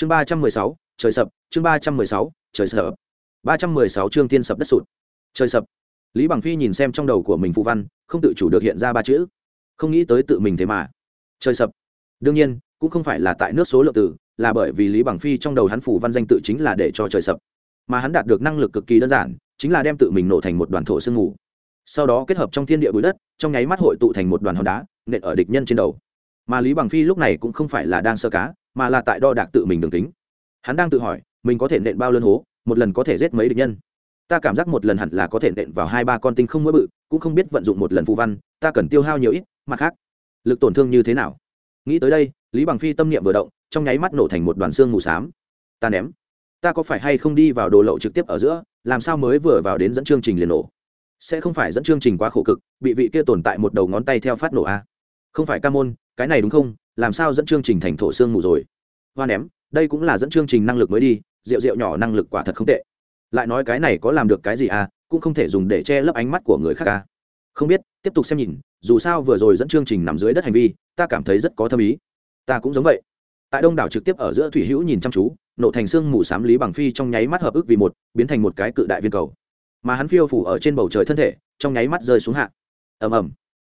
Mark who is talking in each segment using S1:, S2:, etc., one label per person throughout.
S1: chương ba trăm mười sáu, trời sập, chương ba trăm mười sáu, trời sập. ba trăm mười sáu chương tiên sập đất sụt. Trời sập. Lý bằng phi nhìn xem trong đầu của mình phụ văn, không tự chủ được hiện ra ba chữ. Không nghĩ tới tự mình thế mà. Trời sập. Đương nhiên, cũng không phải là tại nước số lượng tử là bởi vì lý bằng phi trong đầu hắn phù văn danh tự chính là để cho trời sập. Mà hắn đạt được năng lực cực kỳ đơn giản, chính là đem tự mình nổ thành một đoàn thổ sương mù. Sau đó kết hợp trong thiên địa bụi đất, trong nháy mắt hội tụ thành một đoàn hòn đá, nện ở địch nhân trên đầu. Mà lý bằng phi lúc này cũng không phải là đang sơ cá mà là tại đo đạc tự mình đường tính hắn đang tự hỏi, mình có thể nện bao lơn hố, một lần có thể giết mấy địch nhân. Ta cảm giác một lần hẳn là có thể nện vào hai ba con tinh không mỗi bự, cũng không biết vận dụng một lần phù văn, ta cần tiêu hao nhiều ít, mặt khác, lực tổn thương như thế nào? Nghĩ tới đây, lý bằng phi tâm niệm vừa động, trong nháy mắt nổ thành một đoàn xương mù xám. Ta ném. Ta có phải hay không đi vào đồ lậu trực tiếp ở giữa, làm sao mới vừa vào đến dẫn chương trình liền nổ? Sẽ không phải dẫn chương trình quá khổ cực, bị vị kia tồn tại một đầu ngón tay theo phát nổ a à? không phải ca môn, cái này đúng không? Làm sao dẫn chương trình thành thổ xương mù rồi? Hoa ném, đây cũng là dẫn chương trình năng lực mới đi, rượu rượu nhỏ năng lực quả thật không tệ. Lại nói cái này có làm được cái gì à cũng không thể dùng để che lấp ánh mắt của người khác à. Không biết, tiếp tục xem nhìn, dù sao vừa rồi dẫn chương trình nằm dưới đất hành vi, ta cảm thấy rất có thâm ý. Ta cũng giống vậy. Tại đông đảo trực tiếp ở giữa thủy hữu nhìn chăm chú, nổ thành xương mù s á m lý bằng phi trong nháy mắt hợp ức vì một, biến thành một cái cự đại viên cầu. Mà hắn phiêu phủ ở trên bầu trời thân thể, trong nháy mắt rơi xuống hạ. Ầm ầm.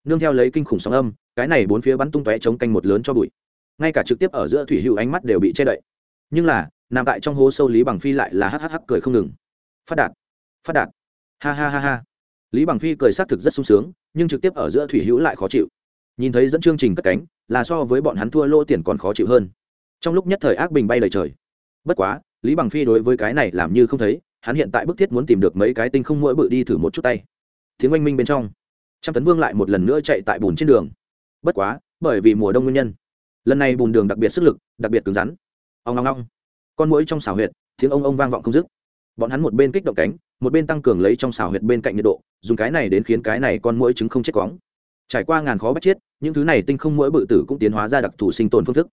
S1: Nương theo lấy kinh khủng sóng âm cái này bốn phía bắn tung tóe chống canh một lớn cho bụi. Ngay cả trực tiếp ở giữa thủy hữu ánh mắt đều bị che đậy. Nhưng là, nằm tại trong hố sâu lý bằng phi lại là hhh cười không ngừng. Phát đạt phát đạt. Ha ha ha ha. Lý bằng phi cười xác thực rất sung sướng, nhưng trực tiếp ở giữa thủy hữu lại khó chịu. Nhìn thấy dẫn chương trình cất cánh, là so với bọn hắn thua lô tiền còn khó chịu hơn. Trong lúc nhất thời ác bình bay lời trời. Bất quá, lý bằng phi đối với cái này làm như không thấy, hắn hiện tại bức thiết muốn tìm được mấy cái tinh không mỗi bự đi thử một chút tay. Tiếng oanh minh bên trong trăm tấn vương lại một lần nữa chạy tại bùn trên đường bất quá, bởi vì mùa đông nguyên nhân, lần này bùn đường đặc biệt sức lực, đặc biệt cứng rắn. Ông long long con mũi trong xào huyệt, tiếng ông ông vang vọng không dứt. Bọn hắn một bên kích động cánh, một bên tăng cường lấy trong xào huyệt bên cạnh nhiệt độ, dùng cái này đến khiến cái này con mũi trứng không chết cóng trải qua ngàn khó bắt chết, những thứ này tinh không mũi bự tử cũng tiến hóa ra đặc thù sinh tồn phương thức.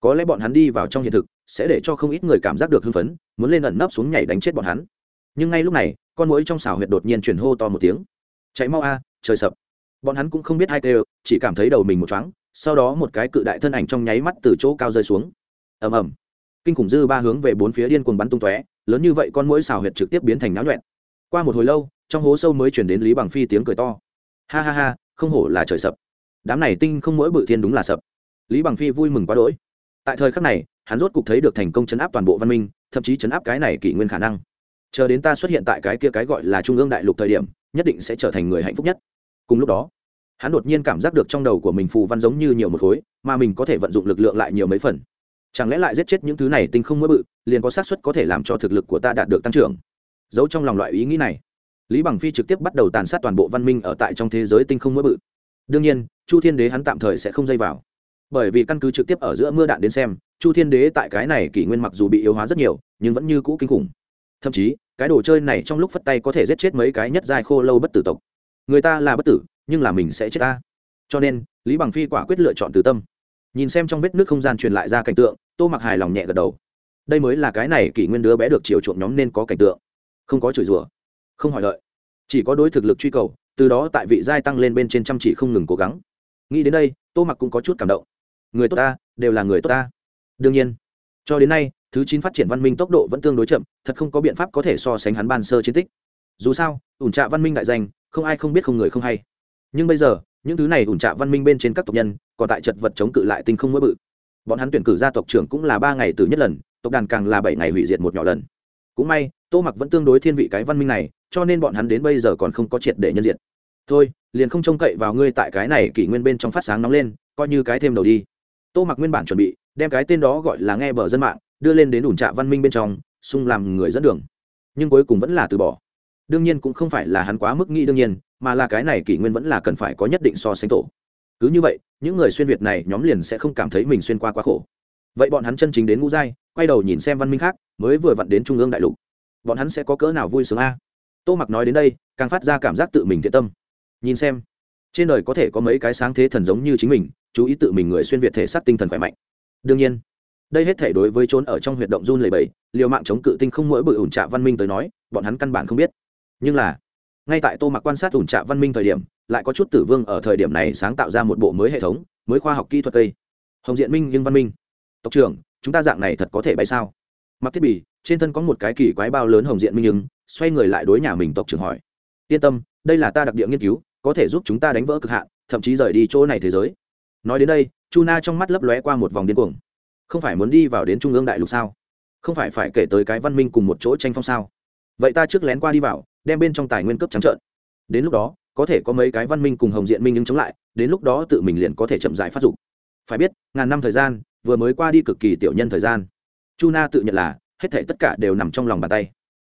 S1: Có lẽ bọn hắn đi vào trong hiện thực, sẽ để cho không ít người cảm giác được hưng phấn, muốn lên ẩn nấp xuống nhảy đánh chết bọn hắn. Nhưng ngay lúc này, con mũi trong xào huyệt đột nhiên chuyển hô to một tiếng. Chạy mau a, trời sập bọn hắn cũng không biết hai kêu, chỉ cảm thấy đầu mình một chóng sau đó một cái cự đại thân ảnh trong nháy mắt từ chỗ cao rơi xuống. Ầm ầm. Kinh khủng dư ba hướng về bốn phía điên cuồng bắn tung tóe, lớn như vậy con mũi xào huyệt trực tiếp biến thành náo nhuẹn. Qua một hồi lâu, trong hố sâu mới chuyển đến lý bằng phi tiếng cười to. Ha ha ha, không hổ là trời sập. Đám này tinh không mỗi bự thiên đúng là sập. Lý bằng phi vui mừng quá đỗi. Tại thời khắc này, hắn rốt cục thấy được thành công chấn áp toàn bộ văn minh, thậm chí chấn áp cái này kỷ nguyên khả năng. Chờ đến ta xuất hiện tại cái kia cái gọi là trung ương đại lục thời điểm, nhất định sẽ trở thành người hạnh phúc nhất cùng lúc đó, hắn đột nhiên cảm giác được trong đầu của mình phù văn giống như nhiều một khối, mà mình có thể vận dụng lực lượng lại nhiều mấy phần. Chẳng lẽ lại giết chết những thứ này tinh không mỗi bự, liền có xác suất có thể làm cho thực lực của ta đạt được tăng trưởng? Giấu trong lòng loại ý nghĩ này, lý bằng phi trực tiếp bắt đầu tàn sát toàn bộ văn minh ở tại trong thế giới tinh không mỗi bự. Đương nhiên, chu thiên đế hắn tạm thời sẽ không dây vào. Bởi vì căn cứ trực tiếp ở giữa mưa đạn đến xem, chu thiên đế tại cái này kỷ nguyên mặc dù bị yếu hóa rất nhiều, nhưng vẫn như cũ kinh khủng. Thậm chí, cái đồ chơi này trong lúc phất tay có thể giết chết mấy cái nhất dài khô lâu bất tử tộc người ta là bất tử, nhưng là mình sẽ chết ta. Cho nên, lý bằng phi quả quyết lựa chọn từ tâm. Nhìn xem trong vết nước không gian truyền lại ra cảnh tượng, tô mặc hài lòng nhẹ gật đầu. Đây mới là cái này kỷ nguyên đứa bé được chiều chuộng nhóm nên có cảnh tượng. Không có chửi rủa, không hỏi lợi. Chỉ có đối thực lực truy cầu, từ đó tại vị giai tăng lên bên trên chăm chỉ không ngừng cố gắng. Nghĩ đến đây, tô mặc cũng có chút cảm động. Người tốt ta, đều là người tốt ta. Đương nhiên, cho đến nay, thứ chín phát triển văn minh tốc độ vẫn tương đối chậm, thật không có biện pháp có thể so sánh hắn ban sơ chiến tích dù sao, ủn trạ văn minh đại danh, không ai không biết không người không hay. Nhưng bây giờ, những thứ này ủn trạ văn minh bên trên các tộc nhân, còn tại chật vật chống cự lại tinh không mỗi bự. Bọn hắn tuyển cử gia tộc trưởng cũng là ba ngày từ nhất lần, tộc đàn càng là bảy ngày hủy diệt một nhỏ lần. Cũng may, tô mặc vẫn tương đối thiên vị cái văn minh này, cho nên bọn hắn đến bây giờ còn không có triệt để nhân diện. Thôi, liền không trông cậy vào ngươi tại cái này kỷ nguyên bên trong phát sáng nóng lên, coi như cái thêm đầu đi. Tô mặc nguyên bản chuẩn bị, đem cái tên đó gọi là nghe bờ dân mạng, đưa lên đến ủn trạ văn minh bên trong, xung làm người dẫn đường. Nhưng cuối cùng vẫn là từ bỏ đương nhiên cũng không phải là hắn quá mức nghĩ đương nhiên, mà là cái này kỷ nguyên vẫn là cần phải có nhất định so sánh tổ. Cứ như vậy, những người xuyên việt này nhóm liền sẽ không cảm thấy mình xuyên qua quá khổ. Vậy bọn hắn chân chính đến ngũ giai, quay đầu nhìn xem văn minh khác, mới vừa vặn đến trung ương đại lục. Bọn hắn sẽ có cỡ nào vui sướng a? Tô mặc nói đến đây, càng phát ra cảm giác tự mình thiện tâm. Nhìn xem, trên đời có thể có mấy cái sáng thế thần giống như chính mình, chú ý tự mình người xuyên việt thể xác tinh thần khỏe mạnh. Đương nhiên, đây hết thể đối với trốn ở trong huyệt động run lầy bầy liều mạng chống cự tinh không mỗi bự ủn trạ văn minh tới nói, bọn hắn căn bản không biết nhưng là, ngay tại tô mặc quan sát ủn trạ văn minh thời điểm, lại có chút tử vương ở thời điểm này sáng tạo ra một bộ mới hệ thống, mới khoa học kỹ thuật cây hồng diện minh nhưng văn minh. Tộc trưởng, chúng ta dạng này thật có thể bay sao? Mặc thiết bị, trên thân có một cái kỳ quái bao lớn hồng diện minh nhưng xoay người lại đối nhà mình tộc trưởng hỏi. Yên tâm, đây là ta đặc địa nghiên cứu, có thể giúp chúng ta đánh vỡ cực hạn, thậm chí rời đi chỗ này thế giới. Nói đến đây, chu na trong mắt lấp lóe qua một vòng điên cuồng. Không phải muốn đi vào đến trung ương đại lục sao? Không phải phải kể tới cái văn minh cùng một chỗ tranh phong sao? Vậy ta trước lén qua đi vào đem bên trong tài nguyên cấp trắng trợn. Đến lúc đó, có thể có mấy cái văn minh cùng hồng diện minh nhưng chống lại, đến lúc đó tự mình liền có thể chậm rãi phát dục. Phải biết, ngàn năm thời gian, vừa mới qua đi cực kỳ tiểu nhân thời gian. Chu na tự nhận là, hết thể tất cả đều nằm trong lòng bàn tay.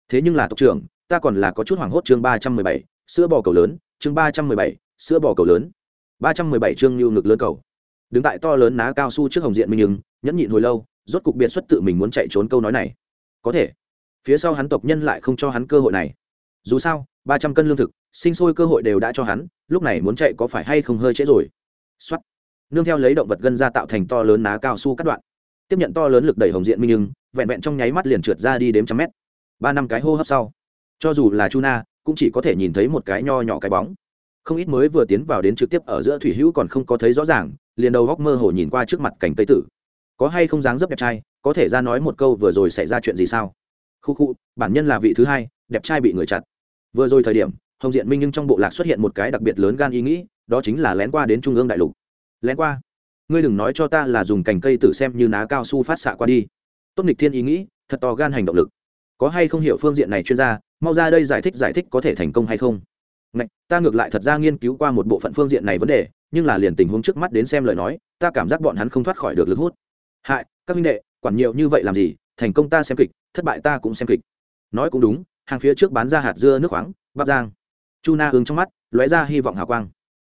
S1: Thế nhưng là tộc trưởng, ta còn là có chút hoảng hốt chương ba trăm mười bảy, sữa bò cầu lớn, chương ba trăm mười bảy, sữa bò cầu lớn. ba trăm mười bảy chương lưu ngực lớn cầu. Đứng tại to lớn ná cao su trước hồng diện minh nhưng nhẫn nhịn hồi lâu, rốt cục biệt xuất tự mình muốn chạy trốn câu nói này. Có thể. Phía sau hắn tộc nhân lại không cho hắn cơ hội này dù sao, ba trăm cân lương thực, sinh sôi cơ hội đều đã cho hắn, lúc này muốn chạy có phải hay không hơi trễ rồi. X nương theo lấy động vật gân ra tạo thành to lớn ná cao su cắt đoạn. Tiếp nhận to lớn lực đẩy hồng diện minh nhưng vẹn vẹn trong nháy mắt liền trượt ra đi đếm trăm mét. Ba năm cái hô hấp sau, cho dù là chu na, cũng chỉ có thể nhìn thấy một cái nho nhỏ cái bóng. Không ít mới vừa tiến vào đến trực tiếp ở giữa thủy hữu còn không có thấy rõ ràng, liền đầu góc mơ hồ nhìn qua trước mặt cảnh tây tử. Có hay không dáng dấp đẹp trai, có thể ra nói một câu vừa rồi xảy ra chuyện gì sao? Khu khu, bản nhân là vị thứ hai đẹp trai bị người chặt. Vừa rồi thời điểm hồng diện minh nhưng trong bộ lạc xuất hiện một cái đặc biệt lớn gan ý nghĩ đó chính là lén qua đến trung ương đại lục. Lén qua? Ngươi đừng nói cho ta là dùng cành cây tử xem như ná cao su phát xạ qua đi. Tốt nghịch thiên ý nghĩ thật to gan hành động lực. Có hay không hiểu phương diện này chuyên gia mau ra đây giải thích giải thích có thể thành công hay không. Ngạch, ta ngược lại thật ra nghiên cứu qua một bộ phận phương diện này vấn đề nhưng là liền tình huống trước mắt đến xem lời nói ta cảm giác bọn hắn không thoát khỏi được lực hút. Hại các minh đệ quản nhiều như vậy làm gì thành công ta xem kịch thất bại ta cũng xem kịch. Nói cũng đúng hàng phía trước bán ra hạt dưa nước khoáng bắc giang chu na ứng trong mắt lóe ra hy vọng hào quang.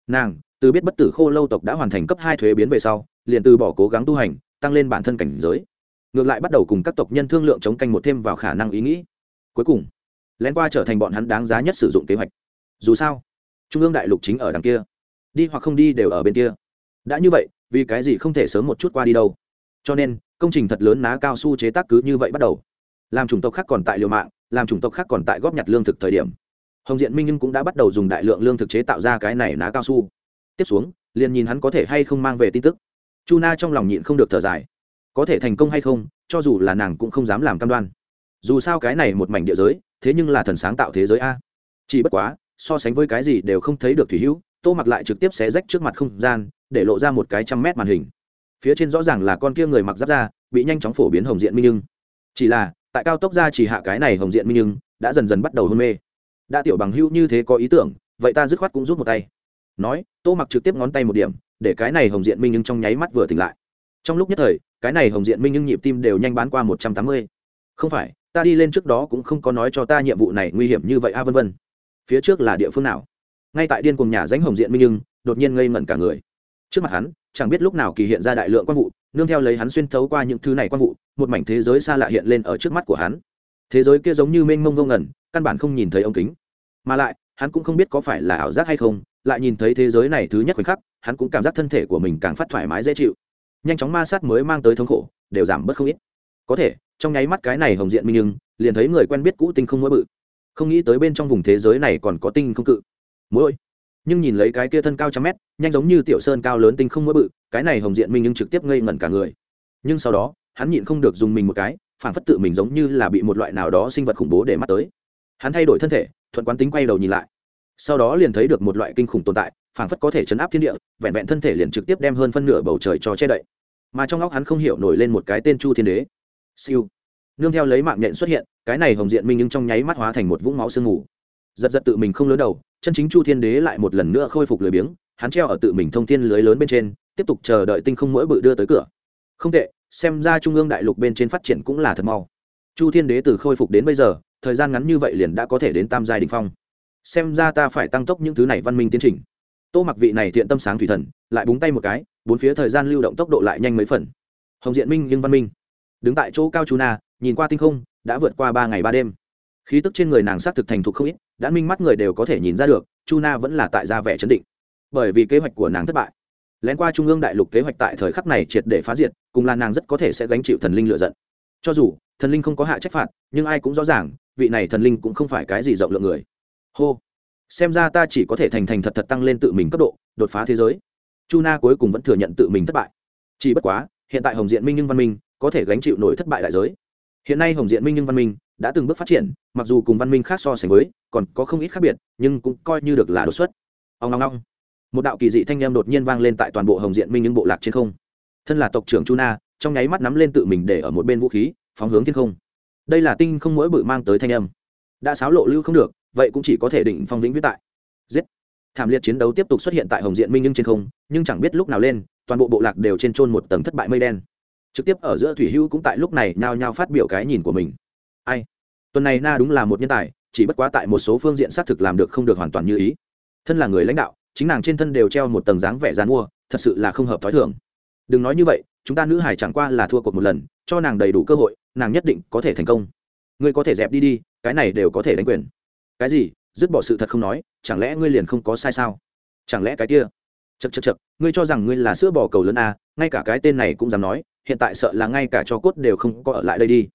S1: Nàng, từ biết bất tử khô lâu tộc đã hoàn thành cấp hai thuế biến về sau, liền từ bỏ cố gắng tu hành, tăng lên bản thân cảnh giới. Ngược lại bắt đầu cùng các tộc nhân thương lượng chống canh một thêm vào khả năng ý nghĩ. Cuối cùng, lén qua trở thành bọn hắn đáng giá nhất sử dụng kế hoạch. Dù sao, trung ương đại lục chính ở đằng kia. Đi hoặc không đi đều ở bên kia. Đã như vậy, vì cái gì không thể sớm một chút qua đi đâu? Cho nên, công trình thật lớn ná cao su chế tác cứ như vậy bắt đầu. Làm chủng tộc khác còn tại liều mạng làm chủng tộc khác còn tại góp nhặt lương thực thời điểm. Hồng diện minh nhưng cũng đã bắt đầu dùng đại lượng lương thực chế tạo ra cái này ná cao su. Tiếp xuống, liền nhìn hắn có thể hay không mang về tin tức. Chu na trong lòng nhịn không được thở dài. Có thể thành công hay không, cho dù là nàng cũng không dám làm cam đoan. Dù sao cái này một mảnh địa giới, thế nhưng là thần sáng tạo thế giới a. Chỉ bất quá, so sánh với cái gì đều không thấy được thủy hữu, tô mặc lại trực tiếp xé rách trước mặt không gian, để lộ ra một cái trăm mét màn hình. Phía trên rõ ràng là con kia người mặc giáp ra bị nhanh chóng phổ biến hồng diện minh nhưng. Chỉ là tại cao tốc ra chỉ hạ cái này hồng diện minh nhưng đã dần dần bắt đầu hôn mê. Đã tiểu bằng hữu như thế có ý tưởng, vậy ta dứt khoát cũng rút một tay. Nói, tô mặc trực tiếp ngón tay một điểm, để cái này hồng diện minh nhưng trong nháy mắt vừa tỉnh lại. Trong lúc nhất thời, cái này hồng diện minh nhưng nhịp tim đều nhanh bán qua một trăm tám mươi. Không phải, ta đi lên trước đó cũng không có nói cho ta nhiệm vụ này nguy hiểm như vậy a, vân vân. Phía trước là địa phương nào? Ngay tại điên cùng nhà danh hồng diện minh nhưng đột nhiên ngây ngẩn cả người trước mặt hắn, chẳng biết lúc nào kỳ hiện ra đại lượng quan vụ, nương theo lấy hắn xuyên thấu qua những thứ này quan vụ, một mảnh thế giới xa lạ hiện lên ở trước mắt của hắn. Thế giới kia giống như mênh mông ngông ngẩn căn bản không nhìn thấy ống kính. Mà lại, hắn cũng không biết có phải là ảo giác hay không, lại nhìn thấy thế giới này thứ nhất khoảnh khắc, hắn cũng cảm giác thân thể của mình càng phát thoải mái dễ chịu. Nhanh chóng ma sát mới mang tới thống khổ, đều giảm bớt không ít. Có thể, trong nháy mắt cái này hồng diện minh nhưng, liền thấy người quen biết cũ tinh không mỗi bự. Không nghĩ tới bên trong vùng thế giới này còn có tinh không cự. Mỗi nhưng nhìn lấy cái kia thân cao trăm mét, nhanh giống như tiểu sơn cao lớn tinh không mỗi bự, cái này hồng diện minh nhưng trực tiếp ngây ngẩn cả người. Nhưng sau đó, hắn nhịn không được dùng mình một cái, phản phất tự mình giống như là bị một loại nào đó sinh vật khủng bố để mắt tới. Hắn thay đổi thân thể, thuận quán tính quay đầu nhìn lại. Sau đó liền thấy được một loại kinh khủng tồn tại, phản phất có thể chấn áp thiên địa, vẹn vẹn thân thể liền trực tiếp đem hơn phân nửa bầu trời cho che đậy. Mà trong óc hắn không hiểu nổi lên một cái tên chu thiên đế. Siêu. Nương theo lấy mạng nhện xuất hiện, cái này hồng diện minh nhưng trong nháy mắt hóa thành một vũng máu sương mù. Giật giật tự mình không lớn đầu chân chính chu thiên đế lại một lần nữa khôi phục lười biếng, hắn treo ở tự mình thông thiên lưới lớn bên trên, tiếp tục chờ đợi tinh không mỗi bự đưa tới cửa. Không tệ, xem ra trung ương đại lục bên trên phát triển cũng là thật mau. Chu thiên đế từ khôi phục đến bây giờ, thời gian ngắn như vậy liền đã có thể đến tam giai đình phong. Xem ra ta phải tăng tốc những thứ này văn minh tiến trình. Tô mặc vị này thiện tâm sáng thủy thần, lại búng tay một cái, bốn phía thời gian lưu động tốc độ lại nhanh mấy phần. Hồng diện minh nhưng văn minh. Đứng tại chỗ cao chú na, nhìn qua tinh không, đã vượt qua ba ngày ba đêm. Khí tức trên người nàng xác thực thành thục không ít đã minh mắt người đều có thể nhìn ra được, chu na vẫn là tại gia vẻ chấn định. Bởi vì kế hoạch của nàng thất bại. Lén qua trung ương đại lục kế hoạch tại thời khắc này triệt để phá diệt, cùng là nàng rất có thể sẽ gánh chịu thần linh lựa giận. Cho dù, thần linh không có hạ trách phạt, nhưng ai cũng rõ ràng, vị này thần linh cũng không phải cái gì rộng lượng người. Hô. Xem ra ta chỉ có thể thành thành thật thật tăng lên tự mình cấp độ, đột phá thế giới. Chu na cuối cùng vẫn thừa nhận tự mình thất bại. Chỉ bất quá, hiện tại hồng diện minh nhưng văn minh có thể gánh chịu nổi thất bại đại giới. Hiện nay hồng diện minh nhưng văn minh đã từng bước phát triển, mặc dù cùng văn minh khác so sánh với, còn có không ít khác biệt, nhưng cũng coi như được là đột xuất. Ông ngong ngong một đạo kỳ dị thanh em đột nhiên vang lên tại toàn bộ hồng diện minh những bộ lạc trên không. Thân là tộc trưởng chu na, trong nháy mắt nắm lên tự mình để ở một bên vũ khí, phóng hướng thiên không. Đây là tinh không mỗi bự mang tới thanh âm. Đã sáo lộ lưu không được, vậy cũng chỉ có thể định phong vĩnh viết tại. Giết. Thảm liệt chiến đấu tiếp tục xuất hiện tại hồng diện minh nhưng trên không, nhưng chẳng biết lúc nào lên, toàn bộ bộ lạc đều trên trôn một tầng thất bại mây đen. Trực tiếp ở giữa thủy hưu cũng tại lúc này nhao nhao phát biểu cái nhìn của mình ai? Tuần này na đúng là một nhân tài chỉ bất quá tại một số phương diện xác thực làm được không được hoàn toàn như ý. Thân là người lãnh đạo chính nàng trên thân đều treo một tầng dáng vẻ dán mua thật sự là không hợp t h ó i thường. Đừng nói như vậy chúng ta nữ hải chẳng qua là thua cuộc một lần cho nàng đầy đủ cơ hội nàng nhất định có thể thành công. Ngươi có thể dẹp đi đi cái này đều có thể đánh quyền. Cái gì? Dứt bỏ sự thật không nói chẳng lẽ ngươi liền không có sai sao? Chẳng lẽ cái kia? Chật chật chật ngươi cho rằng ngươi là sữa bò cầu lớn à, ngay cả cái tên này cũng dám nói hiện tại sợ là ngay cả cho cốt đều không có ở lại đây đi.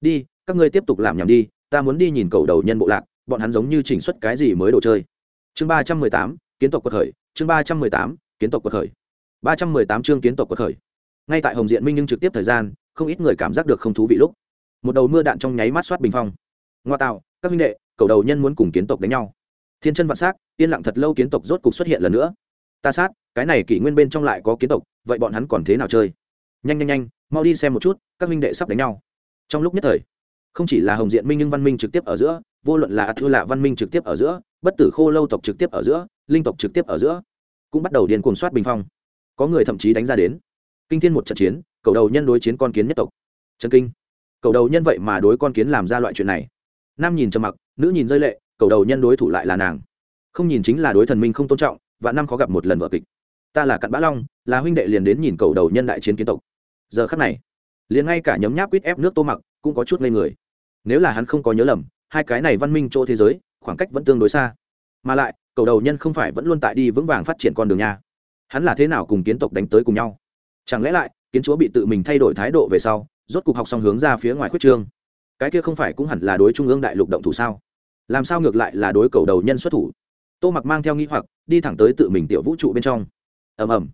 S1: Đi các ngươi tiếp tục làm nhảm đi, ta muốn đi nhìn cầu đầu nhân bộ lạc, bọn hắn giống như chỉnh xuất cái gì mới đồ chơi. Chương ba trăm mười tám, kiến tộc quật khởi, chương ba trăm mười tám, kiến tộc quật khởi. Ba trăm mười tám chương kiến tộc quật khởi. Ngay tại hồng diện minh nhưng trực tiếp thời gian, không ít người cảm giác được không thú vị lúc. Một đầu mưa đạn trong nháy mắt soát bình phong. Ngoa tạo, các huynh đệ, cầu đầu nhân muốn cùng kiến tộc đánh nhau. Thiên chân vạn s á c yên lặng thật lâu kiến tộc rốt cục xuất hiện lần nữa. Ta sát, cái này kỷ nguyên bên trong lại có kiến tộc, vậy bọn hắn còn thế nào chơi? Nhanh nhanh nhanh, mau đi xem một chút, các huynh đệ sắp đánh nhau. Trong lúc nhất thời không chỉ là hồng diện minh nhưng văn minh trực tiếp ở giữa, vô luận là thua lạ văn minh trực tiếp ở giữa, bất tử khô lâu tộc trực tiếp ở giữa, linh tộc trực tiếp ở giữa, cũng bắt đầu điền cuồng soát bình phong. Có người thậm chí đánh ra đến. Kinh thiên một trận chiến, cầu đầu nhân đối chiến con kiến nhất tộc. Trần kinh. Cầu đầu nhân vậy mà đối con kiến làm ra loại chuyện này. Nam nhìn trầm mặc, nữ nhìn rơi lệ, cầu đầu nhân đối thủ lại là nàng. Không nhìn chính là đối thần minh không tôn trọng, và năm khó gặp một lần vợ kịch. Ta là cặn bã long, là huynh đệ liền đến nhìn cầu đầu nhân đại chiến kiến tộc. Giờ khắc này, liền ngay cả nhấm nháp quýt ép nước tô mặc cũng có chút ngây người. Nếu là hắn không có nhớ lầm, hai cái này văn minh chỗ thế giới, khoảng cách vẫn tương đối xa. Mà lại, cầu đầu nhân không phải vẫn luôn tại đi vững vàng phát triển con đường nha. Hắn là thế nào cùng kiến tộc đánh tới cùng nhau? Chẳng lẽ lại, kiến chúa bị tự mình thay đổi thái độ về sau, rốt cục học xong hướng ra phía ngoài khuyết trương? Cái kia không phải cũng hẳn là đối trung ương đại lục động thủ sao? Làm sao ngược lại là đối cầu đầu nhân xuất thủ? Tô mặc mang theo nghĩ hoặc, đi thẳng tới tự mình tiểu vũ trụ bên trong. Ầm ầm.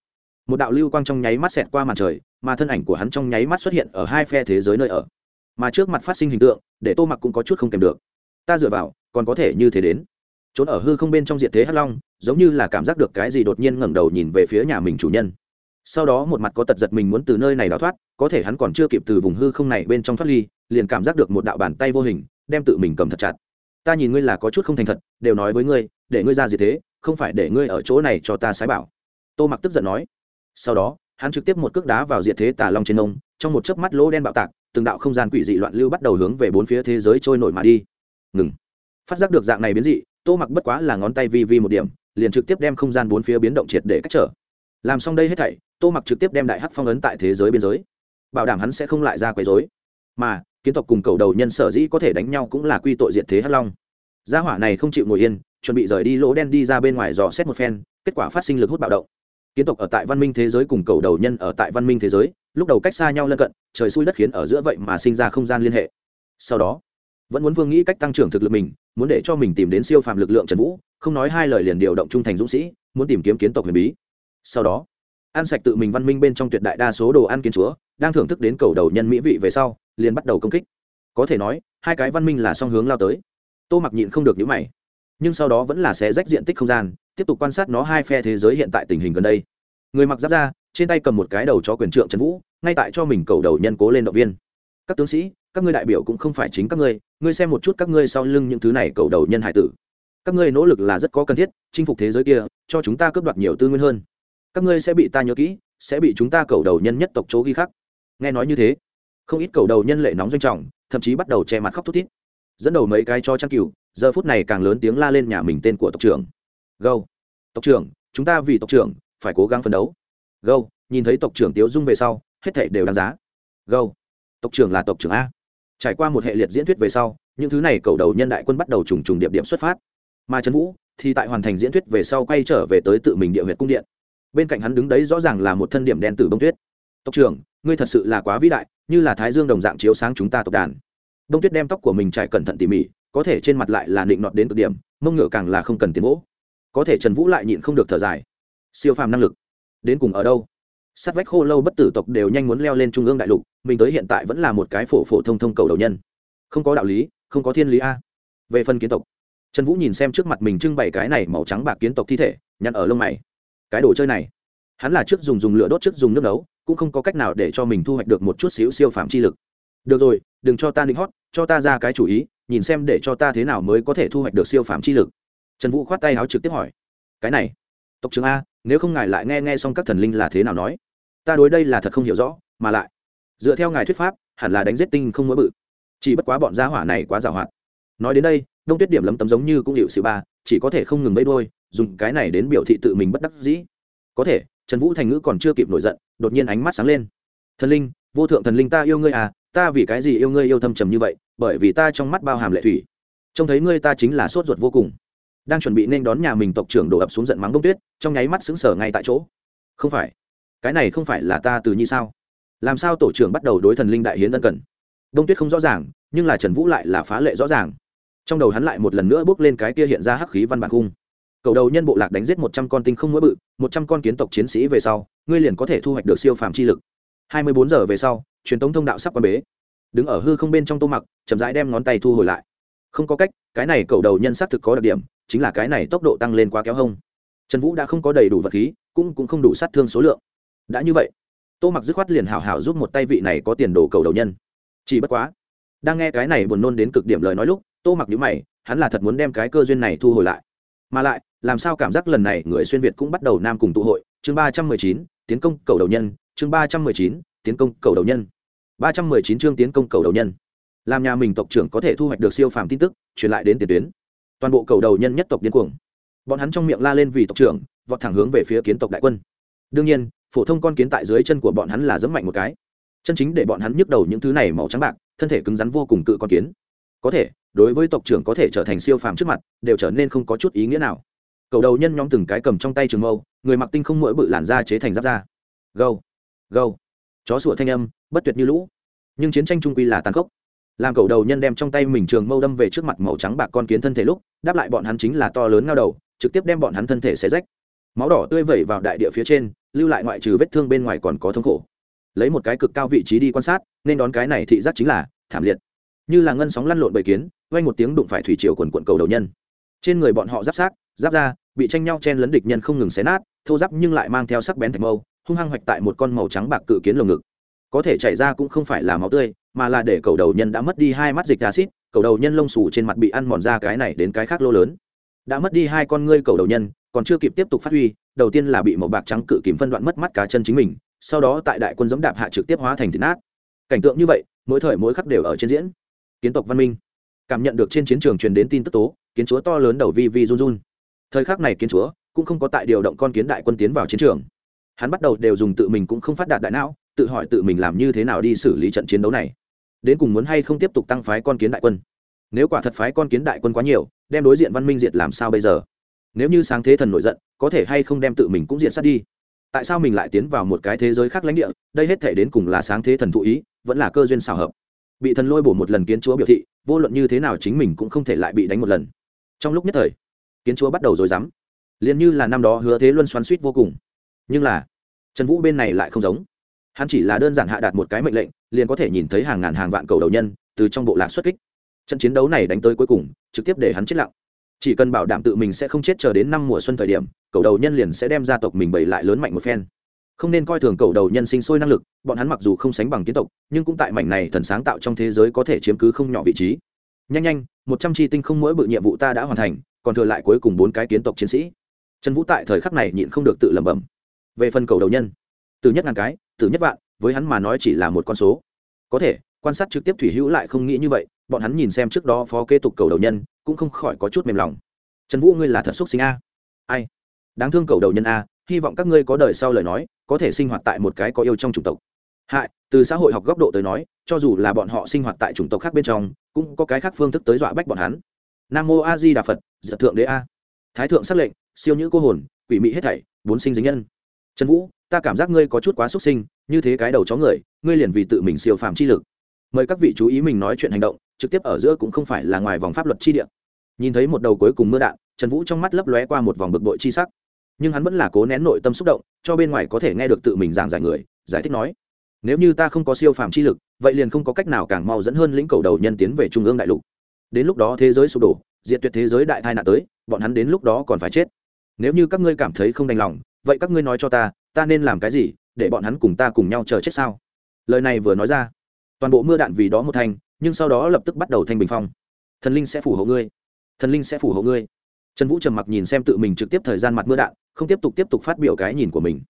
S1: Một đạo lưu quang trong nháy mắt xẹt qua màn trời, mà thân ảnh của hắn trong nháy mắt xuất hiện ở hai phe thế giới nơi ở mà trước mặt phát sinh hình tượng, để tô mặc cũng có chút không kèm được. Ta dựa vào, còn có thể như thế đến. Trốn ở hư không bên trong diện thế hắc long, giống như là cảm giác được cái gì đột nhiên ngẩng đầu nhìn về phía nhà mình chủ nhân. Sau đó một mặt có tật giật mình muốn từ nơi này đào thoát, có thể hắn còn chưa kịp từ vùng hư không này bên trong thoát ly, liền cảm giác được một đạo bàn tay vô hình, đem tự mình cầm thật chặt. Ta nhìn ngươi là có chút không thành thật, đều nói với ngươi, để ngươi ra gì thế, không phải để ngươi ở chỗ này cho ta sái bảo. Tô mặc tức giận nói. Sau đó, hắn trực tiếp một cước đá vào diệt thế tà long trên ông, trong một chớp mắt lỗ đen bạo tạc từng đạo không gian quỷ dị loạn lưu bắt đầu hướng về bốn phía thế giới trôi nổi mà đi. Ngừng. Phát giác được dạng này biến dị, tô mặc bất quá là ngón tay vi vi một điểm, liền trực tiếp đem không gian bốn phía biến động triệt để cách trở. Làm xong đây hết thảy, tô mặc trực tiếp đem đại hắc phong ấn tại thế giới biên giới. Bảo đảm hắn sẽ không lại ra quấy rối. mà, kiến tộc cùng cầu đầu nhân sở dĩ có thể đánh nhau cũng là quy tội diệt thế hắc long. Gia hỏa này không chịu ngồi yên, chuẩn bị rời đi lỗ đen đi ra bên ngoài dò xét một phen, kết quả phát sinh lực hút bạo động kiến tộc ở tại văn minh thế giới cùng cầu đầu nhân ở tại văn minh thế giới, lúc đầu cách xa nhau lân cận, trời xui đất khiến ở giữa vậy mà sinh ra không gian liên hệ. Sau đó, vẫn muốn vương nghĩ cách tăng trưởng thực lực mình, muốn để cho mình tìm đến siêu phàm lực lượng trần vũ, không nói hai lời liền điều động trung thành dũng sĩ, muốn tìm kiếm kiến tộc huyền bí. Sau đó, ăn sạch tự mình văn minh bên trong tuyệt đại đa số đồ ăn kiến chúa, đang thưởng thức đến cầu đầu nhân mỹ vị về sau, liền bắt đầu công kích. Có thể nói, hai cái văn minh là song hướng lao tới. Tô mặc nhịn không được những mày, nhưng sau đó vẫn là sẽ rách diện tích không gian tiếp tục quan sát nó hai phe thế giới hiện tại tình hình gần đây. Người mặc giáp ra trên tay cầm một cái đầu cho quyền trượng trần vũ, ngay tại cho mình cầu đầu nhân cố lên động viên. Các tướng sĩ, các ngươi đại biểu cũng không phải chính các ngươi ngươi xem một chút các ngươi sau lưng những thứ này cầu đầu nhân hải tử. Các ngươi nỗ lực là rất có cần thiết, chinh phục thế giới kia, cho chúng ta cướp đoạt nhiều tư nguyên hơn. Các ngươi sẽ bị ta nhớ kỹ, sẽ bị chúng ta cầu đầu nhân nhất tộc chỗ ghi khắc. Nghe nói như thế, không ít cầu đầu nhân lệ nóng doanh trọng, thậm chí bắt đầu che mặt khóc thút thít. Dẫn đầu mấy cái cho trang cừu, giờ phút này càng lớn tiếng la lên nhà mình tên của tộc trưởng gâu tộc trưởng, chúng ta vì tộc trưởng, phải cố gắng phấn đấu. Gâu nhìn thấy tộc trưởng tiếu dung về sau, hết thể đều đáng giá. Gâu tộc trưởng là tộc trưởng a. Trải qua một hệ liệt diễn thuyết về sau, những thứ này cầu đầu nhân đại quân bắt đầu trùng trùng điệp điểm xuất phát. Mà trần vũ thì tại hoàn thành diễn thuyết về sau quay trở về tới tự mình địa huyện cung điện. Bên cạnh hắn đứng đấy rõ ràng là một thân điểm đen tử bông tuyết. Tộc trưởng, ngươi thật sự là quá vĩ đại, như là thái dương đồng dạng chiếu sáng chúng ta tộc đàn. Đông tuyết đem tóc của mình trải cẩn thận tỉ mỉ, có thể trên mặt lại là định nọt đến cực điểm, mông ngựa càng là không cần tiến vỗ có thể trần vũ lại nhịn không được thở dài. Siêu phàm năng lực. Đến cùng ở đâu? Sát vách khô lâu bất tử tộc đều nhanh muốn leo lên trung ương đại lục, mình tới hiện tại vẫn là một cái phổ phổ thông thông cầu đầu nhân. Không có đạo lý, không có thiên lý a. Về phần kiến tộc, trần vũ nhìn xem trước mặt mình trưng bày cái này màu trắng bạc kiến tộc thi thể, nhăn ở lông mày. Cái đồ chơi này, hắn là trước dùng dùng lửa đốt trước dùng nước nấu, cũng không có cách nào để cho mình thu hoạch được một chút xíu siêu phạm chi lực. Được rồi, đừng cho ta định hót, cho ta ra cái chủ ý, nhìn xem để cho ta thế nào mới có thể thu hoạch được siêu phạm chi lực trần vũ khoát tay áo trực tiếp hỏi, cái này, tộc trưởng a, nếu không ngài lại nghe nghe xong các thần linh là thế nào nói? Ta đối đây là thật không hiểu rõ, mà lại, dựa theo ngài thuyết pháp, hẳn là đánh giết tinh không mới bự. Chỉ bất quá bọn gia hỏa này quá giàu hoạt. Nói đến đây, đông tuyết điểm lấm tấm giống như cũng hiệu sự ba, chỉ có thể không ngừng vây đôi dùng cái này đến biểu thị tự mình bất đắc dĩ. Có thể, trần vũ thành ngữ còn chưa kịp nổi giận, đột nhiên ánh mắt sáng lên. Thần linh, vô thượng thần linh ta yêu ngươi à ta vì cái gì yêu ngươi yêu thâm trầm như vậy, bởi vì ta trong mắt bao hàm lệ thủy. Trông thấy ngươi ta chính là sốt ruột vô cùng đang chuẩn bị nên đón nhà mình tộc trưởng đổ ập xuống giận mắng đông tuyết, trong nháy mắt xứng sở ngay tại chỗ. Không phải, cái này không phải là ta từ như sao? Làm sao tổ trưởng bắt đầu đối thần linh đại hiến ân cần? Đông tuyết không rõ ràng, nhưng là trần vũ lại là phá lệ rõ ràng. Trong đầu hắn lại một lần nữa bước lên cái kia hiện ra hắc khí văn bản cung. Cầu đầu nhân bộ lạc đánh giết một trăm con tinh không mỗi bự, một trăm con kiến tộc chiến sĩ về sau, ngươi liền có thể thu hoạch được siêu phàm chi lực. Hai mươi bốn giờ về sau, truyền tống thông đạo sắp qua bế. Đứng ở hư không bên trong tô mặc, chậm rãi đem ngón tay thu hồi lại không có cách, cái này cầu đầu nhân xác thực có đặc điểm, chính là cái này tốc độ tăng lên quá kéo hông. Trần vũ đã không có đầy đủ vật khí, cũng cũng không đủ sát thương số lượng. Đã như vậy, tô mặc dứt khoát liền hảo hảo giúp một tay vị này có tiền đồ cầu đầu nhân. Chỉ bất quá, đang nghe cái này buồn nôn đến cực điểm lời nói lúc, tô mặc nhữ mày, hắn là thật muốn đem cái cơ duyên này thu hồi lại. Mà lại, làm sao cảm giác lần này người xuyên việt cũng bắt đầu nam cùng tụ hội, chương ba trăm mười chín, tiến công cầu đầu nhân, chương ba trăm mười chín, tiến công cầu đầu nhân. Ba trăm mười chín chương tiến công cầu đầu nhân làm nhà mình tộc trưởng có thể thu hoạch được siêu phàm tin tức, truyền lại đến tiền tuyến. Toàn bộ cầu đầu nhân nhất tộc điên cuồng. Bọn hắn trong miệng la lên vì tộc trưởng, vọt thẳng hướng về phía kiến tộc đại quân. Đương nhiên, phổ thông con kiến tại dưới chân của bọn hắn là dẫm mạnh một cái. Chân chính để bọn hắn nhức đầu những thứ này màu trắng bạc, thân thể cứng rắn vô cùng cự con kiến. Có thể, đối với tộc trưởng có thể trở thành siêu phàm trước mặt, đều trở nên không có chút ý nghĩa nào. Cầu đầu nhân nhóm từng cái cầm trong tay trường mâu, người mặc tinh không mỗi bự làn da chế thành giáp da. Gâu gâu. Chó sủa thanh âm, bất tuyệt như lũ. Nhưng chiến tranh trung quy là tàn khốc làm cầu đầu nhân đem trong tay mình trường mâu đâm về trước mặt màu trắng bạc con kiến thân thể lúc, đáp lại bọn hắn chính là to lớn ngao đầu, trực tiếp đem bọn hắn thân thể xé rách. Máu đỏ tươi vẩy vào đại địa phía trên, lưu lại ngoại trừ vết thương bên ngoài còn có thống khổ. Lấy một cái cực cao vị trí đi quan sát, nên đón cái này thị giác chính là thảm liệt. Như là ngân sóng lăn lộn bầy kiến, vang một tiếng đụng phải thủy triều quần quận cầu đầu nhân. Trên người bọn họ giáp sát, giáp ra, bị tranh nhau chen lấn địch nhân không ngừng xé nát, thô giáp nhưng lại mang theo sắc bén thạch mâu, hung hăng hoạch tại một con màu trắng bạc cự kiến lồng ngực. Có thể chảy ra cũng không phải là máu tươi mà là để cầu đầu nhân đã mất đi hai mắt dịch acid, cầu đầu nhân lông xù trên mặt bị ăn mòn ra cái này đến cái khác lô lớn. Đã mất đi hai con ngươi cầu đầu nhân, còn chưa kịp tiếp tục phát huy, đầu tiên là bị một bạc trắng cự kìm phân đoạn mất mắt cá chân chính mình, sau đó tại đại quân dẫm đạp hạ trực tiếp hóa thành thịt nát. Cảnh tượng như vậy, mỗi thời mỗi khắc đều ở trên diễn. Kiến tộc văn minh. Cảm nhận được trên chiến trường truyền đến tin tức tố, kiến chúa to lớn đầu vi vi run run. Thời khắc này kiến chúa cũng không có tại điều động con kiến đại quân tiến vào chiến trường. Hắn bắt đầu đều dùng tự mình cũng không phát đạt đại não, tự hỏi tự mình làm như thế nào đi xử lý trận chiến đấu này đến cùng muốn hay không tiếp tục tăng phái con kiến đại quân. Nếu quả thật phái con kiến đại quân quá nhiều, đem đối diện văn minh diệt làm sao bây giờ? Nếu như sáng thế thần nổi giận, có thể hay không đem tự mình cũng diệt sát đi? Tại sao mình lại tiến vào một cái thế giới khác lãnh địa, đây hết thể đến cùng là sáng thế thần thụ ý, vẫn là cơ duyên xào hợp? Bị thần lôi bổ một lần kiến chúa biểu thị, vô luận như thế nào chính mình cũng không thể lại bị đánh một lần. Trong lúc nhất thời, kiến chúa bắt đầu rồi dám liền như là năm đó hứa thế luân xoắn suýt vô cùng. Nhưng là, trần vũ bên này lại không giống hắn chỉ là đơn giản hạ đạt một cái mệnh lệnh, liền có thể nhìn thấy hàng ngàn hàng vạn cầu đầu nhân từ trong bộ lạc xuất kích. Trận chiến đấu này đánh tới cuối cùng, trực tiếp để hắn chết lặng. Chỉ cần bảo đảm tự mình sẽ không chết chờ đến năm mùa xuân thời điểm, cầu đầu nhân liền sẽ đem gia tộc mình bày lại lớn mạnh một phen. Không nên coi thường cầu đầu nhân sinh sôi năng lực, bọn hắn mặc dù không sánh bằng kiến tộc, nhưng cũng tại mảnh này thần sáng tạo trong thế giới có thể chiếm cứ không nhỏ vị trí. Nhanh nhanh, một trăm tri tinh không mỗi bự nhiệm vụ ta đã hoàn thành, còn thừa lại cuối cùng bốn cái kiến tộc chiến sĩ. Trần vũ tại thời khắc này nhịn không được tự lẩm bẩm. Về phần cầu đầu nhân, từ nhất ngàn cái tử nhất vạn, với hắn mà nói chỉ là một con số. Có thể, quan sát trực tiếp thủy hữu lại không nghĩ như vậy, bọn hắn nhìn xem trước đó phó kế tục cầu đầu nhân, cũng không khỏi có chút mềm lòng. Trần vũ ngươi là thật xúc sinh a? Ai? Đáng thương cầu đầu nhân a, hy vọng các ngươi có đời sau lời nói, có thể sinh hoạt tại một cái có yêu trong chủng tộc. Hại, từ xã hội học góc độ tới nói, cho dù là bọn họ sinh hoạt tại chủng tộc khác bên trong, cũng có cái khác phương thức tới dọa bách bọn hắn. Nam mô a di đà phật giật thượng đế a. Thái thượng xác lệnh, siêu nhữ cô hồn, quỷ mị hết thảy, bốn sinh dính nhân. Trần vũ ta cảm giác ngươi có chút quá xúc sinh, như thế cái đầu chó người, ngươi liền vì tự mình siêu phàm chi lực. Mời các vị chú ý mình nói chuyện hành động, trực tiếp ở giữa cũng không phải là ngoài vòng pháp luật chi địa. Nhìn thấy một đầu cuối cùng mưa đạn, trần vũ trong mắt lấp lóe qua một vòng bực bội chi sắc. Nhưng hắn vẫn là cố nén nội tâm xúc động, cho bên ngoài có thể nghe được tự mình giảng giải người, giải thích nói, nếu như ta không có siêu phàm chi lực, vậy liền không có cách nào càng mau dẫn hơn lĩnh cầu đầu nhân tiến về trung ương đại lục. Đến lúc đó thế giới sụp đổ, diệt tuyệt thế giới đại tai nạn tới, bọn hắn đến lúc đó còn phải chết. Nếu như các ngươi cảm thấy không đành lòng, vậy các ngươi nói cho ta ta nên làm cái gì, để bọn hắn cùng ta cùng nhau chờ chết sao? Lời này vừa nói ra, toàn bộ mưa đạn vì đó một thành nhưng sau đó lập tức bắt đầu thanh bình phong. Thần linh sẽ phủ hộ ngươi. Thần linh sẽ phủ hộ ngươi. Trần vũ trầm mặc nhìn xem tự mình trực tiếp thời gian mặt mưa đạn, không tiếp tục tiếp tục phát biểu cái nhìn của mình.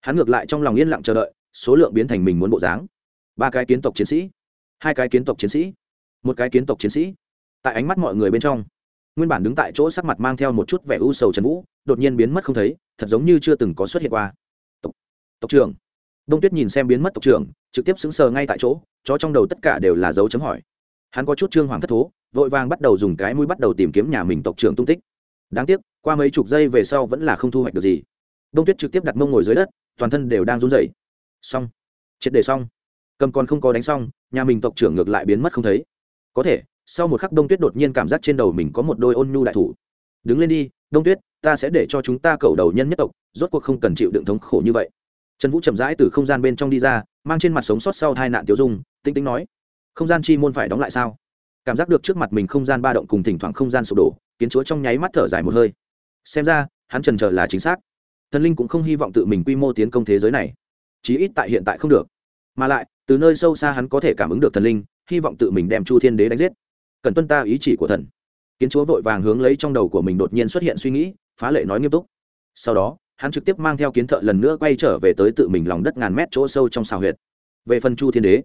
S1: Hắn ngược lại trong lòng yên lặng chờ đợi, số lượng biến thành mình muốn bộ dáng. Ba cái kiến tộc chiến sĩ, hai cái kiến tộc chiến sĩ, một cái kiến tộc chiến sĩ. Tại ánh mắt mọi người bên trong, nguyên bản đứng tại chỗ sắc mặt mang theo một chút vẻ u sầu trần vũ, đột nhiên biến mất không thấy, thật giống như chưa từng có xuất hiện qua tộc, trưởng. Đông tuyết nhìn xem biến mất tộc trưởng trực tiếp xứng sờ ngay tại chỗ cho trong đầu tất cả đều là dấu chấm hỏi. Hắn có chút trương hoàng thất thố vội vàng bắt đầu dùng cái mũi bắt đầu tìm kiếm nhà mình tộc trưởng tung tích. Đáng tiếc qua mấy chục giây về sau vẫn là không thu hoạch được gì. Đông tuyết trực tiếp đặt mông ngồi dưới đất toàn thân đều đang run rẩy. Xong. Triệt đề xong. Cầm còn không có đánh xong nhà mình tộc trưởng ngược lại biến mất không thấy. Có thể sau một khắc đông tuyết đột nhiên cảm giác trên đầu mình có một đôi ôn nhu đại thủ. Đứng lên đi đông tuyết ta sẽ để cho chúng ta cầu đầu nhân nhất tộc rốt cuộc không cần chịu đựng thống khổ như vậy trần vũ chậm rãi từ không gian bên trong đi ra, mang trên mặt sống sót sau hai nạn tiêu dung tinh tinh nói, không gian chi môn phải đóng lại sao? Cảm giác được trước mặt mình không gian ba động cùng thỉnh thoảng không gian sụp đổ, kiến chúa trong nháy mắt thở dài một hơi. Xem ra, hắn trần trờ là chính xác. Thần linh cũng không hy vọng tự mình quy mô tiến công thế giới này. Chí ít tại hiện tại không được. Mà lại, từ nơi sâu xa hắn có thể cảm ứng được thần linh, hy vọng tự mình đem chu thiên đế đánh giết. Cần tuân ta ý chỉ của thần. Kiến chúa vội vàng hướng lấy trong đầu của mình đột nhiên xuất hiện suy nghĩ, phá lệ nói nghiêm túc. Sau đó hắn trực tiếp mang theo kiến thợ lần nữa quay trở về tới tự mình lòng đất ngàn mét chỗ sâu trong xào huyệt. Về phần chu thiên đế,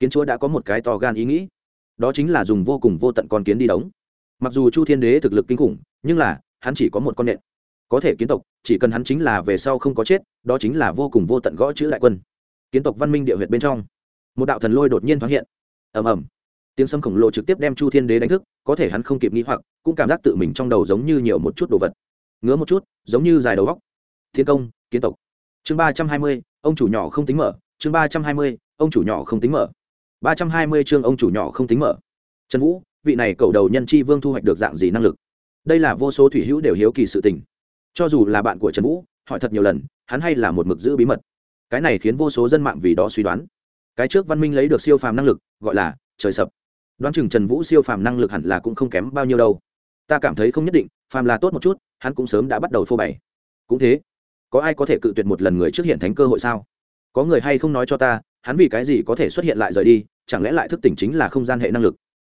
S1: kiến chúa đã có một cái to gan ý nghĩ. Đó chính là dùng vô cùng vô tận con kiến đi đóng. Mặc dù chu thiên đế thực lực kinh khủng, nhưng là, hắn chỉ có một con nện. Có thể kiến tộc, chỉ cần hắn chính là về sau không có chết, đó chính là vô cùng vô tận gõ chữ đại quân. Kiến tộc văn minh địa huyệt bên trong, một đạo thần lôi đột nhiên thoáng hiện. Ầm ầm. Tiếng sấm khổng lồ trực tiếp đem chu thiên đế đánh thức, có thể hắn không kịp nghĩ hoặc, cũng cảm giác tự mình trong đầu giống như nhiều một chút đồ vật. Ngứa một chút, giống như dài đầu góc thiên công, kiến tộc. Chương ba trăm hai mươi, ông chủ nhỏ không tính mở. Chương ba trăm hai mươi, ông chủ nhỏ không tính mở. Ba trăm hai mươi chương ông chủ nhỏ không tính mở. Trần vũ, vị này cầu đầu nhân tri vương thu hoạch được dạng gì năng lực? Đây là vô số thủy hữu đều hiếu kỳ sự tình. Cho dù là bạn của trần vũ, hỏi thật nhiều lần, hắn hay là một mực giữ bí mật. Cái này khiến vô số dân mạng vì đó suy đoán. Cái trước văn minh lấy được siêu phàm năng lực, gọi là trời sập. Đoán chừng trần vũ siêu phàm năng lực hẳn là cũng không kém bao nhiêu đâu. Ta cảm thấy không nhất định, phàm là tốt một chút, hắn cũng sớm đã bắt đầu phô bày. Cũng thế có ai có thể cự tuyệt một lần người trước hiện thánh cơ hội sao? Có người hay không nói cho ta, hắn vì cái gì có thể xuất hiện lại rời đi, chẳng lẽ lại thức tỉnh chính là không gian hệ năng lực?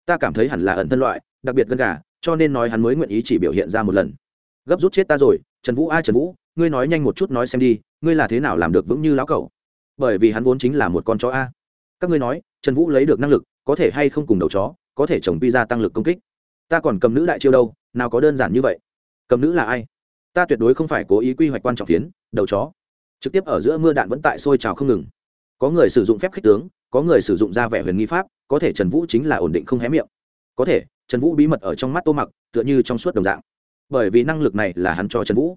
S1: Ta cảm thấy hẳn là ẩn thân loại, đặc biệt gần gà, cho nên nói hắn mới nguyện ý chỉ biểu hiện ra một lần. Gấp rút chết ta rồi, trần vũ ai trần vũ, ngươi nói nhanh một chút nói xem đi, ngươi là thế nào làm được vững như lão cẩu? Bởi vì hắn vốn chính là một con chó a. Các ngươi nói, trần vũ lấy được năng lực, có thể hay không cùng đầu chó, có thể trồng pi ra tăng lực công kích? Ta còn cầm nữ đại chiêu đâu, nào có đơn giản như vậy? Cầm nữ là ai? Ta tuyệt đối không phải cố ý quy hoạch quan trọng phiến, đầu chó. Trực tiếp ở giữa mưa đạn vẫn tại sôi trào không ngừng. Có người sử dụng phép khích tướng, có người sử dụng ra vẻ huyền nghi pháp, có thể trần vũ chính là ổn định không hé miệng. Có thể, trần vũ bí mật ở trong mắt tô mặc, tựa như trong suốt đồng dạng. Bởi vì năng lực này là hắn cho trần vũ.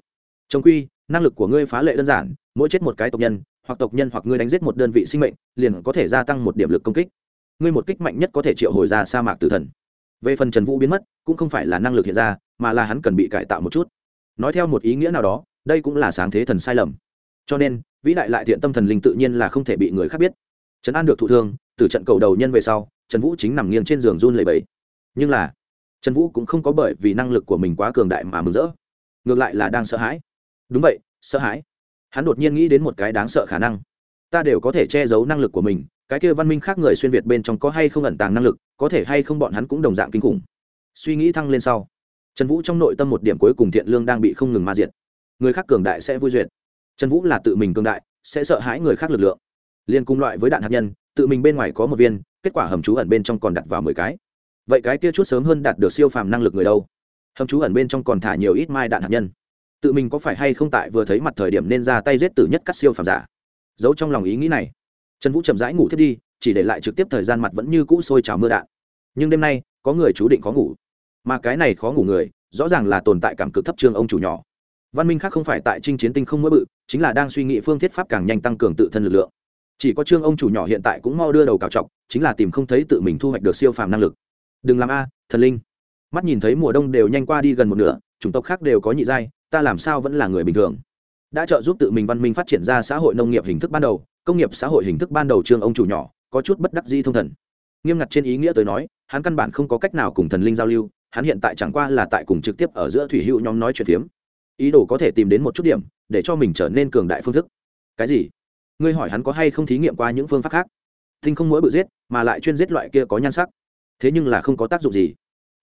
S1: Trong quy, năng lực của ngươi phá lệ đơn giản, mỗi chết một cái tộc nhân, hoặc tộc nhân hoặc ngươi đánh giết một đơn vị sinh mệnh, liền có thể gia tăng một điểm lực công kích. Ngươi một kích mạnh nhất có thể triệu hồi ra sa mạc tử thần. Về phần trần vũ biến mất, cũng không phải là năng lực hiện ra, mà là hắn cần bị cải tạo một chút nói theo một ý nghĩa nào đó, đây cũng là sáng thế thần sai lầm. Cho nên, vĩ đại lại thiện tâm thần linh tự nhiên là không thể bị người khác biết. Trấn an được thụ thương, từ trận cầu đầu nhân về sau, trần vũ chính nằm nghiêng trên giường run lầy bẫy nhưng là, trần vũ cũng không có bởi vì năng lực của mình quá cường đại mà mừng rỡ. Ngược lại là đang sợ hãi. Đúng vậy, sợ hãi. Hắn đột nhiên nghĩ đến một cái đáng sợ khả năng. Ta đều có thể che giấu năng lực của mình, cái kia văn minh khác người xuyên việt bên trong có hay không ẩn tàng năng lực, có thể hay không bọn hắn cũng đồng dạng kinh khủng. Suy nghĩ thăng lên sau trần vũ trong nội tâm một điểm cuối cùng thiện lương đang bị không ngừng ma diệt. Người khác cường đại sẽ vui duyệt. Trần vũ là tự mình cường đại, sẽ sợ hãi người khác lực lượng. Liên cung loại với đạn hạt nhân, tự mình bên ngoài có một viên, kết quả hầm trú ẩn bên trong còn đặt vào mười cái. Vậy cái kia chút sớm hơn đạt được siêu phàm năng lực người đâu? Hầm trú ẩn bên trong còn thả nhiều ít mai đạn hạt nhân. Tự mình có phải hay không tại vừa thấy mặt thời điểm nên ra tay giết tử nhất cắt siêu phàm giả? Giấu trong lòng ý nghĩ này, trần vũ chậm rãi ngủ thiết đi, chỉ để lại trực tiếp thời gian mặt vẫn như cũ sôi trào mưa đạn. Nhưng đêm nay, có người chú định khó ngủ mà cái này khó ngủ người, rõ ràng là tồn tại cảm cực thấp trương ông chủ nhỏ. Văn minh khác không phải tại trinh chiến tinh không mỗi bự, chính là đang suy nghĩ phương thiết pháp càng nhanh tăng cường tự thân lực lượng. Chỉ có trương ông chủ nhỏ hiện tại cũng mau đưa đầu cào trọng chính là tìm không thấy tự mình thu hoạch được siêu phàm năng lực. Đừng làm a, thần linh. Mắt nhìn thấy mùa đông đều nhanh qua đi gần một nửa, chủng tộc khác đều có nhị giai, ta làm sao vẫn là người bình thường? Đã trợ giúp tự mình văn minh phát triển ra xã hội nông nghiệp hình thức ban đầu, công nghiệp xã hội hình thức ban đầu trương ông chủ nhỏ, có chút bất đắc di thông thần. Nghiêm ngặt trên ý nghĩa tới nói, hắn căn bản không có cách nào cùng thần linh giao lưu hắn hiện tại chẳng qua là tại cùng trực tiếp ở giữa thủy hữu nhóm nói chuyện phiếm. Ý đồ có thể tìm đến một chút điểm, để cho mình trở nên cường đại phương thức. Cái gì? Ngươi hỏi hắn có hay không thí nghiệm qua những phương pháp khác? Tinh không mỗi bự giết, mà lại chuyên giết loại kia có nhan sắc. Thế nhưng là không có tác dụng gì.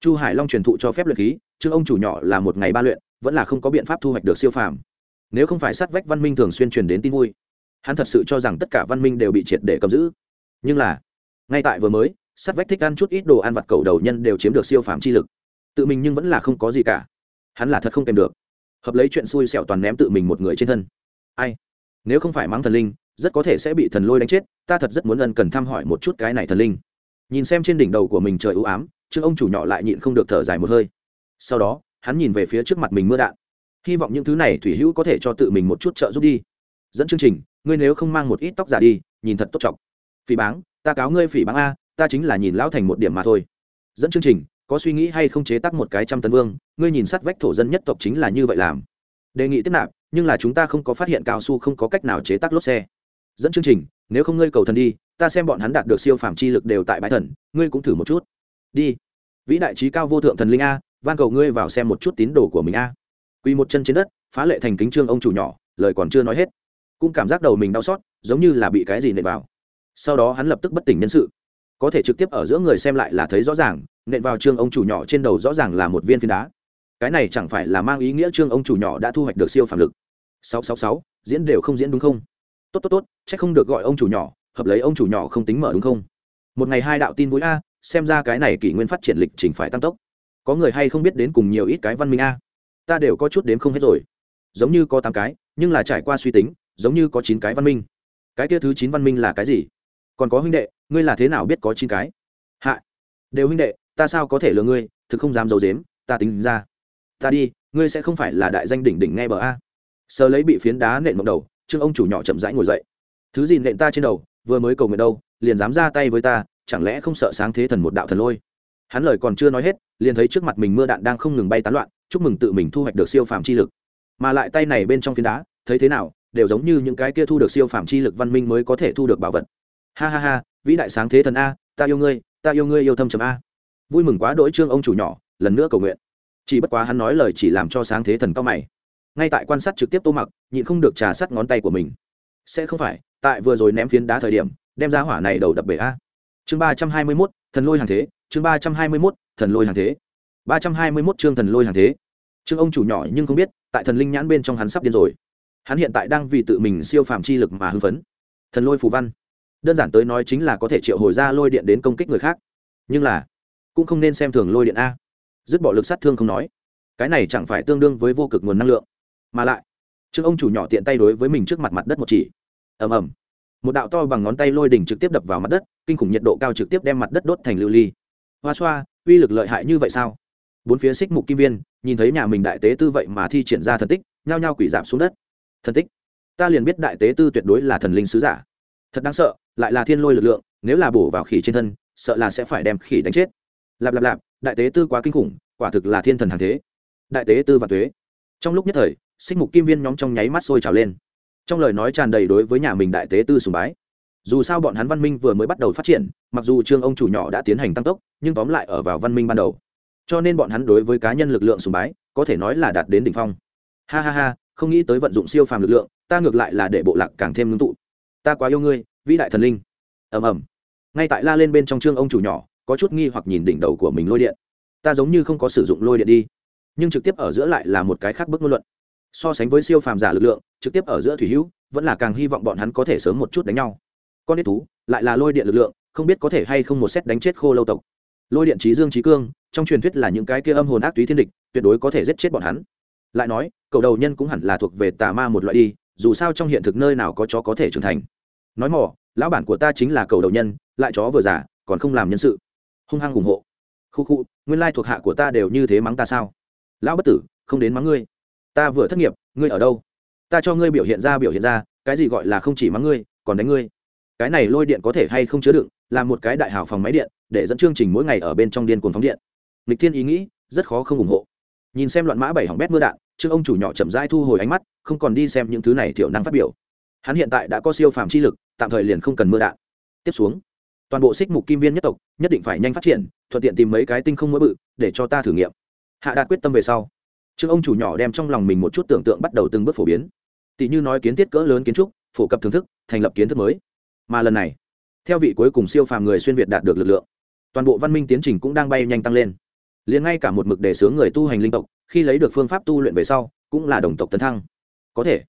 S1: Chu hải long truyền thụ cho phép luyện khí, chứ ông chủ nhỏ là một ngày ba luyện, vẫn là không có biện pháp thu hoạch được siêu phàm. Nếu không phải sát vách văn minh thường xuyên truyền đến tin vui, hắn thật sự cho rằng tất cả văn minh đều bị triệt để cầm giữ. Nhưng là, ngay tại vừa mới, sát vách thích ăn chút ít đồ ăn vặt cầu đầu nhân đều chiếm được siêu phàm chi lực tự mình nhưng vẫn là không có gì cả. Hắn là thật không kèm được. Hợp lấy chuyện xui xẻo toàn ném tự mình một người trên thân. Ai? Nếu không phải mắng thần linh, rất có thể sẽ bị thần lôi đánh chết, ta thật rất muốn ân cần thăm hỏi một chút cái này thần linh. Nhìn xem trên đỉnh đầu của mình trời ưu ám chứ ông chủ nhỏ lại nhịn không được thở dài một hơi. Sau đó, hắn nhìn về phía trước mặt mình mưa đạn. Hy vọng những thứ này thủy hữu có thể cho tự mình một chút trợ giúp đi. Dẫn chương trình, ngươi nếu không mang một ít tóc giả đi, nhìn thật tốt chọc. Phỉ báng, ta cáo ngươi phỉ báng a, ta chính là nhìn lão thành một điểm mà thôi. Dẫn chương trình có suy nghĩ hay không chế tác một cái trăm tấn vương, ngươi nhìn sát vách thổ dân nhất tộc chính là như vậy làm. Đề nghị tiếp nạp, nhưng là chúng ta không có phát hiện cao su không có cách nào chế tác lốp xe. Dẫn chương trình, nếu không ngươi cầu thần đi, ta xem bọn hắn đạt được siêu phàm chi lực đều tại bãi thần, ngươi cũng thử một chút. Đi. Vĩ đại trí cao vô thượng thần linh a, van cầu ngươi vào xem một chút tín đồ của mình a. Quỳ một chân trên đất, phá lệ thành kính trương ông chủ nhỏ, lời còn chưa nói hết. Cũng cảm giác đầu mình đau xót, giống như là bị cái gì nệ vào. Sau đó hắn lập tức bất tỉnh nhân sự. Có thể trực tiếp ở giữa người xem lại là thấy rõ ràng nện vào trương ông chủ nhỏ trên đầu rõ ràng là một viên phiến đá. Cái này chẳng phải là mang ý nghĩa trương ông chủ nhỏ đã thu hoạch được siêu phàm lực. Sáu sáu sáu, diễn đều không diễn đúng không? Tốt tốt tốt c h ắ c không được gọi ông chủ nhỏ, hợp lấy ông chủ nhỏ không tính mở đúng không? Một ngày hai đạo tin vui a, xem ra cái này kỷ nguyên phát triển lịch trình phải tăng tốc. Có người hay không biết đến cùng nhiều ít cái văn minh a? Ta đều có chút đếm không hết rồi. Giống như có tám cái, nhưng là trải qua suy tính, giống như có chín cái văn minh. Cái kia thứ chín văn minh là cái gì? Còn có huynh đệ, ngươi là thế nào biết có chín cái? Hạ. Đều huynh đệ ta sao có thể lừa ngươi, thực không dám d i ấ u dếm ta tính ra. Ta đi, ngươi sẽ không phải là đại danh đỉnh đỉnh nghe bờ a. Sờ lấy bị phiến đá nện mộng đầu, trương ông chủ nhỏ chậm rãi ngồi dậy. Thứ gì nện ta trên đầu, vừa mới cầu nguyện đâu, liền dám ra tay với ta, chẳng lẽ không sợ sáng thế thần một đạo thần lôi? Hắn lời còn chưa nói hết, liền thấy trước mặt mình mưa đạn đang không ngừng bay tán loạn, chúc mừng tự mình thu hoạch được siêu phàm chi lực. Mà lại tay này bên trong phiến đá, thấy thế nào, đều giống như những cái kia thu được siêu phàm chi lực văn minh mới có thể thu được bảo vật. Ha ha ha, vĩ đại sáng thế thần a, ta yêu ngươi, ta yêu ngươi yêu thâm trầm a vui mừng quá đỗi trương ông chủ nhỏ, lần nữa cầu nguyện. Chỉ bất quá hắn nói lời chỉ làm cho sáng thế thần cao mày. Ngay tại quan sát trực tiếp tô mặc, nhịn không được trà sát ngón tay của mình. Sẽ không phải, tại vừa rồi ném phiến đá thời điểm, đem ra hỏa này đầu đập bể a. Chương ba trăm hai mươi mốt, thần lôi hàng thế, chương ba trăm hai mươi mốt, thần lôi hàng thế. ba trăm hai mươi mốt chương thần lôi hàng thế. Chương ông chủ nhỏ nhưng không biết, tại thần linh nhãn bên trong hắn sắp điên rồi. Hắn hiện tại đang vì tự mình siêu phàm chi lực mà hưng phấn. Thần lôi phù văn. Đơn giản tới nói chính là có thể triệu hồi ra lôi điện đến công kích người khác. Nhưng là cũng không nên xem thường lôi điện a. Dứt bỏ lực sát thương không nói. Cái này chẳng phải tương đương với vô cực nguồn năng lượng. Mà lại, trương ông chủ nhỏ tiện tay đối với mình trước mặt mặt đất một chỉ. Ầm ầm. Một đạo to bằng ngón tay lôi đỉnh trực tiếp đập vào mặt đất, kinh khủng nhiệt độ cao trực tiếp đem mặt đất đốt thành lưu ly. Hoa xoa, uy lực lợi hại như vậy sao? Bốn phía xích mục kim viên, nhìn thấy nhà mình đại tế tư vậy mà thi triển ra thần tích, nhao nhao quỷ giảm xuống đất. Thần tích? Ta liền biết đại tế tư tuyệt đối là thần linh sứ giả. Thật đáng sợ, lại là thiên lôi lực lượng, nếu là bổ vào khỉ trên thân, sợ là sẽ phải đem khỉ đánh chết lạp lạp lạp, đại tế tư quá kinh khủng, quả thực là thiên thần hàng thế. Đại tế tư và thuế trong lúc nhất thời sinh mục kim viên nhóm trong nháy mắt sôi trào lên. Trong lời nói tràn đầy đối với nhà mình đại tế tư sùng bái. Dù sao bọn hắn văn minh vừa mới bắt đầu phát triển, mặc dù trương ông chủ nhỏ đã tiến hành tăng tốc, nhưng tóm lại ở vào văn minh ban đầu. Cho nên bọn hắn đối với cá nhân lực lượng sùng bái, có thể nói là đạt đến đỉnh phong. Ha ha ha, không nghĩ tới vận dụng siêu phàm lực lượng, ta ngược lại là để bộ lạc càng thêm ngưng tụ. Ta quá yêu ngươi, vĩ đại thần linh. Ầm ầm. Ngay tại la lên bên trong trương ông chủ nhỏ có chút nghi hoặc nhìn đỉnh đầu của mình lôi điện. Ta giống như không có sử dụng lôi điện đi, nhưng trực tiếp ở giữa lại là một cái khác bức ngôn luận. So sánh với siêu phàm giả lực lượng, trực tiếp ở giữa thủy hữu, vẫn là càng hy vọng bọn hắn có thể sớm một chút đánh nhau. Con đít thú, lại là lôi điện lực lượng, không biết có thể hay không một xét đánh chết khô lâu tộc. Lôi điện trí dương trí cương, trong truyền thuyết là những cái kia âm hồn ác túy thiên địch, tuyệt đối có thể giết chết bọn hắn. Lại nói cầu đầu nhân cũng hẳn là thuộc về tà ma một loại đi, dù sao trong hiện thực nơi nào có chó có thể trưởng thành. Nói mỏ, lão bản của ta chính là cầu đầu nhân, lại chó vừa giả còn không làm nhân sự hung hăng ủng hộ. Khu khu, nguyên lai thuộc hạ của ta đều như thế mắng ta sao? Lão bất tử, không đến mắng ngươi. Ta vừa thất nghiệp, ngươi ở đâu? Ta cho ngươi biểu hiện ra biểu hiện ra, cái gì gọi là không chỉ mắng ngươi, còn đánh ngươi. Cái này lôi điện có thể hay không chứa đựng, là một cái đại hào phòng máy điện, để dẫn chương trình mỗi ngày ở bên trong điên cuồng phóng điện. Lịch thiên ý nghĩ, rất khó không ủng hộ. Nhìn xem loạn mã bảy hỏng bét mưa đạn, trương ông chủ nhỏ chậm rãi thu hồi ánh mắt, không còn đi xem những thứ này thiểu năng phát biểu. Hắn hiện tại đã có siêu phàm chi lực, tạm thời liền không cần mưa đạn. Tiếp xuống toàn bộ xích mục kim viên nhất tộc, nhất định phải nhanh phát triển, thuận tiện tìm mấy cái tinh không mỗi bự, để cho ta thử nghiệm. Hạ đạt quyết tâm về sau, trương ông chủ nhỏ đem trong lòng mình một chút tưởng tượng bắt đầu từng bước phổ biến. Tỷ như nói kiến thiết cỡ lớn kiến trúc, phổ cập thưởng thức, thành lập kiến thức mới. Mà lần này, theo vị cuối cùng siêu phàm người xuyên việt đạt được lực lượng, toàn bộ văn minh tiến trình cũng đang bay nhanh tăng lên. Liền ngay cả một mực đề xướng người tu hành linh tộc, khi lấy được phương pháp tu luyện về sau, cũng là đồng tộc tấn thăng. Có thể,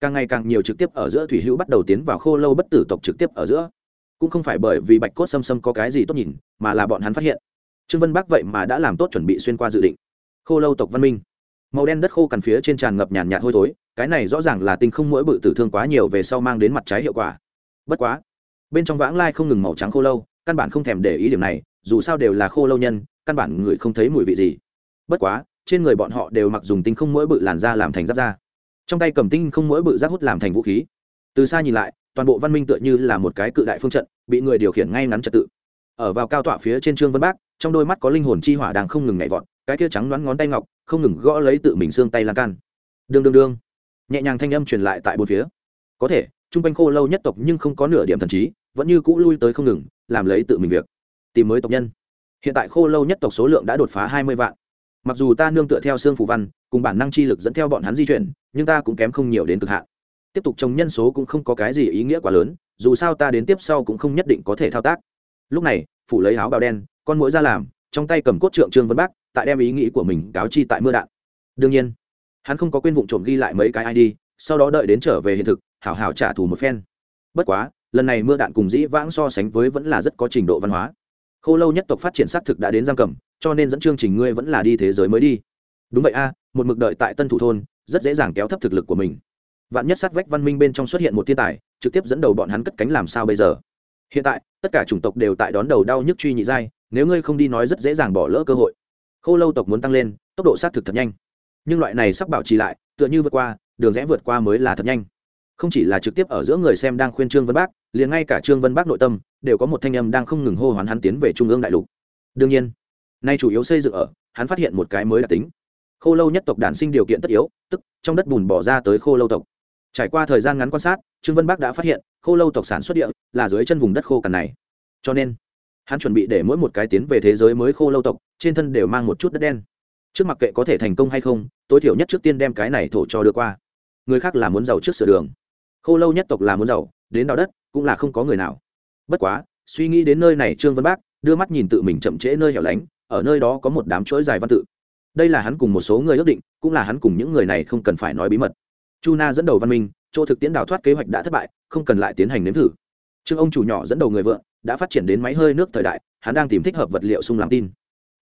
S1: càng ngày càng nhiều trực tiếp ở giữa thủy hữu bắt đầu tiến vào khô lâu bất tử tộc trực tiếp ở giữa cũng không phải bởi vì bạch cốt xâm xâm có cái gì tốt nhìn, mà là bọn hắn phát hiện. Trương vân bắc vậy mà đã làm tốt chuẩn bị xuyên qua dự định. Khô lâu tộc văn minh. Màu đen đất khô cằn phía trên tràn ngập nhàn nhạt hôi thối, cái này rõ ràng là tinh không mỗi bự tử thương quá nhiều về sau mang đến mặt trái hiệu quả. Bất quá, bên trong vãng lai không ngừng màu trắng khô lâu, căn bản không thèm để ý điểm này, dù sao đều là khô lâu nhân, căn bản người không thấy mùi vị gì. Bất quá, trên người bọn họ đều mặc dùng tinh không mỗi bự làn da làm thành giáp da. Trong tay cầm tinh không mỗi bự giáp hút làm thành vũ khí. Từ xa nhìn lại toàn bộ văn minh tựa như là một cái cự đại phương trận, bị người điều khiển ngay ngắn trật tự. Ở vào cao tọa phía trên trương vân bác, trong đôi mắt có linh hồn chi hỏa đang không ngừng nhảy vọt, cái kia trắng đoán ngón tay ngọc, không ngừng gõ lấy tự mình xương tay lan can. Đương đương đương nhẹ nhàng thanh âm truyền lại tại bốn phía. Có thể trung quanh khô lâu nhất tộc nhưng không có nửa điểm thần trí, vẫn như cũ lui tới không ngừng, làm lấy tự mình việc. Tìm mới tộc nhân. Hiện tại khô lâu nhất tộc số lượng đã đột phá hai mươi vạn. Mặc dù ta nương tựa theo xương phù văn, cùng bản năng chi lực dẫn theo bọn hắn di chuyển, nhưng ta cũng kém không nhiều đến cực hạn tiếp tục trồng nhân số cũng không có cái gì ý nghĩa quá lớn, dù sao ta đến tiếp sau cũng không nhất định có thể thao tác. Lúc này, phủ lấy áo bào đen, con mũi ra làm, trong tay cầm cốt trượng trương vân bắc tại đem ý nghĩ của mình cáo chi tại mưa đạn. Đương nhiên, hắn không có quên vụ trộm ghi lại mấy cái id sau đó đợi đến trở về hiện thực, hảo hảo trả thù một phen. Bất quá, lần này mưa đạn cùng dĩ vãng so sánh với vẫn là rất có trình độ văn hóa. Khô lâu nhất tộc phát triển xác thực đã đến giam cầm, cho nên dẫn chương trình ngươi vẫn là đi thế giới mới đi. Đúng vậy a, một mực đợi tại tân thủ thôn, rất dễ dàng kéo thấp thực lực của mình vạn nhất sát vách văn minh bên trong xuất hiện một thiên tài, trực tiếp dẫn đầu bọn hắn cất cánh làm sao bây giờ? Hiện tại, tất cả chủng tộc đều tại đón đầu đau nhức truy nhị giai, nếu ngươi không đi nói rất dễ dàng bỏ lỡ cơ hội. Khô lâu tộc muốn tăng lên, tốc độ sát thực thật nhanh. Nhưng loại này sắp bảo trì lại, tựa như vượt qua, đường rẽ vượt qua mới là thật nhanh. Không chỉ là trực tiếp ở giữa người xem đang khuyên trương vân bác, liền ngay cả trương vân bác nội tâm đều có một thanh âm đang không ngừng hô hoán hắn tiến về trung ương đại lục. Đương nhiên, nay chủ yếu xây dựng ở, hắn phát hiện một cái mới đặc tính. Khô lâu nhất tộc đản sinh điều kiện tất yếu, tức trong đất bùn bỏ ra tới khô lâu tộc trải qua thời gian ngắn quan sát, trương vân Bắc đã phát hiện, khô lâu tộc sản xuất địa là dưới chân vùng đất khô cằn này. Cho nên, hắn chuẩn bị để mỗi một cái tiến về thế giới mới khô lâu tộc, trên thân đều mang một chút đất đen. Trước mặc kệ có thể thành công hay không, tối thiểu nhất trước tiên đem cái này thổ cho đưa qua. Người khác là muốn giàu trước sửa đường. Khô lâu nhất tộc là muốn giàu, đến đào đất cũng là không có người nào. Bất quá, suy nghĩ đến nơi này trương vân bác đưa mắt nhìn tự mình chậm trễ nơi hẻo lánh, ở nơi đó có một đám chuỗi dài văn tự. Đây là hắn cùng một số người ước định, cũng là hắn cùng những người này không cần phải nói bí mật chu na dẫn đầu văn minh, chỗ thực tiễn đào thoát kế hoạch đã thất bại, không cần lại tiến hành nếm thử. Trương ông chủ nhỏ dẫn đầu người vợ, đã phát triển đến máy hơi nước thời đại, hắn đang tìm thích hợp vật liệu sung làm tin.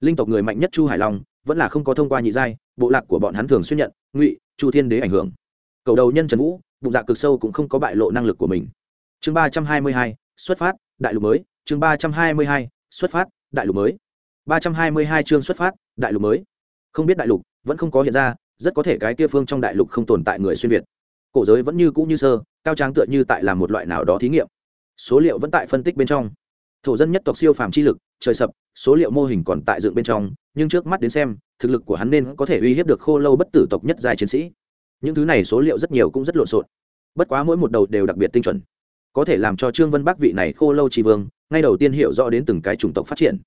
S1: Linh tộc người mạnh nhất chu hải long, vẫn là không có thông qua nhị giai, bộ lạc của bọn hắn thường xuyên nhận, ngụy, chu thiên đế ảnh hưởng. Cầu đầu nhân trần vũ, bụng dạ cực sâu cũng không có bại lộ năng lực của mình. Chương ba trăm hai mươi hai, xuất phát, đại lục mới. Chương ba trăm hai mươi hai, xuất phát, đại lục mới. ba trăm hai mươi hai chương xuất phát, đại lục mới. Không biết đại lục vẫn không có hiện ra rất có thể cái kia phương trong đại lục không tồn tại người xuyên việt. Cổ giới vẫn như cũ như sơ, cao tráng tựa như tại là một loại nào đó thí nghiệm. Số liệu vẫn tại phân tích bên trong. Thổ dân nhất tộc siêu phàm chi lực, trời sập, số liệu mô hình còn tại dựng bên trong, nhưng trước mắt đến xem, thực lực của hắn nên có thể uy hiếp được khô lâu bất tử tộc nhất dài chiến sĩ. Những thứ này số liệu rất nhiều cũng rất lộn xộn. Bất quá mỗi một đầu đều đặc biệt tinh chuẩn. Có thể làm cho trương vân bắc vị này khô lâu tri vương, ngay đầu tiên hiểu rõ đến từng cái chủng tộc phát triển.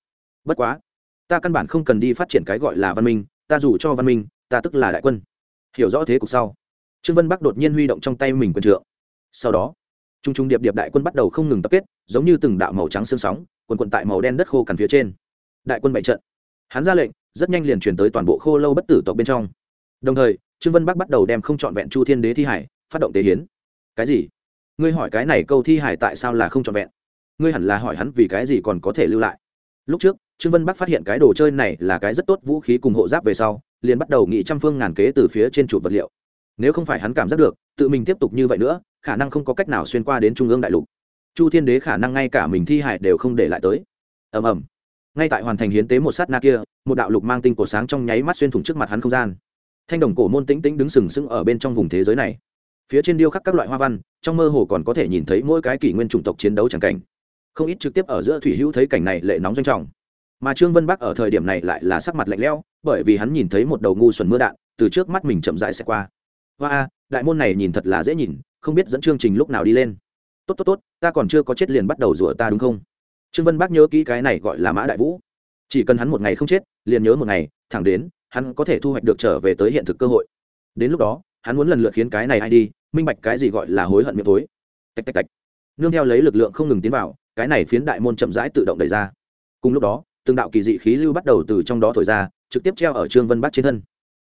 S1: Bất quá, ta căn bản không cần đi phát triển cái gọi là văn minh, ta dù cho văn minh ta tức là đại quân. Hiểu rõ thế cục sau, trương vân bắc đột nhiên huy động trong tay mình quân trượng. Sau đó t r u n g t r u n g điệp điệp đại quân bắt đầu không ngừng tập kết, giống như từng đạo màu trắng xương sóng, quần quận tại màu đen đất khô cằn phía trên. Đại quân bại trận. Hắn ra lệnh, rất nhanh liền chuyển tới toàn bộ khô lâu bất tử tộc bên trong. Đồng thời, trương vân bắc bắt đầu đem không trọn vẹn chu thiên đế thi hải phát động tế hiến. Cái gì? Ngươi hỏi cái này câu thi hải tại sao là không trọn vẹn? Ngươi hẳn là hỏi hắn vì cái gì còn có thể lưu lại. Lúc trước trương vân bắc phát hiện cái đồ chơi này là cái rất tốt vũ khí cùng hộ giáp về sau, liền bắt đầu nghị trăm phương ngàn kế từ phía trên chủ vật liệu. Nếu không phải hắn cảm giác được, tự mình tiếp tục như vậy nữa, khả năng không có cách nào xuyên qua đến trung ương đại lục. Chu thiên đế khả năng ngay cả mình thi hải đều không để lại tới. Ầm ầm. Ngay tại hoàn thành hiến tế một sát na kia, một đạo lục mang tinh cổ sáng trong nháy mắt xuyên thủng trước mặt hắn không gian. Thanh đồng cổ môn tĩnh tĩnh đứng sừng sững ở bên trong vùng thế giới này. Phía trên điêu khắc các loại hoa văn, trong mơ hồ còn có thể nhìn thấy mỗi cái kỷ nguyên chủng tộc chiến đấu c cảnh. Không ít trực tiếp ở giữa thủy hữu thấy cảnh này lệ nóng doanh trọng mà trương vân bắc ở thời điểm này lại là sắc mặt lạnh lẽo, bởi vì hắn nhìn thấy một đầu ngu xuẩn mưa đạn từ trước mắt mình chậm rãi sẽ qua. Hoa đại môn này nhìn thật là dễ nhìn, không biết dẫn chương trình lúc nào đi lên. Tốt tốt tốt, ta còn chưa có chết liền bắt đầu rủa ta đúng không? Trương vân bắc nhớ kỹ cái này gọi là mã đại vũ. Chỉ cần hắn một ngày không chết, liền nhớ một ngày, thẳng đến, hắn có thể thu hoạch được trở về tới hiện thực cơ hội. Đến lúc đó, hắn muốn lần lượt khiến cái này ai đi, minh bạch cái gì gọi là hối hận miệng tối. Tạch tạch tạch. Nương theo lấy lực lượng không ngừng tiến vào, cái này phiến đại môn chậm rãi tự động đẩy ra. Cùng lúc đó từng đạo kỳ dị khí lưu bắt đầu từ trong đó thổi ra, trực tiếp treo ở trương vân bát trên thân.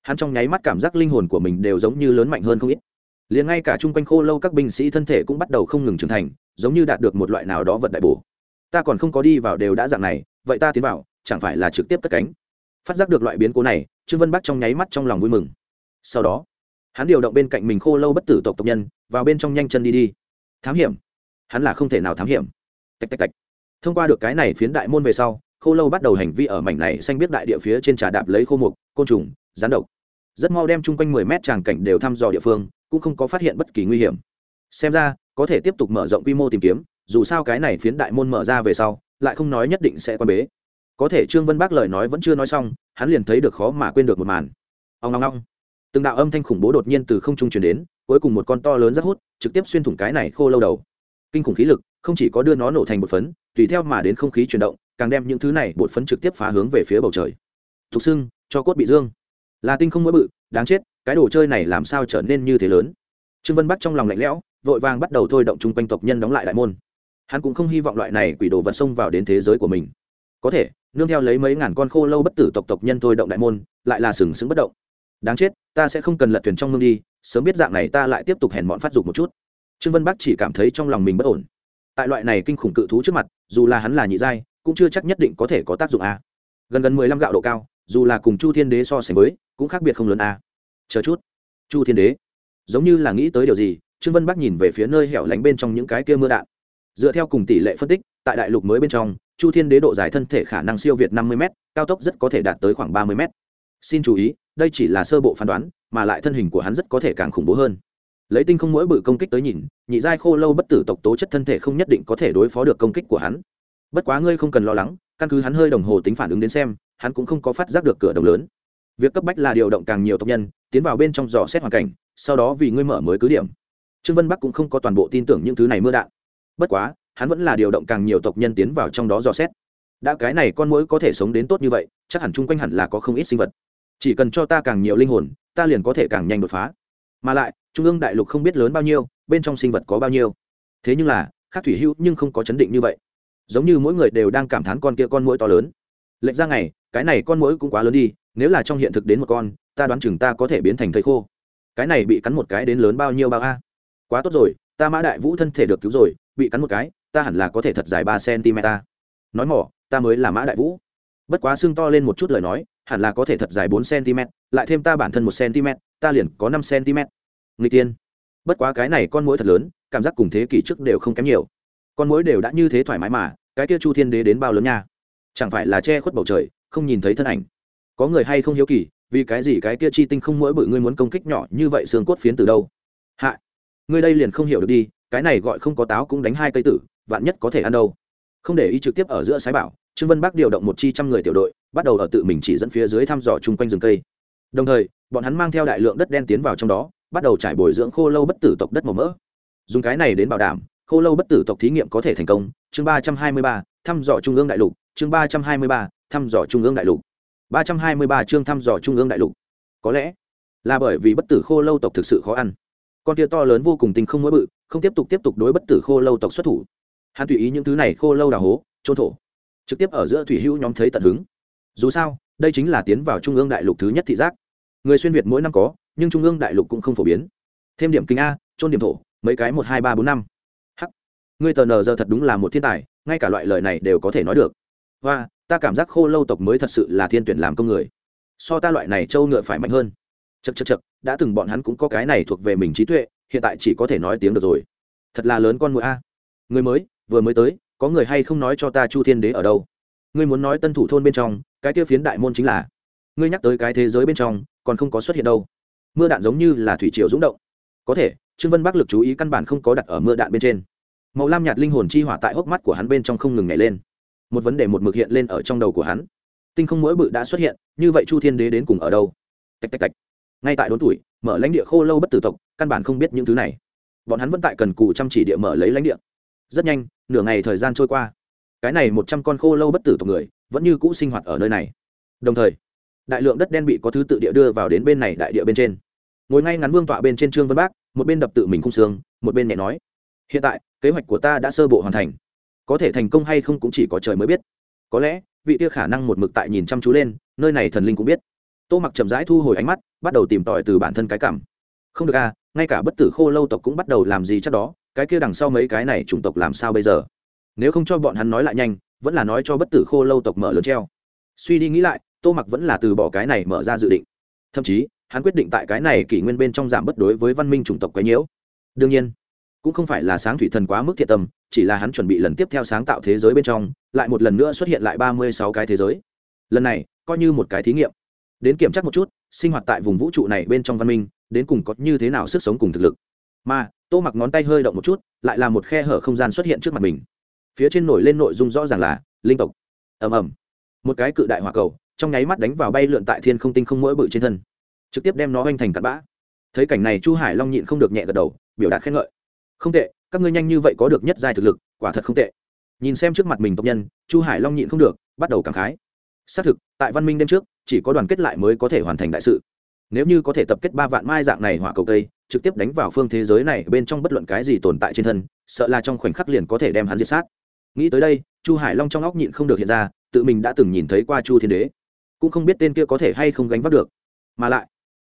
S1: Hắn trong nháy mắt cảm giác linh hồn của mình đều giống như lớn mạnh hơn không ít. Liền ngay cả chung quanh khô lâu các binh sĩ thân thể cũng bắt đầu không ngừng trưởng thành, giống như đạt được một loại nào đó vật đại bổ. Ta còn không có đi vào đều đã dạng này, vậy ta tiến vào, chẳng phải là trực tiếp cất cánh? Phát giác được loại biến cố này, trương vân bắc trong nháy mắt trong lòng vui mừng. Sau đó, hắn điều động bên cạnh mình khô lâu bất tử tộc tộc nhân, vào bên trong nhanh chân đi đi. Thám hiểm. Hắn là không thể nào thám hiểm. Tạch tạch tạch. Thông qua được cái này phiến đại môn về sau khô lâu bắt đầu hành vi ở mảnh này xanh biết đại địa phía trên trà đạp lấy khô mục, côn trùng rán độc. Rất mau đem chung quanh mười mét tràng cảnh đều thăm dò địa phương, cũng không có phát hiện bất kỳ nguy hiểm. Xem ra, có thể tiếp tục mở rộng quy mô tìm kiếm, dù sao cái này phiến đại môn mở ra về sau, lại không nói nhất định sẽ quan bế. Có thể trương vân bác lời nói vẫn chưa nói xong, hắn liền thấy được khó mà quên được một màn. Ông ngong ngong từng đạo âm thanh khủng bố đột nhiên từ không trung truyền đến, cuối cùng một con to lớn rất hút, trực tiếp xuyên thủng cái này khô lâu đầu kinh khủng khí lực, không chỉ có đưa nó nổ thành bột phấn, tùy theo mà đến không khí chuyển động, càng đem những thứ này bột phấn trực tiếp phá hướng về phía bầu trời. Thục xưng cho cốt bị dương. Là tinh không mỗi bự, đáng chết, cái đồ chơi này làm sao trở nên như thế lớn? Trương vân bắc trong lòng lạnh lẽo, vội vàng bắt đầu thôi động chung quanh tộc nhân đóng lại đại môn. Hắn cũng không hy vọng loại này quỷ đồ vật xông vào đến thế giới của mình. Có thể, nương theo lấy mấy ngàn con khô lâu bất tử tộc tộc nhân thôi động đại môn, lại là sừng sững bất động. Đáng chết, ta sẽ không cần lật thuyền trong mương đi, sớm biết dạng này ta lại tiếp tục hèn bọn phát dục một chút trương vân bắc chỉ cảm thấy trong lòng mình bất ổn. Tại loại này kinh khủng cự thú trước mặt, dù là hắn là nhị giai, cũng chưa chắc nhất định có thể có tác dụng a. Gần gần mười lăm gạo độ cao, dù là cùng chu thiên đế so sánh với, cũng khác biệt không lớn a. Chờ chút. Chu thiên đế. Giống như là nghĩ tới điều gì, trương vân bắc nhìn về phía nơi hẻo lánh bên trong những cái kia mưa đạn. Dựa theo cùng tỷ lệ phân tích, tại đại lục mới bên trong, chu thiên đế độ dài thân thể khả năng siêu việt năm mươi m cao tốc rất có thể đạt tới khoảng ba mươi m xin chú ý, đây chỉ là sơ bộ phán đoán, mà lại thân hình của hắn rất có thể càng khủng bố hơn lấy tinh không mỗi bự công kích tới nhìn, nhị giai khô lâu bất tử tộc tố chất thân thể không nhất định có thể đối phó được công kích của hắn. Bất quá ngươi không cần lo lắng, căn cứ hắn hơi đồng hồ tính phản ứng đến xem, hắn cũng không có phát giác được cửa đồng lớn. Việc cấp bách là điều động càng nhiều tộc nhân, tiến vào bên trong dò xét hoàn cảnh, sau đó vì ngươi mở mới cứ điểm. Trương vân bắc cũng không có toàn bộ tin tưởng những thứ này mưa đạn. Bất quá, hắn vẫn là điều động càng nhiều tộc nhân tiến vào trong đó dò xét. Đã cái này con mũi có thể sống đến tốt như vậy, chắc hẳn chung quanh hẳn là có không ít sinh vật. Chỉ cần cho ta càng nhiều linh hồn, ta liền có thể càng nhanh đột phá. Mà lại trung ương đại lục không biết lớn bao nhiêu, bên trong sinh vật có bao nhiêu. Thế nhưng là, khác thủy hữu nhưng không có chấn định như vậy. Giống như mỗi người đều đang cảm thán con kia con mũi to lớn. Lệnh ra ngày, cái này con mũi cũng quá lớn đi, nếu là trong hiện thực đến một con, ta đoán chừng ta có thể biến thành thầy khô. Cái này bị cắn một cái đến lớn bao nhiêu bao a? Quá tốt rồi, ta mã đại vũ thân thể được cứu rồi, bị cắn một cái, ta hẳn là có thể thật dài ba cm nói mỏ, ta mới là mã đại vũ. Bất quá xương to lên một chút lời nói, hẳn là có thể thật dài bốn cm lại thêm ta bản thân một cm ta liền có năm cm người tiên bất quá cái này con mũi thật lớn, cảm giác cùng thế kỷ trước đều không kém nhiều. Con mũi đều đã như thế thoải mái mà, cái kia chu thiên đế đến bao lớn nha? Chẳng phải là che khuất bầu trời, không nhìn thấy thân ảnh. Có người hay không hiếu kỳ, vì cái gì cái kia chi tinh không mỗi bự ngươi muốn công kích nhỏ như vậy xương cốt phiến từ đâu? Hạ, ngươi đây liền không hiểu được đi, cái này gọi không có táo cũng đánh hai cây tử, vạn nhất có thể ăn đâu. Không để ý trực tiếp ở giữa sái bảo, trương vân bắc điều động một chi trăm người tiểu đội, bắt đầu ở tự mình chỉ dẫn phía dưới thăm dò chung quanh rừng cây. Đồng thời, bọn hắn mang theo đại lượng đất đen tiến vào trong đó bắt đầu trải bồi dưỡng khô lâu bất tử tộc đất màu mỡ. Dùng cái này đến bảo đảm, khô lâu bất tử tộc thí nghiệm có thể thành công. Chương ba trăm hai mươi ba, thăm dò trung ương đại lục. Chương ba trăm hai mươi ba, thăm dò trung ương đại lục. ba trăm hai mươi ba chương thăm dò trung ương đại lục. Có lẽ là bởi vì bất tử khô lâu tộc thực sự khó ăn. Con tia to lớn vô cùng tình không mỗi bự, không tiếp tục tiếp tục đối bất tử khô lâu tộc xuất thủ. Hắn tùy ý những thứ này khô lâu đào hố, trôn thổ. Trực tiếp ở giữa thủy hữu nhóm thấy tận hứng. Dù sao, đây chính là tiến vào trung ương đại lục thứ nhất thị giác. Người xuyên việt mỗi năm có nhưng trung ương đại lục cũng không phổ biến. Thêm điểm kinh a trôn điểm thổ, mấy cái một, hai, ba, bốn, năm. H người tờ nờ giờ thật đúng là một thiên tài, ngay cả loại lời này đều có thể nói được. Và ta cảm giác khô lâu tộc mới thật sự là thiên tuyển làm công người. So ta loại này trâu ngựa phải mạnh hơn. Chật chật chật đã từng bọn hắn cũng có cái này thuộc về mình trí tuệ, hiện tại chỉ có thể nói tiếng được rồi. Thật là lớn con mũi a. Người mới, vừa mới tới, có người hay không nói cho ta chu thiên đế ở đâu? Ngươi muốn nói tân thủ thôn bên trong, cái kia phiến đại môn chính là. Ngươi nhắc tới cái thế giới bên trong, còn không có xuất hiện đâu mưa đạn giống như là thủy triều rúng động. Có thể, trương vân bắc lực chú ý căn bản không có đặt ở mưa đạn bên trên. Màu lam nhạt linh hồn chi hỏa tại hốc mắt của hắn bên trong không ngừng nhảy lên. Một vấn đề một mực hiện lên ở trong đầu của hắn. Tinh không mỗi bự đã xuất hiện, như vậy chu thiên đế đến cùng ở đâu? Tạch tạch tạch. Ngay tại đốn tuổi, mở lãnh địa khô lâu bất tử tộc, căn bản không biết những thứ này. Bọn hắn vẫn tại cần cù chăm chỉ địa mở lấy lãnh địa. Rất nhanh, nửa ngày thời gian trôi qua. Cái này một trăm con khô lâu bất tử tộc người, vẫn như cũ sinh hoạt ở nơi này. Đồng thời, đại lượng đất đen bị có thứ tự địa đưa vào đến bên này đại địa bên trên ngồi ngay ngắn vương tọa bên trên trương vân bác, một bên đập tự mình khung xương một bên nhẹ nói, hiện tại, kế hoạch của ta đã sơ bộ hoàn thành. Có thể thành công hay không cũng chỉ có trời mới biết. Có lẽ, vị kia khả năng một mực tại nhìn chăm chú lên, nơi này thần linh cũng biết. Tô mặc chậm rãi thu hồi ánh mắt, bắt đầu tìm tòi từ bản thân cái cảm. Không được à ngay cả bất tử khô lâu tộc cũng bắt đầu làm gì chắc đó, cái kia đằng sau mấy cái này chủng tộc làm sao bây giờ? Nếu không cho bọn hắn nói lại nhanh, vẫn là nói cho bất tử khô lâu tộc mở lớn treo. Suy đi nghĩ lại, tô mặc vẫn là từ bỏ cái này mở ra dự định. Thậm chí hắn quyết định tại cái này kỷ nguyên bên trong giảm bất đối với văn minh chủng tộc quấy nhiễu. Đương nhiên, cũng không phải là sáng thủy thần quá mức thiệt tâm, chỉ là hắn chuẩn bị lần tiếp theo sáng tạo thế giới bên trong, lại một lần nữa xuất hiện lại ba mươi sáu cái thế giới. Lần này, coi như một cái thí nghiệm. Đến kiểm tra một chút, sinh hoạt tại vùng vũ trụ này bên trong văn minh, đến cùng có như thế nào sức sống cùng thực lực. Mà, tô mặc ngón tay hơi động một chút, lại là một khe hở không gian xuất hiện trước mặt mình. Phía trên nổi lên nội dung rõ ràng là, linh tộc. Ầm ầm. Một cái cự đại hỏa cầu, trong nháy mắt đánh vào bay lượn tại thiên không tinh không mỗi bự trên thân trực tiếp đem nó hoành thành cặn bã. Thấy cảnh này chu hải long nhịn không được nhẹ gật đầu, biểu đạt khen ngợi. Không tệ, các ngươi nhanh như vậy có được nhất giai thực lực, quả thật không tệ. Nhìn xem trước mặt mình tộc nhân, chu hải long nhịn không được, bắt đầu cảm khái. Xác thực, tại văn minh đêm trước, chỉ có đoàn kết lại mới có thể hoàn thành đại sự. Nếu như có thể tập kết ba vạn mai dạng này hỏa cầu tây trực tiếp đánh vào phương thế giới này bên trong bất luận cái gì tồn tại trên thân, sợ là trong khoảnh khắc liền có thể đem hắn diệt sát. Nghĩ tới đây, chu hải long trong óc nhịn không được hiện ra, tự mình đã từng nhìn thấy qua chu thiên đế. Cũng không biết tên kia có thể hay không gánh vác được. Mà lại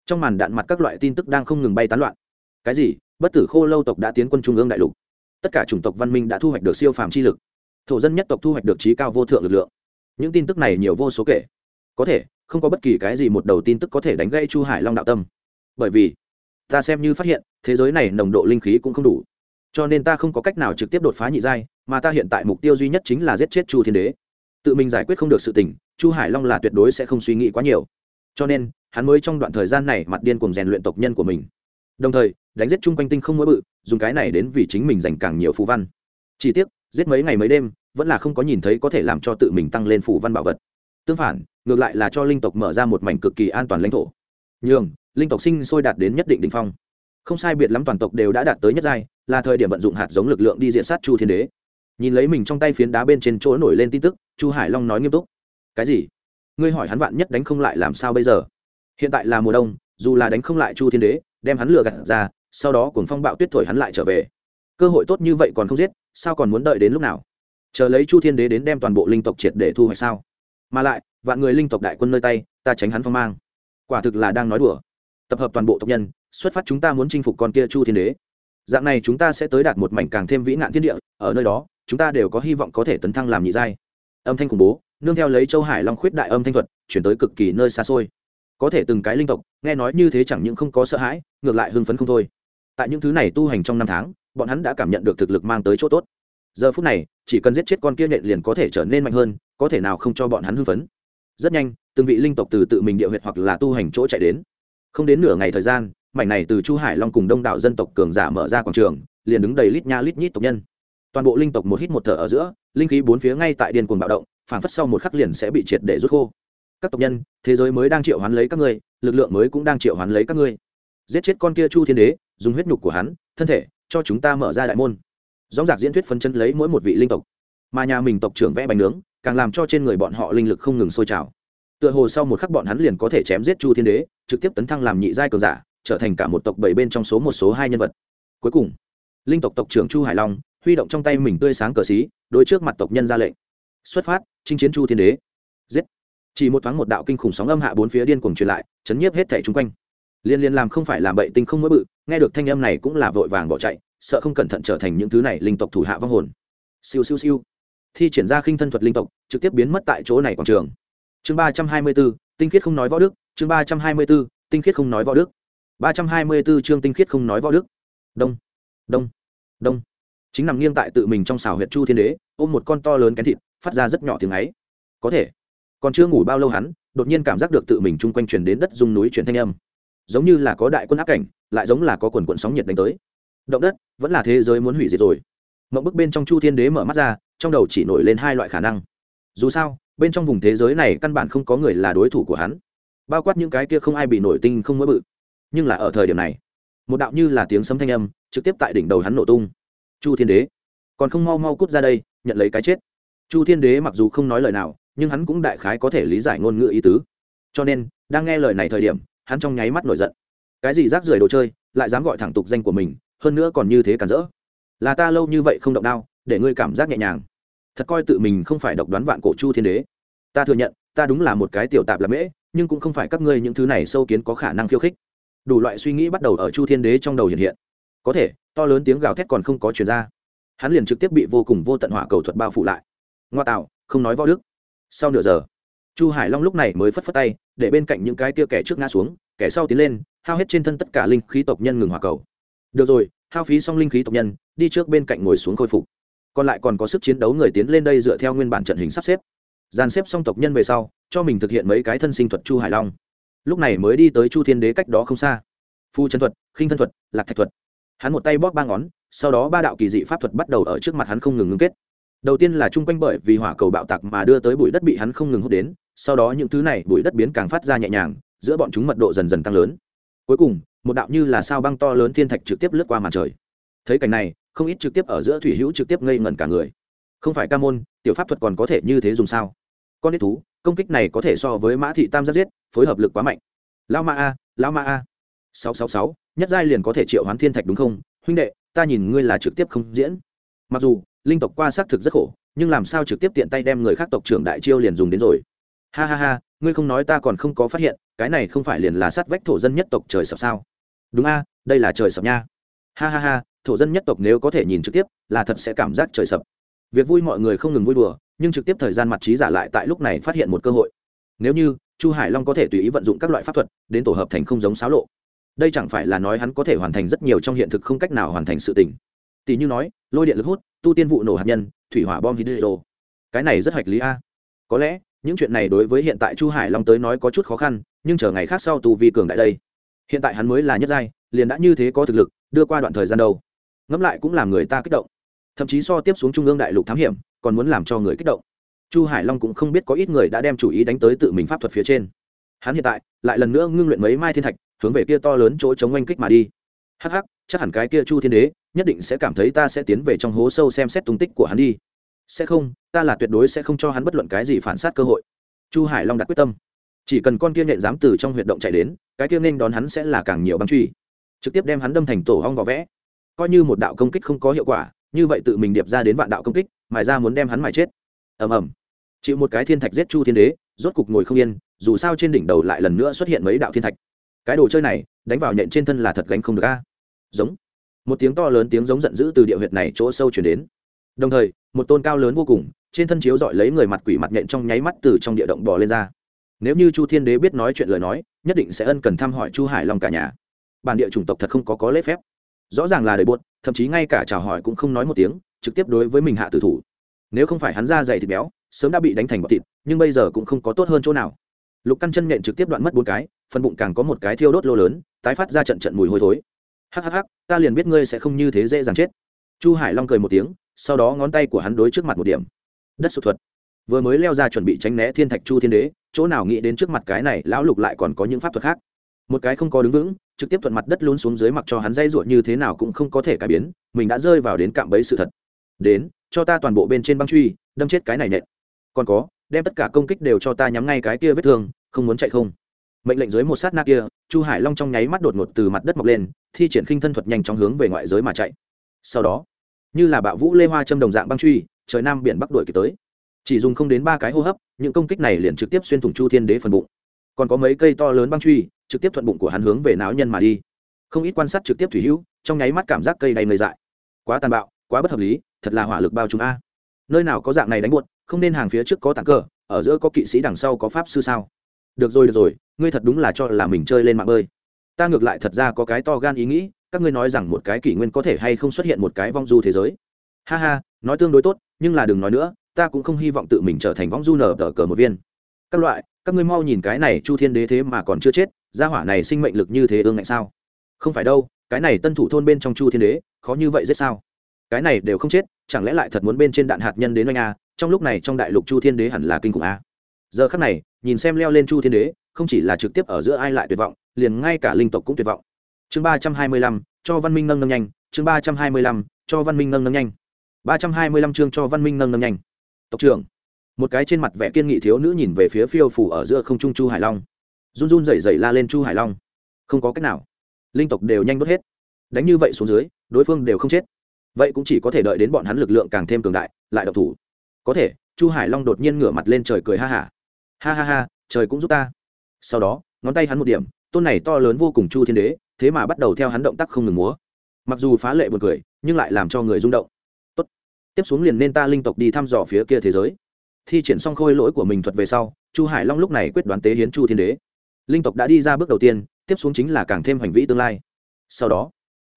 S1: trong màn đạn mặt các loại tin tức đang không ngừng bay tán loạn. Cái gì? Bất tử khô lâu tộc đã tiến quân trung ương đại lục. Tất cả chủng tộc văn minh đã thu hoạch được siêu phàm chi lực. Thổ dân nhất tộc thu hoạch được trí cao vô thượng lực lượng. Những tin tức này nhiều vô số kể. Có thể, không có bất kỳ cái gì một đầu tin tức có thể đánh gây chu hải long đạo tâm. Bởi vì, ta xem như phát hiện, thế giới này nồng độ linh khí cũng không đủ. Cho nên ta không có cách nào trực tiếp đột phá nhị giai, mà ta hiện tại mục tiêu duy nhất chính là giết chết chu thiên đế. Tự mình giải quyết không được sự tình, chu hải long là tuyệt đối sẽ không suy nghĩ quá nhiều cho nên, hắn mới trong đoạn thời gian này mặt điên cùng rèn luyện tộc nhân của mình. Đồng thời, đánh giết chung quanh tinh không mỗi bự, dùng cái này đến vì chính mình dành càng nhiều phù văn. Chỉ tiếc, giết mấy ngày mấy đêm, vẫn là không có nhìn thấy có thể làm cho tự mình tăng lên phù văn bảo vật. Tương phản, ngược lại là cho linh tộc mở ra một mảnh cực kỳ an toàn lãnh thổ. Nhường, linh tộc sinh sôi đạt đến nhất định đ ỉ n h phong. Không sai biệt lắm toàn tộc đều đã đạt tới nhất giai, là thời điểm vận dụng hạt giống lực lượng đi diện sát chu thiên đế. Nhìn lấy mình trong tay phiến đá bên trên chỗ nổi lên tin tức, chu hải long nói nghiêm túc. Cái gì? Ngươi hỏi hắn vạn nhất đánh không lại làm sao bây giờ? Hiện tại là mùa đông, dù là đánh không lại chu thiên đế, đem hắn lừa gạt ra, sau đó cùng phong bạo tuyết thổi hắn lại trở về. Cơ hội tốt như vậy còn không giết, sao còn muốn đợi đến lúc nào? Chờ lấy chu thiên đế đến đem toàn bộ linh tộc triệt để thu hoạch sao? Mà lại, vạn người linh tộc đại quân nơi tay, ta tránh hắn phong mang. Quả thực là đang nói đùa. Tập hợp toàn bộ tộc nhân, xuất phát chúng ta muốn chinh phục con kia chu thiên đế. Dạng này chúng ta sẽ tới đạt một mảnh càng thêm vĩ nạn thiên địa, ở nơi đó, chúng ta đều có hy vọng có thể tấn thăng làm nhị giai. Âm thanh khủng bố nương theo lấy châu hải long khuyết đại âm thanh thuật, chuyển tới cực kỳ nơi xa xôi. Có thể từng cái linh tộc, nghe nói như thế chẳng những không có sợ hãi, ngược lại hưng phấn không thôi. Tại những thứ này tu hành trong năm tháng, bọn hắn đã cảm nhận được thực lực mang tới chỗ tốt. Giờ phút này, chỉ cần giết chết con kia nện liền có thể trở nên mạnh hơn, có thể nào không cho bọn hắn hưng phấn. Rất nhanh, từng vị linh tộc từ tự mình địa huyệt hoặc là tu hành chỗ chạy đến. Không đến nửa ngày thời gian, mảnh này từ chu hải long cùng đông đảo dân tộc cường giả mở ra quảng trường, liền đứng đầy lít nha lít nhít tộc nhân. Toàn bộ linh tộc một hít một thở ở giữa, linh khí bốn phía ngay tại điên cuồng bạo động phản phất sau một khắc liền sẽ bị triệt để rút khô. Các tộc nhân, thế giới mới đang triệu hoán lấy các ngươi, lực lượng mới cũng đang triệu hoán lấy các ngươi. Giết chết con kia chu thiên đế, dùng huyết nhục của hắn, thân thể, cho chúng ta mở ra đại môn. Dóng giặc diễn thuyết phân chân lấy mỗi một vị linh tộc. Mà nhà mình tộc trưởng vẽ bánh nướng, càng làm cho trên người bọn họ linh lực không ngừng sôi trào. Tựa hồ sau một khắc bọn hắn liền có thể chém giết chu thiên đế, trực tiếp tấn thăng làm nhị giai cường giả, trở thành cả một tộc bảy bên trong số một số hai nhân vật. Cuối cùng, linh tộc tộc trưởng chu hải long, huy động trong tay mình tươi sáng cờ xí, đối trước mặt tộc nhân ra lệnh xuất phát, chinh chiến chu thiên đế. Giết. Chỉ một thoáng một đạo kinh khủng sóng âm hạ bốn phía điên cuồng truyền lại, chấn nhiếp hết thẻ chung quanh. Liên liên làm không phải làm bậy tinh không mỗi bự, nghe được thanh âm này cũng là vội vàng bỏ chạy, sợ không cẩn thận trở thành những thứ này linh tộc thủ hạ vong hồn. Siêu siêu siêu. Thi triển ra khinh thân thuật linh tộc, trực tiếp biến mất tại chỗ này quảng trường. Chương ba trăm hai mươi b ố tinh khiết không nói võ đức. Chương ba trăm hai mươi b ố tinh khiết không nói võ đức. ba trăm hai mươi b ố chương tinh khiết không nói võ đức. Đông. Đông. Đông. Chính nằm nghiêng tại tự mình trong xào huyệt chu thiên đế, ôm một con to lớn kén thịt phát ra rất nhỏ tiếng ấy. Có thể. Còn chưa ngủ bao lâu hắn, đột nhiên cảm giác được tự mình chung quanh truyền đến đất dung núi chuyển thanh âm. Giống như là có đại quân áp cảnh, lại giống là có quần quận sóng nhiệt đánh tới. Động đất, vẫn là thế giới muốn hủy diệt rồi. Mộng bức bên trong chu thiên đế mở mắt ra, trong đầu chỉ nổi lên hai loại khả năng. Dù sao, bên trong vùng thế giới này căn bản không có người là đối thủ của hắn. Bao quát những cái kia không ai bị nổi tinh không mới bự. Nhưng là ở thời điểm này, một đạo như là tiếng sấm thanh âm, trực tiếp tại đỉnh đầu hắn nổ tung. Chu thiên đế, còn không mau mau cút ra đây, nhận lấy cái chết chu thiên đế mặc dù không nói lời nào, nhưng hắn cũng đại khái có thể lý giải ngôn ngữ ý tứ. Cho nên, đang nghe lời này thời điểm, hắn trong nháy mắt nổi giận. Cái gì rác rưởi đồ chơi, lại dám gọi thẳng tục danh của mình, hơn nữa còn như thế cản rỡ. Là ta lâu như vậy không động đao, để ngươi cảm giác nhẹ nhàng. Thật coi tự mình không phải độc đoán vạn cổ chu thiên đế. Ta thừa nhận, ta đúng là một cái tiểu tạp là mễ, nhưng cũng không phải các ngươi những thứ này sâu kiến có khả năng khiêu khích. Đủ loại suy nghĩ bắt đầu ở chu thiên đế trong đầu hiện hiện. Có thể, to lớn tiếng gào thét còn không có chuyển ra. Hắn liền trực tiếp bị vô cùng vô tận hỏa cầu thuật bao phủ lại ngoa tạo, không nói võ đức. Sau nửa giờ, chu hải long lúc này mới phất phất tay, để bên cạnh những cái tia kẻ trước ngã xuống, kẻ sau tiến lên, hao hết trên thân tất cả linh khí tộc nhân ngừng hỏa cầu. Được rồi, hao phí xong linh khí tộc nhân, đi trước bên cạnh ngồi xuống khôi phục. Còn lại còn có sức chiến đấu người tiến lên đây dựa theo nguyên bản trận hình sắp xếp. Dàn xếp xong tộc nhân về sau, cho mình thực hiện mấy cái thân sinh thuật chu hải long. Lúc này mới đi tới chu thiên đế cách đó không xa. Phu chân thuật, khinh thân thuật, lạc thạch thuật. Hắn một tay bóp ba ngón, sau đó ba đạo kỳ dị pháp thuật bắt đầu ở trước mặt hắn không ngừng ngưng kết đầu tiên là chung quanh bởi vì hỏa cầu bạo tạc mà đưa tới bụi đất bị hắn không ngừng hút đến, sau đó những thứ này bụi đất biến càng phát ra nhẹ nhàng, giữa bọn chúng mật độ dần dần tăng lớn. Cuối cùng, một đạo như là sao băng to lớn thiên thạch trực tiếp lướt qua màn trời. Thấy cảnh này, không ít trực tiếp ở giữa thủy hữu trực tiếp ngây ngẩn cả người. Không phải ca môn, tiểu pháp thuật còn có thể như thế dùng sao? Con đít thú, công kích này có thể so với mã thị tam giác giết, phối hợp lực quá mạnh. Lao ma a lao ma a. Sáu sáu sáu, nhất giai liền có thể triệu hoán thiên thạch đúng không? Huynh đệ, ta nhìn ngươi là trực tiếp không diễn. Mặc dù linh tộc qua xác thực rất khổ, nhưng làm sao trực tiếp tiện tay đem người khác tộc trưởng đại chiêu liền dùng đến rồi? Ha ha ha, ngươi không nói ta còn không có phát hiện, cái này không phải liền là sát vách thổ dân nhất tộc trời sập sao? Đúng a, đây là trời sập nha. Ha ha ha, thổ dân nhất tộc nếu có thể nhìn trực tiếp, là thật sẽ cảm giác trời sập. Việc vui mọi người không ngừng vui đùa, nhưng trực tiếp thời gian mặt trí giả lại tại lúc này phát hiện một cơ hội. Nếu như, chu hải long có thể tùy ý vận dụng các loại pháp thuật, đến tổ hợp thành không giống xáo lộ. Đây chẳng phải là nói hắn có thể hoàn thành rất nhiều trong hiện thực không cách nào hoàn thành sự tình tỷ như nói, lôi điện lực hút, tu tiên vụ nổ hạt nhân, thủy hỏa bom hydro. Cái này rất hạch lý a. Có lẽ, những chuyện này đối với hiện tại chu hải long tới nói có chút khó khăn, nhưng chờ ngày khác sau tu vi cường đại đây. Hiện tại hắn mới là nhất giai, liền đã như thế có thực lực, đưa qua đoạn thời gian đầu ngẫm lại cũng làm người ta kích động. Thậm chí so tiếp xuống trung ương đại lục thám hiểm, còn muốn làm cho người kích động. Chu hải long cũng không biết có ít người đã đem chủ ý đánh tới tự mình pháp thuật phía trên. Hắn hiện tại lại lần nữa ngưng luyện mấy mai thiên thạch, hướng về kia to lớn chỗ chống oanh kích mà đi. Hắc hắc chắc hẳn cái kia chu thiên đế nhất định sẽ cảm thấy ta sẽ tiến về trong hố sâu xem xét tung tích của hắn đi. Sẽ không, ta là tuyệt đối sẽ không cho hắn bất luận cái gì phản sát cơ hội. Chu hải long đặt quyết tâm. Chỉ cần con kia nhện dám từ trong huyệt động chạy đến, cái kia nên đón hắn sẽ là càng nhiều băng truy. Trực tiếp đem hắn đâm thành tổ hong vỏ vẽ. Coi như một đạo công kích không có hiệu quả, như vậy tự mình điệp ra đến vạn đạo công kích, mài ra muốn đem hắn mài chết. Ầm ầm. Chịu một cái thiên thạch giết chu thiên đế, rốt cục ngồi không yên, dù sao trên đỉnh đầu lại lần nữa xuất hiện mấy đạo thiên thạch. Cái đồ chơi này, đánh vào nhện trên thân là thật gánh không được a giống. Một tiếng to lớn tiếng giống giận dữ từ địa huyệt này chỗ sâu chuyển đến. Đồng thời, một tôn cao lớn vô cùng, trên thân chiếu dọi lấy người mặt quỷ mặt nhện trong nháy mắt từ trong địa động bò lên ra. Nếu như chu thiên đế biết nói chuyện lời nói, nhất định sẽ ân cần thăm hỏi chu hải long cả nhà. Bản địa chủng tộc thật không có có lễ phép. Rõ ràng là đời buốt, thậm chí ngay cả chào hỏi cũng không nói một tiếng, trực tiếp đối với mình hạ tử thủ. Nếu không phải hắn ra dày thịt béo, sớm đã bị đánh thành bọt thịt, nhưng bây giờ cũng không có tốt hơn chỗ nào. Lục căn chân nện trực tiếp đoạn mất bốn cái, phần bụng càng có một cái thiêu đốt lô lớn, tái phát ra trận trận mùi hôi thối hhh ta liền biết ngươi sẽ không như thế dễ dàng chết. Chu hải long cười một tiếng, sau đó ngón tay của hắn đối trước mặt một điểm. Đất sụt thuật. Vừa mới leo ra chuẩn bị tránh né thiên thạch chu thiên đế, chỗ nào nghĩ đến trước mặt cái này lão lục lại còn có những pháp thuật khác. Một cái không có đứng vững, trực tiếp thuận mặt đất lún xuống dưới mặc cho hắn dây ruột như thế nào cũng không có thể cải biến, mình đã rơi vào đến cạm bẫy sự thật. Đến, cho ta toàn bộ bên trên băng truy, đâm chết cái này nện. Còn có, đem tất cả công kích đều cho ta nhắm ngay cái kia vết thương, không muốn chạy không mệnh lệnh dưới một sát na kia, chu hải long trong nháy mắt đột ngột từ mặt đất mọc lên, thi triển khinh thân thuật nhanh chóng hướng về ngoại giới mà chạy. Sau đó, như là bạo vũ lê hoa châm đồng dạng băng truy, trời nam biển bắc đuổi kịp tới. Chỉ dùng không đến ba cái hô hấp, những công kích này liền trực tiếp xuyên thủng chu thiên đế phần bụng. Còn có mấy cây to lớn băng truy, trực tiếp thuận bụng của hắn hướng về não nhân mà đi. Không ít quan sát trực tiếp thủy hữu, trong nháy mắt cảm giác cây đầy người dại. Quá tàn bạo, quá bất hợp lý, thật là hỏa lực bao trùm a. Nơi nào có dạng này đánh buột, không nên hàng phía trước có tảng cờ, ở giữa có kỵ sĩ đằng sau có pháp sư sao? Được rồi được rồi, ngươi thật đúng là cho là mình chơi lên mạng bơi. Ta ngược lại thật ra có cái to gan ý nghĩ, các ngươi nói rằng một cái kỷ nguyên có thể hay không xuất hiện một cái vong du thế giới. Ha ha, nói tương đối tốt, nhưng là đừng nói nữa, ta cũng không hy vọng tự mình trở thành vong du nở tờ cờ một viên. Các loại, các ngươi mau nhìn cái này chu thiên đế thế mà còn chưa chết, gia hỏa này sinh mệnh lực như thế ương ngạnh sao? Không phải đâu, cái này tân thủ thôn bên trong chu thiên đế, khó như vậy giết sao? Cái này đều không chết, chẳng lẽ lại thật muốn bên trên đạn hạt nhân đến oanh a, trong lúc này trong đại lục chu thiên đế hẳn là kinh khủng a. Giờ khắc này nhìn xem leo lên chu thiên đế, không chỉ là trực tiếp ở giữa ai lại tuyệt vọng, liền ngay cả linh tộc cũng tuyệt vọng. Chương ba trăm hai mươi lăm, cho văn minh nâng nâng nhanh. Chương ba trăm hai mươi lăm, cho văn minh nâng nâng nhanh. Ba trăm hai mươi lăm chương cho văn minh nâng nâng nhanh. Tộc trưởng. Một cái trên mặt vẻ kiên nghị thiếu nữ nhìn về phía phiêu phủ ở giữa không trung chu hải long. Run run rẩy rẩy la lên chu hải long. Không có cách nào. Linh tộc đều nhanh đốt hết. Đánh như vậy xuống dưới, đối phương đều không chết. Vậy cũng chỉ có thể đợi đến bọn hắn lực lượng càng thêm cường đại, lại độc thủ. Có thể, chu hải long đột nhiên ngửa mặt lên trời cười ha hả ha. ha ha, trời cũng giúp ta. Sau đó, ngón tay hắn một điểm, tôn này to lớn vô cùng chu thiên đế, thế mà bắt đầu theo hắn động tác không ngừng múa. Mặc dù phá lệ b u ồ n cười, nhưng lại làm cho người rung động. Tốt. tiếp xuống liền nên ta linh tộc đi thăm dò phía kia thế giới. Thi triển xong khôi lỗi của mình thuật về sau, chu hải long lúc này quyết đoán tế hiến chu thiên đế. Linh tộc đã đi ra bước đầu tiên, tiếp xuống chính là càng thêm hành vi tương lai. Sau đó,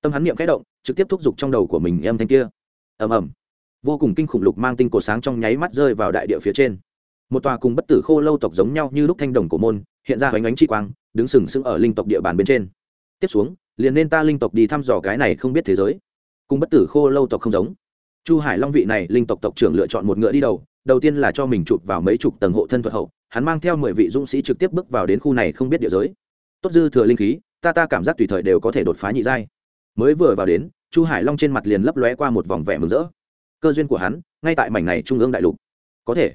S1: tâm hắn niệm khẽ động, trực tiếp thúc giục trong đầu của mình âm thanh kia. Ầm ầm. Vô cùng kinh khủng lục mang tinh cổ sáng trong nháy mắt rơi vào đại địa phía trên một tòa cùng bất tử khô lâu tộc giống nhau như lúc thanh đồng cổ môn, hiện ra hoành ánh chi quang, đứng sừng sững ở linh tộc địa bàn bên trên. Tiếp xuống, liền nên ta linh tộc đi thăm dò cái này không biết thế giới. Cùng bất tử khô lâu tộc không giống. Chu hải long vị này linh tộc tộc trưởng lựa chọn một ngựa đi đầu đầu tiên là cho mình chụp vào mấy chục tầng hộ thân thuật hậu, hắn mang theo mười vị dũng sĩ trực tiếp bước vào đến khu này không biết địa giới. Tốt dư thừa linh khí, ta ta cảm giác tùy thời đều có thể đột phá nhị giai. Mới vừa vào đến, chu hải long trên mặt liền lấp lóe qua một vòng vẻ mừng rỡ. Cơ duyên của hắn, ngay tại mảnh này trung ương đại lục. Có thể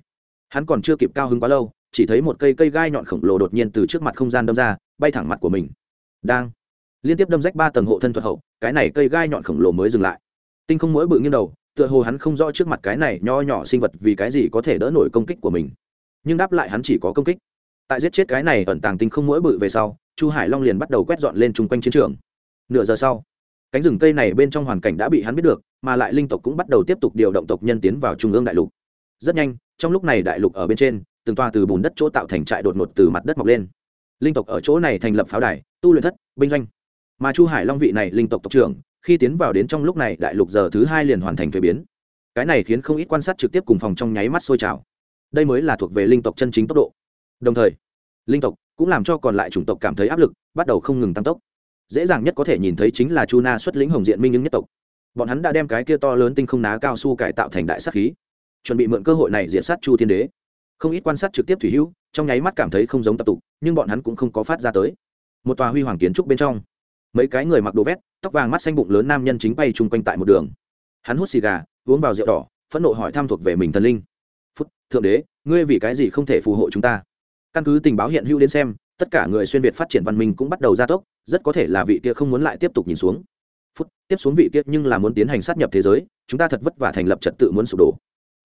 S1: hắn còn chưa kịp cao hứng quá lâu, chỉ thấy một cây cây gai nhọn khổng lồ đột nhiên từ trước mặt không gian đâm ra, bay thẳng mặt của mình. Đang. Liên tiếp đâm rách ba tầng hộ thân thuật hậu, cái này cây gai nhọn khổng lồ mới dừng lại. Tinh không mỗi bự nghiêng đầu, tựa hồ hắn không rõ trước mặt cái này nho nhỏ sinh vật vì cái gì có thể đỡ nổi công kích của mình. Nhưng đáp lại hắn chỉ có công kích. Tại giết chết cái này ẩn tàng tinh không mỗi bự về sau, chu hải long liền bắt đầu quét dọn lên chung quanh chiến trường. Nửa giờ sau, cánh rừng cây này bên trong hoàn cảnh đã bị hắn biết được, mà lại linh tộc cũng bắt đầu tiếp tục điều động tộc nhân tiến vào trung ương đại lục. Rất nhanh trong lúc này đại lục ở bên trên, từng toa từ bùn đất chỗ tạo thành trại đột ngột từ mặt đất mọc lên. Linh tộc ở chỗ này thành lập pháo đài, tu luyện thất, binh doanh. Mà chu hải long vị này linh tộc tộc trưởng, khi tiến vào đến trong lúc này đại lục giờ thứ hai liền hoàn thành thuế biến. Cái này khiến không ít quan sát trực tiếp cùng phòng trong nháy mắt sôi trào. Đây mới là thuộc về linh tộc chân chính tốc độ. Đồng thời, linh tộc cũng làm cho còn lại chủng tộc cảm thấy áp lực, bắt đầu không ngừng tăng tốc. Dễ dàng nhất có thể nhìn thấy chính là chu na xuất lĩnh hồng diện minh nhưng nhất tộc. Bọn hắn đã đem cái kia to lớn tinh không ná cao su cải tạo thành đại sát khí chuẩn bị mượn cơ hội này diện sát chu thiên đế. Không ít quan sát trực tiếp thủy hữu, trong nháy mắt cảm thấy không giống tập tục, nhưng bọn hắn cũng không có phát ra tới. Một tòa huy hoàng kiến trúc bên trong, mấy cái người mặc đồ vét, tóc vàng mắt xanh bụng lớn nam nhân chính bay chung quanh tại một đường. Hắn hút xì gà, uống vào rượu đỏ, phẫn nộ hỏi tham thuộc về mình thần linh. Phút thượng đế, ngươi vì cái gì không thể phù hộ chúng ta? Căn cứ tình báo hiện hữu đến xem, tất cả người xuyên việt phát triển văn minh cũng bắt đầu gia tốc, rất có thể là vị kia không muốn lại tiếp tục nhìn xuống. Phút tiếp xuống vị kia nhưng là muốn tiến hành sát nhập thế giới, chúng ta thật vất vả thành lập trật tự muốn sụp đổ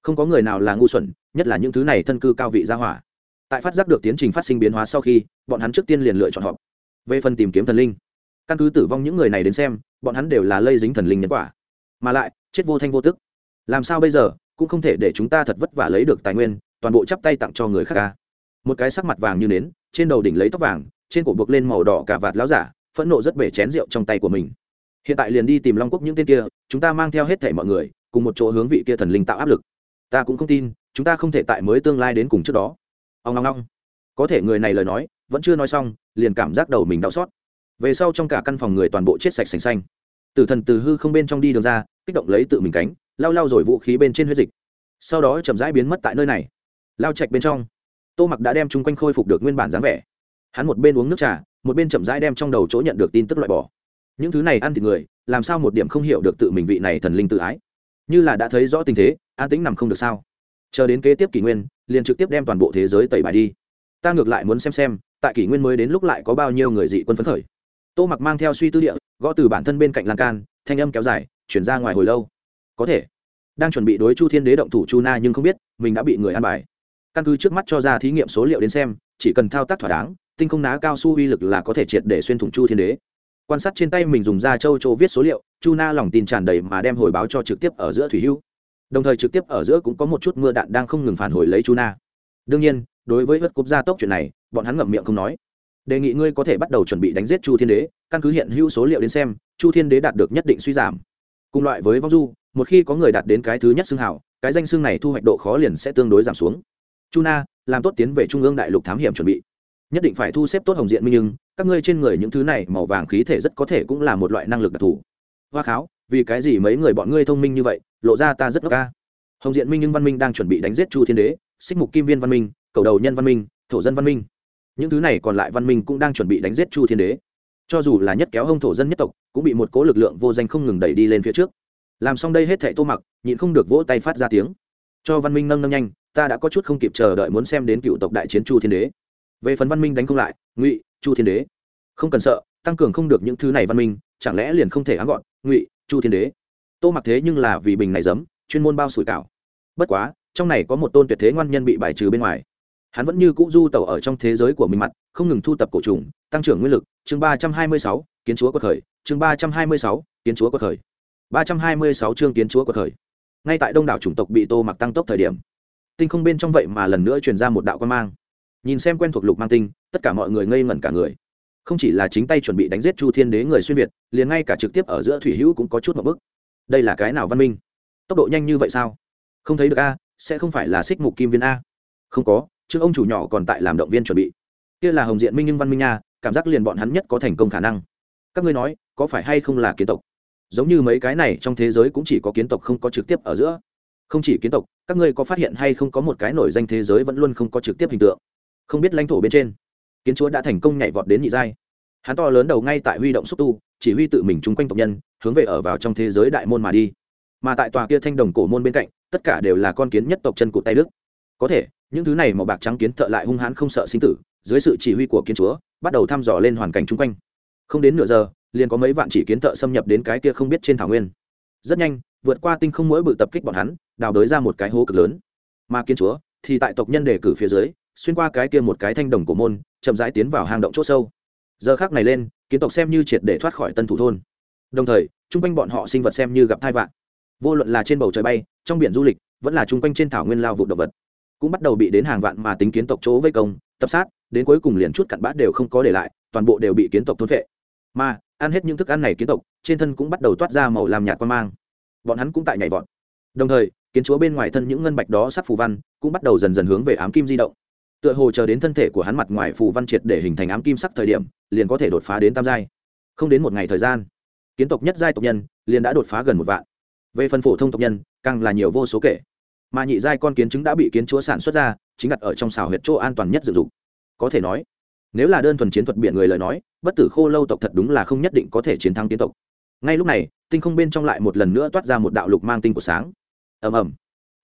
S1: không có người nào là ngu xuẩn, nhất là những thứ này thân cư cao vị gia hỏa. Tại phát giác được tiến trình phát sinh biến hóa sau khi, bọn hắn trước tiên liền lựa chọn họp. Về phần tìm kiếm thần linh, căn cứ tử vong những người này đến xem, bọn hắn đều là lây dính thần linh nhân quả. Mà lại, chết vô thanh vô tức. Làm sao bây giờ, cũng không thể để chúng ta thật vất vả lấy được tài nguyên, toàn bộ chắp tay tặng cho người khác ca một cái sắc mặt vàng như nến, trên đầu đỉnh lấy tóc vàng, trên cổ buộc lên màu đỏ cả vạt láo giả, phẫn nộ rất bể chén rượu trong tay của mình. Hiện tại liền đi tìm long quốc những tên kia, chúng ta mang theo hết thảy mọi người, cùng một chỗ hướng vị kia thần linh tạo áp lực ta cũng không tin, chúng ta không thể tại mới tương lai đến cùng trước đó. Ông ngong ngong. Có thể người này lời nói, vẫn chưa nói xong, liền cảm giác đầu mình đau xót. Về sau trong cả căn phòng người toàn bộ chết sạch sành xanh. Tử thần từ hư không bên trong đi đường ra, kích động lấy tự mình cánh lao lao rồi vũ khí bên trên huyết dịch. Sau đó chậm rãi biến mất tại nơi này. Lao chạch bên trong. Tô mặc đã đem chung quanh khôi phục được nguyên bản dáng vẻ. Hắn một bên uống nước trà, một bên chậm rãi đem trong đầu chỗ nhận được tin tức loại bỏ. Những thứ này ăn thịt người, làm sao một điểm không hiểu được tự mình vị này thần linh tự ái? Như là đã thấy rõ tình thế, an tĩnh nằm không được sao? Chờ đến kế tiếp kỷ nguyên, liền trực tiếp đem toàn bộ thế giới tẩy bài đi. Ta ngược lại muốn xem xem, tại kỷ nguyên mới đến lúc lại có bao nhiêu người dị quân phấn khởi. Tô mặc mang theo suy tư địa, gõ từ bản thân bên cạnh lan can, thanh âm kéo dài, chuyển ra ngoài hồi lâu. Có thể, đang chuẩn bị đối chu thiên đế động thủ chu na nhưng không biết, mình đã bị người ăn bài. Căn cứ trước mắt cho ra thí nghiệm số liệu đến xem, chỉ cần thao tác thỏa đáng, tinh không ná cao su uy lực là có thể triệt để xuyên thủng chu thiên đế quan sát trên tay mình dùng da châu châu viết số liệu, chu na lòng tin tràn đầy mà đem hồi báo cho trực tiếp ở giữa thủy hưu. Đồng thời trực tiếp ở giữa cũng có một chút mưa đạn đang không ngừng phản hồi lấy chu na. Đương nhiên, đối với vất cúp gia tốc chuyện này, bọn hắn ngậm miệng không nói. Đề nghị ngươi có thể bắt đầu chuẩn bị đánh giết chu thiên đế, căn cứ hiện hữu số liệu đến xem, chu thiên đế đạt được nhất định suy giảm. Cùng loại với vong du, một khi có người đạt đến cái thứ nhất xương hảo cái danh xương này thu hoạch độ khó liền sẽ tương đối giảm xuống. Chu na, làm tốt tiến về trung ương đại lục thám hiểm chuẩn bị. Nhất định phải thu xếp tốt hồng diện minh nhưng các ngươi trên người những thứ này màu vàng khí thể rất có thể cũng là một loại năng lực đặc thù. Hoa kháo, vì cái gì mấy người bọn ngươi thông minh như vậy, lộ ra ta rất ngốc ca? Hồng diện minh nhưng văn minh đang chuẩn bị đánh giết chu thiên đế, xích mục kim viên văn minh, cầu đầu nhân văn minh, thổ dân văn minh. Những thứ này còn lại văn minh cũng đang chuẩn bị đánh giết chu thiên đế. Cho dù là nhất kéo hông thổ dân nhất tộc, cũng bị một cố lực lượng vô danh không ngừng đẩy đi lên phía trước. Làm xong đây hết thệ tô mặc, nhịn không được vỗ tay phát ra tiếng. Cho văn minh nâng nâng nhanh, ta đã có chút không kịp chờ đợi muốn xem đến cựu tộc đại chiến chu thiên đế. Về phần văn minh đánh không lại, ngụy chu thiên đế. Không cần sợ, tăng cường không được những thứ này văn minh, chẳng lẽ liền không thể ám gọn? Ngụy, chu thiên đế. Tô mặc thế nhưng là vì bình này giấm, chuyên môn bao sủi cảo. Bất quá, trong này có một tôn tuyệt thế ngoan nhân bị bài trừ bên ngoài. Hắn vẫn như cũ du tàu ở trong thế giới của mình mặt, không ngừng thu tập cổ trùng, tăng trưởng nguyên lực. Chương ba trăm hai mươi sáu, kiến chúa của khởi. Chương ba trăm hai mươi sáu, kiến chúa của khởi. ba trăm hai mươi sáu chương kiến chúa của khởi. Ngay tại đông đảo chủng tộc bị tô mặc tăng tốc thời điểm, tinh không bên trong vậy mà lần nữa truyền ra một đạo quan mang nhìn xem quen thuộc lục mang tinh, tất cả mọi người ngây ngẩn cả người. Không chỉ là chính tay chuẩn bị đánh giết chu thiên đế người xuyên việt, liền ngay cả trực tiếp ở giữa thủy hữu cũng có chút một bức. Đây là cái nào văn minh? Tốc độ nhanh như vậy sao? Không thấy được a, sẽ không phải là xích mục kim viên a? Không có chứ ông chủ nhỏ còn tại làm động viên chuẩn bị. Kia là hồng diện minh nhưng văn minh nha cảm giác liền bọn hắn nhất có thành công khả năng. Các ngươi nói, có phải hay không là kiến tộc? Giống như mấy cái này trong thế giới cũng chỉ có kiến tộc không có trực tiếp ở giữa. Không chỉ kiến tộc, các ngươi có phát hiện hay không có một cái nổi danh thế giới vẫn luôn không có trực tiếp hình tượng? Không biết lãnh thổ bên trên. Kiến chúa đã thành công nhảy vọt đến nhị giai. Hắn to lớn đầu ngay tại huy động xúc tu, chỉ huy tự mình chung quanh tộc nhân, hướng về ở vào trong thế giới đại môn mà đi. Mà tại tòa kia thanh đồng cổ môn bên cạnh, tất cả đều là con kiến nhất tộc chân cụt tay đức. Có thể, những thứ này màu bạc trắng kiến thợ lại hung hãn không sợ sinh tử, dưới sự chỉ huy của kiến chúa, bắt đầu thăm dò lên hoàn cảnh chung quanh. Không đến nửa giờ, liền có mấy vạn chỉ kiến thợ xâm nhập đến cái kia không biết trên thảo nguyên. Rất nhanh, vượt qua tinh không mỗi bự tập kích bọn hắn, đào đới ra một cái hố cực lớn. Mà kiến chúa thì tại tộc nhân đề cử phía dưới xuyên qua cái kia một cái thanh đồng cổ môn, chậm rãi tiến vào hang động chỗ sâu. Giờ khác này lên, kiến tộc xem như triệt để thoát khỏi tân thủ thôn. Đồng thời, chung quanh bọn họ sinh vật xem như gặp thai vạn. Vô luận là trên bầu trời bay, trong biển du lịch, vẫn là chung quanh trên thảo nguyên lao vụ động vật, cũng bắt đầu bị đến hàng vạn mà tính kiến tộc chỗ vây công, tập sát, đến cuối cùng liền chút cặn bã đều không có để lại, toàn bộ đều bị kiến tộc thôn vệ mà, ăn hết những thức ăn này kiến tộc, trên thân cũng bắt đầu toát ra màu làm nhạt quan mang. Bọn hắn cũng tại nhảy vọt. Đồng thời, kiến chúa bên ngoài thân những ngân bạch đó sắc phù văn, cũng bắt đầu dần dần hướng về ám kim di động tựa hồ chờ đến thân thể của hắn mặt ngoài phù văn triệt để hình thành ám kim sắc thời điểm, liền có thể đột phá đến tam giai. Không đến một ngày thời gian, kiến tộc nhất giai tộc nhân liền đã đột phá gần một vạn. Về phần phổ thông tộc nhân, càng là nhiều vô số kể. Mà nhị giai con kiến trứng đã bị kiến chúa sản xuất ra, chính đặt ở trong xào huyệt chỗ an toàn nhất dự dụng. Có thể nói, nếu là đơn thuần chiến thuật biện người lời nói, bất tử khô lâu tộc thật đúng là không nhất định có thể chiến thắng tiến tộc. Ngay lúc này, tinh không bên trong lại một lần nữa toát ra một đạo lục mang tinh của sáng. Ầm ầm.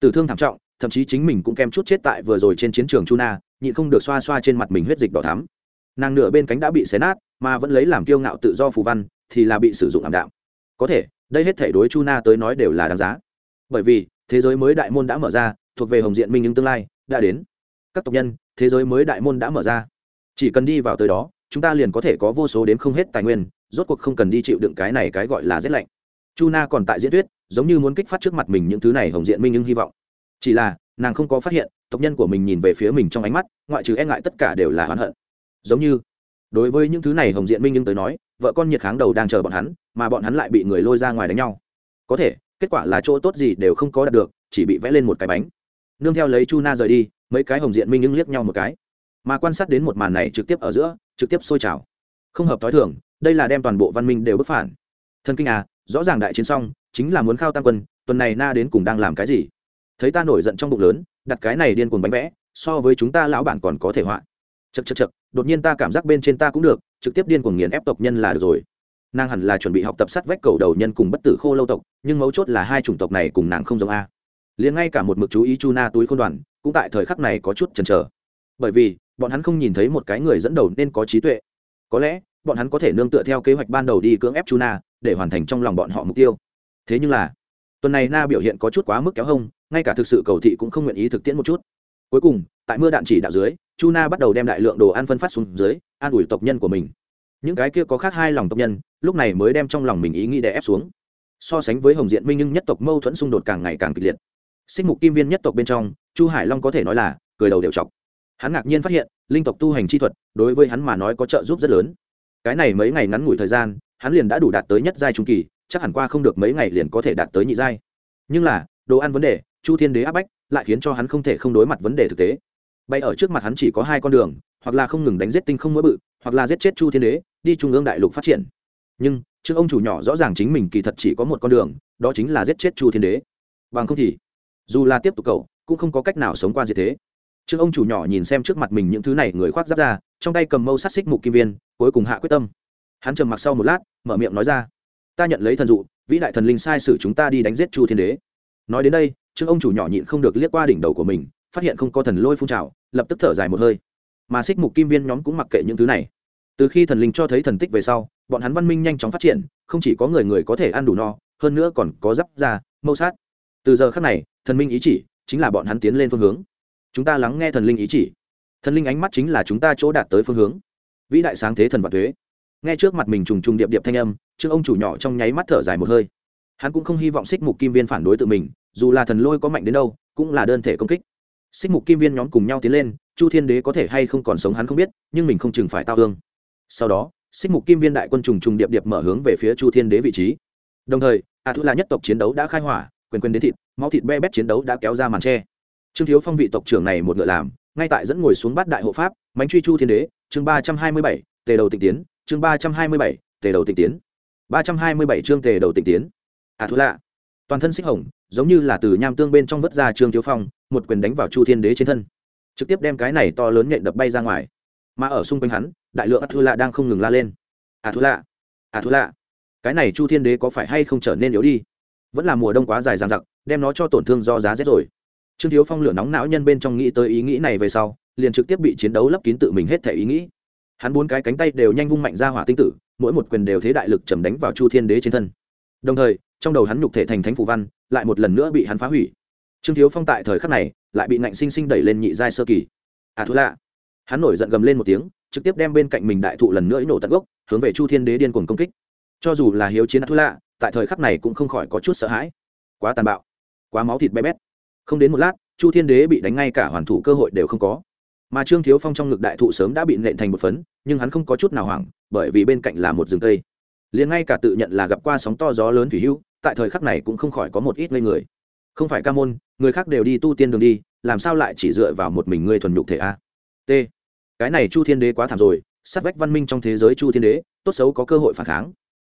S1: Tử thương thảm trọng, thậm chí chính mình cũng kem chút chết tại vừa rồi trên chiến trường chu na nhịn không được xoa xoa trên mặt mình huyết dịch đỏ thắm. Nàng nửa bên cánh đã bị xé nát, mà vẫn lấy làm kiêu ngạo tự do phù văn, thì là bị sử dụng ảm đạm. Có thể, đây hết thể đối chu na tới nói đều là đáng giá. Bởi vì, thế giới mới đại môn đã mở ra, thuộc về hồng diện minh những tương lai, đã đến. Các tộc nhân, thế giới mới đại môn đã mở ra. Chỉ cần đi vào tới đó, chúng ta liền có thể có vô số đến không hết tài nguyên, rốt cuộc không cần đi chịu đựng cái này cái gọi là rét lạnh. Chu na còn tại diễn thuyết, giống như muốn kích phát trước mặt mình những thứ này hồng diện minh nhưng hy vọng. Chỉ là nàng không có phát hiện, tộc nhân của mình nhìn về phía mình trong ánh mắt, ngoại trừ e ngại tất cả đều là oán hận. Giống như, đối với những thứ này hồng diện minh nhưng tới nói, vợ con nhiệt kháng đầu đang chờ bọn hắn, mà bọn hắn lại bị người lôi ra ngoài đánh nhau. Có thể, kết quả là chỗ tốt gì đều không có đạt được, chỉ bị vẽ lên một cái bánh. Nương theo lấy chu na rời đi, mấy cái hồng diện minh nhưng liếc nhau một cái. Mà quan sát đến một màn này trực tiếp ở giữa, trực tiếp sôi trào. Không hợp t h ó i thường, đây là đem toàn bộ văn minh đều bức phản. Thân kinh à rõ ràng đại chiến xong, chính là muốn khao tam quân, tuần này na đến cùng đang làm cái gì? Thấy ta nổi giận trong bụng lớn, đặt cái này điên cuồng bánh vẽ, so với chúng ta lão bản còn có thể họa. Chật chật chật đột nhiên ta cảm giác bên trên ta cũng được, trực tiếp điên cuồng nghiền ép tộc nhân là được rồi. Nàng hẳn là chuẩn bị học tập sát vách cầu đầu nhân cùng bất tử khô lâu tộc, nhưng mấu chốt là hai chủng tộc này cùng nàng không giống a. Liền ngay cả một mực chú ý chu na túi khôn đoàn, cũng tại thời khắc này có chút chần chờ. Bởi vì, bọn hắn không nhìn thấy một cái người dẫn đầu nên có trí tuệ. Có lẽ, bọn hắn có thể nương tựa theo kế hoạch ban đầu đi cưỡng ép chu na, để hoàn thành trong lòng bọn họ mục tiêu. Thế nhưng là, tuần này na biểu hiện có chút quá mức kéo hông ngay cả thực sự cầu thị cũng không nguyện ý thực tiễn một chút. Cuối cùng, tại mưa đạn chỉ đạo dưới chu na bắt đầu đem đại lượng đồ ăn phân phát xuống dưới, an ủi tộc nhân của mình. Những cái kia có khác hai lòng tộc nhân, lúc này mới đem trong lòng mình ý nghĩ đè ép xuống. So sánh với hồng diện minh nhưng nhất tộc mâu thuẫn xung đột càng ngày càng kịch liệt. Sinh mục kim viên nhất tộc bên trong, chu hải long có thể nói là cười đầu đều chọc. Hắn ngạc nhiên phát hiện, linh tộc tu hành chi thuật, đối với hắn mà nói có trợ giúp rất lớn. Cái này mấy ngày ngắn ngủi thời gian, hắn liền đã đủ đạt tới nhất giai trung kỳ, chắc hẳn qua không được mấy ngày liền có thể đạt tới nhị giai. Nhưng là đồ ăn vấn đề, chu thiên đế áp bách, lại khiến cho hắn không thể không đối mặt vấn đề thực tế. Bay ở trước mặt hắn chỉ có hai con đường, hoặc là không ngừng đánh giết tinh không mỗi bự, hoặc là giết chết chu thiên đế, đi trung ương đại lục phát triển. Nhưng, trước ông chủ nhỏ rõ ràng chính mình kỳ thật chỉ có một con đường, đó chính là giết chết chu thiên đế. Bằng không thì, dù là tiếp tục cậu, cũng không có cách nào sống qua diệt thế. Trương ông chủ nhỏ nhìn xem trước mặt mình những thứ này người khoác giáp ra, trong tay cầm mâu sát xích mục kim viên, cuối cùng hạ quyết tâm. Hắn trầm mặc sau một lát, mở miệng nói ra, ta nhận lấy thần dụ, vĩ đại thần linh sai sử chúng ta đi đánh giết chu thiên đế nói đến đây, trương ông chủ nhỏ nhịn không được liếc qua đỉnh đầu của mình, phát hiện không có thần lôi phun trào, lập tức thở dài một hơi. Mà xích mục kim viên nhóm cũng mặc kệ những thứ này. Từ khi thần linh cho thấy thần tích về sau, bọn hắn văn minh nhanh chóng phát triển, không chỉ có người người có thể ăn đủ no, hơn nữa còn có giáp da, mâu sát. Từ giờ khác này, thần minh ý chỉ chính là bọn hắn tiến lên phương hướng. Chúng ta lắng nghe thần linh ý chỉ. Thần linh ánh mắt chính là chúng ta chỗ đạt tới phương hướng. Vĩ đại sáng thế thần và thuế. Nghe trước mặt mình trùng trùng điệp điệp thanh âm, trương ông chủ nhỏ trong nháy mắt thở dài một hơi hắn cũng không hy vọng xích mục kim viên phản đối tự mình, dù là thần lôi có mạnh đến đâu, cũng là đơn thể công kích. Xích mục kim viên nhóm cùng nhau tiến lên, chu thiên đế có thể hay không còn sống hắn không biết, nhưng mình không chừng phải tao hương sau đó xích mục kim viên đại quân trùng trùng điệp điệp mở hướng về phía chu thiên đế vị trí. Đồng thời a thu là nhất tộc chiến đấu đã khai hỏa, quyền quyền đến thịt, máu thịt be bét chiến đấu đã kéo ra màn tre trương thiếu phong vị tộc trưởng này một ngựa làm, ngay tại dẫn ngồi xuống bát đại hộ pháp, mánh truy chu thiên đế, chương ba trăm hai mươi bảy, tề đầu tịnh tiến, chương ba trăm hai mươi bảy, tề đầu tịnh tiến. ba trăm hai mươi bảy chương tề đầu tịnh tiến à thú lạ. Toàn thân xích hồng, giống như là từ nham tương bên trong vớt ra trương thiếu phong, một quyền đánh vào chu thiên đế trên thân. Trực tiếp đem cái này to lớn nhện đập bay ra ngoài. Mà ở xung quanh hắn, đại lượng atu lạ đang không ngừng la lên. À thú lạ à thú lạ. Cái này chu thiên đế có phải hay không trở nên yếu đi? Vẫn là mùa đông quá dài dằng dặc, đem nó cho tổn thương do giá rét rồi. Trương thiếu phong lửa nóng não nhân bên trong nghĩ tới ý nghĩ này về sau, liền trực tiếp bị chiến đấu lấp kín tự mình hết thể ý nghĩ. Hắn bốn cái cánh tay đều nhanh vung mạnh ra hỏa tinh tử, mỗi một quyền đều thế đại lực chầm đánh vào chu thiên đế trên thân. Đồng thời trong đầu hắn nhục thể thành thánh phù văn, lại một lần nữa bị hắn phá hủy. Trương thiếu phong tại thời khắc này lại bị nạnh sinh sinh đẩy lên nhị giai sơ kỳ. À thú lạ. Hắn nổi giận gầm lên một tiếng, trực tiếp đem bên cạnh mình đại thụ lần nữa nổ tận gốc, hướng về chu thiên đế điên cuồng công kích. Cho dù là hiếu chiến à thú lạ, tại thời khắc này cũng không khỏi có chút sợ hãi. Quá tàn bạo, quá máu thịt bé bét. Không đến một lát, chu thiên đế bị đánh ngay cả hoàn thủ cơ hội đều không có. Mà trương thiếu phong trong ngực đại thụ sớm đã bị nện thành một phấn, nhưng hắn không có chút nào hoảng, bởi vì bên cạnh là một rừng cây liền ngay cả tự nhận là gặp qua sóng to gió lớn thủy hưu, tại thời khắc này cũng không khỏi có một ít ngây người. Không phải ca môn, người khác đều đi tu tiên đường đi, làm sao lại chỉ dựa vào một mình ngươi thuần nhục thể a? T. Cái này chu thiên đế quá thảm rồi, sát vách văn minh trong thế giới chu thiên đế, tốt xấu có cơ hội phản kháng.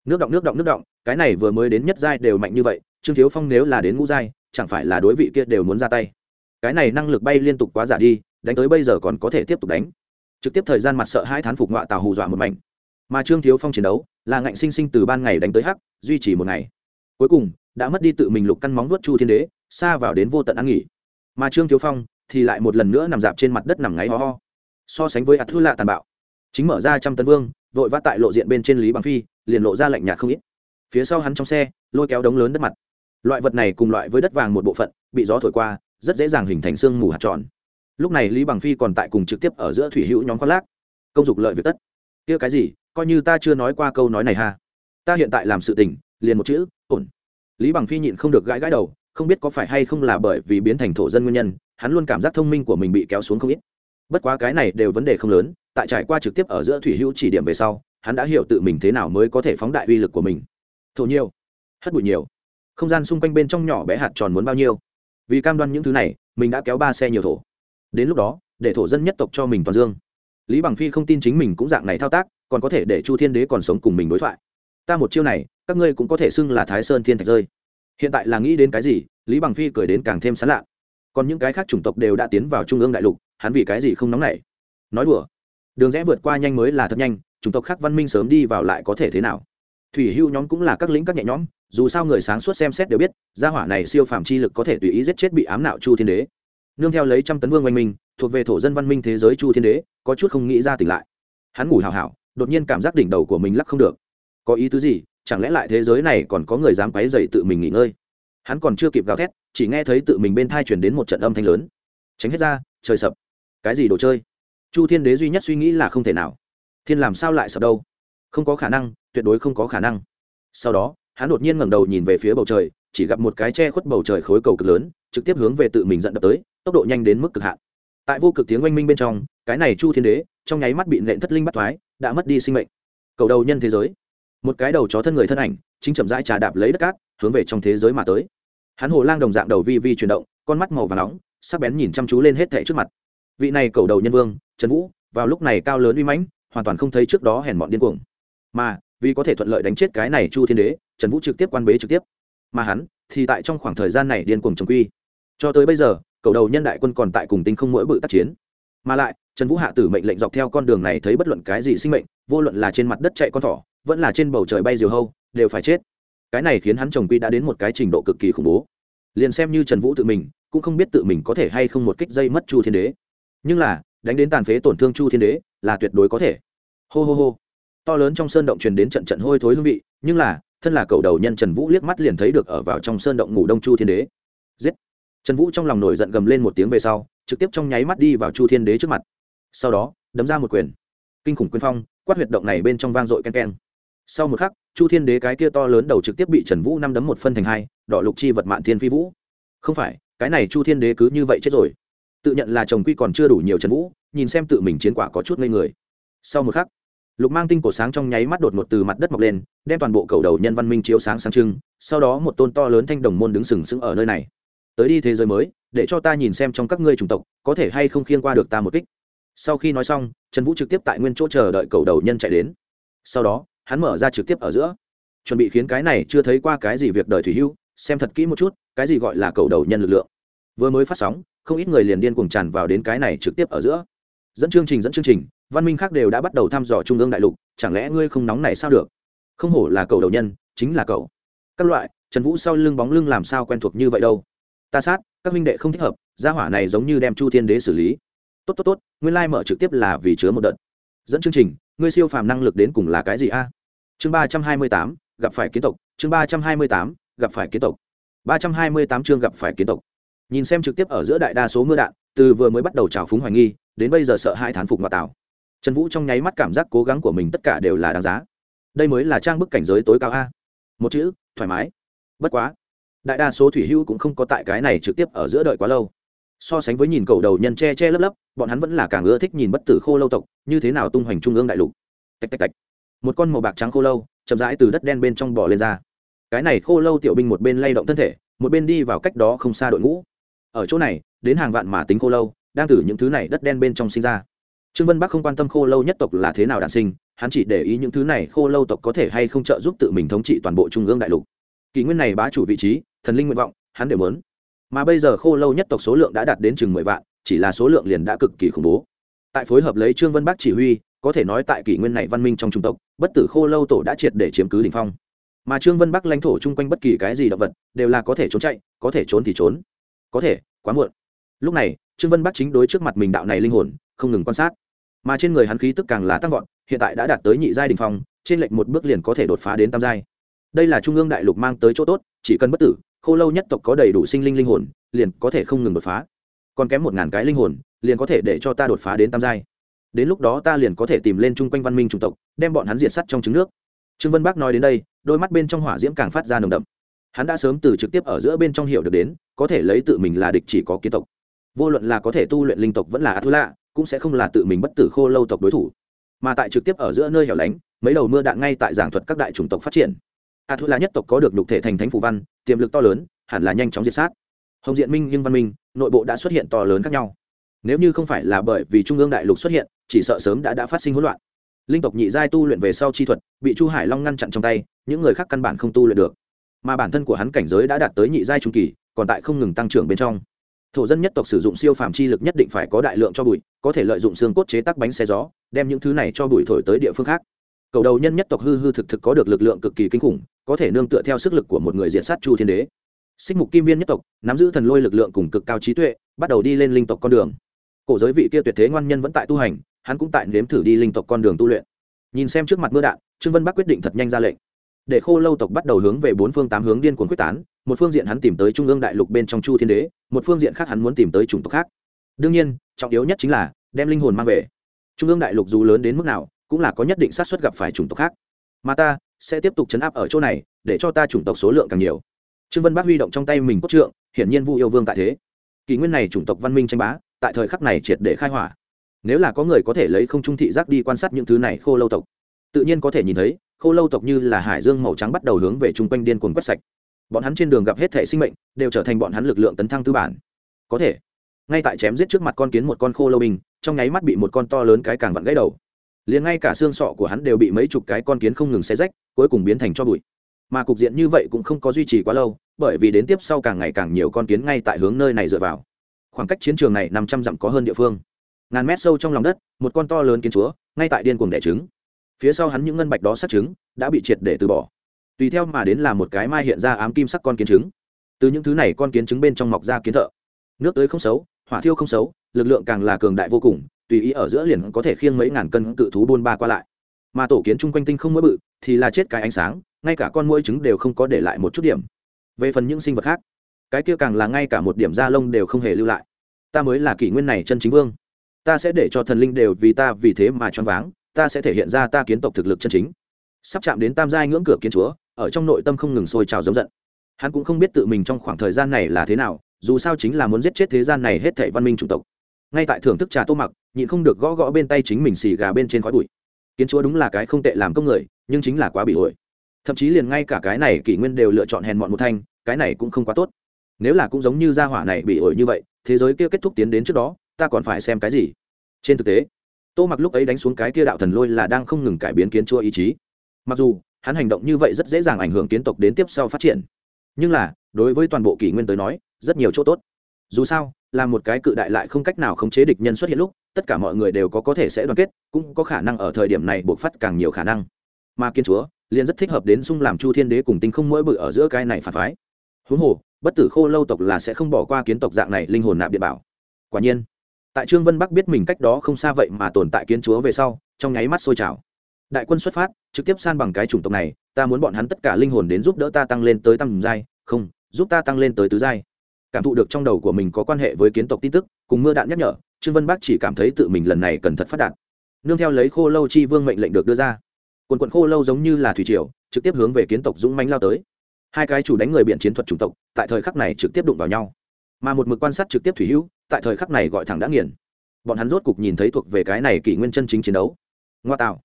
S1: Nước động nước động nước động, cái này vừa mới đến nhất giai đều mạnh như vậy, trương thiếu phong nếu là đến ngũ giai, chẳng phải là đối vị kia đều muốn ra tay. Cái này năng lực bay liên tục quá giả đi, đánh tới bây giờ còn có thể tiếp tục đánh. Trực tiếp thời gian mặt sợ hai thán phục ngọa tào hù dọa một mảnh. Mà trương thiếu phong chiến đấu là ngạnh sinh sinh từ ban ngày đánh tới hắc, duy trì một ngày. Cuối cùng, đã mất đi tự mình lục căn móng vuốt chu thiên đế, xa vào đến vô tận ăn nghỉ. Mà trương thiếu phong thì lại một lần nữa nằm dạp trên mặt đất nằm ngáy ho ho. So sánh với ạt thư lạ tàn bạo, chính mở ra trăm tấn vương, vội vã tại lộ diện bên trên lý bằng phi, liền lộ ra lạnh nhạt không ít. Phía sau hắn trong xe, lôi kéo đống lớn đất mặt. Loại vật này cùng loại với đất vàng một bộ phận, bị gió thổi qua, rất dễ dàng hình thành sương mù hạt tròn. Lúc này lý bằng phi còn tại cùng trực tiếp ở giữa thủy hữu nhóm khoác lác. Công dục lợi việc tất kia cái gì, coi như ta chưa nói qua câu nói này ha. Ta hiện tại làm sự tình, liền một chữ, ổn. Lý bằng phi nhịn không được gãi gãi đầu, không biết có phải hay không là bởi vì biến thành thổ dân nguyên nhân, hắn luôn cảm giác thông minh của mình bị kéo xuống không ít. Bất quá cái này đều vấn đề không lớn, tại trải qua trực tiếp ở giữa thủy hữu chỉ điểm về sau, hắn đã hiểu tự mình thế nào mới có thể phóng đại uy lực của mình. Thổ nhiều, hất bụi nhiều. Không gian xung quanh bên trong nhỏ bé hạt tròn muốn bao nhiêu? Vì cam đoan những thứ này, mình đã kéo ba xe nhiều thổ. Đến lúc đó, để thổ dân nhất tộc cho mình toàn dương lý bằng phi không tin chính mình cũng dạng này thao tác, còn có thể để chu thiên đế còn sống cùng mình đối thoại. Ta một chiêu này, các ngươi cũng có thể xưng là thái sơn thiên thạch rơi. Hiện tại là nghĩ đến cái gì, lý bằng phi cười đến càng thêm sán lạ. Còn những cái khác chủng tộc đều đã tiến vào trung ương đại lục, hắn vì cái gì không nóng nảy? Nói đùa. Đường rẽ vượt qua nhanh mới là thật nhanh, chủng tộc khác văn minh sớm đi vào lại có thể thế nào? Thủy hưu nhóm cũng là các lĩnh các nhẹ nhõm, dù sao người sáng suốt xem xét đều biết, gia hỏa này siêu phàm chi lực có thể tùy ý giết chết bị ám nạo chu thiên đế nương theo lấy trăm tấn vương oanh minh, thuộc về thổ dân văn minh thế giới chu thiên đế, có chút không nghĩ ra tỉnh lại. Hắn ngủ hào hảo, đột nhiên cảm giác đỉnh đầu của mình lắc không được. Có ý tứ gì? Chẳng lẽ lại thế giới này còn có người dám quấy dậy tự mình nghỉ ngơi? Hắn còn chưa kịp gào thét, chỉ nghe thấy tự mình bên thai chuyển đến một trận âm thanh lớn. Tránh hết ra, trời sập. Cái gì đồ chơi? Chu thiên đế duy nhất suy nghĩ là không thể nào. Thiên làm sao lại sập đâu? Không có khả năng, tuyệt đối không có khả năng. Sau đó, hắn đột nhiên ngẩng đầu nhìn về phía bầu trời, chỉ gặp một cái che khuất bầu trời khối cầu cực lớn, trực tiếp hướng về tự mình dẫn đập tới tốc độ nhanh đến mức cực hạn. Tại vô cực tiếng oanh minh bên trong, cái này chu thiên đế, trong nháy mắt bị nện thất linh bắt thoái, đã mất đi sinh mệnh. Cầu đầu nhân thế giới. Một cái đầu chó thân người thân ảnh, chính chậm rãi trà đạp lấy đất cát, hướng về trong thế giới mà tới. Hắn hồ lang đồng dạng đầu vi vi chuyển động, con mắt màu và nóng, sắc bén nhìn chăm chú lên hết thảy trước mặt. Vị này cầu đầu nhân vương, trần vũ, vào lúc này cao lớn uy mãnh, hoàn toàn không thấy trước đó hèn mọn điên cuồng. Mà, vì có thể thuận lợi đánh chết cái này chu thiên đế, trần vũ trực tiếp quan bế trực tiếp. Mà hắn, thì tại trong khoảng thời gian này điên cuồng trồng quy. Cho tới bây giờ cầu đầu nhân đại quân còn tại cùng tinh không mỗi bự tác chiến. Mà lại, trần vũ hạ tử mệnh lệnh dọc theo con đường này thấy bất luận cái gì sinh mệnh, vô luận là trên mặt đất chạy con thỏ, vẫn là trên bầu trời bay diều hâu, đều phải chết. Cái này khiến hắn chồng quy đã đến một cái trình độ cực kỳ khủng bố. Liền xem như trần vũ tự mình, cũng không biết tự mình có thể hay không một kích dây mất chu thiên đế. Nhưng là, đánh đến tàn phế tổn thương chu thiên đế, là tuyệt đối có thể. Hô hô hô. To lớn trong sơn động truyền đến trận trận hôi thối hương vị, nhưng là, thân là cầu đầu nhân trần vũ liếc mắt liền thấy được ở vào trong sơn động ngủ đông chu thiên đế. Giết trần vũ trong lòng nổi giận gầm lên một tiếng về sau, trực tiếp trong nháy mắt đi vào chu thiên đế trước mặt. Sau đó, đấm ra một quyền. Kinh khủng quyền phong, quát huyệt động này bên trong vang dội ken ken sau một khắc, chu thiên đế cái kia to lớn đầu trực tiếp bị trần vũ năm đấm một phân thành hai đọ lục chi vật mạn thiên phi vũ. Không phải, cái này chu thiên đế cứ như vậy chết rồi. Tự nhận là chồng quy còn chưa đủ nhiều trần vũ, nhìn xem tự mình chiến quả có chút ngây người. Sau một khắc, lục mang tinh cổ sáng trong nháy mắt đột ngột từ mặt đất mọc lên, đem toàn bộ cầu đầu nhân văn minh chiếu sáng sáng trưng, sau đó một tôn to lớn thanh đồng môn đứng sừng sững ở nơi này tới đi thế giới mới, để cho ta nhìn xem trong các ngươi chủng tộc, có thể hay không khiên qua được ta một kích. Sau khi nói xong, trần vũ trực tiếp tại nguyên chỗ chờ đợi cầu đầu nhân chạy đến. Sau đó, hắn mở ra trực tiếp ở giữa. Chuẩn bị khiến cái này chưa thấy qua cái gì việc đời thủy hưu, xem thật kỹ một chút, cái gì gọi là cầu đầu nhân lực lượng. Vừa mới phát sóng, không ít người liền điên cuồng tràn vào đến cái này trực tiếp ở giữa. Dẫn chương trình, dẫn chương trình, văn minh khác đều đã bắt đầu thăm dò trung ương đại lục, chẳng lẽ ngươi không nóng này sao được? Không hổ là cầu đầu nhân, chính là cậu các loại, trần vũ sau lưng bóng lưng làm sao quen thuộc như vậy đâu? Ta sát, các minh đệ không thích hợp, gia hỏa này giống như đem chu thiên đế xử lý. Tốt tốt tốt, nguyên lai、like、mở trực tiếp là vì chứa một đợt. Dẫn chương trình, ngươi siêu phàm năng lực đến cùng là cái gì a? Chương ba trăm hai mươi tám, gặp phải kiến tộc, chương ba trăm hai mươi tám, gặp phải kiến tộc. Ba trăm hai mươi tám chương gặp phải kiến tộc. Nhìn xem trực tiếp ở giữa đại đa số mưa đạn, từ vừa mới bắt đầu trào phúng hoài nghi, đến bây giờ sợ hai thán phục ngoại tảo trần vũ trong nháy mắt cảm giác cố gắng của mình tất cả đều là đáng giá. Đây mới là trang bức cảnh giới tối cao a. Một chữ, thoải mái. Bất quá đại đa số thủy hữu cũng không có tại cái này trực tiếp ở giữa đợi quá lâu. So sánh với nhìn cầu đầu nhân che che lấp lấp, bọn hắn vẫn là càng ưa thích nhìn bất tử khô lâu tộc, như thế nào tung hoành trung ương đại lục. Tạch tạch tạch. Một con màu bạc trắng khô lâu, chậm rãi từ đất đen bên trong bò lên ra. Cái này khô lâu tiểu binh một bên lay động thân thể, một bên đi vào cách đó không xa đội ngũ. Ở chỗ này, đến hàng vạn mà tính khô lâu, đang thử những thứ này đất đen bên trong sinh ra. Trương vân bắc không quan tâm khô lâu nhất tộc là thế nào đản sinh, hắn chỉ để ý những thứ này khô lâu tộc có thể hay không trợ giúp tự mình thống trị toàn bộ trung ương đại lục. Kỷ nguyên này bá chủ vị trí thần linh nguyện vọng, hắn đều muốn. Mà bây giờ khô lâu nhất tộc số lượng đã đạt đến chừng mười vạn, chỉ là số lượng liền đã cực kỳ khủng bố. Tại phối hợp lấy trương vân bắc chỉ huy, có thể nói tại kỷ nguyên này văn minh trong trung tộc, bất tử khô lâu tổ đã triệt để chiếm cứ đ ỉ n h phong. Mà trương vân bắc lãnh thổ chung quanh bất kỳ cái gì động vật, đều là có thể trốn chạy, có thể trốn thì trốn. Có thể, quá muộn. Lúc này, trương vân bắc chính đối trước mặt mình đạo này linh hồn, không ngừng quan sát. Mà trên người hắn khí tức càng là tăng vọt, hiện tại đã đạt tới nhị giai đình phong, trên lệnh một bước liền có thể đột phá đến tam giai. Đây là trung ương đại lục mang tới chỗ tốt, chỉ cần bất tử khô lâu nhất tộc có đầy đủ sinh linh linh hồn, liền có thể không ngừng đột phá. Còn kém một ngàn cái linh hồn, liền có thể để cho ta đột phá đến tam giai. Đến lúc đó ta liền có thể tìm lên chung quanh văn minh chủng tộc, đem bọn hắn diệt sắt trong trứng nước. Trương vân bác nói đến đây, đôi mắt bên trong hỏa diễm càng phát ra nồng đậm. Hắn đã sớm từ trực tiếp ở giữa bên trong hiểu được đến, có thể lấy tự mình là địch chỉ có kiến tộc. Vô luận là có thể tu luyện linh tộc vẫn là át lạ cũng sẽ không là tự mình bất tử khô lâu tộc đối thủ. Mà tại trực tiếp ở giữa nơi hẻo lánh, mấy đầu mưa đạn ngay tại giảng thuật các đại chủng tộc phát triển a thu là nhất tộc có được nhục thể thành thánh phù văn, tiềm lực to lớn, hẳn là nhanh chóng diệt sát. Hồng diện minh nhưng văn minh, nội bộ đã xuất hiện to lớn khác nhau. Nếu như không phải là bởi vì trung ương đại lục xuất hiện, chỉ sợ sớm đã đã phát sinh hỗn loạn. Linh tộc nhị giai tu luyện về sau chi thuật, bị chu hải long ngăn chặn trong tay, những người khác căn bản không tu luyện được. Mà bản thân của hắn cảnh giới đã đạt tới nhị giai trung kỳ, còn tại không ngừng tăng trưởng bên trong. Thổ dân nhất tộc sử dụng siêu phàm chi lực nhất định phải có đại lượng cho bụi, có thể lợi dụng xương cốt chế tác bánh xe gió, đem những thứ này cho bụi thổi tới địa phương khác. Cầu đầu nhân nhất tộc hư hư thực thực có được lực lượng cực kỳ kinh khủng có thể nương tựa theo sức lực của một người diện sát chu thiên đế. Xích mục kim viên nhất tộc, nắm giữ thần lôi lực lượng cùng cực cao trí tuệ, bắt đầu đi lên linh tộc con đường. Cổ giới vị kia tuyệt thế ngoan nhân vẫn tại tu hành, hắn cũng tại nếm thử đi linh tộc con đường tu luyện. Nhìn xem trước mặt mưa đạn, trương vân bắc quyết định thật nhanh ra lệnh. Để khô lâu tộc bắt đầu hướng về bốn phương tám hướng điên cuồng quyết tán, một phương diện hắn tìm tới trung ương đại lục bên trong chu thiên đế, một phương diện khác hắn muốn tìm tới chủng tộc khác. Đương nhiên, trọng yếu nhất chính là đem linh hồn mang về. Trung ương đại lục dù lớn đến mức nào, cũng là có nhất định sát suất gặp phải chủng tộc khác. Mà ta sẽ tiếp tục chấn áp ở chỗ này, để cho ta chủng tộc số lượng càng nhiều. Trương vân bác huy động trong tay mình cốt trượng, hiển nhiên vu yêu vương tại thế. Kỷ nguyên này chủng tộc văn minh tranh bá, tại thời khắc này triệt để khai hỏa. Nếu là có người có thể lấy không trung thị giác đi quan sát những thứ này khô lâu tộc, tự nhiên có thể nhìn thấy, khô lâu tộc như là hải dương màu trắng bắt đầu hướng về chung quanh điên cuồng quét sạch. Bọn hắn trên đường gặp hết thể sinh mệnh, đều trở thành bọn hắn lực lượng tấn thăng tư bản. Có thể, ngay tại chém giết trước mặt con kiến một con khô lâu bình trong nháy mắt bị một con to lớn cái càng vặn gãy đầu liền ngay cả xương sọ của hắn đều bị mấy chục cái con kiến không ngừng xé rách, cuối cùng biến thành cho bụi. Mà cục diện như vậy cũng không có duy trì quá lâu, bởi vì đến tiếp sau càng ngày càng nhiều con kiến ngay tại hướng nơi này dựa vào. Khoảng cách chiến trường này năm trăm dặm có hơn địa phương. Ngàn mét sâu trong lòng đất, một con to lớn kiến chúa, ngay tại điên cuồng đẻ trứng. Phía sau hắn những ngân bạch đó sát trứng, đã bị triệt để từ bỏ. Tùy theo mà đến là một cái mai hiện ra ám kim sắc con kiến trứng. Từ những thứ này con kiến trứng bên trong mọc ra kiến thợ. Nước tới không xấu, hỏa thiêu không xấu, lực lượng càng là cường đại vô cùng tùy ý ở giữa liền có thể khiêng mấy ngàn cân cự thú buôn ba qua lại. Mà tổ kiến chung quanh tinh không mỗi bự, thì là chết cái ánh sáng, ngay cả con mũi trứng đều không có để lại một chút điểm. Về phần những sinh vật khác, cái kia càng là ngay cả một điểm da lông đều không hề lưu lại. Ta mới là kỷ nguyên này chân chính vương. Ta sẽ để cho thần linh đều vì ta vì thế mà choáng váng, ta sẽ thể hiện ra ta kiến tộc thực lực chân chính. Sắp chạm đến tam giai ngưỡng cửa kiến chúa, ở trong nội tâm không ngừng sôi trào giống giận. Hắn cũng không biết tự mình trong khoảng thời gian này là thế nào, dù sao chính là muốn giết chết thế gian này hết thảy văn minh chủng tộc. Ngay tại thưởng thức trà tô mặc nhịn không được gõ gõ bên tay chính mình xì gà bên trên khói bụi. Kiến chúa đúng là cái không tệ làm công người, nhưng chính là quá bị ổi thậm chí liền ngay cả cái này kỷ nguyên đều lựa chọn hèn mọn một thanh, cái này cũng không quá tốt. Nếu là cũng giống như gia hỏa này bị ổi như vậy, thế giới kia kết thúc tiến đến trước đó, ta còn phải xem cái gì? Trên thực tế, tô mặc lúc ấy đánh xuống cái kia đạo thần lôi là đang không ngừng cải biến kiến chúa ý chí. Mặc dù, hắn hành động như vậy rất dễ dàng ảnh hưởng kiến tộc đến tiếp sau phát triển. Nhưng là, đối với toàn bộ kỷ nguyên tới nói, rất nhiều chỗ tốt. Dù sao là một cái cự đại lại không cách nào khống chế địch nhân xuất hiện lúc, tất cả mọi người đều có có thể sẽ đoàn kết, cũng có khả năng ở thời điểm này buộc phát càng nhiều khả năng. Mà kiên chúa, liền rất thích hợp đến xung làm chu thiên đế cùng tinh không mỗi bự ở giữa cái này phản phái. Huống hồ, bất tử khô lâu tộc là sẽ không bỏ qua kiến tộc dạng này linh hồn nạp điện bảo. Quả nhiên, tại trương vân bắc biết mình cách đó không xa vậy mà tồn tại kiến chúa về sau, trong nháy mắt sôi trào. Đại quân xuất phát, trực tiếp san bằng cái chủng tộc này, ta muốn bọn hắn tất cả linh hồn đến giúp đỡ ta tăng lên tới tầm giai, không, giúp ta tăng lên tới tứ giai cảm thụ được trong đầu của mình có quan hệ với kiến tộc tin tức, cùng mưa đạn nhắc nhở, trương vân Bác chỉ cảm thấy tự mình lần này cần thật phát đạt. Nương theo lấy khô lâu chi vương mệnh lệnh được đưa ra. Quần quận khô lâu giống như là thủy triều, trực tiếp hướng về kiến tộc dũng mánh lao tới. Hai cái chủ đánh người biện chiến thuật chủng tộc, tại thời khắc này trực tiếp đụng vào nhau. Mà một mực quan sát trực tiếp thủy hữu, tại thời khắc này gọi thẳng đã nghiền. Bọn hắn rốt cục nhìn thấy thuộc về cái này kỷ nguyên chân chính chiến đấu. Ngoa tạo.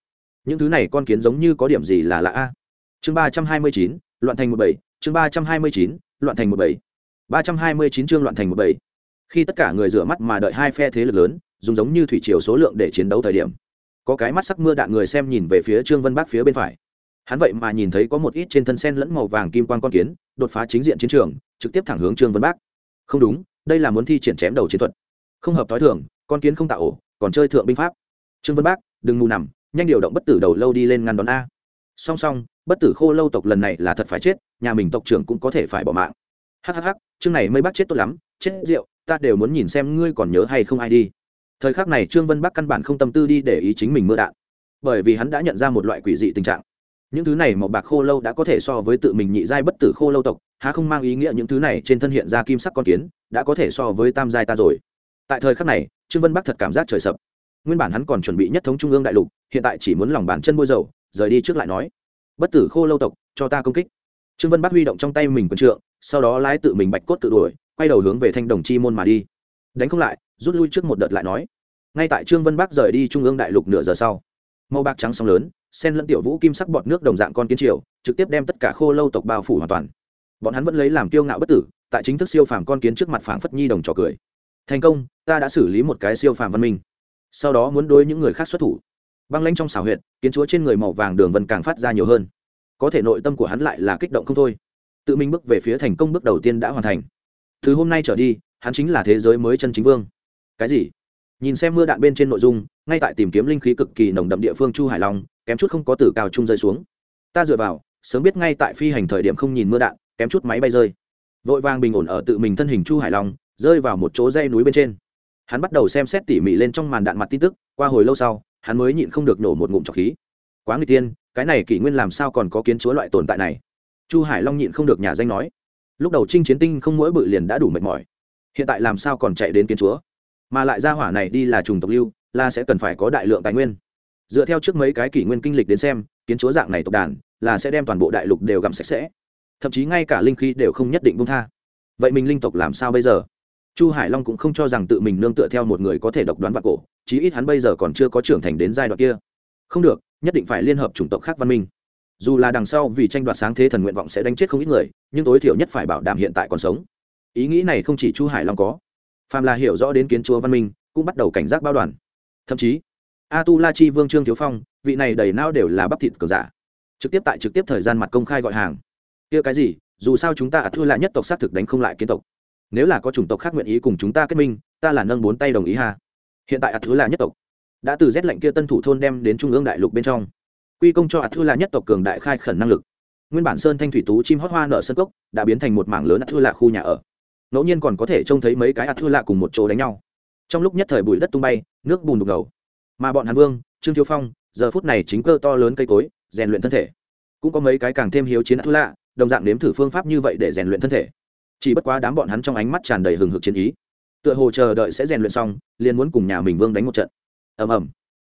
S1: Những thứ này con kiến giống như có điểm gì là lạ a? Chương ba trăm hai mươi chín, loạn thành một bảy, chương ba trăm hai mươi chín, loạn thành một bảy ba trăm hai mươi chín chương loạn thành một bảy khi tất cả người rửa mắt mà đợi hai phe thế lực lớn, dùng giống như thủy triều số lượng để chiến đấu thời điểm, có cái mắt sắc mưa đạn người xem nhìn về phía trương vân bắc phía bên phải. Hắn vậy mà nhìn thấy có một ít trên thân sen lẫn màu vàng kim quan con kiến, đột phá chính diện chiến trường, trực tiếp thẳng hướng trương vân bắc không đúng, đây là muốn thi triển chém đầu chiến thuật. Không hợp tối thường, con kiến không tạo ổ, còn chơi thượng binh pháp. Trương vân bắc đừng mù nằm, nhanh điều động bất tử đầu lâu đi lên ngăn đón a. Song song, bất tử khô lâu tộc lần này là thật phải chết, nhà mình tộc trưởng cũng có thể phải bỏ mạng hhh chương này mây bắc chết tốt lắm, chết rượu, ta đều muốn nhìn xem ngươi còn nhớ hay không ai đi. Thời khắc này trương vân bắc căn bản không tâm tư đi để ý chính mình mưa đạn. Bởi vì hắn đã nhận ra một loại quỷ dị tình trạng. Những thứ này màu bạc khô lâu đã có thể so với tự mình nhị giai bất tử khô lâu tộc, há không mang ý nghĩa những thứ này trên thân hiện ra kim sắc con kiến, đã có thể so với tam giai ta rồi. Tại thời khắc này, trương vân bắc thật cảm giác trời sập. Nguyên bản hắn còn chuẩn bị nhất thống trung ương đại lục, hiện tại chỉ muốn lòng bàn chân bôi dầu, rời đi trước lại nói, bất tử khô lâu tộc, cho ta công kích. Trương vân bắc huy động trong tay mình quần trượng sau đó lái tự mình bạch cốt tự đuổi, quay đầu hướng về thanh đồng chi môn mà đi. Đánh không lại, rút lui trước một đợt lại nói. Ngay tại trương vân bắc rời đi trung ương đại lục nửa giờ sau, màu bạc trắng sóng lớn, sen lẫn tiểu vũ kim sắc bọt nước đồng dạng con kiến triều, trực tiếp đem tất cả khô lâu tộc bao phủ hoàn toàn. Bọn hắn vẫn lấy làm kiêu ngạo bất tử, tại chính thức siêu phàm con kiến trước mặt phảng phất nhi đồng trò cười. Thành công, ta đã xử lý một cái siêu phàm văn minh. Sau đó muốn đối những người khác xuất thủ. Băng lanh trong xảo huyệt, kiến chúa trên người màu vàng đường vân càng phát ra nhiều hơn. Có thể nội tâm của hắn lại là kích động không thôi tự mình bước về phía thành công bước đầu tiên đã hoàn thành. Từ hôm nay trở đi, hắn chính là thế giới mới chân chính vương. Cái gì? Nhìn xem mưa đạn bên trên nội dung, ngay tại tìm kiếm linh khí cực kỳ nồng đậm địa phương chu hải long, kém chút không có từ cao trung rơi xuống. Ta dựa vào, sớm biết ngay tại phi hành thời điểm không nhìn mưa đạn, kém chút máy bay rơi. Vội vàng bình ổn ở tự mình thân hình chu hải long, rơi vào một chỗ dây núi bên trên. Hắn bắt đầu xem xét tỉ mỉ lên trong màn đạn mặt tin tức, qua hồi lâu sau, hắn mới nhịn không được nổ một ngụm trọc khí. Quá người tiên, cái này kỷ nguyên làm sao còn có kiến chúa loại tồn tại này? Chu hải long nhịn không được nhà danh nói. Lúc đầu trinh chiến tinh không mỗi bự liền đã đủ mệt mỏi. Hiện tại làm sao còn chạy đến kiến chúa? Mà lại ra hỏa này đi là trùng tộc lưu, là sẽ cần phải có đại lượng tài nguyên. Dựa theo trước mấy cái kỷ nguyên kinh lịch đến xem, kiến chúa dạng này tộc đàn, là sẽ đem toàn bộ đại lục đều gặm sạch sẽ. Thậm chí ngay cả linh khí đều không nhất định bung tha. Vậy mình linh tộc làm sao bây giờ? Chu hải long cũng không cho rằng tự mình nương tựa theo một người có thể độc đoán vạn cổ, chí ít hắn bây giờ còn chưa có trưởng thành đến giai đoạn kia. Không được, nhất định phải liên hợp chủng tộc khác văn minh dù là đằng sau vì tranh đoạt sáng thế thần nguyện vọng sẽ đánh chết không ít người, nhưng tối thiểu nhất phải bảo đảm hiện tại còn sống. Ý nghĩ này không chỉ chu hải long có, phàm là hiểu rõ đến kiến chúa văn minh, cũng bắt đầu cảnh giác bao đoàn. Thậm chí a tu la chi vương trương thiếu phong, vị này đầy nao đều là bắp thịt cờ giả, trực tiếp tại trực tiếp thời gian mặt công khai gọi hàng. Kia cái gì, dù sao chúng ta thua lại nhất tộc xác thực đánh không lại kiến tộc. Nếu là có chủng tộc khác nguyện ý cùng chúng ta kết minh, ta là nâng bốn tay đồng ý ha. Hiện tại ạt thứ là nhất tộc đã từ rét lệnh kia tân thủ thôn đem đến trung ương đại lục bên trong quy công cho ạt thua là nhất tộc cường đại khai khẩn năng lực. Nguyên bản sơn thanh thủy tú chim hót hoa nở sân cốc đã biến thành một mảng lớn ạt thua là khu nhà ở. Ngẫu nhiên còn có thể trông thấy mấy cái ạt thua là cùng một chỗ đánh nhau. Trong lúc nhất thời bụi đất tung bay, nước bùn đục ngầu. Mà bọn hàn vương, trương thiếu phong, giờ phút này chính cơ to lớn cây cối, rèn luyện thân thể. Cũng có mấy cái càng thêm hiếu chiến ạt thua lạ đồng dạng nếm thử phương pháp như vậy để rèn luyện thân thể. Chỉ bất quá đám bọn hắn trong ánh mắt tràn đầy hừng hực chiến ý. Tựa hồ chờ đợi sẽ rèn luyện xong, liền muốn cùng nhà mình vương đánh một trận. Ầm ầm.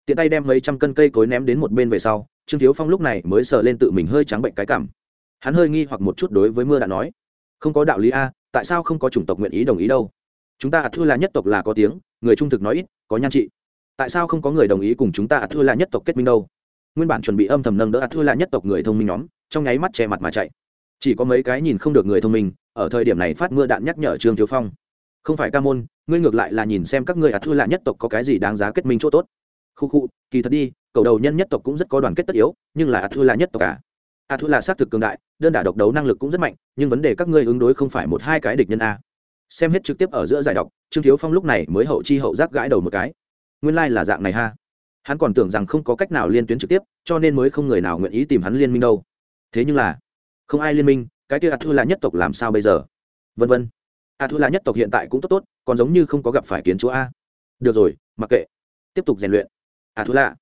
S1: Tiện tay đem mấy trăm cân cây cối ném đến một bên về sau trương thiếu phong lúc này mới sờ lên tự mình hơi trắng bệnh cái cảm. Hắn hơi nghi hoặc một chút đối với mưa đã nói, không có đạo lý a, tại sao không có chủng tộc nguyện ý đồng ý đâu? Chúng ta ạt thua là nhất tộc là có tiếng, người trung thực nói ít, có nhan trị. Tại sao không có người đồng ý cùng chúng ta ạt thua là nhất tộc kết minh đâu? Nguyên bản chuẩn bị âm thầm nâng đỡ ạt thua là nhất tộc người thông minh nhóm, trong nháy mắt che mặt mà chạy. Chỉ có mấy cái nhìn không được người thông minh, ở thời điểm này phát mưa đạn nhắc nhở trương thiếu phong, không phải ca môn, ngươi ngược lại là nhìn xem các ngươi ạt thua là nhất tộc có cái gì đáng giá kết minh chỗ tốt. Khu khu, kỳ thật đi cầu đầu nhân nhất tộc cũng rất có đoàn kết tất yếu, nhưng là A Thu là nhất tộc cả A Thu là xác thực cường đại, đơn đả độc đấu năng lực cũng rất mạnh, nhưng vấn đề các ngươi ứng đối không phải một hai cái địch nhân a. Xem hết trực tiếp ở giữa giải đọc, trương thiếu phong lúc này mới hậu chi hậu giác gãi đầu một cái. Nguyên lai、like、là dạng này ha. Hắn còn tưởng rằng không có cách nào liên tuyến trực tiếp, cho nên mới không người nào nguyện ý tìm hắn liên minh đâu. Thế nhưng là, không ai liên minh, cái kia A Thu là nhất tộc làm sao bây giờ? Vân vân. A Thu là nhất tộc hiện tại cũng tốt tốt, còn giống như không có gặp phải kiến chúa a. Được rồi, mặc kệ. Tiếp tục rèn luyện. A Thu là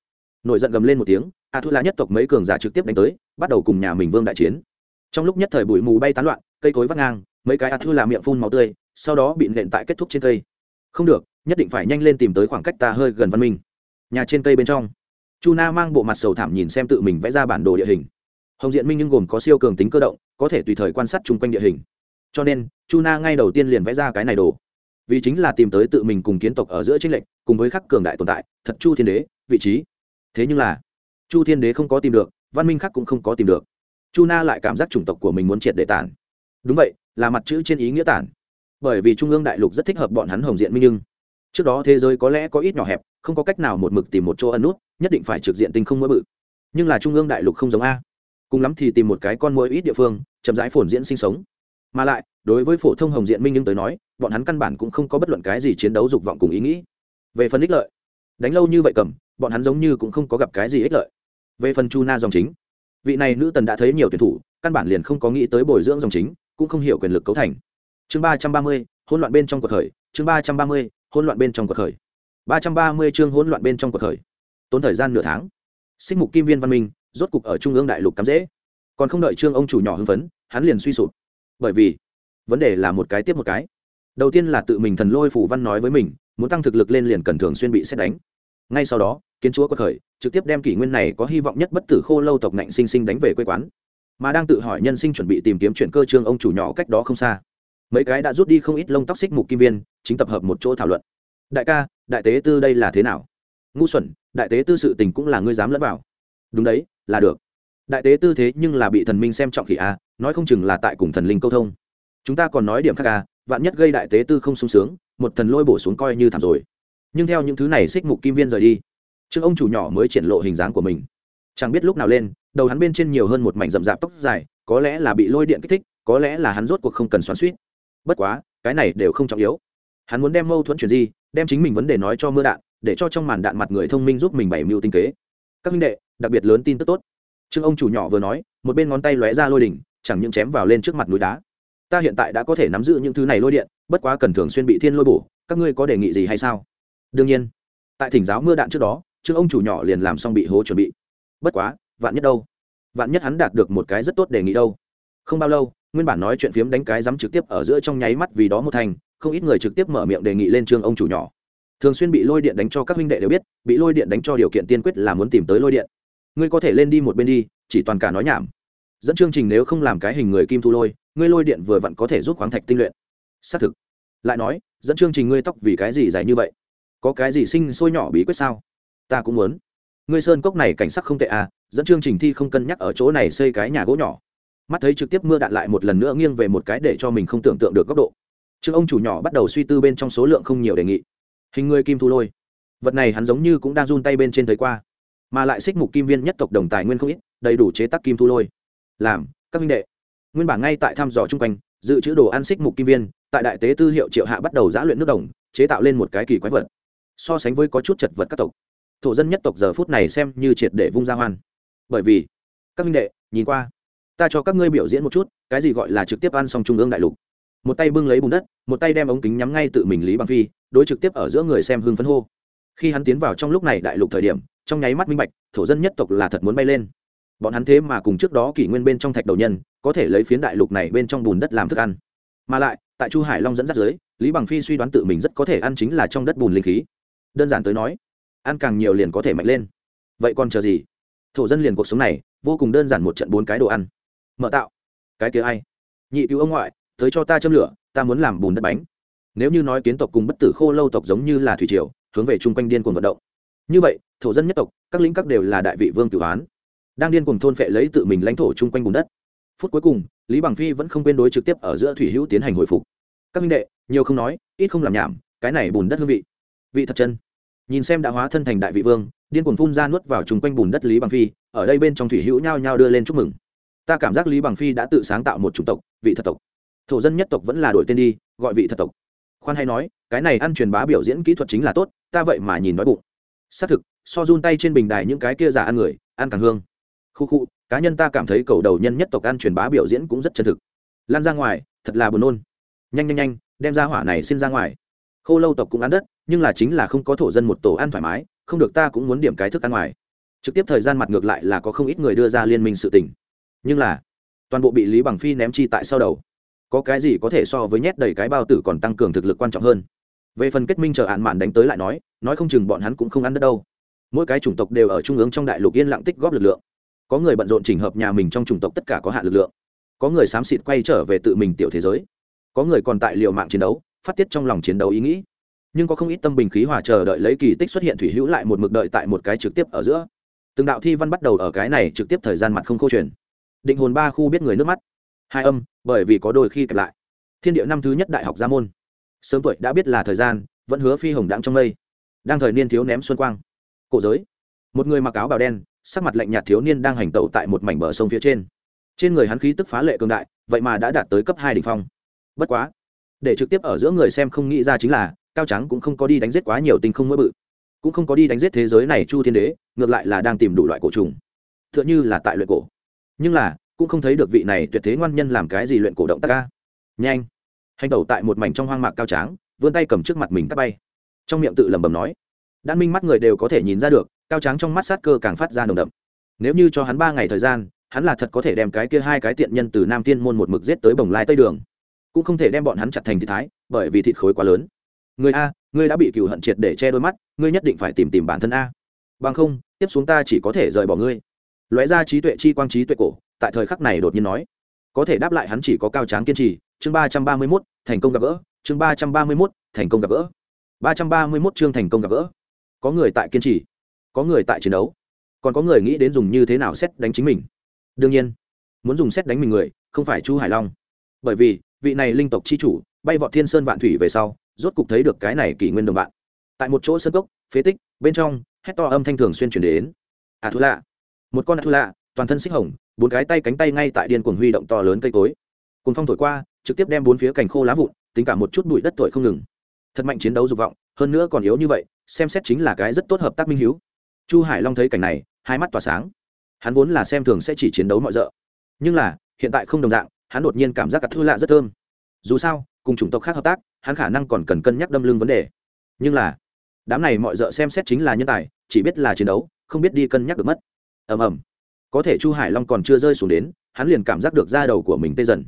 S1: nổi giận gầm lên một tiếng a thu là nhất tộc mấy cường giả trực tiếp đánh tới, bắt đầu cùng nhà mình vương đại chiến. Trong lúc nhất thời bụi mù bay tán loạn, cây cối vắt ngang, mấy cái a thu la miệng phun màu tươi, sau đó bị nện tại kết thúc trên cây. Không được, nhất định phải nhanh lên tìm tới khoảng cách ta hơi gần văn minh. Nhà trên cây bên trong chu na mang bộ mặt sầu thảm nhìn xem tự mình vẽ ra bản đồ địa hình. Hồng diện minh nhưng gồm có siêu cường tính cơ động, có thể tùy thời quan sát chung quanh địa hình. Cho nên chu na ngay đầu tiên liền vẽ ra cái này đồ. Vì chính là tìm tới tự mình cùng kiến tộc ở giữa tranh lệch, cùng với khắc cường đại tồn tại, thật chu thiên đế, vị trí thế nhưng là, chu thiên đế không có tìm được, văn minh khác cũng không có tìm được. Chu na lại cảm giác chủng tộc của mình muốn triệt để tản đúng vậy, là mặt chữ trên ý nghĩa tản bởi vì trung ương đại lục rất thích hợp bọn hắn hồng diện minh nhưng, trước đó thế giới có lẽ có ít nhỏ hẹp, không có cách nào một mực tìm một chỗ ẩn nút, nhất định phải trực diện tinh không mỗi bự. Nhưng là trung ương đại lục không giống a. Cùng lắm thì tìm một cái con mỗi ít địa phương, chậm rãi phồn diễn sinh sống. Mà lại, đối với phổ thông hồng diện minh nhưng tới nói, bọn hắn căn bản cũng không có bất luận cái gì chiến đấu dục vọng cùng ý nghĩ. Về phần ích lợi, đánh lâu như vậy cầm bọn hắn giống như cũng không có gặp cái gì ích lợi. Về phần chu na dòng chính, vị này nữ tần đã thấy nhiều tuyển thủ, căn bản liền không có nghĩ tới bồi dưỡng dòng chính, cũng không hiểu quyền lực cấu thành. Chương ba trăm ba mươi, hỗn loạn bên trong cuộc khởi. Chương ba trăm ba mươi, hỗn loạn bên trong cuộc khởi. Ba trăm ba mươi chương hỗn loạn bên trong cuộc khởi. Tốn thời gian nửa tháng. Sinh mục kim viên văn minh rốt cục ở trung ương đại lục cắm dễ. Còn không đợi trương ông chủ nhỏ hưng phấn, hắn liền suy sụp. Bởi vì, vấn đề là một cái tiếp một cái. Đầu tiên là tự mình thần lôi phủ văn nói với mình, muốn tăng thực lực lên liền cần thường xuyên bị xét đánh ngay sau đó, kiến chúa quật khởi, trực tiếp đem kỷ nguyên này có hy vọng nhất bất tử khô lâu tộc ngạnh sinh sinh đánh về quê quán. Mà đang tự hỏi nhân sinh chuẩn bị tìm kiếm chuyện cơ trương ông chủ nhỏ cách đó không xa. Mấy cái đã rút đi không ít lông tóc xích mục kim viên, chính tập hợp một chỗ thảo luận. Đại ca, đại tế tư đây là thế nào? Ngu xuẩn, đại tế tư sự tình cũng là ngươi dám lẫn vào. Đúng đấy, là được. Đại tế tư thế nhưng là bị thần minh xem trọng khỉ a, nói không chừng là tại cùng thần linh câu thông. Chúng ta còn nói điểm khác a, vạn nhất gây đại tế tư không sung sướng, một thần lôi bổ xuống coi như thảm rồi nhưng theo những thứ này xích mục kim viên rời đi trước ông chủ nhỏ mới triển lộ hình dáng của mình. Chẳng biết lúc nào lên, đầu hắn bên trên nhiều hơn một mảnh rậm rạp tóc dài, có lẽ là bị lôi điện kích thích, có lẽ là hắn rốt cuộc không cần xoắn suýt. Bất quá, cái này đều không trọng yếu. Hắn muốn đem mâu thuẫn chuyển di, đem chính mình vấn đề nói cho mưa đạn, để cho trong màn đạn mặt người thông minh giúp mình bày mưu tinh kế. Các minh đệ, đặc biệt lớn tin tức tốt. Trương ông chủ nhỏ vừa nói, một bên ngón tay lóe ra lôi đỉnh, chẳng những chém vào lên trước mặt núi đá. Ta hiện tại đã có thể nắm giữ những thứ này lôi điện, bất quá cần thường xuyên bị thiên lôi bổ, các ngươi có đề nghị gì hay sao? Đương nhiên, tại thỉnh giáo mưa đạn trước đó, trương ông chủ nhỏ liền làm xong bị hố chuẩn bị. Bất quá, vạn nhất đâu? Vạn nhất hắn đạt được một cái rất tốt đề nghị đâu? Không bao lâu, nguyên bản nói chuyện phiếm đánh cái dám trực tiếp ở giữa trong nháy mắt vì đó một thành, không ít người trực tiếp mở miệng đề nghị lên trương ông chủ nhỏ. Thường xuyên bị lôi điện đánh cho các huynh đệ đều biết, bị lôi điện đánh cho điều kiện tiên quyết là muốn tìm tới lôi điện. Ngươi có thể lên đi một bên đi, chỉ toàn cả nói nhảm. Dẫn chương trình nếu không làm cái hình người kim thu lôi, ngươi lôi điện vừa vặn có thể giúp khoáng thạch tinh luyện. Xác thực. Lại nói, dẫn chương trình ngươi tóc vì cái gì dài như vậy? Có cái gì sinh sôi nhỏ bí quyết sao? Ta cũng muốn. Ngươi sơn cốc này cảnh sắc không tệ à dẫn chương trình thi không cân nhắc ở chỗ này xây cái nhà gỗ nhỏ. Mắt thấy trực tiếp mưa đạn lại một lần nữa nghiêng về một cái để cho mình không tưởng tượng được góc độ. Trước ông chủ nhỏ bắt đầu suy tư bên trong số lượng không nhiều đề nghị. Hình người kim thu lôi. Vật này hắn giống như cũng đang run tay bên trên thấy qua. Mà lại xích mục kim viên nhất tộc đồng tài nguyên không ít, đầy đủ chế tác kim thu lôi. Làm, các minh đệ. Nguyên bản ngay tại thăm dò chung quanh, dự trữ đồ ăn xích mục kim viên, tại đại tế tư hiệu triệu hạ bắt đầu giã luyện nước đồng, chế tạo lên một cái kỳ quái vật so sánh với có chút chật vật các tộc. Thổ dân nhất tộc giờ phút này xem như triệt để vung ra hoan. Bởi vì, các minh đệ, nhìn qua, ta cho các ngươi biểu diễn một chút, cái gì gọi là trực tiếp ăn xong trung ương đại lục. Một tay bưng lấy bùn đất, một tay đem ống kính nhắm ngay tự mình lý bằng phi, đối trực tiếp ở giữa người xem hương phấn hô. Khi hắn tiến vào trong lúc này đại lục thời điểm, trong nháy mắt minh bạch, thổ dân nhất tộc là thật muốn bay lên. Bọn hắn thế mà cùng trước đó kỷ nguyên bên trong thạch đầu nhân, có thể lấy phiến đại lục này bên trong bùn đất làm thức ăn. Mà lại, tại chu hải long dẫn dắt giới lý bằng phi suy đoán tự mình rất có thể ăn chính là trong đất bùn linh khí đơn giản tới nói, ăn càng nhiều liền có thể mạnh lên. Vậy còn chờ gì? Thổ dân liền cuộc sống này, vô cùng đơn giản một trận bốn cái đồ ăn. Mở tạo. Cái kia ai? Nhị cứu ông ngoại, tới cho ta châm lửa, ta muốn làm bùn đất bánh. Nếu như nói kiến tộc cùng bất tử khô lâu tộc giống như là thủy triều, hướng về chung quanh điên cuồng vận động. Như vậy, thổ dân nhất tộc, các lĩnh các đều là đại vị vương cửu hán, đang điên cuồng thôn phệ lấy tự mình lãnh thổ chung quanh bùn đất. Phút cuối cùng, lý bằng phi vẫn không quên đối trực tiếp ở giữa thủy hữu tiến hành hồi phục. Các minh đệ, nhiều không nói, ít không làm nhảm, cái này bùn đất hương vị vị thật chân. Nhìn xem đã hóa thân thành đại vị vương, điên cuồng phun ra nuốt vào chung quanh bùn đất lý bằng phi, ở đây bên trong thủy hữu nhao nhao đưa lên chúc mừng. Ta cảm giác lý bằng phi đã tự sáng tạo một chủng tộc, vị thật tộc. Thổ dân nhất tộc vẫn là đổi tên đi, gọi vị thật tộc. Khoan hay nói, cái này ăn truyền bá biểu diễn kỹ thuật chính là tốt, ta vậy mà nhìn nói bụng. Xác thực, so run tay trên bình đài những cái kia giả ăn người, ăn càng hương. Khu khu, cá nhân ta cảm thấy cầu đầu nhân nhất tộc ăn truyền bá biểu diễn cũng rất chân thực. Lan ra ngoài, thật là buồn nôn. Nhanh nhanh nhanh, đem ra hỏa này xin ra ngoài. Khô lâu tộc cũng ăn đất nhưng là chính là không có thổ dân một tổ ăn thoải mái, không được ta cũng muốn điểm cái thức ăn ngoài. Trực tiếp thời gian mặt ngược lại là có không ít người đưa ra liên minh sự tình. Nhưng là, toàn bộ bị lý bằng phi ném chi tại sau đầu. Có cái gì có thể so với nhét đầy cái bao tử còn tăng cường thực lực quan trọng hơn? Về phần kết minh chờ hạn mạn đánh tới lại nói nói không chừng bọn hắn cũng không ăn đất đâu. Mỗi cái chủng tộc đều ở trung ương trong đại lục yên lặng tích góp lực lượng. Có người bận rộn chỉnh hợp nhà mình trong chủng tộc tất cả có hạn lực lượng. Có người xám xịt quay trở về tự mình tiểu thế giới. Có người còn tại liệu mạng chiến đấu, phát tiết trong lòng chiến đấu ý nghĩ nhưng có không ít tâm bình khí hòa chờ đợi lấy kỳ tích xuất hiện thủy hữu lại một mực đợi tại một cái trực tiếp ở giữa. Từng đạo thi văn bắt đầu ở cái này trực tiếp thời gian mặt không câu truyền định hồn ba khu biết người nước mắt. Hai âm, bởi vì có đôi khi kẹp lại. Thiên địa năm thứ nhất đại học gia môn. Sớm tuổi đã biết là thời gian, vẫn hứa phi hồng đãng trong mây. Đang thời niên thiếu ném xuân quang. Cổ giới. Một người mặc áo bào đen, sắc mặt lạnh nhạt thiếu niên đang hành tẩu tại một mảnh bờ sông phía trên. Trên người hắn khí tức phá lệ cường đại, vậy mà đã đạt tới cấp hai đ ỉ n h phong. Bất quá, để trực tiếp ở giữa người xem không nghĩ ra chính là cao trắng cũng không có đi đánh giết quá nhiều tinh không mỗi bự, cũng không có đi đánh giết thế giới này chu thiên đế, ngược lại là đang tìm đủ loại cổ trùng. T h ư ợ n h ư là tại luyện cổ. Nhưng là, cũng không thấy được vị này tuyệt thế ngoan nhân làm cái gì luyện cổ động tác ca nhanh. Hành tẩu tại một mảnh trong hoang mạc cao tráng vươn tay cầm trước mặt mình cắt bay. Trong miệng tự lẩm bẩm nói, đan minh mắt người đều có thể nhìn ra được, cao tráng trong mắt sát cơ càng phát ra nồng đậm. Nếu như cho hắn ba ngày thời gian, hắn là thật có thể đem cái kia hai cái tiện nhân từ nam tiên môn một mực giết tới bồng lai tây đường. Cũng không thể đem bọn hắn chặt thành thị thái, bởi vì thịt khối quá lớn người a, ngươi đã bị cựu hận triệt để che đôi mắt, ngươi nhất định phải tìm tìm bản thân a. Bằng không, tiếp xuống ta chỉ có thể rời bỏ ngươi. Lóe ra trí tuệ chi quang trí tuệ cổ, tại thời khắc này đột nhiên nói. Có thể đáp lại hắn chỉ có cao tráng kiên trì. Chương ba trăm ba mươi mốt, thành công gặp gỡ. Chương ba trăm ba mươi mốt, thành công gặp gỡ. Ba trăm ba mươi mốt chương thành công gặp gỡ. Có người tại kiên trì, có người tại chiến đấu. Còn có người nghĩ đến dùng như thế nào xét đánh chính mình. Đương nhiên, muốn dùng xét đánh mình người, không phải chu hải long. Bởi vì, vị này linh tộc c h i chủ, bay vọt thiên sơn vạn thủy về sau rốt cục thấy được cái này kỷ nguyên đồng bạn. Tại một chỗ sân cốc, phế tích, bên trong, hét to âm thanh thường xuyên chuyển đến. À thu lạ một con à thu lạ toàn thân xích hồng, bốn cái tay cánh tay ngay tại điên cuồng huy động to lớn cây cối. Cùng phong thổi qua, trực tiếp đem bốn phía cành khô lá vụn, tính cả một chút bụi đất thổi không ngừng. Thật mạnh chiến đấu dục vọng, hơn nữa còn yếu như vậy, xem xét chính là cái rất tốt hợp tác minh hiếu. Chu hải long thấy cảnh này, hai mắt tỏa sáng. Hắn vốn là xem thường sẽ chỉ chiến đấu mọi d ợ nhưng là, hiện tại không đồng dạng, hắn đột nhiên cảm giác cặp thư lạ rất thơm. Dù sao, cùng chủng tộc khác hợp tác hắn khả năng còn cần cân nhắc đâm lưng vấn đề. Nhưng là, đám này mọi d ợ xem xét chính là nhân tài, chỉ biết là chiến đấu, không biết đi cân nhắc được mất. Ầm ầm. Có thể chu hải long còn chưa rơi xuống đến, hắn liền cảm giác được da đầu của mình tê dần.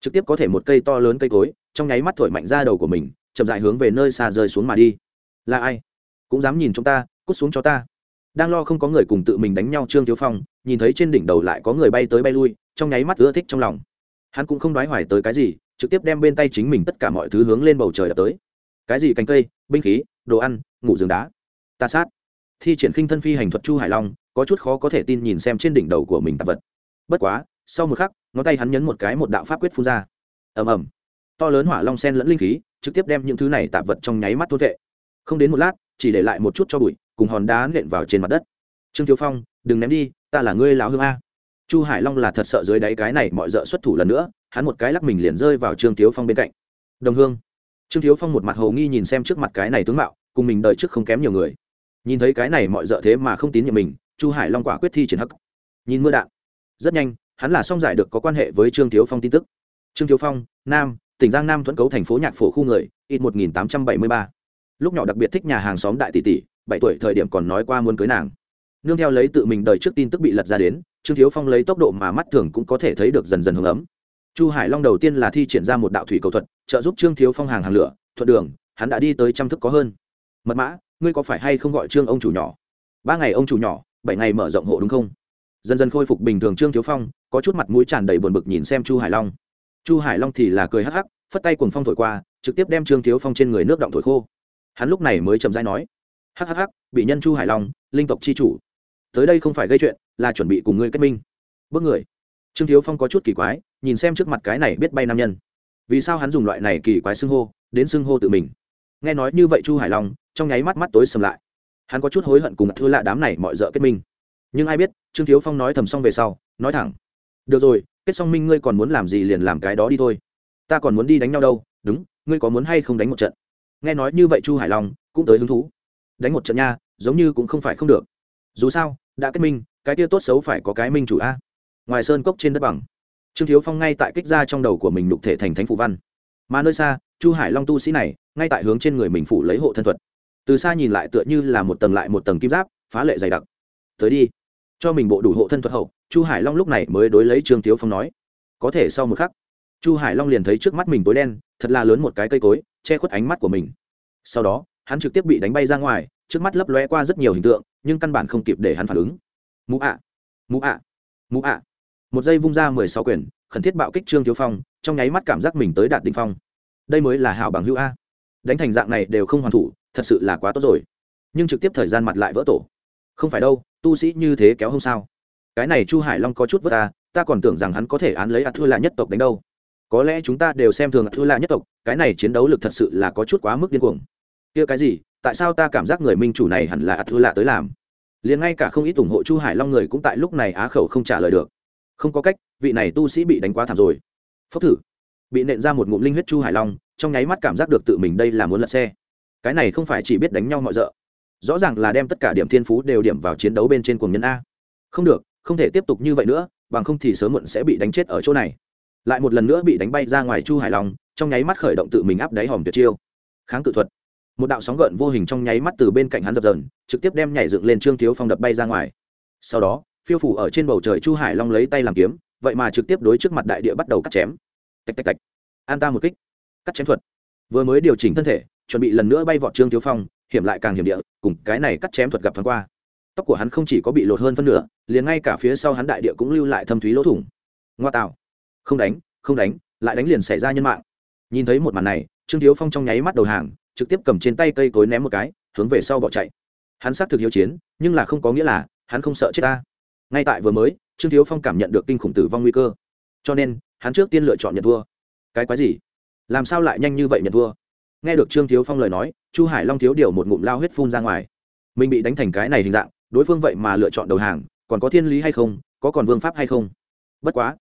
S1: Trực tiếp có thể một cây to lớn cây cối, trong nháy mắt thổi mạnh da đầu của mình, chậm dại hướng về nơi xa rơi xuống mà đi. Là ai? Cũng dám nhìn chúng ta, cút xuống cho ta. Đang lo không có người cùng tự mình đánh nhau trương thiếu phong, nhìn thấy trên đỉnh đầu lại có người bay tới bay lui, trong nháy mắt ưa thích trong lòng. Hắn cũng không đoái hoài tới cái gì trực tiếp đem bên tay chính mình tất cả mọi thứ hướng lên bầu trời đập tới. Cái gì cánh cây, binh khí, đồ ăn, ngủ giường đá. Ta sát. Thi triển khinh thân phi hành thuật chu hải long, có chút khó có thể tin nhìn xem trên đỉnh đầu của mình tạp vật. Bất quá, sau một khắc, ngón tay hắn nhấn một cái một đạo pháp quyết phun ra. Ầm ầm. To lớn hỏa long sen lẫn linh khí, trực tiếp đem những thứ này tạp vật trong nháy mắt thốt vệ. Không đến một lát, chỉ để lại một chút cho bụi, cùng hòn đá nện vào trên mặt đất. Trương thiếu phong, đừng ném đi, ta là ngươi láo hương a. Chu hải long là thật sợ dưới đáy cái này mọi d ợ xuất thủ lần nữa hắn một cái lắc mình liền rơi vào trương thiếu phong bên cạnh. Đồng hương. Trương thiếu phong một mặt hầu nghi nhìn xem trước mặt cái này tướng mạo, cùng mình đợi trước không kém nhiều người. Nhìn thấy cái này mọi dợ thế mà không tín nhiệm mình, chu hải long quả quyết thi triển hắc. Nhìn mưa đạn. Rất nhanh, hắn là song giải được có quan hệ với trương thiếu phong tin tức. Trương thiếu phong, nam, tỉnh giang nam thuẫn cấu thành phố nhạc phổ khu người, ít một nghìn tám trăm bảy mươi ba. Lúc nhỏ đặc biệt thích nhà hàng xóm đại tỷ tỷ, bảy tuổi thời điểm còn nói qua muốn cưới nàng. Nương theo lấy tự mình đời trước tin tức bị lật ra đến, trương thiếu phong lấy tốc độ mà mắt thường cũng có thể thấy được dần dần hướng ấm chu hải long đầu tiên là thi triển ra một đạo thủy cầu thuật, trợ giúp trương thiếu phong hàng hàng lửa, thuận đường, hắn đã đi tới trăm thức có hơn. Mật mã, ngươi có phải hay không gọi trương ông chủ nhỏ? Ba ngày ông chủ nhỏ, bảy ngày mở rộng hộ đúng không? Dần dần khôi phục bình thường trương thiếu phong, có chút mặt mũi tràn đầy buồn bực nhìn xem chu hải long. Chu hải long thì là cười hắc hắc, phất tay cùng phong thổi qua, trực tiếp đem trương thiếu phong trên người nước động thổi khô. Hắn lúc này mới chậm dai nói, hắc hắc hắc, bị nhân chu hải long, linh tộc c h i chủ. Tới đây không phải gây chuyện, là chuẩn bị cùng ngươi kết minh. Bước người. Trương thiếu phong có chút kỳ quái nhìn xem trước mặt cái này biết bay nam nhân. Vì sao hắn dùng loại này kỳ quái xưng hô, đến xưng hô tự mình? Nghe nói như vậy chu hải long, trong nháy mắt mắt tối sầm lại. Hắn có chút hối hận cùng thua lạ đám này mọi d ợ kết minh. Nhưng ai biết, trương thiếu phong nói thầm xong về sau, nói thẳng. Được rồi, kết xong minh ngươi còn muốn làm gì liền làm cái đó đi thôi. Ta còn muốn đi đánh nhau đâu, đúng, ngươi có muốn hay không đánh một trận? Nghe nói như vậy chu hải long cũng tới hứng thú. Đánh một trận nha, giống như cũng không phải không được. Dù sao, đã kết minh, cái tia tốt xấu phải có cái minh chủ a. Ngoài sơn cốc trên đất bằng trương thiếu phong ngay tại kích ra trong đầu của mình nhục thể thành thánh phụ văn. Mà nơi xa, chu hải long tu sĩ này, ngay tại hướng trên người mình phủ lấy hộ thân thuật. Từ xa nhìn lại tựa như là một tầng lại một tầng kim giáp, phá lệ dày đặc. Tới đi. Cho mình bộ đủ hộ thân thuật hậu, chu hải long lúc này mới đối lấy trương thiếu phong nói. Có thể sau một khắc, chu hải long liền thấy trước mắt mình tối đen, thật là lớn một cái cây cối, che khuất ánh mắt của mình. Sau đó, hắn trực tiếp bị đánh bay ra ngoài, trước mắt lấp lóe qua rất nhiều hình tượng, nhưng căn bản không kịp để hắn phản ứng. Mũ ạ. Mũ ạ. Mũ ạ một giây vung ra mười sáu quyển khẩn thiết bạo kích trương thiếu phong, trong nháy mắt cảm giác mình tới đạt đ ỉ n h phong. Đây mới là hảo bằng hữu a. Đánh thành dạng này đều không hoàn thủ, thật sự là quá tốt rồi. Nhưng trực tiếp thời gian mặt lại vỡ tổ. Không phải đâu, tu sĩ như thế kéo không sao? Cái này chu hải long có chút vất ta ta còn tưởng rằng hắn có thể án lấy ạt thua là nhất tộc đánh đâu. Có lẽ chúng ta đều xem thường ạt thua là nhất tộc, cái này chiến đấu lực thật sự là có chút quá mức điên cuồng. Kia cái gì, tại sao ta cảm giác người minh chủ này hẳn là ạt thua lạ tới làm? Liền ngay cả không ít ủng hộ chu hải long người cũng tại lúc này á khẩu không trả lời được không có cách, vị này tu sĩ bị đánh quá thảm rồi. Phốc thử. Bị nện ra một ngụm linh huyết chu hải long, trong nháy mắt cảm giác được tự mình đây là muốn lật xe. Cái này không phải chỉ biết đánh nhau mọi rợ. Rõ ràng là đem tất cả điểm thiên phú đều điểm vào chiến đấu bên trên cuồng nhân a. Không được, không thể tiếp tục như vậy nữa, bằng không thì sớm muộn sẽ bị đánh chết ở chỗ này. Lại một lần nữa bị đánh bay ra ngoài chu hải long, trong nháy mắt khởi động tự mình áp đáy hòm tuyệt chiêu. Kháng cự thuật. Một đạo sóng gợn vô hình trong nháy mắt từ bên cạnh hắn dập dờn, trực tiếp đem nhảy dựng lên trương thiếu phong đập bay ra ngoài. Sau đó phiêu phủ ở trên bầu trời chu hải long lấy tay làm kiếm, vậy mà trực tiếp đối trước mặt đại địa bắt đầu cắt chém. Tạch tạch tạch. An ta một kích. Cắt chém thuật. Vừa mới điều chỉnh thân thể, chuẩn bị lần nữa bay vọt trương thiếu phong, hiểm lại càng hiểm địa, cùng cái này cắt chém thuật gặp thoáng qua. Tóc của hắn không chỉ có bị lột hơn phân nửa, liền ngay cả phía sau hắn đại địa cũng lưu lại thâm thúy lỗ thủng. Ngoa tạo. Không đánh không đánh, lại đánh liền xảy ra nhân mạng. Nhìn thấy một màn này, trương thiếu phong trong nháy mắt đầu hàng, trực tiếp cầm trên tay cây cối ném một cái, hướng về sau bỏ chạy. Hắn xác thực hiếu chiến, nhưng là không có nghĩa là hắn không sợ chết ta ngay tại vừa mới, trương thiếu phong cảm nhận được kinh khủng tử vong nguy cơ. Cho nên, hắn trước tiên lựa chọn nhận thua. Cái quái gì? Làm sao lại nhanh như vậy nhận thua? Nghe được trương thiếu phong lời nói, chu hải long thiếu điều một ngụm lao huyết phun ra ngoài. Mình bị đánh thành cái này hình dạng, đối phương vậy mà lựa chọn đầu hàng, còn có thiên lý hay không, có còn vương pháp hay không? Bất quá,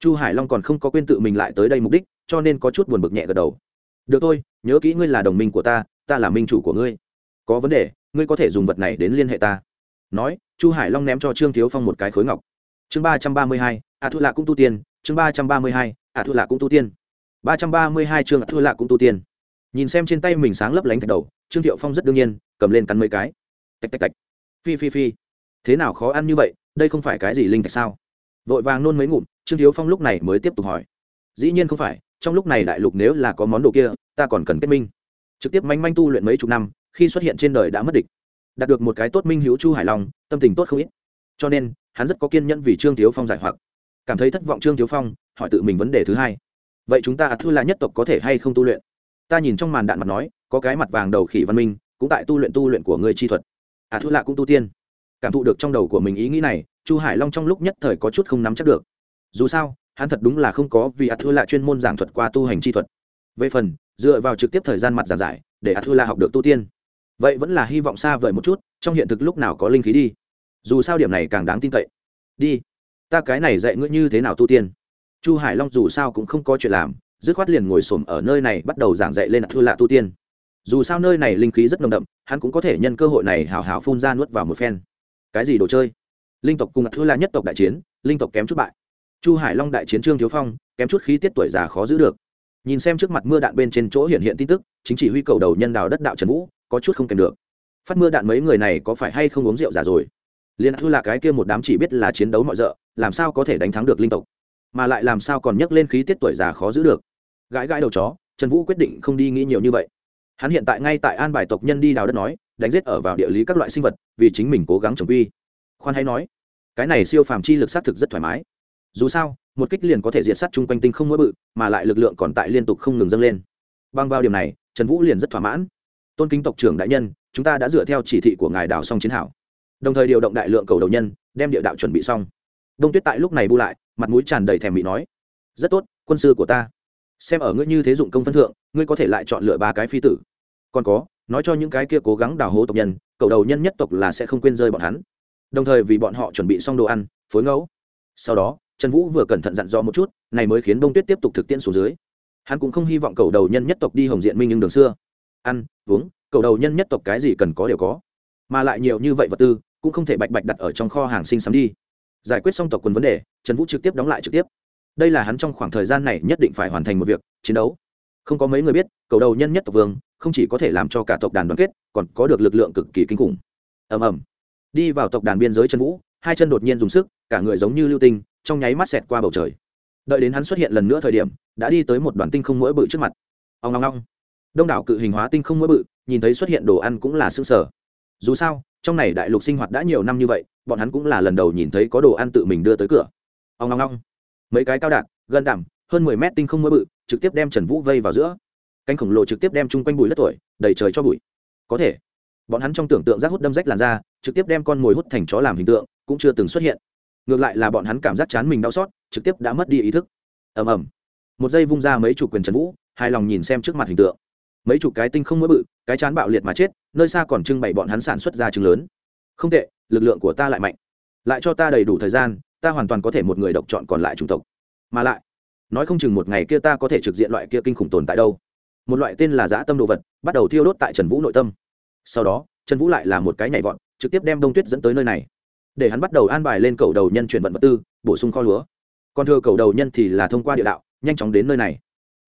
S1: chu hải long còn không có quên tự mình lại tới đây mục đích, cho nên có chút buồn bực nhẹ gật đầu. Được thôi, nhớ kỹ ngươi là đồng minh của ta ta là minh chủ của ngươi. Có vấn đề, ngươi có thể dùng vật này đến liên hệ ta nói, chu hải long ném cho trương thiếu phong một cái khối ngọc. Chương ba trăm ba mươi hai ạ thu lạ cũng tu tiên. Chương ba trăm ba mươi hai ạ thu lạ cũng tu tiên. Ba trăm ba mươi hai chương ạ thu lạ cũng tu tiên. Nhìn xem trên tay mình sáng lấp lánh thạch đầu, trương thiệu phong rất đương nhiên, cầm lên cắn mấy cái. Tạch tạch tạch. Phi phi phi. Thế nào khó ăn như vậy, đây không phải cái gì linh thạch sao? Vội vàng nôn mấy ngụm, trương thiếu phong lúc này mới tiếp tục hỏi. Dĩ nhiên không phải, trong lúc này đại lục nếu là có món đồ kia, ta còn cần kết minh. Trực tiếp manh manh tu luyện mấy chục năm, khi xuất hiện trên đời đã mất địch đạt được một cái tốt minh hữu chu hải long, tâm tình tốt không ít. Cho nên, hắn rất có kiên nhẫn vì trương thiếu phong giải hoặc. Cảm thấy thất vọng trương thiếu phong, hỏi tự mình vấn đề thứ hai. Vậy chúng ta thư là nhất tộc có thể hay không tu luyện? Ta nhìn trong màn đạn mặt nói, có cái mặt vàng đầu khỉ văn minh, cũng tại tu luyện tu luyện của người chi thuật. À thu lạ cũng tu tiên. Cảm thụ được trong đầu của mình ý nghĩ này, chu hải long trong lúc nhất thời có chút không nắm chắc được. Dù sao, hắn thật đúng là không có vì ạt thua lạ chuyên môn giảng thuật qua tu hành chi thuật. Về phần, dựa vào trực tiếp thời gian mặt giảng giải, để ạt thua lạ học được tu tiên vậy vẫn là hy vọng xa vời một chút, trong hiện thực lúc nào có linh khí đi. Dù sao điểm này càng đáng tin cậy. Đi, ta cái này dạy ngươi như thế nào tu tiên. Chu hải long dù sao cũng không có chuyện làm, dứt khoát liền ngồi xổm ở nơi này bắt đầu giảng dạy lên thua lạ tu tiên. Dù sao nơi này linh khí rất nồng đậm, hắn cũng có thể nhân cơ hội này hào hào phun ra nuốt vào một phen. Cái gì đồ chơi? Linh tộc cùng thua lạ nhất tộc đại chiến, linh tộc kém chút bại. Chu hải long đại chiến trương thiếu phong, kém chút khí tiết tuổi già khó giữ được. Nhìn xem trước mặt mưa đạn bên trên chỗ hiện hiện tin tức, chính chỉ huy cầu đầu nhân đào đất đạo trần vũ có chút không kèm được. Phát mưa đạn mấy người này có phải hay không uống rượu giả rồi? Liền thu là cái kia một đám chỉ biết là chiến đấu mọi rợ, làm sao có thể đánh thắng được linh tộc? Mà lại làm sao còn nhấc lên khí tiết tuổi già khó giữ được? Gãi gãi đầu chó, trần vũ quyết định không đi nghĩ nhiều như vậy. Hắn hiện tại ngay tại an bài tộc nhân đi đào đất nói, đánh giết ở vào địa lý các loại sinh vật, vì chính mình cố gắng trồng quy. Khoan hay nói, cái này siêu phàm chi lực xác thực rất thoải mái. Dù sao, một kích liền có thể diệt sát chung quanh tinh không mỗi bự, mà lại lực lượng còn tại liên tục không ngừng dâng lên. Bằng vào điểm này, trần vũ liền rất thỏa mãn tôn kính tộc trưởng đại nhân, chúng ta đã dựa theo chỉ thị của ngài đào xong chiến hảo đồng thời điều động đại lượng cầu đầu nhân, đem địa đạo chuẩn bị xong. Đông tuyết tại lúc này bu lại, mặt mũi tràn đầy thèm bị nói, rất tốt, quân sư của ta. Xem ở ngươi như thế dụng công phân thượng, ngươi có thể lại chọn lựa ba cái phi tử. Còn có, nói cho những cái kia cố gắng đào hố tộc nhân, cầu đầu nhân nhất tộc là sẽ không quên rơi bọn hắn. Đồng thời vì bọn họ chuẩn bị xong đồ ăn, phối ngẫu. Sau đó, trần vũ vừa cẩn thận dặn dò một chút, này mới khiến đông tuyết tiếp tục thực tiễn xuống dưới. Hắn cũng không hy vọng cầu đầu nhân nhất tộc đi hồng diện minh nhưng đường xưa ăn, uống, cầu đầu nhân nhất tộc cái gì cần có đều có. Mà lại nhiều như vậy vật tư, cũng không thể bạch bạch đặt ở trong kho hàng sinh sắm đi. Giải quyết xong tộc quần vấn đề, trần vũ trực tiếp đóng lại trực tiếp. Đây là hắn trong khoảng thời gian này nhất định phải hoàn thành một việc, chiến đấu. Không có mấy người biết, cầu đầu nhân nhất tộc vương, không chỉ có thể làm cho cả tộc đàn đoàn kết, còn có được lực lượng cực kỳ kinh khủng. Ầm ầm. Đi vào tộc đàn biên giới trần vũ, hai chân đột nhiên dùng sức, cả người giống như lưu tinh, trong nháy mắt xẹt qua bầu trời. Đợi đến hắn xuất hiện lần nữa thời điểm, đã đi tới một đoàn tinh không mỗi bự trước mặt. Ông long long đông đảo cự hình hóa tinh không mỗi bự, nhìn thấy xuất hiện đồ ăn cũng là xương sở dù sao, trong này đại lục sinh hoạt đã nhiều năm như vậy, bọn hắn cũng là lần đầu nhìn thấy có đồ ăn tự mình đưa tới cửa. Ông ngong ngong mấy cái cao đạn, gần đảm hơn mười mét tinh không mỗi bự, trực tiếp đem trần vũ vây vào giữa. Cánh khổng lồ trực tiếp đem chung quanh bụi đất tuổi, đầy trời cho bụi. Có thể, bọn hắn trong tưởng tượng rác hút đâm rách làn da, trực tiếp đem con mồi hút thành chó làm hình tượng, cũng chưa từng xuất hiện. Ngược lại là bọn hắn cảm giác chán mình đau xót, trực tiếp đã mất đi ý thức. Ầm ầm. Một giây vung ra mấy chủ quyền trần vũ, hài lòng nhìn xem trước mặt hình tượng mấy chục cái tinh không mỗi bự, cái chán bạo liệt mà chết, nơi xa còn trưng bày bọn hắn sản xuất ra trứng lớn. Không tệ, lực lượng của ta lại mạnh. Lại cho ta đầy đủ thời gian, ta hoàn toàn có thể một người độc chọn còn lại chủng tộc. Mà lại, nói không chừng một ngày kia ta có thể trực diện loại kia kinh khủng tồn tại đâu. Một loại tên là dã tâm đồ vật, bắt đầu thiêu đốt tại trần vũ nội tâm. Sau đó, trần vũ lại là một cái nhảy vọt, trực tiếp đem đông tuyết dẫn tới nơi này. Để hắn bắt đầu an bài lên cầu đầu nhân chuyển vận vật tư, bổ sung kho lúa. Còn thừa cầu đầu nhân thì là thông qua địa đạo, nhanh chóng đến nơi này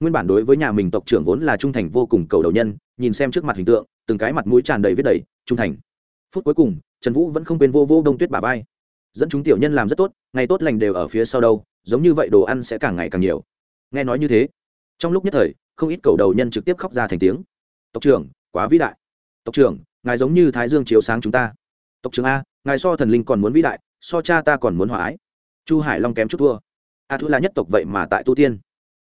S1: nguyên bản đối với nhà mình tộc trưởng vốn là trung thành vô cùng cầu đầu nhân nhìn xem trước mặt hình tượng từng cái mặt mũi tràn đầy viết đầy trung thành. Phút cuối cùng trần vũ vẫn không quên vô vô đông tuyết bà vai. Dẫn chúng tiểu nhân làm rất tốt ngày tốt lành đều ở phía sau đâu giống như vậy đồ ăn sẽ càng ngày càng nhiều. Nghe nói như thế trong lúc nhất thời không ít cầu đầu nhân trực tiếp khóc ra thành tiếng. Tộc trưởng quá vĩ đại. Tộc trưởng ngài giống như thái dương chiếu sáng chúng ta. Tộc trưởng a ngài so thần linh còn muốn vĩ đại so cha ta còn muốn hòa ái. Chu hải long kém chút thua. A à, thu là nhất tộc vậy mà tại tu tiên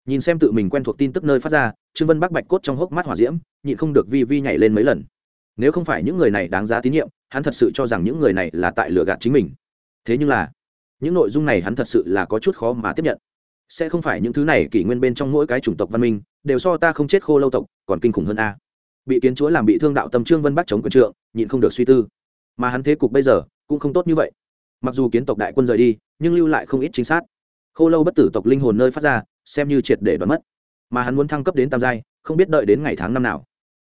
S1: nhìn xem tự mình quen thuộc tin tức nơi phát ra, trương vân bắc bạch cốt trong hốc mắt hỏa diễm, nhịn không được vi vi nhảy lên mấy lần. Nếu không phải những người này đáng giá tín nhiệm, hắn thật sự cho rằng những người này là tại lừa gạt chính mình. Thế nhưng là, những nội dung này hắn thật sự là có chút khó mà tiếp nhận. Sẽ không phải những thứ này kỷ nguyên bên trong mỗi cái chủng tộc văn minh, đều so ta không chết khô lâu tộc, còn kinh khủng hơn a. Bị kiến chúa làm bị thương đạo tâm trương vân bắc chống quân trượng, nhịn không được suy tư. Mà hắn thế cục bây giờ, cũng không tốt như vậy. Mặc dù kiến tộc đại quân rời đi, nhưng lưu lại không ít chính xác khô lâu bất tử tộc linh hồn nơi phát ra xem như triệt để đoán mất. Mà hắn muốn thăng cấp đến tam giai không biết đợi đến ngày tháng năm nào.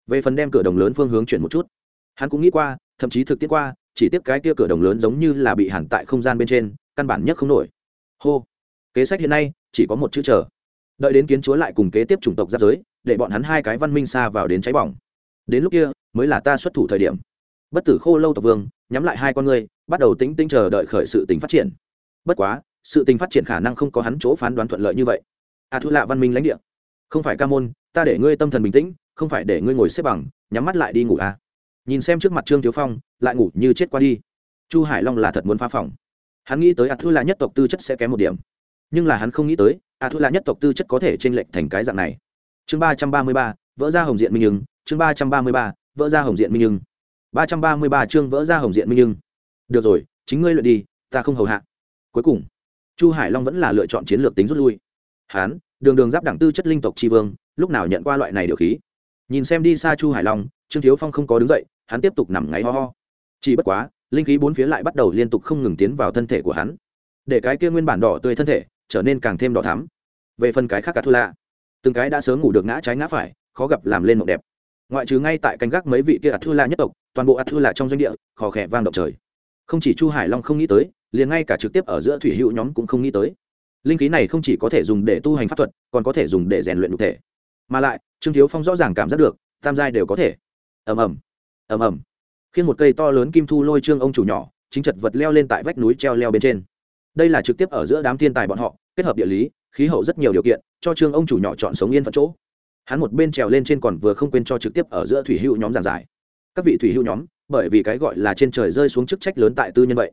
S1: Về phần đem cửa đồng lớn phương hướng chuyển một chút hắn cũng nghĩ qua thậm chí thực tiễn qua chỉ tiếp cái kia cửa đồng lớn giống như là bị hẳn tại không gian bên trên căn bản nhất không nổi. Hô! Kế sách hiện nay chỉ có một chữ chờ. Đợi đến kiến chúa lại cùng kế tiếp chủng tộc giáp giới để bọn hắn hai cái văn minh xa vào đến cháy bỏng. Đến lúc kia mới là ta xuất thủ thời điểm. Bất tử khô lâu tộc vương nhắm lại hai con người, bắt đầu tính tính chờ đợi khởi sự tình phát triển. Bất quá sự tình phát triển khả năng không có hắn chỗ phán đoán thuận lợi như vậy a à, thu lạ văn minh lãnh địa. Không phải ca môn ta để ngươi tâm thần bình tĩnh không phải để ngươi ngồi xếp bằng nhắm mắt lại đi ngủ à. nhìn xem trước mặt trương thiếu phong lại ngủ như chết qua đi. Chu hải long là thật muốn phá phòng. Hắn nghĩ tới a thu lạ nhất tộc tư chất sẽ kém một điểm. Nhưng là hắn không nghĩ tới a thu lạ nhất tộc tư chất có thể t r ê n lệch thành cái dạng này. Chương ba trăm ba mươi ba vỡ ra hồng diện minh nhưng chương ba trăm ba mươi ba vỡ ra hồng diện minh nhưng ba trăm ba mươi ba chương vỡ ra hồng diện minh nhưng được rồi chính ngươi luyện đi ta không hầu hạ. Cuối cùng chu hải long vẫn là lựa chọn chiến lược tính rút lui hán, đường đường giáp đẳng tư chất linh tộc tri vương, lúc nào nhận qua loại này điều khí? Nhìn xem đi xa chu hải long, trương thiếu phong không có đứng dậy, hắn tiếp tục nằm ngáy ho ho. Chỉ bất quá, linh khí bốn phía lại bắt đầu liên tục không ngừng tiến vào thân thể của hắn. Để cái kia nguyên bản đỏ tươi thân thể trở nên càng thêm đỏ thắm. Về phần cái khác cả thu lạ từng cái đã sớm ngủ được ngã trái ngã phải, khó gặp làm lên mộng đẹp. Ngoại trừ ngay tại canh gác mấy vị kia ạt thư la nhất tộc, toàn bộ ạt thư la trong doanh địa khó khẽ vang động trời. Không chỉ chu hải long không nghĩ tới, liền ngay cả trực tiếp ở giữa thủy hữu nhóm cũng không nghĩ tới linh khí này không chỉ có thể dùng để tu hành pháp thuật, còn có thể dùng để rèn luyện cụ thể. Mà lại, trương thiếu phong rõ ràng cảm giác được, tam giai đều có thể. Ầm ầm ầm ầm. Khiến một cây to lớn kim thu lôi trương ông chủ nhỏ, chính chật vật leo lên tại vách núi treo leo bên trên. Đây là trực tiếp ở giữa đám thiên tài bọn họ, kết hợp địa lý, khí hậu rất nhiều điều kiện, cho trương ông chủ nhỏ chọn sống yên phận chỗ. Hắn một bên trèo lên trên còn vừa không quên cho trực tiếp ở giữa thủy hữu nhóm giảng giải. Các vị thủy hữu nhóm, bởi vì cái gọi là trên trời rơi xuống chức trách lớn tại tư nhân vậy,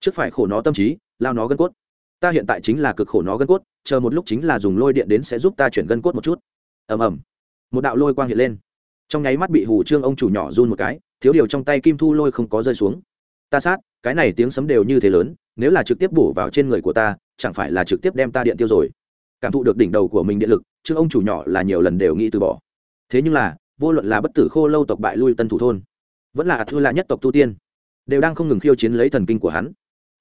S1: trước phải khổ nó tâm trí, lao nó gân cốt ta hiện tại chính là cực khổ nó gân cốt, chờ một lúc chính là dùng lôi điện đến sẽ giúp ta chuyển gân cốt một chút. Ầm ầm. Một đạo lôi quang hiện lên. Trong nháy mắt bị hù trương ông chủ nhỏ run một cái, thiếu điều trong tay kim thu lôi không có rơi xuống. Ta sát, cái này tiếng sấm đều như thế lớn, nếu là trực tiếp bổ vào trên người của ta, chẳng phải là trực tiếp đem ta điện tiêu rồi. Cảm thụ được đỉnh đầu của mình điện lực, trương ông chủ nhỏ là nhiều lần đều nghĩ từ bỏ. Thế nhưng là, vô luận là bất tử khô lâu tộc bại lui tân thủ thôn, vẫn là thư lạ nhất tộc tu tiên, đều đang không ngừng khiêu chiến lấy thần kinh của hắn.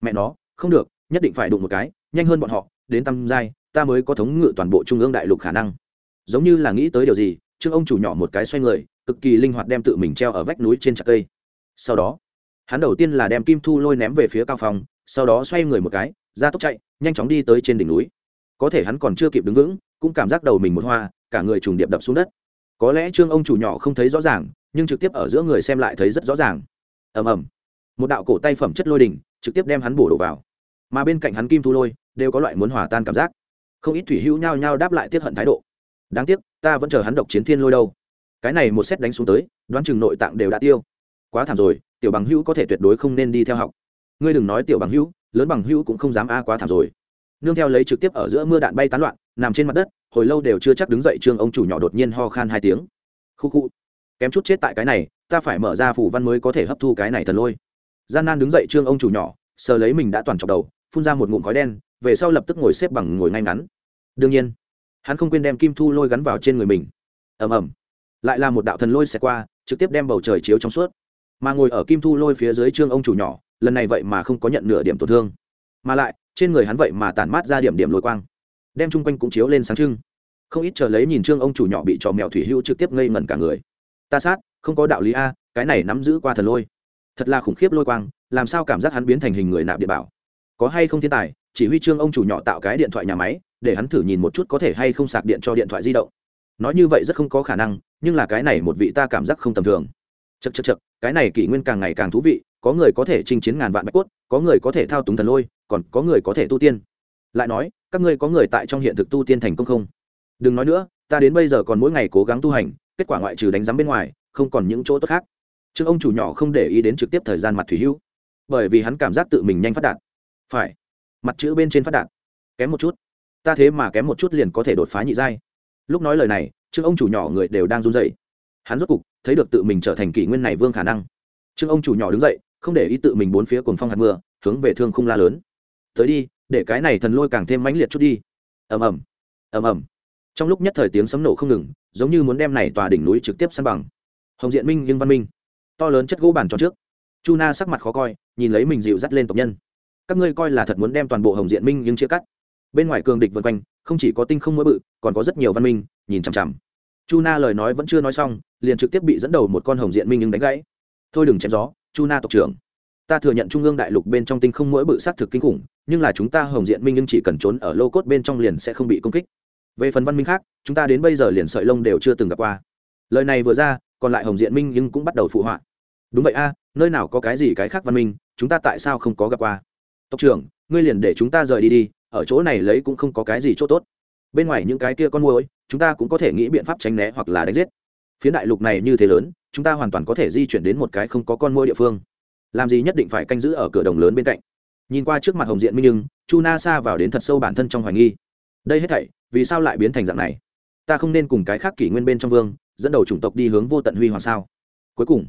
S1: Mẹ nó, không được nhất định phải đụng một cái, nhanh hơn bọn họ, đến tam giai, ta mới có thống ngự toàn bộ trung ương đại lục khả năng. Giống như là nghĩ tới điều gì, trương ông chủ nhỏ một cái xoay người, cực kỳ linh hoạt đem tự mình treo ở vách núi trên chặt cây. Sau đó, hắn đầu tiên là đem kim thu lôi ném về phía cao phòng, sau đó xoay người một cái, ra tốc chạy, nhanh chóng đi tới trên đỉnh núi. Có thể hắn còn chưa kịp đứng vững, cũng cảm giác đầu mình một hoa, cả người trùng điệp đập xuống đất. Có lẽ trương ông chủ nhỏ không thấy rõ ràng, nhưng trực tiếp ở giữa người xem lại thấy rất rõ ràng. Ầm ầm. Một đạo cổ tay phẩm chất lôi đỉnh trực tiếp đem hắn bổ đổ vào mà bên cạnh hắn kim thu lôi đều có loại muốn hòa tan cảm giác. Không ít thủy hữu nhao nhao đáp lại tiết hận thái độ. Đáng tiếc, ta vẫn chờ hắn độc chiến thiên lôi đâu. Cái này một xét đánh xuống tới, đoán chừng nội tạng đều đã tiêu. Quá thảm rồi, tiểu bằng hữu có thể tuyệt đối không nên đi theo học. Ngươi đừng nói tiểu bằng hữu, lớn bằng hữu cũng không dám a quá thảm rồi. Nương theo lấy trực tiếp ở giữa mưa đạn bay tán loạn, nằm trên mặt đất, hồi lâu đều chưa chắc đứng dậy trương ông chủ nhỏ đột nhiên ho khan hai tiếng. Khu khu, kém chút chết tại cái này, ta phải mở ra phủ văn mới có thể hấp thu cái này thần lôi. Gian nan đứng dậy trương ông chủ nhỏ, sờ lấy mình đã toàn chọc đầu phun ra một ngụm khói đen, về sau lập tức ngồi xếp bằng ngồi ngay ngắn. Đương nhiên, hắn không quên đem kim thu lôi gắn vào trên người mình. Ầm ầm. Lại là một đạo thần lôi xẹt qua, trực tiếp đem bầu trời chiếu trong suốt. Mà ngồi ở kim thu lôi phía dưới trương ông chủ nhỏ, lần này vậy mà không có nhận nửa điểm tổn thương. Mà lại, trên người hắn vậy mà tản mát ra điểm điểm lôi quang, đem chung quanh cũng chiếu lên sáng trưng. Không ít chờ lấy nhìn trương ông chủ nhỏ bị trò mèo thủy hữu trực tiếp ngây ngẩn cả người. Ta sát, không có đạo lý a, cái này nắm giữ qua thần lôi. Thật là khủng khiếp lôi quang, làm sao cảm giác hắn biến thành hình người nạp địa bảo có hay không thiên tài, chỉ huy trương ông chủ nhỏ tạo cái điện thoại nhà máy, để hắn thử nhìn một chút có thể hay không sạc điện cho điện thoại di động. Nói như vậy rất không có khả năng, nhưng là cái này một vị ta cảm giác không tầm thường. Chật chật chật cái này kỷ nguyên càng ngày càng thú vị, có người có thể chinh chiến ngàn vạn bạch cốt, có người có thể thao túng thần lôi, còn có người có thể tu tiên. Lại nói, các ngươi có người tại trong hiện thực tu tiên thành công không? Đừng nói nữa, ta đến bây giờ còn mỗi ngày cố gắng tu hành, kết quả ngoại trừ đánh giám bên ngoài, không còn những chỗ tốt khác. Chứ ông chủ nhỏ không để ý đến trực tiếp thời gian mặt thủy hữu bởi vì hắn cảm giác tự mình nhanh phát đạt phải. Mặt chữ bên trên phát đạt. Kém một chút. Ta thế mà kém một chút liền có thể đột phá nhị giai. Lúc nói lời này, trương ông chủ nhỏ người đều đang run dậy hắn rốt cục thấy được tự mình trở thành kỷ nguyên này vương khả năng. Trương ông chủ nhỏ đứng dậy, không để ý tự mình bốn phía cuồng phong hạt mưa, hướng về thương khung la lớn. Tới đi, để cái này thần lôi càng thêm mãnh liệt chút đi. Ầm ầm. Ầm ầm. Trong lúc nhất thời tiếng sấm nổ không ngừng, giống như muốn đem này tòa đỉnh núi trực tiếp săn bằng. Hồng diện minh nhưng văn minh. To lớn chất gỗ bàn tròn trước. Chu na sắc mặt khó coi, nhìn lấy mình dịu dắt lên tộc nhân các ngươi coi là thật muốn đem toàn bộ hồng diện minh nhưng chia cắt. Bên ngoài cường địch vân quanh, không chỉ có tinh không mỗi bự, còn có rất nhiều văn minh, nhìn chằm chằm. Chu na lời nói vẫn chưa nói xong, liền trực tiếp bị dẫn đầu một con hồng diện minh nhưng đánh gãy. Thôi đừng chém gió, chu na tộc trưởng. Ta thừa nhận trung ương đại lục bên trong tinh không mỗi bự s á t thực kinh khủng, nhưng là chúng ta hồng diện minh nhưng chỉ cần trốn ở lô cốt bên trong liền sẽ không bị công kích. Về phần văn minh khác, chúng ta đến bây giờ liền sợi lông đều chưa từng gặp qua. Lời này vừa ra, còn lại hồng diện minh nhưng cũng bắt đầu phụ họa. Đúng vậy a, nơi nào có cái gì cái khác văn minh, chúng ta tại sao không có gặp qua? Tộc trưởng, ngươi liền để chúng ta rời đi đi, ở chỗ này lấy cũng không có cái gì chỗ tốt. Bên ngoài những cái kia con môi chúng ta cũng có thể nghĩ biện pháp tránh né hoặc là đánh giết. Phía đại lục này như thế lớn, chúng ta hoàn toàn có thể di chuyển đến một cái không có con môi địa phương. Làm gì nhất định phải canh giữ ở cửa đồng lớn bên cạnh. Nhìn qua trước mặt hồng diện minh nhưng chu na sa vào đến thật sâu bản thân trong hoài nghi. Đây hết thảy, vì sao lại biến thành dạng này? Ta không nên cùng cái khác kỷ nguyên bên trong vương, dẫn đầu chủng tộc đi hướng vô tận huy hoàng sao? Cuối cùng,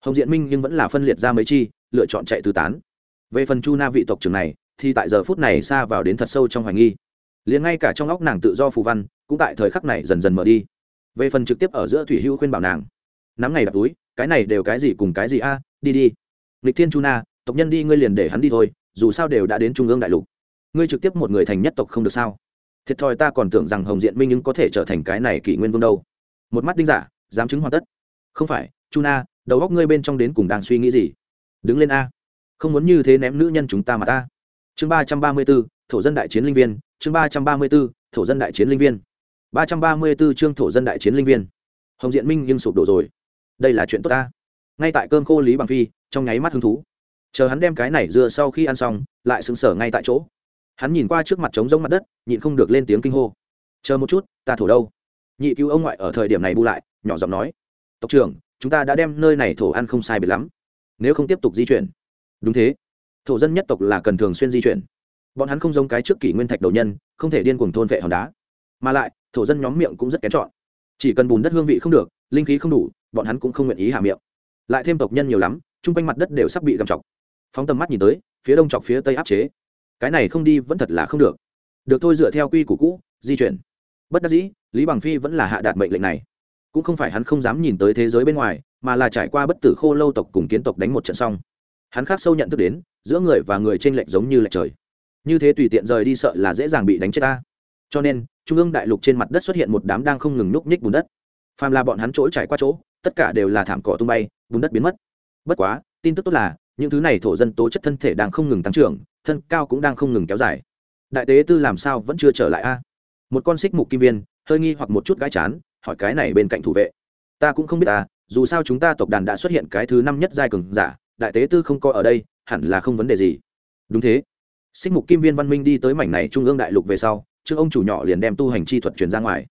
S1: hồng diện minh nhưng vẫn là phân liệt ra mấy chi, lựa chọn chạy tứ tán về phần chu na vị tộc trưởng này, thì tại giờ phút này xa vào đến thật sâu trong hoài nghi. Liền ngay cả trong óc nàng tự do phù văn, cũng tại thời khắc này dần dần mở đi. Về phần trực tiếp ở giữa thủy hữu khuyên bảo nàng, nắm ngày đặt túi, cái này đều cái gì cùng cái gì a, đi đi. Lịch thiên chu na, tộc nhân đi, ngươi liền để hắn đi thôi, dù sao đều đã đến trung ương đại lục. Ngươi trực tiếp một người thành nhất tộc không được sao? Thiệt thòi ta còn tưởng rằng hồng diện minh nhưng có thể trở thành cái này kỷ nguyên vương đâu. Một mắt đinh giả, dám chứng hoàn tất. Không phải, chu na, đầu góc ngươi bên trong đến cùng đang suy nghĩ gì? Đứng lên a không muốn như thế ném nữ nhân chúng ta mà ta. Chương ba trăm ba mươi b ố thổ dân đại chiến linh viên. Chương ba trăm ba mươi b ố thổ dân đại chiến linh viên. ba trăm ba mươi b ố chương thổ dân đại chiến linh viên. Hồng diện minh nhưng sụp đổ rồi. Đây là chuyện tốt ta. Ngay tại cơm khô lý bằng phi, trong nháy mắt hứng thú. Chờ hắn đem cái này dưa sau khi ăn xong, lại sững sờ ngay tại chỗ. Hắn nhìn qua trước mặt trống rỗng mặt đất, nhịn không được lên tiếng kinh hô. Chờ một chút, ta thổ đâu? Nhị cứu ông ngoại ở thời điểm này bu lại, nhỏ giọng nói. Tộc trưởng, chúng ta đã đem nơi này thổ ăn không sai biệt lắm. Nếu không tiếp tục di chuyển đúng thế. Thổ dân nhất tộc là cần thường xuyên di chuyển. Bọn hắn không giống cái trước kỷ nguyên thạch đầu nhân, không thể điên cuồng thôn vệ hòn đá. Mà lại, thổ dân nhóm miệng cũng rất kén chọn. Chỉ cần bùn đất hương vị không được, linh khí không đủ, bọn hắn cũng không nguyện ý hạ miệng. Lại thêm tộc nhân nhiều lắm, chung quanh mặt đất đều sắp bị gầm chọc. Phóng tầm mắt nhìn tới, phía đông chọc phía tây áp chế. Cái này không đi vẫn thật là không được. Được thôi dựa theo quy củ cũ, di chuyển. Bất đắc dĩ, lý bằng phi vẫn là hạ đạt mệnh lệnh này. Cũng không phải hắn không dám nhìn tới thế giới bên ngoài, mà là trải qua bất tử khô lâu tộc cùng kiến tộc đánh một trận xong hắn khác sâu nhận thức đến, giữa người và người t r ê n lệch giống như lệch trời. Như thế tùy tiện rời đi sợ là dễ dàng bị đánh chết ta. Cho nên, trung ương đại lục trên mặt đất xuất hiện một đám đang không ngừng núp nhích bùn đất. Phàm là bọn hắn trỗi trải qua chỗ, tất cả đều là thảm cỏ tung bay, bùn đất biến mất. Bất quá, tin tức tốt là, những thứ này thổ dân tố chất thân thể đang không ngừng tăng trưởng, thân cao cũng đang không ngừng kéo dài. Đại tế tư làm sao vẫn chưa trở lại a? Một con xích mục kim viên, hơi nghi hoặc một chút gãi chán, hỏi cái này bên cạnh thủ vệ. Ta cũng không biết ta, dù sao chúng ta tộc đàn đã xuất hiện cái thứ năm nhất giai cường giả đại tế tư không có ở đây, hẳn là không vấn đề gì. Đúng thế. Xích mục kim viên văn minh đi tới mảnh này trung ương đại lục về sau, trước ông chủ nhỏ liền đem tu hành chi thuật truyền ra ngoài.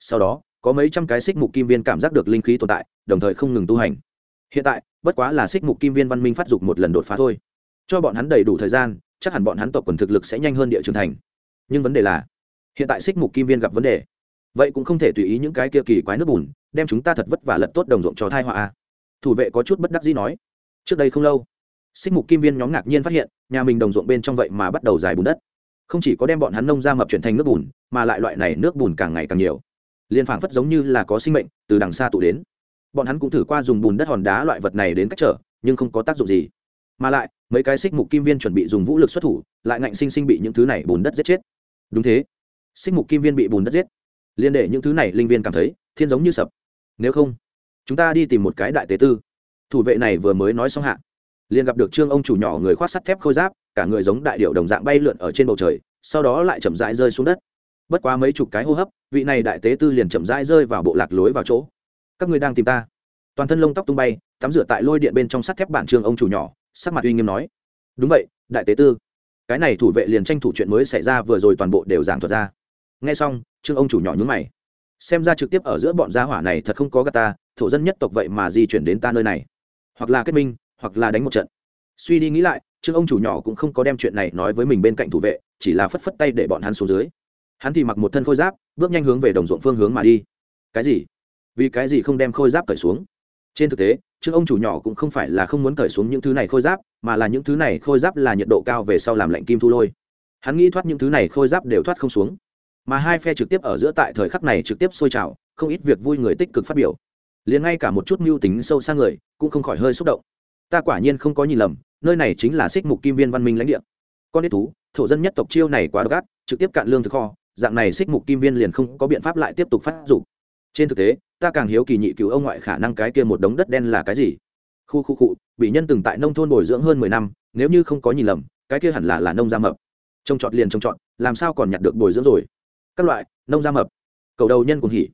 S1: Sau đó, có mấy trăm cái xích mục kim viên cảm giác được linh khí tồn tại, đồng thời không ngừng tu hành. Hiện tại, bất quá là xích mục kim viên văn minh phát dục một lần đột phá thôi. Cho bọn hắn đầy đủ thời gian, chắc hẳn bọn hắn tộc quần thực lực sẽ nhanh hơn địa trường thành. Nhưng vấn đề là, hiện tại xích mục kim viên gặp vấn đề. Vậy cũng không thể tùy ý những cái kia kỳ quái nước bùn, đem chúng ta thật vất vả lật tốt đồng ruộng cho thai họa thủ vệ có chút bất đắc dĩ nói trước đây không lâu, xích mục kim viên nhóm ngạc nhiên phát hiện, nhà mình đồng ruộng bên trong vậy mà bắt đầu dài bùn đất. Không chỉ có đem bọn hắn nông ra mập chuyển thành nước bùn, mà lại loại này nước bùn càng ngày càng nhiều. Liên phảng phất giống như là có sinh mệnh, từ đằng xa tụ đến. Bọn hắn cũng thử qua dùng bùn đất hòn đá loại vật này đến cách trở, nhưng không có tác dụng gì. Mà lại, mấy cái xích mục kim viên chuẩn bị dùng vũ lực xuất thủ, lại ngạnh sinh sinh bị những thứ này bùn đất giết chết. Đúng thế. Xích mục kim viên bị bùn đất giết. Liên để những thứ này linh viên cảm thấy, thiên giống như sập. Nếu không, chúng ta đi tìm một cái đại tế tư thủ vệ này vừa mới nói xong hạ, liền gặp được trương ông chủ nhỏ người khoác sắt thép khôi giáp, cả người giống đại điệu đồng dạng bay lượn ở trên bầu trời, sau đó lại chậm rãi rơi xuống đất. Bất quá mấy chục cái hô hấp, vị này đại tế tư liền chậm rãi rơi vào bộ lạc lối vào chỗ. Các người đang tìm ta. Toàn thân lông tóc tung bay, tắm rửa tại lôi điện bên trong sắt thép bản trương ông chủ nhỏ, sắc mặt uy nghiêm nói. Đúng vậy, đại tế tư. Cái này thủ vệ liền tranh thủ chuyện mới xảy ra vừa rồi toàn bộ đều giảng thuật ra. Nghe xong, trương ông chủ nhỏ nhúng mày. Xem ra trực tiếp ở giữa bọn gia hỏa này thật không có gà ta, thổ dân nhất tộc vậy mà di chuyển đến ta nơi này hoặc là kết minh, hoặc là đánh một trận. Suy đi nghĩ lại, trương ông chủ nhỏ cũng không có đem chuyện này nói với mình bên cạnh thủ vệ, chỉ là phất phất tay để bọn hắn xuống dưới. Hắn thì mặc một thân khôi giáp, bước nhanh hướng về đồng ruộng phương hướng mà đi. Cái gì? Vì cái gì không đem khôi giáp cởi xuống? Trên thực tế, trương ông chủ nhỏ cũng không phải là không muốn cởi xuống những thứ này khôi giáp, mà là những thứ này khôi giáp là nhiệt độ cao về sau làm lạnh kim thu lôi. Hắn nghĩ thoát những thứ này khôi giáp đều thoát không xuống. Mà hai phe trực tiếp ở giữa tại thời khắc này trực tiếp sôi trào, không ít việc vui người tích cực phát biểu liền ngay cả một chút mưu tính sâu xa người cũng không khỏi hơi xúc động. Ta quả nhiên không có nhìn lầm, nơi này chính là xích mục kim viên văn minh lãnh địa. Con ít thú, thổ dân nhất tộc chiêu này quá gắt trực tiếp cạn lương thực kho, dạng này xích mục kim viên liền không có biện pháp lại tiếp tục phát dục. Trên thực tế, ta càng hiếu kỳ nhị cứu ông ngoại khả năng cái kia một đống đất đen là cái gì. Khu khu cụ bị nhân từng tại nông thôn bồi dưỡng hơn mười năm, nếu như không có nhìn lầm, cái kia hẳn là là nông gia mập. Trông trọt liền trông trọt, làm sao còn nhặt được bồi dưỡng rồi? Các loại, nông gia mập. Cầu đầu nhân cùng hỉ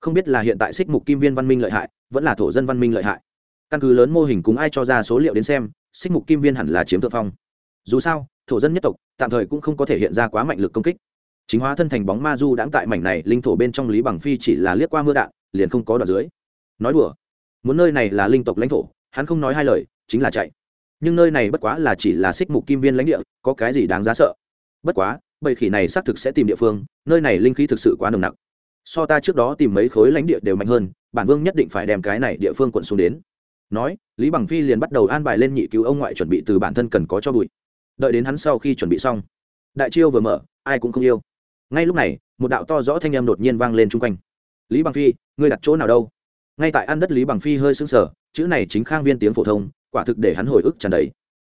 S1: không biết là hiện tại xích mục kim viên văn minh lợi hại, vẫn là thổ dân văn minh lợi hại. Căn cứ lớn mô hình cùng ai cho ra số liệu đến xem xích mục kim viên hẳn là chiếm thượng phong. Dù sao, thổ dân nhất tộc, tạm thời cũng không có thể hiện ra quá mạnh lực công kích. Chính hóa thân thành bóng ma du đãng tại mảnh này linh thổ bên trong lý bằng phi chỉ là liếc qua mưa đạn, liền không có đoạn dưới. Nói đùa, muốn nơi này là linh tộc lãnh thổ, hắn không nói hai lời, chính là chạy. Nhưng nơi này bất quá là chỉ là xích mục kim viên lãnh địa, có cái gì đáng giá sợ? Bất quá, bầy khỉ này xác thực sẽ tìm địa phương, nơi này linh khí thực sự quá nồng nặc so ta trước đó tìm mấy khối lãnh địa đều mạnh hơn, bản vương nhất định phải đem cái này địa phương quận xuống đến. Nói, lý bằng phi liền bắt đầu an bài lên nhị cứu ông ngoại chuẩn bị từ bản thân cần có cho bụi. Đợi đến hắn sau khi chuẩn bị xong, đại chiêu vừa mở, ai cũng không yêu. Ngay lúc này, một đạo to rõ thanh âm đột nhiên vang lên chung quanh. Lý bằng phi, ngươi đặt chỗ nào đâu? Ngay tại ăn đất lý bằng phi hơi sững sờ, chữ này chính khang viên tiếng phổ thông, quả thực để hắn hồi ức tràn đầy.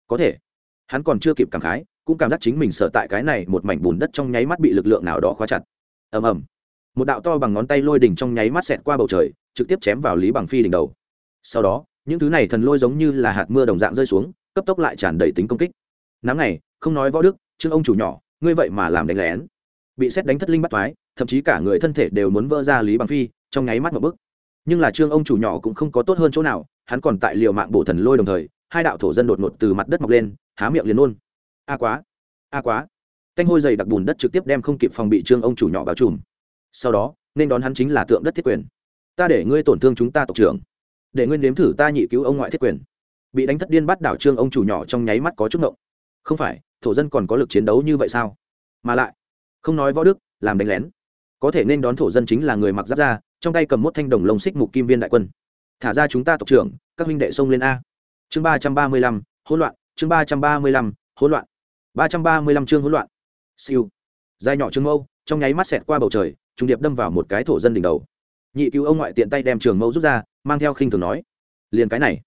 S1: Có thể, hắn còn chưa kịp cảm khái, cũng cảm giác chính mình sợ tại cái này một mảnh bùn đất trong nháy mắt bị lực lượng nào đó khóa chặt. Ầm ầm một đạo to bằng ngón tay lôi đỉnh trong nháy mắt xẹt qua bầu trời, trực tiếp chém vào lý bằng phi đỉnh đầu. Sau đó, những thứ này thần lôi giống như là hạt mưa đồng dạng rơi xuống, cấp tốc lại tràn đầy tính công kích. Nắng này, không nói võ đức, trương ông chủ nhỏ, ngươi vậy mà làm đánh lén. Bị xét đánh thất linh bắt thoái, thậm chí cả người thân thể đều muốn vỡ ra lý bằng phi, trong nháy mắt một bức nhưng là trương ông chủ nhỏ cũng không có tốt hơn chỗ nào, hắn còn tại liều mạng bổ thần lôi đồng thời, hai đạo thổ dân đột ngột từ mặt đất mọc lên, há miệng liền nôn. A quá a quá. Canh hôi dày đặc bùn đất trực tiếp đem không kịp phòng bị trương ông chủ nhỏ bao trùm sau đó, nên đón hắn chính là tượng đất thiết quyền. Ta để ngươi tổn thương chúng ta tộc trưởng. Để ngươi nếm thử ta nhị cứu ông ngoại thiết quyền. Bị đánh thất điên bắt đảo trương ông chủ nhỏ trong nháy mắt có chút ngộng. Không phải, thổ dân còn có lực chiến đấu như vậy sao? Mà lại, không nói võ đức, làm đánh lén. Có thể nên đón thổ dân chính là người mặc giáp ra trong tay cầm một thanh đồng lồng xích mục kim viên đại quân. Thả ra chúng ta tộc trưởng, các huynh đệ xông lên a. Chương ba trăm ba mươi lăm, hỗn loạn, chương ba trăm ba mươi lăm, hỗn loạn. Ba trăm ba mươi lăm chương hỗn loạn. Siêu. Dài nhỏ trương mâu, trong nháy mắt xẹt qua bầu trời trung điệp đâm vào một cái thổ dân đỉnh đầu. Nhị cứu ông ngoại tiện tay đem trường mâu rút ra, mang theo khinh thường nói, liền cái này,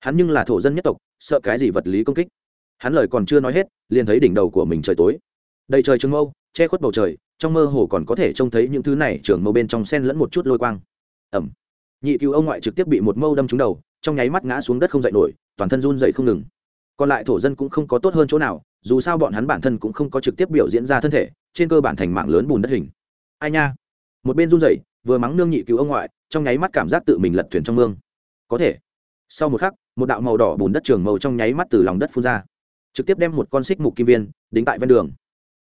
S1: hắn nhưng là thổ dân nhất tộc, sợ cái gì vật lý công kích? Hắn lời còn chưa nói hết, liền thấy đỉnh đầu của mình trời tối. Đầy trời trường mâu, che khuất bầu trời, trong mơ hồ còn có thể trông thấy những thứ này trường mâu bên trong sen lẫn một chút lôi quang. Ẩm. Nhị cứu ông ngoại trực tiếp bị một mâu đâm trúng đầu, trong nháy mắt ngã xuống đất không dậy nổi, toàn thân run dậy không ngừng. Còn lại thổ dân cũng không có tốt hơn chỗ nào, dù sao bọn hắn bản thân cũng không có trực tiếp biểu diễn ra thân thể, trên cơ bản thành mạng lớn bùn đất hình ai nha? Một bên run rẩy, vừa mắng nương nhị cứu ông ngoại, trong nháy mắt cảm giác tự mình lật thuyền trong mương. Có thể. Sau một khắc, một đạo màu đỏ bùn đất trường màu trong nháy mắt từ lòng đất phun ra. Trực tiếp đem một con xích mục kim viên đính tại ven đường.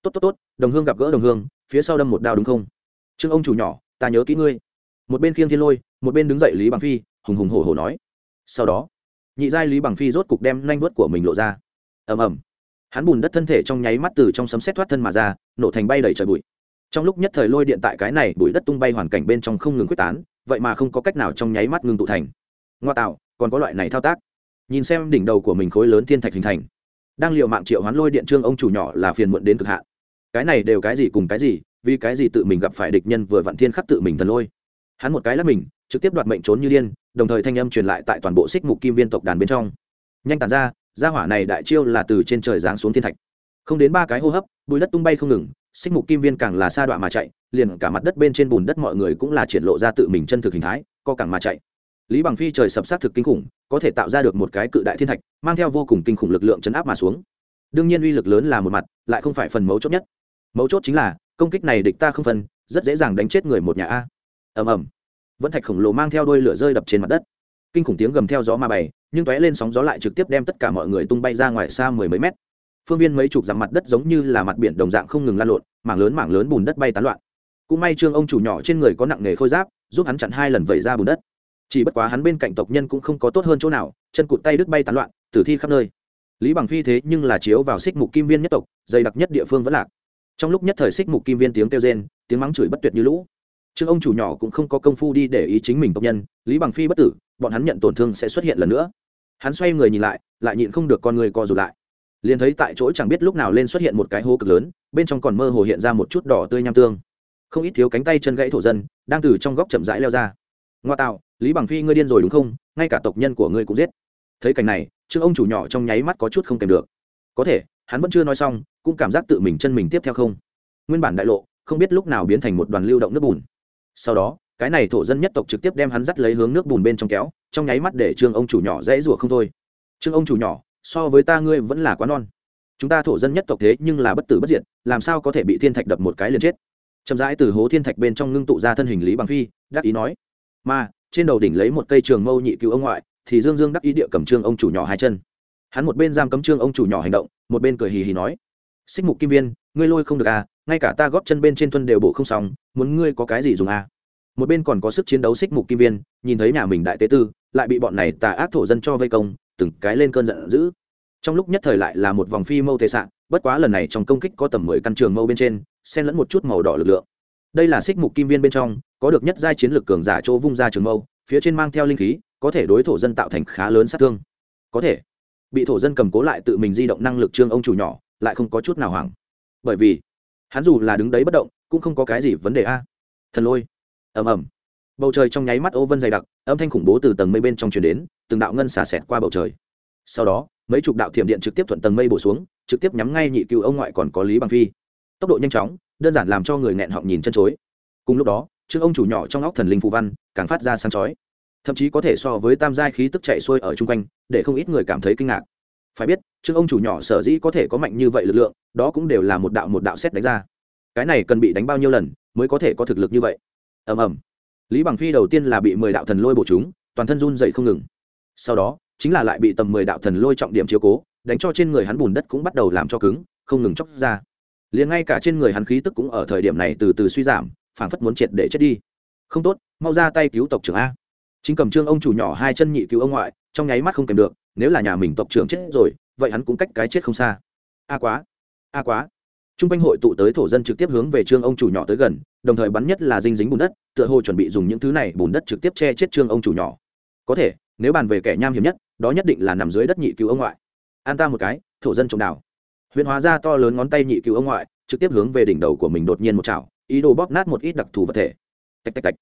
S1: Tốt tốt tốt, đồng hương gặp gỡ đồng hương, phía sau đâm một đao đúng không? Trương ông chủ nhỏ, ta nhớ kỹ ngươi. Một bên khiêng thiên lôi, một bên đứng dậy lý bằng phi, hùng hùng hổ hổ nói. Sau đó, nhị giai lý bằng phi rốt cục đem nanh vớt của mình lộ ra. Ầm ầm. Hắn bùn đất thân thể trong nháy mắt từ trong sấm xét thoát thân mà ra, nổ thành bay đầy trời bụi trong lúc nhất thời lôi điện tại cái này bụi đất tung bay hoàn cảnh bên trong không ngừng quyết tán, vậy mà không có cách nào trong nháy mắt ngừng tụ thành. Ngoa tạo, còn có loại này thao tác. Nhìn xem đỉnh đầu của mình khối lớn thiên thạch hình thành. Đang liệu mạng triệu hoán lôi điện trương ông chủ nhỏ là phiền muộn đến cực hạn. Cái này đều cái gì cùng cái gì, vì cái gì tự mình gặp phải địch nhân vừa vặn thiên khắc tự mình thần lôi. Hắn một cái lắp mình, trực tiếp đoạt mệnh trốn như điên, đồng thời thanh âm truyền lại tại toàn bộ xích mục kim viên tộc đàn bên trong. Nhanh tàn ra ra hỏa này đại chiêu là từ trên trời giáng xuống thiên thạch. Không đến ba cái hô hấp bùi đất tung bay không ngừng, xích mục kim viên càng là sa đoạn mà chạy, liền cả mặt đất bên trên bùn đất mọi người cũng là triển lộ ra tự mình chân thực hình thái, co cẳng mà chạy. Lý bằng phi trời sập sát thực kinh khủng, có thể tạo ra được một cái cự đại thiên thạch, mang theo vô cùng kinh khủng lực lượng chấn áp mà xuống. Đương nhiên uy lực lớn là một mặt, lại không phải phần mấu chốt nhất. Mấu chốt chính là, công kích này địch ta không phân, rất dễ dàng đánh chết người một nhà a. Ầm ầm. Vẫn thạch khổng lồ mang theo đôi lửa rơi đập trên mặt đất. Kinh khủng tiếng gầm theo gió mà bày nhưng tóe lên sóng gió lại trực tiếp đem tất cả mọi người tung bay ra ngoài xa mười mấy mét phương viên mấy chục dặm mặt đất giống như là mặt biển đồng dạng không ngừng lan lộn, mảng lớn mảng lớn bùn đất bay tán loạn. Cũng may trương ông chủ nhỏ trên người có nặng nghề khôi giáp, giúp hắn chặn hai lần vẩy ra bùn đất. Chỉ bất quá hắn bên cạnh tộc nhân cũng không có tốt hơn chỗ nào, chân cụt tay đứt bay tán loạn, tử thi khắp nơi. Lý bằng phi thế nhưng là chiếu vào xích mục kim viên nhất tộc, dày đặc nhất địa phương vẫn lạc. Trong lúc nhất thời xích mục kim viên tiếng kêu rên, tiếng mắng chửi bất tuyệt như lũ. Trương ông chủ nhỏ cũng không có công phu đi để ý chính mình tộc nhân, lý bằng phi bất tử, bọn hắn nhận tổn thương sẽ xuất hiện lần nữa. Hắn xoay người nhìn lại lại nhịn không được con người co rụt lại liền thấy tại chỗ chẳng biết lúc nào lên xuất hiện một cái hố cực lớn, bên trong còn mơ hồ hiện ra một chút đỏ tươi nham tương. Không ít thiếu cánh tay chân gãy thổ dân đang từ trong góc chậm rãi leo ra. Ngoa tạo, lý bằng phi ngươi điên rồi đúng không? Ngay cả tộc nhân của ngươi cũng giết. Thấy cảnh này, trương ông chủ nhỏ trong nháy mắt có chút không kèm được. Có thể, hắn vẫn chưa nói xong, cũng cảm giác tự mình chân mình tiếp theo không. Nguyên bản đại lộ, không biết lúc nào biến thành một đoàn lưu động nước bùn. Sau đó, cái này thổ dân nhất tộc trực tiếp đem hắn dắt lấy hướng nước bùn bên trong kéo, trong nháy mắt để trương ông chủ nhỏ dễ rủa không thôi. Trương ông chủ nhỏ so với ta ngươi vẫn là quá non. Chúng ta thổ dân nhất tộc thế nhưng là bất tử bất diệt, làm sao có thể bị thiên thạch đập một cái liền chết? Chậm rãi từ hố thiên thạch bên trong ngưng tụ ra thân hình lý bằng phi, đắc ý nói mà trên đầu đỉnh lấy một cây trường mâu nhị cứu ông ngoại, thì dương dương đắc ý địa cầm trương ông chủ nhỏ hai chân. Hắn một bên giam cấm trương ông chủ nhỏ hành động, một bên cười hì hì nói, xích mục kim viên, ngươi lôi không được à ngay cả ta góp chân bên trên tuân đều bộ không xong, muốn ngươi có cái gì dùng à? Một bên còn có sức chiến đấu xích mục kim viên, nhìn thấy nhà mình đại tế tư, lại bị bọn này tà ác thổ dân cho vây công từng cái lên cơn giận dữ. Trong lúc nhất thời lại là một vòng phi mâu tệ sạn, bất quá lần này trong công kích có tầm mười căn trường mâu bên trên, xen lẫn một chút màu đỏ lực lượng. Đây là xích mục kim viên bên trong, có được nhất giai chiến lược cường giả chỗ vung ra trường mâu, phía trên mang theo linh khí, có thể đối thổ dân tạo thành khá lớn sát thương. Có thể. Bị thổ dân cầm cố lại tự mình di động năng lực trương ông chủ nhỏ, lại không có chút nào hoảng. Bởi vì, hắn dù là đứng đấy bất động, cũng không có cái gì vấn đề a. Thần lôi. Ầm ầm bầu trời trong nháy mắt ô vân dày đặc, âm thanh khủng bố từ tầng mây bên trong truyền đến, từng đạo ngân xả xẹt qua bầu trời. Sau đó, mấy chục đạo thiểm điện trực tiếp thuận tầng mây bổ xuống, trực tiếp nhắm ngay nhị cựu ông ngoại còn có lý bằng phi. Tốc độ nhanh chóng, đơn giản làm cho người nghẹn họng nhìn chân chối. Cùng lúc đó, trương ông chủ nhỏ trong óc thần linh phù văn, càng phát ra sáng chói. Thậm chí có thể so với tam giai khí tức chạy xuôi ở chung quanh, để không ít người cảm thấy kinh ngạc. Phải biết, trương ông chủ nhỏ sở dĩ có thể có mạnh như vậy lực lượng, đó cũng đều là một đạo một đạo xét đánh ra. Cái này cần bị đánh bao nhiêu lần mới có thể có thực lực như vậy? Ầm ầm lý bằng phi đầu tiên là bị mười đạo thần lôi bổ chúng, toàn thân run dậy không ngừng. Sau đó, chính là lại bị tầm mười đạo thần lôi trọng điểm chiếu cố, đánh cho trên người hắn bùn đất cũng bắt đầu làm cho cứng, không ngừng chóc ra. Liền ngay cả trên người hắn khí tức cũng ở thời điểm này từ từ suy giảm, phảng phất muốn triệt để chết đi. Không tốt, mau ra tay cứu tộc trưởng a. Chính cầm trương ông chủ nhỏ hai chân nhị cứu ông ngoại, trong nháy mắt không kèm được, nếu là nhà mình tộc trưởng chết rồi, vậy hắn cũng cách cái chết không xa. A quá a quá t r u n g quanh hội tụ tới thổ dân trực tiếp hướng về trương ông chủ nhỏ tới gần, đồng thời bắn nhất là dinh dính bùn đất, tựa hồ chuẩn bị dùng những thứ này bùn đất trực tiếp che chết trương ông chủ nhỏ. Có thể, nếu bàn về kẻ nham hiểm nhất, đó nhất định là nằm dưới đất nhị cứu ông ngoại. An ta một cái, thổ dân trồng đào. Huyễn hóa ra to lớn ngón tay nhị cứu ông ngoại, trực tiếp hướng về đỉnh đầu của mình đột nhiên một chảo, ý đồ bóp nát một ít đặc thù vật thể. Tạch tạch tạch.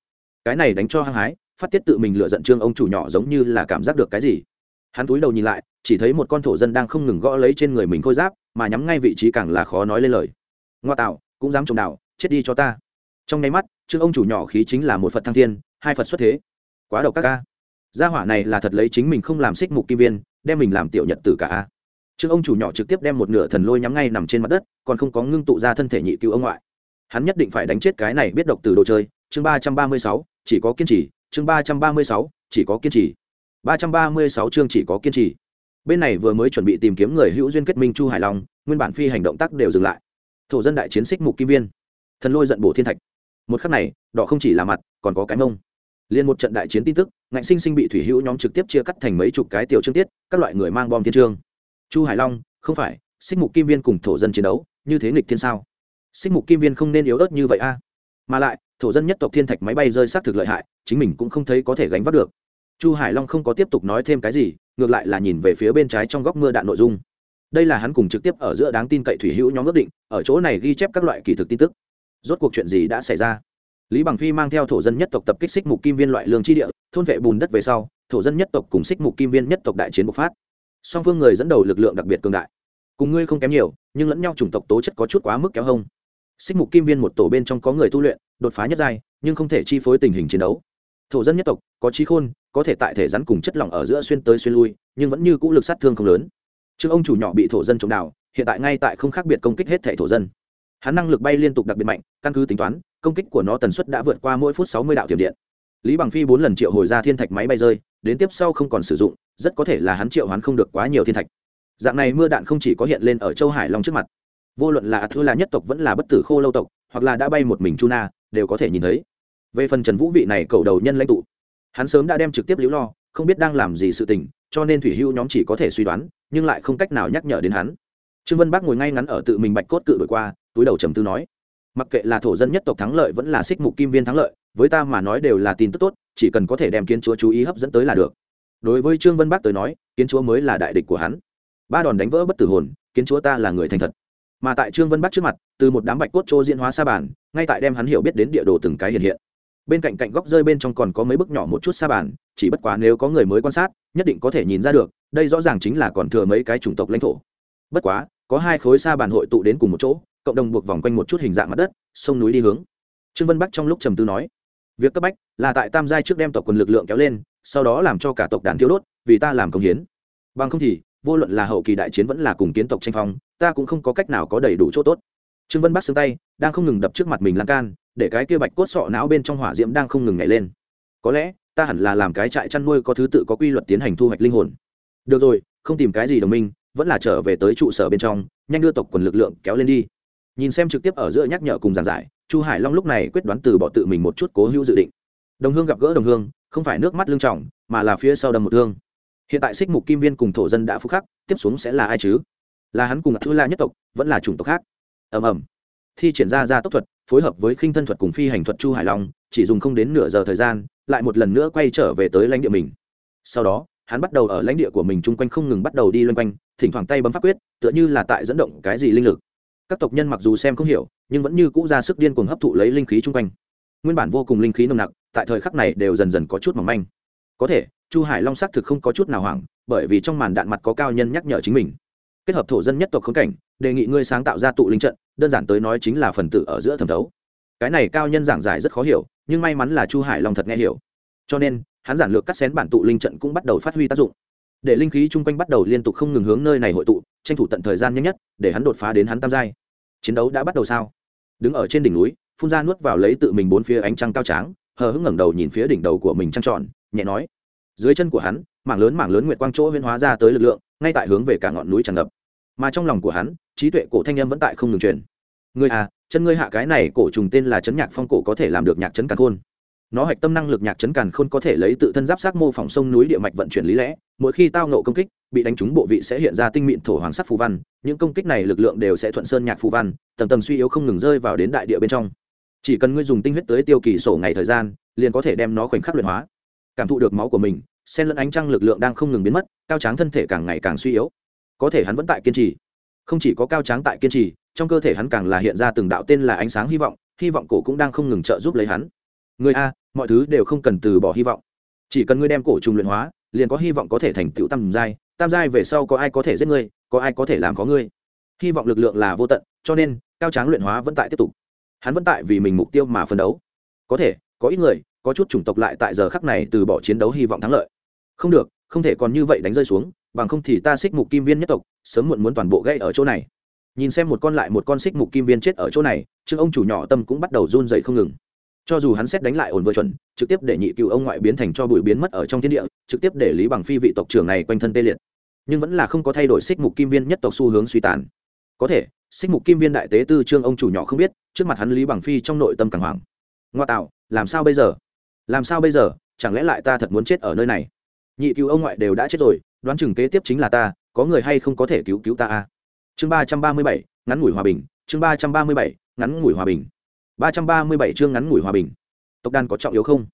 S1: Cái này đánh cho hăng hái, phát tiết tự mình lựa giận trương ông chủ nhỏ giống như là cảm giác được cái gì. Hắn túi đầu nhìn lại, chỉ thấy một con thổ dân đang không ngừng gõ lấy trên người mình khôi giáp mà nhắm ngay vị trí càng là khó nói lên lời. Ngoa tạo, cũng dám trồng đảo, chết đi cho ta. Trong nháy mắt trương ông chủ nhỏ khí chính là một phật thăng thiên, hai phật xuất thế. Quá độc các ca. Gia hỏa này là thật lấy chính mình không làm xích mục kim viên, đem mình làm tiểu nhật tử cả a. Trương ông chủ nhỏ trực tiếp đem một nửa thần lôi nhắm ngay nằm trên mặt đất, còn không có ngưng tụ ra thân thể nhị cứu ông ngoại. Hắn nhất định phải đánh chết cái này biết độc từ đồ chơi. Chương ba trăm ba mươi sáu, chỉ có kiên trì. Chương ba trăm ba mươi sáu, chỉ có kiên trì. Ba trăm ba mươi sáu chương chỉ có kiên trì bên này vừa mới chuẩn bị tìm kiếm người hữu duyên kết minh chu hải long, nguyên bản phi hành động tác đều dừng lại. Thổ dân đại chiến xích mục kim viên. Thần lôi giận bổ thiên thạch. Một khắc này, đỏ không chỉ là mặt, còn có cái mông. Liên một trận đại chiến tin tức, ngạnh sinh sinh bị thủy hữu nhóm trực tiếp chia cắt thành mấy chục cái tiểu trương tiết, các loại người mang bom thiên trương. Chu hải long, không phải xích mục kim viên cùng thổ dân chiến đấu, như thế nghịch thiên sao? Xích mục kim viên không nên yếu ớt như vậy a. Mà lại, thổ dân nhất tộc thiên thạch máy bay rơi xác thực lợi hại, chính mình cũng không thấy có thể gánh vác được. Chu hải long không có tiếp tục nói thêm cái gì ngược lại là nhìn về phía bên trái trong góc mưa đạn nội dung. Đây là hắn cùng trực tiếp ở giữa đáng tin cậy thủy hữu nhóm ước định, ở chỗ này ghi chép các loại kỳ thực tin tức. Rốt cuộc chuyện gì đã xảy ra? Lý bằng phi mang theo thổ dân nhất tộc tập kích xích mục kim viên loại lương tri địa, thôn vệ bùn đất về sau, thổ dân nhất tộc cùng xích mục kim viên nhất tộc đại chiến bộc phát. Song phương người dẫn đầu lực lượng đặc biệt cường đại. Cùng ngươi không kém nhiều, nhưng lẫn nhau chủng tộc tố chất có chút quá mức kéo hông. Xích mục kim viên một tổ bên trong có người tu luyện, đột phá nhất giai, nhưng không thể chi phối tình hình chiến đấu thổ dân nhất tộc, có trí khôn, có thể tại thể rắn cùng chất lỏng ở giữa xuyên tới xuyên lui, nhưng vẫn như cũ lực sát thương không lớn. Chứ ông chủ nhỏ bị thổ dân trồng đảo hiện tại ngay tại không khác biệt công kích hết thể thổ dân. Hắn năng lực bay liên tục đặc biệt mạnh, căn cứ tính toán, công kích của nó tần suất đã vượt qua mỗi phút sáu mươi đạo tiềm điện. Lý bằng phi bốn lần triệu hồi ra thiên thạch máy bay rơi, đến tiếp sau không còn sử dụng, rất có thể là hắn triệu hắn không được quá nhiều thiên thạch. Dạng này mưa đạn không chỉ có hiện lên ở châu hải long trước mặt, vô luận là thư là nhất tộc vẫn là bất tử khô lâu tộc, hoặc là đã bay một mình chu na đều có thể nhìn thấy về phần trần vũ vị này cầu đầu nhân lãnh tụ, hắn sớm đã đem trực tiếp liễu lo, không biết đang làm gì sự tình, cho nên thủy hưu nhóm chỉ có thể suy đoán, nhưng lại không cách nào nhắc nhở đến hắn. Trương vân bác ngồi ngay ngắn ở tự mình bạch cốt cự đổi qua, túi đầu trầm tư nói, mặc kệ là thổ dân nhất tộc thắng lợi vẫn là xích mục kim viên thắng lợi, với ta mà nói đều là tin tức tốt, chỉ cần có thể đem kiến chúa chú ý hấp dẫn tới là được. Đối với trương vân bác tới nói, kiến chúa mới là đại địch của hắn. Ba đòn đánh vỡ bất tử hồn, kiến chúa ta là người thành thật. Mà tại trương vân bắc trước mặt, từ một đám bạch cốt trô diễn hóa sa bàn, ngay tại đem hắn hiểu biết đến địa đồ từng cái hiện hiện bên cạnh cạnh góc rơi bên trong còn có mấy bức nhỏ một chút xa bản chỉ bất quá nếu có người mới quan sát, nhất định có thể nhìn ra được, đây rõ ràng chính là còn thừa mấy cái chủng tộc lãnh thổ. Bất quá, có hai khối xa bản hội tụ đến cùng một chỗ, cộng đồng buộc vòng quanh một chút hình dạng mặt đất, sông núi đi hướng. Trương vân bắc trong lúc trầm tư nói, việc cấp bách là tại tam giai trước đem tộc quần lực lượng kéo lên, sau đó làm cho cả tộc đàn thiếu đốt, vì ta làm công hiến. Bằng không thì, vô luận là hậu kỳ đại chiến vẫn là cùng kiến tộc tranh phong, ta cũng không có cách nào có đầy đủ chỗ tốt. Trương vân bắc xương tay, đang không ngừng đập trước mặt mình lan can để cái kia bạch cốt sọ não bên trong hỏa diễm đang không ngừng nhảy lên. Có lẽ, ta hẳn là làm cái trại chăn nuôi có thứ tự có quy luật tiến hành thu hoạch linh hồn. Được rồi, không tìm cái gì đồng minh, vẫn là trở về tới trụ sở bên trong, nhanh đưa tộc quần lực lượng kéo lên đi. Nhìn xem trực tiếp ở giữa nhắc nhở cùng giảng giải, chu hải long lúc này quyết đoán từ bỏ tự mình một chút cố hữu dự định. Đồng hương gặp gỡ đồng hương, không phải nước mắt lưng trọng, mà là phía sau đầm một thương. Hiện tại xích mục kim viên cùng thổ dân đã phúc khắc, tiếp xuống sẽ là ai chứ? Là hắn cùng thư la nhất tộc, vẫn là chủng tộc khác. Ầm ầm. Thi triển ra ra tốc thuật phối hợp với khinh thân thuật cùng phi hành thuật chu hải long, chỉ dùng không đến nửa giờ thời gian, lại một lần nữa quay trở về tới lãnh địa mình. Sau đó, hắn bắt đầu ở lãnh địa của mình chung quanh không ngừng bắt đầu đi loanh quanh, thỉnh thoảng tay bấm pháp quyết, tựa như là tại dẫn động cái gì linh lực. Các tộc nhân mặc dù xem không hiểu, nhưng vẫn như cũ ra sức điên cuồng hấp thụ lấy linh khí chung quanh. Nguyên bản vô cùng linh khí nồng nặc, tại thời khắc này đều dần dần có chút mỏng manh. Có thể, chu hải long xác thực không có chút nào hoảng, bởi vì trong màn đạn mặt có cao nhân nhắc nhở chính mình kết hợp thổ dân nhất tộc khống cảnh, đề nghị ngươi sáng tạo ra tụ linh trận, đơn giản tới nói chính là phần tử ở giữa thẩm thấu. Cái này cao nhân giảng giải rất khó hiểu, nhưng may mắn là chu hải long thật nghe hiểu. Cho nên, hắn giản lược cắt xén bản tụ linh trận cũng bắt đầu phát huy tác dụng. Để linh khí chung quanh bắt đầu liên tục không ngừng hướng nơi này hội tụ, tranh thủ tận thời gian nhanh nhất, để hắn đột phá đến hắn tam giai. Chiến đấu đã bắt đầu sao? Đứng ở trên đỉnh núi, phun ra nuốt vào lấy tự mình bốn phía ánh trăng cao tráng, hờ hững ngẩng đầu nhìn phía đỉnh đầu của mình trăng tròn, nhẹ nói. Dưới chân của hắn, mảng lớn mảng lớn nguyệt quang chỗ huyễn hóa ra tới lực lượng ngay tại hướng về cả ngọn núi tràn ngập. Mà trong lòng của hắn, trí tuệ cổ thanh âm vẫn tại không ngừng truyền. Người à chân ngươi hạ cái này cổ trùng tên là chấn nhạc phong cổ có thể làm được nhạc chấn càn khôn. Nó hạch tâm năng lực nhạc chấn càn khôn có thể lấy tự thân giáp sát mô phỏng sông núi địa mạch vận chuyển lý lẽ. Mỗi khi tao nộ công kích, bị đánh trúng bộ vị sẽ hiện ra tinh mịn thổ hoàng sắc phù văn. Những công kích này lực lượng đều sẽ thuận sơn nhạc phù văn, tầng tầng suy yếu không ngừng rơi vào đến đại địa bên trong. Chỉ cần ngươi dùng tinh huyết tới tiêu kỳ sổ ngày thời gian, liền có thể đem nó khoảnh khắc luyện hóa cảm thụ được máu của mình, xen lẫn ánh trăng lực lượng đang không ngừng biến mất, cao tráng thân thể càng ngày càng suy yếu. Có thể hắn vẫn tại kiên trì. Không chỉ có cao tráng tại kiên trì, trong cơ thể hắn càng là hiện ra từng đạo tên là ánh sáng hy vọng hy vọng cổ cũng đang không ngừng trợ giúp lấy hắn. Người a, mọi thứ đều không cần từ bỏ hy vọng. Chỉ cần ngươi đem cổ trùng luyện hóa, liền có hy vọng có thể thành tựu tam giai. Tam giai về sau có ai có thể giết ngươi, có ai có thể làm có ngươi. Hy vọng lực lượng là vô tận, cho nên, cao tráng luyện hóa vẫn tại tiếp tục. Hắn vẫn tại vì mình mục tiêu mà phấn đấu. Có thể, có ít người có chút chủng tộc lại tại giờ khắc này từ bỏ chiến đấu hy vọng thắng lợi. Không được, không thể còn như vậy đánh rơi xuống, bằng không thì ta xích mục kim viên nhất tộc sớm muộn muốn toàn bộ gây ở chỗ này. Nhìn xem một con lại một con xích mục kim viên chết ở chỗ này, trương ông chủ nhỏ tâm cũng bắt đầu run dậy không ngừng. Cho dù hắn xét đánh lại ổn vừa chuẩn, trực tiếp để nhị cựu ông ngoại biến thành cho bụi biến mất ở trong thiên địa, trực tiếp để lý bằng phi vị tộc trưởng này quanh thân tê liệt. Nhưng vẫn là không có thay đổi xích mục kim viên nhất tộc xu hướng suy tàn. Có thể xích mục kim viên đại tế tư trương ông chủ nhỏ không biết, trước mặt hắn lý bằng phi trong nội tâm càng hoảng. Ngoa tạo, làm sao bây giờ? Làm sao bây giờ, chẳng lẽ lại ta thật muốn chết ở nơi này? Nhị cứu ông ngoại đều đã chết rồi, đoán chừng kế tiếp chính là ta, có người hay không có thể cứu cứu ta a chương ba trăm ba mươi bảy, ngắn ngủi hòa bình, chương ba trăm ba mươi bảy, ngắn ngủi hòa bình. Ba trăm ba mươi bảy chương ngắn ngủi hòa bình. Tộc đàn có trọng yếu không?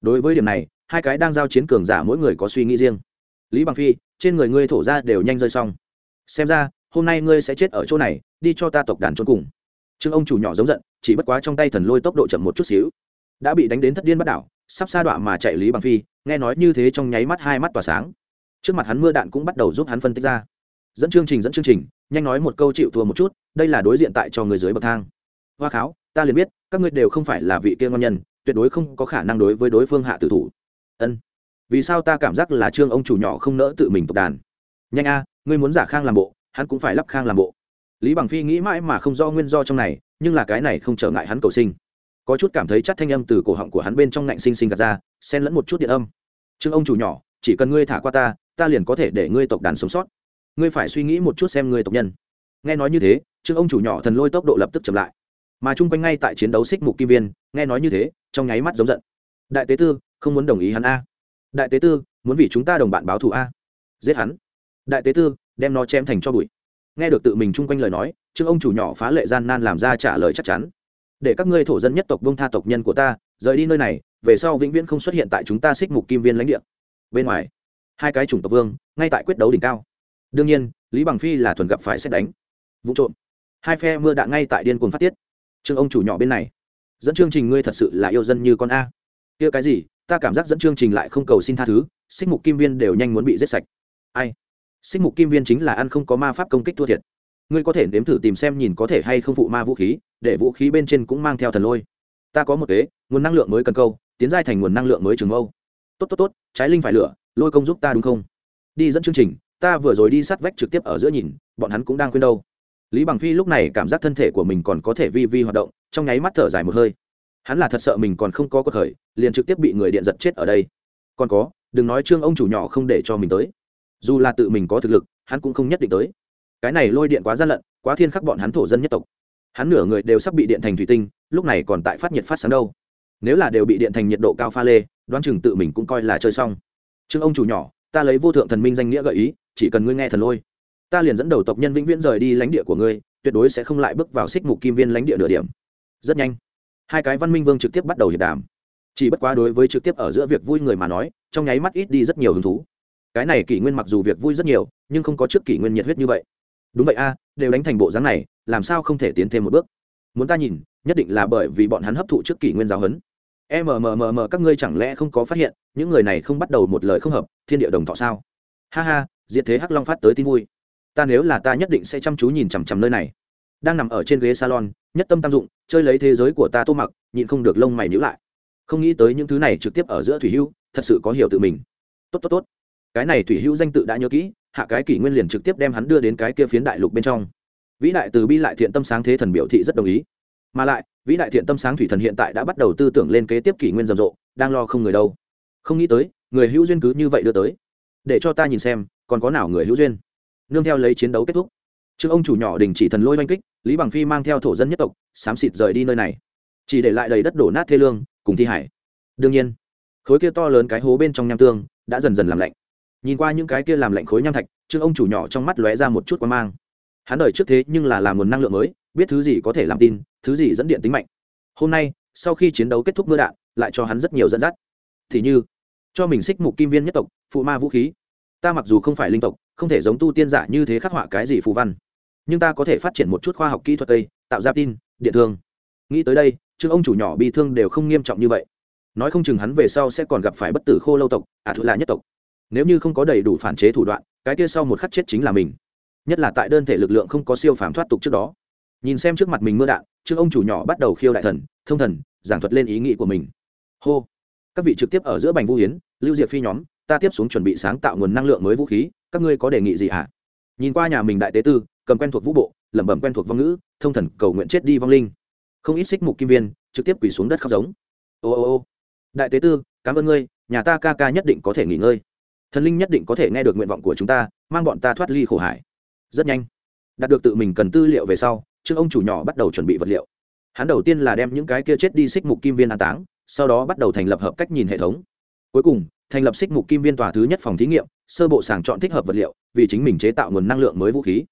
S1: Đối với điểm này, hai cái đang giao chiến cường giả mỗi người có suy nghĩ riêng. Lý bằng phi, trên người ngươi thổ ra đều nhanh rơi xong. Xem ra, hôm nay ngươi sẽ chết ở chỗ này, đi cho ta tộc đàn trốn cùng. Trương ông chủ nhỏ giống giận, chỉ bất quá trong tay thần lôi tốc độ chậm một chút xíu. Đã bị đánh đến thất điên bắt đảo sắp xa đọa mà chạy lý bằng phi, nghe nói như thế trong nháy mắt hai mắt tỏa sáng. Trước mặt hắn mưa đạn cũng bắt đầu giúp hắn phân tích ra. Dẫn chương trình, dẫn chương trình, nhanh nói một câu chịu thua một chút, đây là đối diện tại cho người dưới bậc thang. Hoa kháo, ta liền biết, các ngươi đều không phải là vị kia ngon nhân, tuyệt đối không có khả năng đối với đối phương hạ tử thủ. Ân. Vì sao ta cảm giác là trương ông chủ nhỏ không nỡ tự mình tục đàn? Nhanh a, ngươi muốn giả khang làm bộ, hắn cũng phải lắp khang làm bộ. Lý bằng phi nghĩ mãi mà không do nguyên do trong này, nhưng là cái này không trở ngại hắn cầu sinh có chút cảm thấy chắt thanh âm từ cổ họng của hắn bên trong ngạnh sinh sinh gạt ra, xen lẫn một chút điện âm. Trương ông chủ nhỏ, chỉ cần ngươi thả qua ta ta liền có thể để ngươi tộc đàn sống sót. Ngươi phải suy nghĩ một chút xem ngươi tộc nhân. Nghe nói như thế, trương ông chủ nhỏ thần lôi tốc độ lập tức chậm lại. Mà chung quanh ngay tại chiến đấu xích mục kim viên, nghe nói như thế, trong nháy mắt giống giận. Đại tế tư, không muốn đồng ý hắn a. Đại tế tư, muốn vì chúng ta đồng bạn báo thù a. Giết hắn. Đại tế tư, đem nó chém thành cho bụi. Nghe được tự mình chung quanh lời nói, trương ông chủ nhỏ phá lệ gian nan làm ra trả lời chắc chắn để các ngươi thổ dân nhất tộc bông tha tộc nhân của ta, rời đi nơi này, về sau vĩnh viễn không xuất hiện tại chúng ta xích mục kim viên lãnh địa. Bên ngoài, hai cái chủng tộc vương, ngay tại quyết đấu đỉnh cao. Đương nhiên, lý bằng phi là thuần gặp phải xét đánh. Vụ trộm. Hai phe mưa đạn ngay tại điên cuồng phát tiết. Trương ông chủ nhỏ bên này, dẫn chương trình ngươi thật sự là yêu dân như con a. Kia cái gì? Ta cảm giác dẫn chương trình lại không cầu xin tha thứ, xích mục kim viên đều nhanh muốn bị giết sạch. Ai? Xích mục kim viên chính là ăn không có ma pháp công kích thua thiệt ngươi có thể nếm thử tìm xem nhìn có thể hay không phụ ma vũ khí, để vũ khí bên trên cũng mang theo thần lôi. Ta có một kế, nguồn năng lượng mới cần câu, tiến giai thành nguồn năng lượng mới trường mâu. Tốt tốt tốt, trái linh phải lửa, lôi công giúp ta đúng không? Đi dẫn chương trình, ta vừa rồi đi sát vách trực tiếp ở giữa nhìn, bọn hắn cũng đang khuyên đâu. Lý bằng phi lúc này cảm giác thân thể của mình còn có thể vi vi hoạt động, trong nháy mắt thở dài một hơi. Hắn là thật sợ mình còn không có cuộc khởi liền trực tiếp bị người điện giật chết ở đây. Còn có, đừng nói trương ông chủ nhỏ không để cho mình tới. Dù là tự mình có thực lực, hắn cũng không nhất định tới cái này lôi điện quá gian lận, quá thiên khắc bọn hắn thổ dân nhất tộc. Hắn nửa người đều sắp bị điện thành thủy tinh, lúc này còn tại phát nhiệt phát sáng đâu. Nếu là đều bị điện thành nhiệt độ cao pha lê, đoán chừng tự mình cũng coi là chơi xong. Chương ông chủ nhỏ, ta lấy vô thượng thần minh danh nghĩa gợi ý, chỉ cần ngươi nghe thần lôi, ta liền dẫn đầu tộc nhân vĩnh viễn rời đi lãnh địa của ngươi, tuyệt đối sẽ không lại bước vào xích mục kim viên lãnh địa nửa điểm. Rất nhanh, hai cái văn minh vương trực tiếp bắt đầu hiệp đàm. Chỉ bất quá đối với trực tiếp ở giữa việc vui người mà nói, trong nháy mắt ít đi rất nhiều hứng thú. Cái này kỷ nguyên mặc dù việc vui rất nhiều, nhưng không có trước kỷ nguyên nhiệt huyết như vậy đúng vậy a, đều đánh thành bộ dáng này, làm sao không thể tiến thêm một bước? Muốn ta nhìn, nhất định là bởi vì bọn hắn hấp thụ trước kỷ nguyên giáo huấn. Mmm các ngươi chẳng lẽ không có phát hiện, những người này không bắt đầu một lời không hợp, thiên địa đồng thọ sao? Ha ha, diệt thế hắc long phát tới tin vui. Ta nếu là ta nhất định sẽ chăm chú nhìn chằm chằm nơi này. Đang nằm ở trên ghế salon, nhất tâm tam dụng, chơi lấy thế giới của ta tô mặc, nhịn không được lông mày nhữ lại. Không nghĩ tới những thứ này trực tiếp ở giữa thủy hưu, thật sự có hiểu tự mình. Tốt tốt tốt. Cái này thủy hưu danh tự đã nhớ kỹ hạ cái kỷ nguyên liền trực tiếp đem hắn đưa đến cái kia phiến đại lục bên trong. Vĩ đại từ bi lại thiện tâm sáng thế thần biểu thị rất đồng ý. Mà lại, vĩ đại thiện tâm sáng thủy thần hiện tại đã bắt đầu tư tưởng lên kế tiếp kỷ nguyên rầm rộ, đang lo không người đâu. Không nghĩ tới, người hữu duyên cứ như vậy đưa tới. Để cho ta nhìn xem, còn có nào người hữu duyên. Nương theo lấy chiến đấu kết thúc. Trước ông chủ nhỏ đình chỉ thần lôi oanh kích, lý bằng phi mang theo thổ dân nhất tộc, xám xịt rời đi nơi này. Chỉ để lại đầy đất đổ nát thê lương, cùng thi hải. Đương nhiên, khối kia to lớn cái hố bên trong nham tương đã dần dần làm lạnh nhìn qua những cái kia làm lạnh khối nham thạch, trương ông chủ nhỏ trong mắt lóe ra một chút quan mang. Hắn đời trước thế nhưng là làm nguồn năng lượng mới, biết thứ gì có thể làm tin, thứ gì dẫn điện tính mạnh. Hôm nay, sau khi chiến đấu kết thúc mưa đạn, lại cho hắn rất nhiều dẫn dắt. Thì như, cho mình xích mục kim viên nhất tộc, phụ ma vũ khí. Ta mặc dù không phải linh tộc, không thể giống tu tiên giả như thế khắc họa cái gì phù văn. Nhưng ta có thể phát triển một chút khoa học kỹ thuật tây tạo ra tin, điện thương. Nghĩ tới đây chứ ông chủ nhỏ bị thương đều không nghiêm trọng như vậy. Nói không chừng hắn về sau sẽ còn gặp phải bất tử khô lâu tộc, ả à thuật là nhất tộc nếu như không có đầy đủ phản chế thủ đoạn, cái kia sau một khắc chết chính là mình. Nhất là tại đơn thể lực lượng không có siêu phàm thoát tục trước đó. Nhìn xem trước mặt mình mưa đạn, trước ông chủ nhỏ bắt đầu khiêu đại thần, thông thần, giảng thuật lên ý nghĩ của mình. Hô. Các vị trực tiếp ở giữa bành vũ hiến, lưu diệp phi nhóm, ta tiếp xuống chuẩn bị sáng tạo nguồn năng lượng mới vũ khí, các ngươi có đề nghị gì hả à? nhìn qua nhà mình đại tế tư, cầm quen thuộc vũ bộ, lẩm bẩm quen thuộc vong ngữ, thông thần, cầu nguyện chết đi vong linh. Không ít xích mục kim viên, trực tiếp quỳ xuống đất khóc giống. Ô ô ô. Đại tế tư, cảm ơn ngươi, nhà ta ca ca nhất định có thể nghỉ ngơi thần linh nhất định có thể nghe được nguyện vọng của chúng ta, mang bọn ta thoát ly khổ hải. Rất nhanh, đạt được tự mình cần tư liệu về sau trước ông chủ nhỏ bắt đầu chuẩn bị vật liệu. Hắn đầu tiên là đem những cái kia chết đi xích mục kim viên an táng, sau đó bắt đầu thành lập hợp cách nhìn hệ thống. Cuối cùng, thành lập xích mục kim viên tòa thứ nhất phòng thí nghiệm, sơ bộ sàng chọn thích hợp vật liệu, vì chính mình chế tạo nguồn năng lượng mới vũ khí.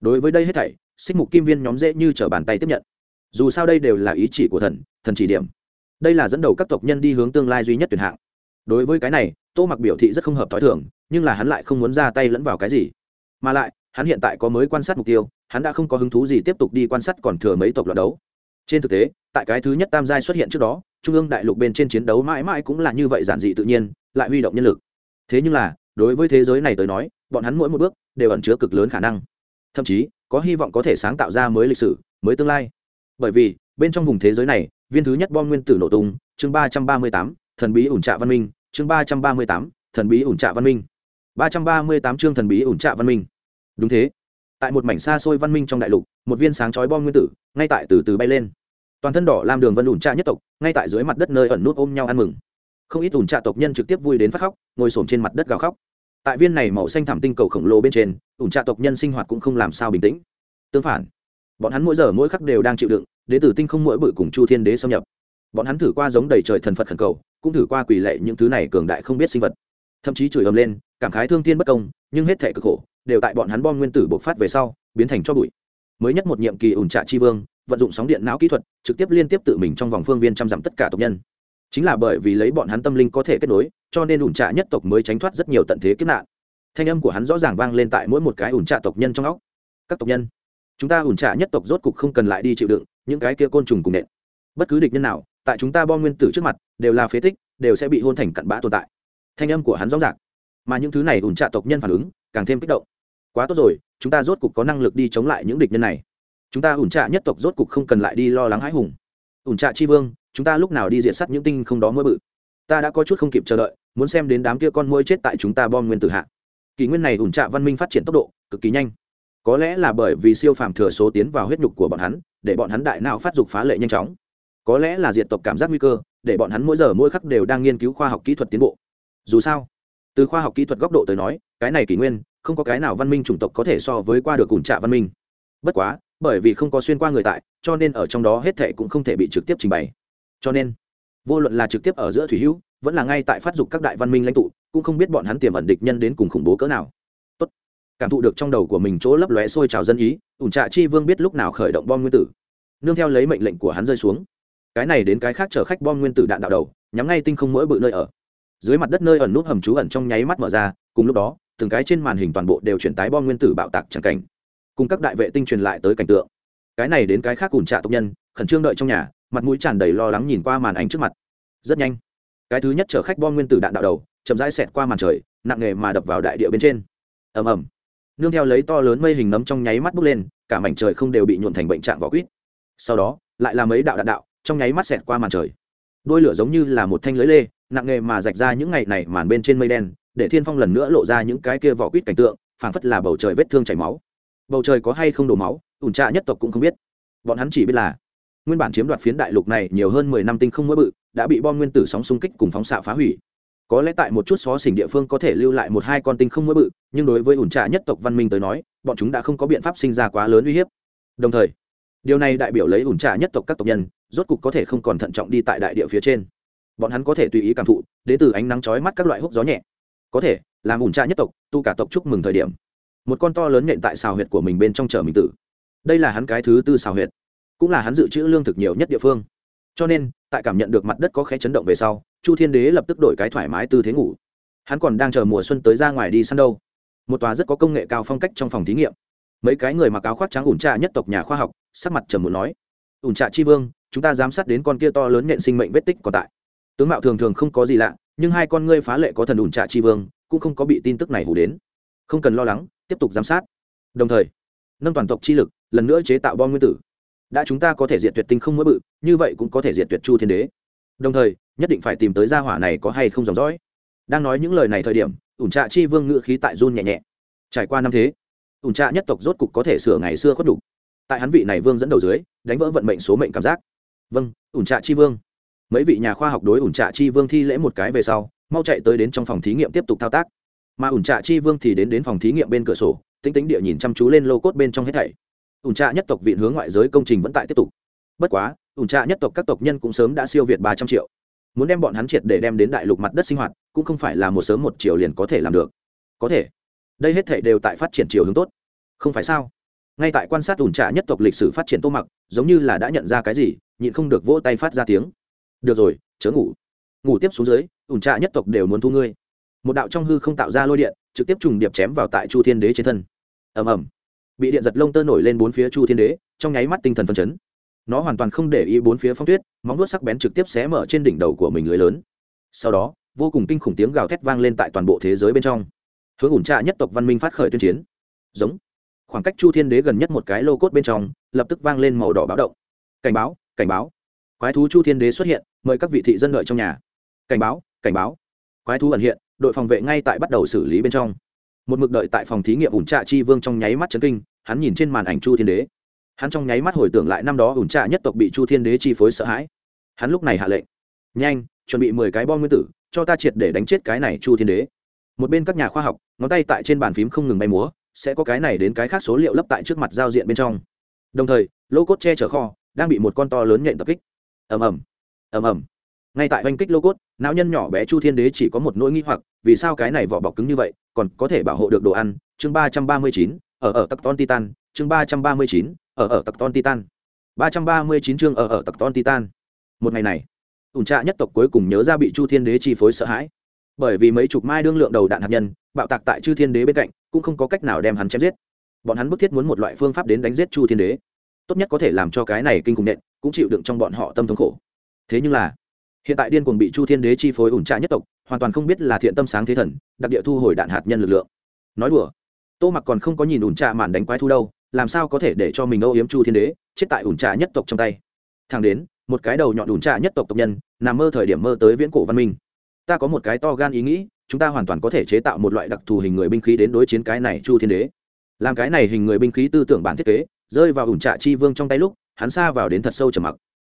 S1: Đối với đây hết thảy, xích mục kim viên nhóm dễ như t bàn tay tiếp nhận. Dù sao đây đều là ý chỉ của thần thần chỉ điểm. Đây là dẫn đầu các tộc nhân đi hướng tương lai duy nhất tuyển hạng. Đối với cái này tô mặc biểu thị rất không hợp t h o i thường, nhưng là hắn lại không muốn ra tay lẫn vào cái gì. Mà lại, hắn hiện tại có mới quan sát mục tiêu, hắn đã không có hứng thú gì tiếp tục đi quan sát còn thừa mấy tộc loạt đấu. Trên thực tế, tại cái thứ nhất tam giai xuất hiện trước đó, trung ương đại lục bên trên chiến đấu mãi mãi cũng là như vậy giản dị tự nhiên, lại huy động nhân lực. Thế nhưng là, đối với thế giới này tới nói, bọn hắn mỗi một bước đều ẩn chứa cực lớn khả năng. Thậm chí, có hy vọng có thể sáng tạo ra mới lịch sử, mới tương lai. Bởi vì, bên trong vùng thế giới này, viên thứ nhất bom nguyên tử nổ tung, chương ba trăm ba mươi tám, thần bí ủn trạ văn minh chương ba trăm ba mươi tám, thần bí ủn trạ văn minh. ba trăm ba mươi tám chương thần bí ủn trạ văn minh. Đúng thế. Tại một mảnh xa xôi văn minh trong đại lục, một viên sáng chói bom nguyên tử, ngay tại từ từ bay lên. Toàn thân đỏ làm đường vân ủn trạ nhất tộc, ngay tại dưới mặt đất nơi ẩn nút ôm nhau ăn mừng. Không ít ủn trạ tộc nhân trực tiếp vui đến phát khóc, ngồi xổm trên mặt đất gào khóc. Tại viên này màu xanh thảm tinh cầu khổng lồ bên trên, ủn trạ tộc nhân sinh hoạt cũng không làm sao bình tĩnh. Tương phản, bọn hắn mỗi giờ mỗi khắc đều đang chịu đựng đế tử tinh không mỗi bự cùng chu thiên đế xâm nhập bọn hắn thử qua giống đầy trời thần phật khẩn cầu, cũng thử qua quỷ lệ những thứ này cường đại không biết sinh vật. Thậm chí chửi ầm lên, cảm khái thương thiên bất công, nhưng hết thể cực khổ, đều tại bọn hắn bom nguyên tử bộc phát về sau, biến thành cho bụi. Mới nhất một nhiệm kỳ ủn trạ chi vương, vận dụng sóng điện não kỹ thuật, trực tiếp liên tiếp tự mình trong vòng phương viên chăm dặm tất cả tộc nhân. Chính là bởi vì lấy bọn hắn tâm linh có thể kết nối, cho nên ủn trạ nhất tộc mới tránh thoát rất nhiều tận thế kiếp nạn. Thanh âm của hắn rõ ràng vang lên tại mỗi một cái ủn trạ tộc nhân trong óc. Các tộc nhân, chúng ta ủn trạ nhất tộc rốt cục không cần lại đi chịu đựng những cái kia côn trùng cùng nện. Bất cứ địch nhân nào tại chúng ta bom nguyên tử trước mặt, đều là phế tích, đều sẽ bị hôn thành cặn bã tồn tại. Thanh âm của hắn rõ ràng. Mà những thứ này ủn trạ tộc nhân phản ứng, càng thêm kích động. Quá tốt rồi, chúng ta rốt cục có năng lực đi chống lại những địch nhân này. Chúng ta ủn trạ nhất tộc rốt cục không cần lại đi lo lắng hãi hùng. Ủn trạ chi vương, chúng ta lúc nào đi diệt sắt những tinh không đó mới bự? Ta đã có chút không kịp chờ đợi, muốn xem đến đám kia con môi chết tại chúng ta bom nguyên tử hạ. Kỷ nguyên này ủn trạ văn minh phát triển tốc độ, cực kỳ nhanh. Có lẽ là bởi vì siêu phàm thừa số tiến vào huyết nhục của bọn hắn, để bọn hắn đại não phát dục phá lệ nhanh chóng có lẽ là diện tộc cảm giác nguy cơ, để bọn hắn mỗi giờ mỗi khắc đều đang nghiên cứu khoa học kỹ thuật tiến bộ. Dù sao, từ khoa học kỹ thuật góc độ tới nói, cái này kỷ nguyên, không có cái nào văn minh chủng tộc có thể so với qua được cùng trạ văn minh. Bất quá, bởi vì không có xuyên qua người tại, cho nên ở trong đó hết thệ cũng không thể bị trực tiếp trình bày. Cho nên, vô luận là trực tiếp ở giữa thủy hữu, vẫn là ngay tại phát dục các đại văn minh lãnh tụ, cũng không biết bọn hắn tiềm ẩn địch nhân đến cùng khủng bố cỡ nào. Tốt. cảm thụ được trong đầu của mình chỗ lấp lóe sôi trào dân ý, ủn trạ chi vương biết lúc nào khởi động bom nguyên tử. Nương theo lấy mệnh lệnh của hắn rơi xuống cái này đến cái khác chở khách bom nguyên tử đạn đạo đầu, nhắm ngay tinh không mỗi bự nơi ở. Dưới mặt đất nơi ẩn nút hầm trú ẩn trong nháy mắt mở ra, cùng lúc đó, từng cái trên màn hình toàn bộ đều chuyển tái bom nguyên tử bạo tạc chẳng cảnh. Cùng các đại vệ tinh truyền lại tới cảnh tượng. Cái này đến cái khác ủn trạ tộc nhân, khẩn trương đợi trong nhà, mặt mũi tràn đầy lo lắng nhìn qua màn ảnh trước mặt. Rất nhanh, cái thứ nhất chở khách bom nguyên tử đạn đạo đầu, chậm rãi xẹt qua màn trời, nặng nề mà đập vào đại địa bên trên. Ầm ầm. Nương theo lấy to lớn mây hình nấm trong nháy mắt bốc lên, cả mảnh trời không đều bị nhuộn thành bệnh trạng vỏ quýt. Sau đó, lại là mấy đạo đạn đạo trong nháy mắt xẹt qua màn trời. Đôi lửa giống như là một thanh lưới lê, nặng nghề mà rạch ra những ngày này màn bên trên mây đen, để thiên phong lần nữa lộ ra những cái kia vỏ quýt cảnh tượng, phảng phất là bầu trời vết thương chảy máu. Bầu trời có hay không đổ máu ủn trạ nhất tộc cũng không biết. Bọn hắn chỉ biết là, nguyên bản chiếm đoạt phiến đại lục này nhiều hơn mười năm tinh không mỗi bự, đã bị bom nguyên tử sóng xung kích cùng phóng xạ phá hủy. Có lẽ tại một chút xó xỉnh địa phương có thể lưu lại một hai con tinh không mỗi bự, nhưng đối với ủn trạ nhất tộc văn minh tới nói, bọn chúng đã không có biện pháp sinh ra quá lớn uy hiếp. Đồng thời điều này đại biểu lấy ủn trà nhất tộc các tộc nhân, rốt cục có thể không còn thận trọng đi tại đại địa phía trên. Bọn hắn có thể tùy ý cảm thụ, đến từ ánh nắng chói mắt các loại hút gió nhẹ. Có thể, làm ủn trà nhất tộc, tu cả tộc chúc mừng thời điểm. Một con to lớn nện tại xào huyệt của mình bên trong chợ mình tử. Đây là hắn cái thứ tư xào huyệt, cũng là hắn dự trữ lương thực nhiều nhất địa phương. Cho nên, tại cảm nhận được mặt đất có khẽ chấn động về sau, chu thiên đế lập tức đổi cái thoải mái tư thế ngủ. Hắn còn đang chờ mùa xuân tới ra ngoài đi săn đâu. Một tòa rất có công nghệ cao phong cách trong phòng thí nghiệm. Mấy cái người mặc áo khoác trắng ủn trà nhất tộc nhà khoa học sắc mặt trầm muốn nói, ủn trạ chi vương, chúng ta giám sát đến con kia to lớn nện sinh mệnh vết tích còn tại. Tướng mạo thường thường không có gì lạ, nhưng hai con ngươi phá lệ có thần ủn trạ chi vương, cũng không có bị tin tức này hủ đến. Không cần lo lắng, tiếp tục giám sát. Đồng thời, nâng toàn tộc chi lực, lần nữa chế tạo bom nguyên tử. Đã chúng ta có thể diệt tuyệt tinh không mỗi bự, như vậy cũng có thể diệt tuyệt chu thiên đế. Đồng thời, nhất định phải tìm tới gia hỏa này có hay không dòng dõi. Đang nói những lời này thời điểm, ủn trạ chi vương ngự khí tại run nhẹ nhẹ. Trải qua năm thế, ủn trạ nhất tộc rốt cục có thể sửa ngày xưa khuất đủ tại hắn vị này vương dẫn đầu dưới, đánh vỡ vận mệnh số mệnh cảm giác. Vâng ủn trạ chi vương. Mấy vị nhà khoa học đối ủn trạ chi vương thi lễ một cái về sau, mau chạy tới đến trong phòng thí nghiệm tiếp tục thao tác. Mà ủn trạ chi vương thì đến đến phòng thí nghiệm bên cửa sổ tính tính địa nhìn chăm chú lên lô cốt bên trong hết thảy. Ủn trạ nhất tộc viện hướng ngoại giới công trình vẫn tại tiếp tục. Bất quá, ủn trạ nhất tộc các tộc nhân cũng sớm đã siêu việt ba trăm triệu. Muốn đem bọn hắn triệt để đem đến đại lục mặt đất sinh hoạt, cũng không phải là một sớm một chiều liền có thể làm được. Có thể. Đây hết thảy đều tại phát triển chiều hướng tốt. Không phải sao? Ngay tại quan sát ủn trạ nhất tộc lịch sử phát triển tô mặc, giống như là đã nhận ra cái gì, nhịn không được vỗ tay phát ra tiếng. Được rồi, chớ ngủ. Ngủ tiếp xuống dưới, ủn trạ nhất tộc đều muốn thu ngươi. Một đạo trong hư không tạo ra lôi điện, trực tiếp trùng điệp chém vào tại chu thiên đế trên thân. Ầm ầm. Bị điện giật lông tơ nổi lên bốn phía chu thiên đế, trong nháy mắt tinh thần phân chấn. Nó hoàn toàn không để ý bốn phía phong tuyết, móng nuốt sắc bén trực tiếp xé mở trên đỉnh đầu của mình lưới lớn. Sau đó, vô cùng kinh khủng tiếng gào thét vang lên tại toàn bộ thế giới bên trong. Hướng ủn trạ nhất tộc văn minh phát khởi tuyên chiến. Giống khoảng cách chu thiên đế gần nhất một cái lô cốt bên trong, lập tức vang lên màu đỏ báo động. Cảnh báo cảnh báo. Quái thú chu thiên đế xuất hiện, mời các vị thị dân đợi trong nhà. Cảnh báo cảnh báo. Quái thú ẩn hiện, đội phòng vệ ngay tại bắt đầu xử lý bên trong. Một mực đợi tại phòng thí nghiệm ủn trạ chi vương trong nháy mắt chấn kinh, hắn nhìn trên màn ảnh chu thiên đế. Hắn trong nháy mắt hồi tưởng lại năm đó ủn trạ nhất tộc bị chu thiên đế chi phối sợ hãi. Hắn lúc này hạ lệnh. Nhanh, chuẩn bị mười cái bom nguyên tử, cho ta triệt để đánh chết cái này chu thiên đế. Một bên các nhà khoa học, ngón tay tại trên bàn phím không ngừng bay múa sẽ có cái này đến cái khác số liệu lấp tại trước mặt giao diện bên trong. Đồng thời, lô cốt che chở kho đang bị một con to lớn nhện tập kích. Ầm ầm ầm ầm. Ngay tại oanh kích lô cốt, não nhân nhỏ bé chu thiên đế chỉ có một nỗi nghi hoặc, vì sao cái này vỏ bọc cứng như vậy, còn có thể bảo hộ được đồ ăn? Chương ba trăm ba mươi chín, ở ở tắc ton titan. Chương ba trăm ba mươi chín, ở ở tặc ton titan. Ba trăm ba mươi chín chương ở ở tặc ton titan. Một ngày này, ủn trạ nhất tộc cuối cùng nhớ ra bị chu thiên đế chi phối sợ hãi. Bởi vì mấy chục mai đương lượng đầu đạn hạt nhân, bạo tạc tại chu thiên đế bên cạnh cũng không có cách nào đem hắn chém giết. Bọn hắn bức thiết muốn một loại phương pháp đến đánh giết chu thiên đế. Tốt nhất có thể làm cho cái này kinh khủng nện, cũng chịu đựng trong bọn họ tâm thống khổ. Thế nhưng là, hiện tại điên cuồng bị chu thiên đế chi phối ủn trạ nhất tộc, hoàn toàn không biết là thiện tâm sáng thế thần, đặc địa thu hồi đạn hạt nhân lực lượng. Nói đùa, tô mặc còn không có nhìn ủn trạ màn đánh quái thu đâu, làm sao có thể để cho mình âu yếm chu thiên đế chết tại ủn trà nhất tộc trong tay? Thằng đến, một cái đầu nhọn ủn trà nhất tộc tộc nhân, nằm mơ thời điểm mơ tới viễn cổ văn minh. Ta có một cái to gan ý nghĩ chúng ta hoàn toàn có thể chế tạo một loại đặc thù hình người binh khí đến đối chiến cái này chu thiên đế. Làm cái này hình người binh khí tư tưởng bản thiết kế, rơi vào ủn trạ chi vương trong tay lúc, hắn xa vào đến thật sâu trầm mặc.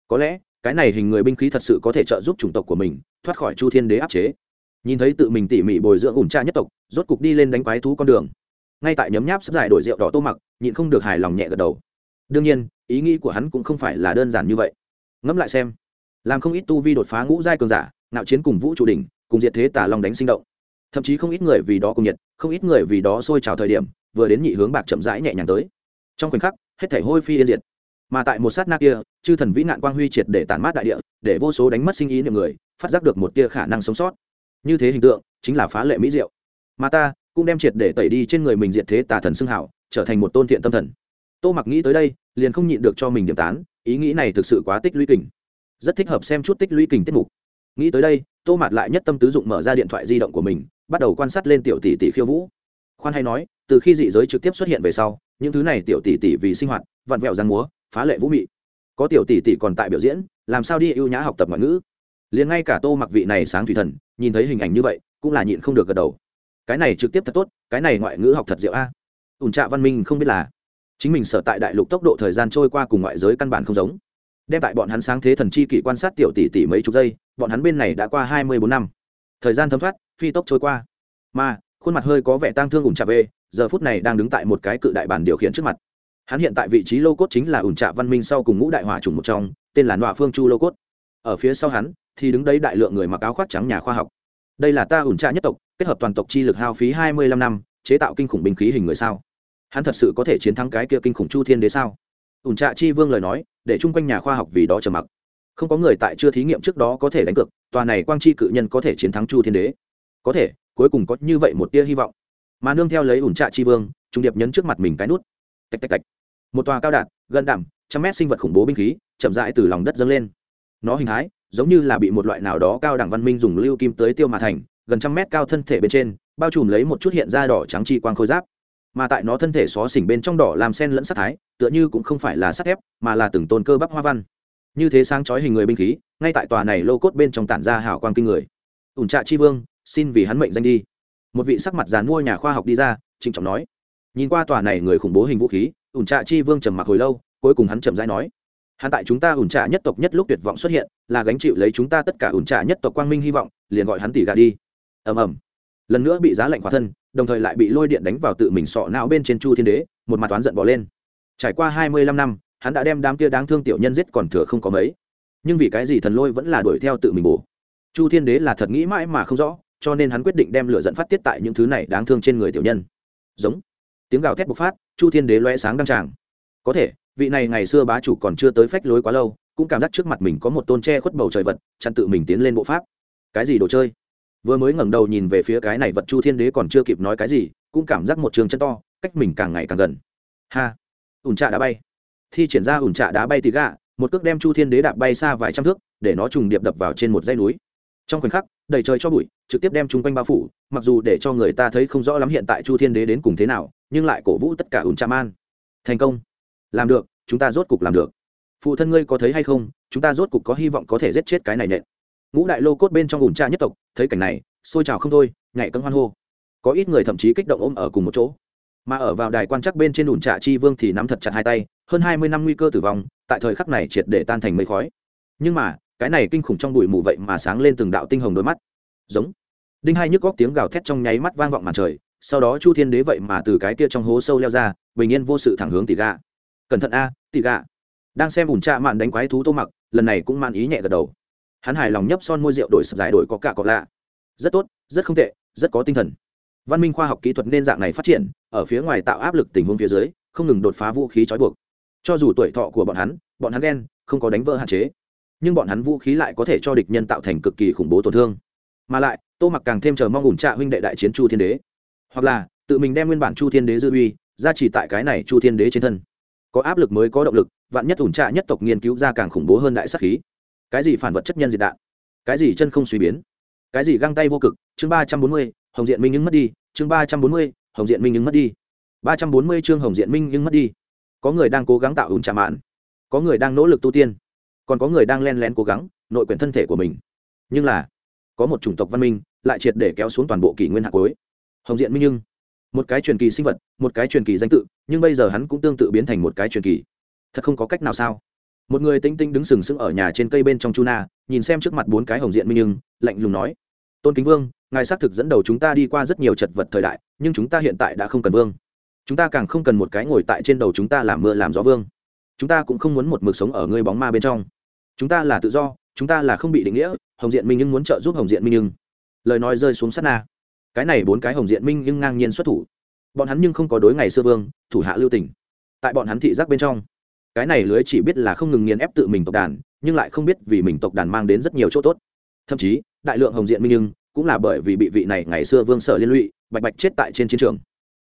S1: Có lẽ, cái này hình người binh khí thật sự có thể trợ giúp chủng tộc của mình, thoát khỏi chu thiên đế áp chế. Nhìn thấy tự mình tỉ mỉ bồi dưỡng ủn trạ nhất tộc, rốt cục đi lên đánh quái thú con đường. Ngay tại nhấm nháp sắp giải đổi rượu đỏ tô mặc, nhịn không được hài lòng nhẹ gật đầu. Đương nhiên, ý nghĩ của hắn cũng không phải là đơn giản như vậy. Ngẫm lại xem, làm không ít tu vi đột phá ngũ giai cường giả nạo chiến cùng vũ trụ đỉnh cùng diệt thế tà long đánh sinh động. Thậm chí không ít người vì đó cùng nhiệt, không ít người vì đó sôi trào thời điểm, vừa đến nhị hướng bạc chậm rãi nhẹ nhàng tới. Trong khoảnh khắc, hết thể hôi phi yên diệt. Mà tại một sát na kia, chư thần vĩ nạn quang huy triệt để tản mát đại địa, để vô số đánh mất sinh ý niệm người, phát giác được một tia khả năng sống sót. Như thế hình tượng, chính là phá lệ mỹ diệu. Mà ta, cũng đem triệt để tẩy đi trên người mình diệt thế tà thần xưng hảo, trở thành một tôn thiện tâm thần. Tô mặc nghĩ tới đây, liền không nhịn được cho mình điểm tán, ý nghĩ này thực sự quá tích lũy kình. Rất thích hợp xem chút tích lũy kình tiết mục nghĩ tới đây, tô mạt lại nhất tâm tứ dụng mở ra điện thoại di động của mình, bắt đầu quan sát lên tiểu tỷ tỷ khiêu vũ. Khoan hay nói, từ khi dị giới trực tiếp xuất hiện về sau, những thứ này tiểu tỷ tỷ vì sinh hoạt, vặn vẹo răng múa, phá lệ vũ mị. Có tiểu tỷ tỷ còn tại biểu diễn, làm sao đi ưu nhã học tập ngoại ngữ? Liền ngay cả tô mặc vị này sáng thủy thần, nhìn thấy hình ảnh như vậy, cũng là nhịn không được gật đầu. Cái này trực tiếp thật tốt, cái này ngoại ngữ học thật diệu a. Ủn trạ văn minh không biết là, chính mình sở tại đại lục tốc độ thời gian trôi qua cùng ngoại giới căn bản không giống đem tại bọn hắn sáng thế thần chi kỷ quan sát tiểu tỷ tỷ mấy chục giây, bọn hắn bên này đã qua hai mươi bốn năm. Thời gian thấm thoát, phi tốc trôi qua. Mà, khuôn mặt hơi có vẻ tang thương ủn trà về, giờ phút này đang đứng tại một cái cự đại bản điều khiển trước mặt. Hắn hiện tại vị trí lô cốt chính là ủn trà văn minh sau cùng ngũ đại hỏa chủng một trong, tên là nọa phương chu lô cốt. Ở phía sau hắn, thì đứng đấy đại lượng người mặc áo khoác trắng nhà khoa học. Đây là ta ủn trà nhất tộc, kết hợp toàn tộc chi lực hao phí hai mươi lăm năm, chế tạo kinh khủng binh khí hình người sao? Hắn thật sự có thể chiến thắng cái kia kinh khủng chu thiên đế sao? Ủn trạ chi vương lời nói, để chung quanh nhà khoa học vì đó trầm mặc. Không có người tại chưa thí nghiệm trước đó có thể đánh cược, tòa này quang chi cự nhân có thể chiến thắng chu thiên đế. Có thể, cuối cùng có như vậy một tia hy vọng. Mà nương theo lấy ủn trạ chi vương, trung điệp nhấn trước mặt mình cái nút. Tạch tạch tạch. Một tòa cao đạt gần đảm trăm mét sinh vật khủng bố binh khí, chậm rãi từ lòng đất dâng lên. Nó hình thái, giống như là bị một loại nào đó cao đẳng văn minh dùng lưu kim tới tiêu mà thành, gần trăm mét cao thân thể bên trên, bao trùm lấy một chút hiện ra đỏ trắng chi quang khôi giáp mà tại nó thân thể xó xỉnh bên trong đỏ làm sen lẫn sắc thái, tựa như cũng không phải là sắt thép, mà là từng tôn cơ bắp hoa văn. Như thế sáng chói hình người binh khí, ngay tại tòa này lô cốt bên trong tản ra hào quang kinh người. Ủn trạ chi vương, xin vì hắn mệnh danh đi. Một vị sắc mặt dàn mua nhà khoa học đi ra, trịnh trọng nói. Nhìn qua tòa này người khủng bố hình vũ khí, ủn trạ chi vương trầm mặc hồi lâu, cuối cùng hắn trầm rãi nói. Hắn tại chúng ta ủn trạ nhất tộc nhất lúc tuyệt vọng xuất hiện, là gánh chịu lấy chúng ta tất cả ủn trạ nhất tộc quang minh hy vọng, liền gọi hắn tỉ gà đi. Ầm ầm. Lần nữa bị giá lạnh khỏa thân đồng thời lại bị lôi điện đánh vào tự mình sọ não bên trên chu thiên đế, một mặt toán giận bỏ lên. Trải qua hai mươi lăm năm, hắn đã đem đám kia đáng thương tiểu nhân giết còn thừa không có mấy. Nhưng vì cái gì thần lôi vẫn là đuổi theo tự mình bổ? Chu thiên đế là thật nghĩ mãi mà không rõ, cho nên hắn quyết định đem lửa dẫn phát tiết tại những thứ này đáng thương trên người tiểu nhân. Giống. Tiếng gào thét bộc phát, chu thiên đế loe sáng đăng tràng. Có thể, vị này ngày xưa bá chủ còn chưa tới phách lối quá lâu, cũng cảm giác trước mặt mình có một tôn tre khuất bầu trời vật, chặn tự mình tiến lên bộ pháp. Cái gì đồ chơi? Vừa mới ngẩng đầu nhìn về phía cái này vật chu thiên đế còn chưa kịp nói cái gì, cũng cảm giác một trường chân to, cách mình càng ngày càng gần. Ha! Ủn trạ đá bay. Thi triển ra ủn trạ đá bay tì gạ một cước đem chu thiên đế đạp bay xa vài trăm thước, để nó trùng điệp đập vào trên một dãy núi. Trong khoảnh khắc, đầy trời cho bụi, trực tiếp đem chung quanh bao phủ, mặc dù để cho người ta thấy không rõ lắm hiện tại chu thiên đế đến cùng thế nào, nhưng lại cổ vũ tất cả ủn trạ man. Thành công. Làm được, chúng ta rốt cục làm được. Phụ thân ngươi có thấy hay không? Chúng ta rốt cục có hy vọng có thể giết chết cái này nện ngũ đại lô cốt bên trong ủn tra nhất tộc, thấy cảnh này, xôi trào không thôi, nhảy cân hoan hô. Có ít người thậm chí kích động ôm ở cùng một chỗ. Mà ở vào đài quan chắc bên trên ủn trạ chi vương thì nắm thật chặt hai tay, hơn hai mươi năm nguy cơ tử vong, tại thời khắc này triệt để tan thành mây khói. Nhưng mà, cái này kinh khủng trong bụi mù vậy mà sáng lên từng đạo tinh hồng đôi mắt. Giống. Đinh hai nhức góc tiếng gào thét trong nháy mắt vang vọng màn trời, sau đó chu thiên đế vậy mà từ cái kia trong hố sâu leo ra, bình yên vô sự thẳng hướng tỷ gà. Cẩn thận a, tỷ gà. Đang xem ủn trạ mạn đánh quái thú tô mặc, lần này cũng man ý nhẹ gật đầu hắn hài lòng nhấp son môi rượu đổi sập giải đổi có cả cọ lạ. Rất tốt, rất không tệ, rất có tinh thần. Văn minh khoa học kỹ thuật nên dạng này phát triển, ở phía ngoài tạo áp lực tình huống phía dưới, không ngừng đột phá vũ khí trói buộc. Cho dù tuổi thọ của bọn hắn bọn hắn đen không có đánh vỡ hạn chế. Nhưng bọn hắn vũ khí lại có thể cho địch nhân tạo thành cực kỳ khủng bố tổn thương. Mà lại, tô mặc càng thêm chờ mong ủn trạ huynh đệ đại chiến chu thiên đế. Hoặc là, tự mình đem nguyên bản chu thiên đế dư uy ra chỉ tại cái này chu thiên đế trên thân. Có áp lực mới có động lực, vạn nhất ủn trạ nhất tộc nghiên cứu ra càng khủng bố hơn đại sắc khí cái gì phản vật chất nhân diệt đạn? Cái gì chân không suy biến? Cái gì găng tay vô cực? Chương ba trăm bốn mươi, hồng diện minh nhưng mất đi. Chương ba trăm bốn mươi, hồng diện minh nhưng mất đi. Ba trăm bốn mươi chương hồng diện minh nhưng mất đi. Có người đang cố gắng tạo ủn trà mạn. Có người đang nỗ lực tu tiên. Còn có người đang len lén cố gắng nội quyền thân thể của mình. Nhưng là, có một chủng tộc văn minh lại triệt để kéo xuống toàn bộ kỷ nguyên hạt cuối. Hồng diện minh nhưng, một cái truyền kỳ sinh vật, một cái truyền kỳ danh tự, nhưng bây giờ hắn cũng tương tự biến thành một cái truyền kỳ. Thật không có cách nào sao? Một người tinh tinh đứng sừng sững ở nhà trên cây bên trong chu na nhìn xem trước mặt bốn cái hồng diện minh nhưng lạnh lùng nói, tôn kính vương, ngài xác thực dẫn đầu chúng ta đi qua rất nhiều chật vật thời đại, nhưng chúng ta hiện tại đã không cần vương. Chúng ta càng không cần một cái ngồi tại trên đầu chúng ta làm mưa làm gió vương. Chúng ta cũng không muốn một mực sống ở ngươi bóng ma bên trong. Chúng ta là tự do, chúng ta là không bị định nghĩa, hồng diện minh nhưng muốn trợ giúp hồng diện minh nhưng lời nói rơi xuống sát na. Cái này bốn cái hồng diện minh nhưng ngang nhiên xuất thủ. Bọn hắn nhưng không có đối ngày xưa vương, thủ hạ lưu tỉnh tại bọn hắn thị giác bên trong cái này lưới chỉ biết là không ngừng nghiền ép tự mình tộc đàn, nhưng lại không biết vì mình tộc đàn mang đến rất nhiều chỗ tốt. Thậm chí, đại lượng hồng diện minh nhưng cũng là bởi vì bị vị này ngày xưa vương sở liên lụy, bạch bạch chết tại trên chiến trường.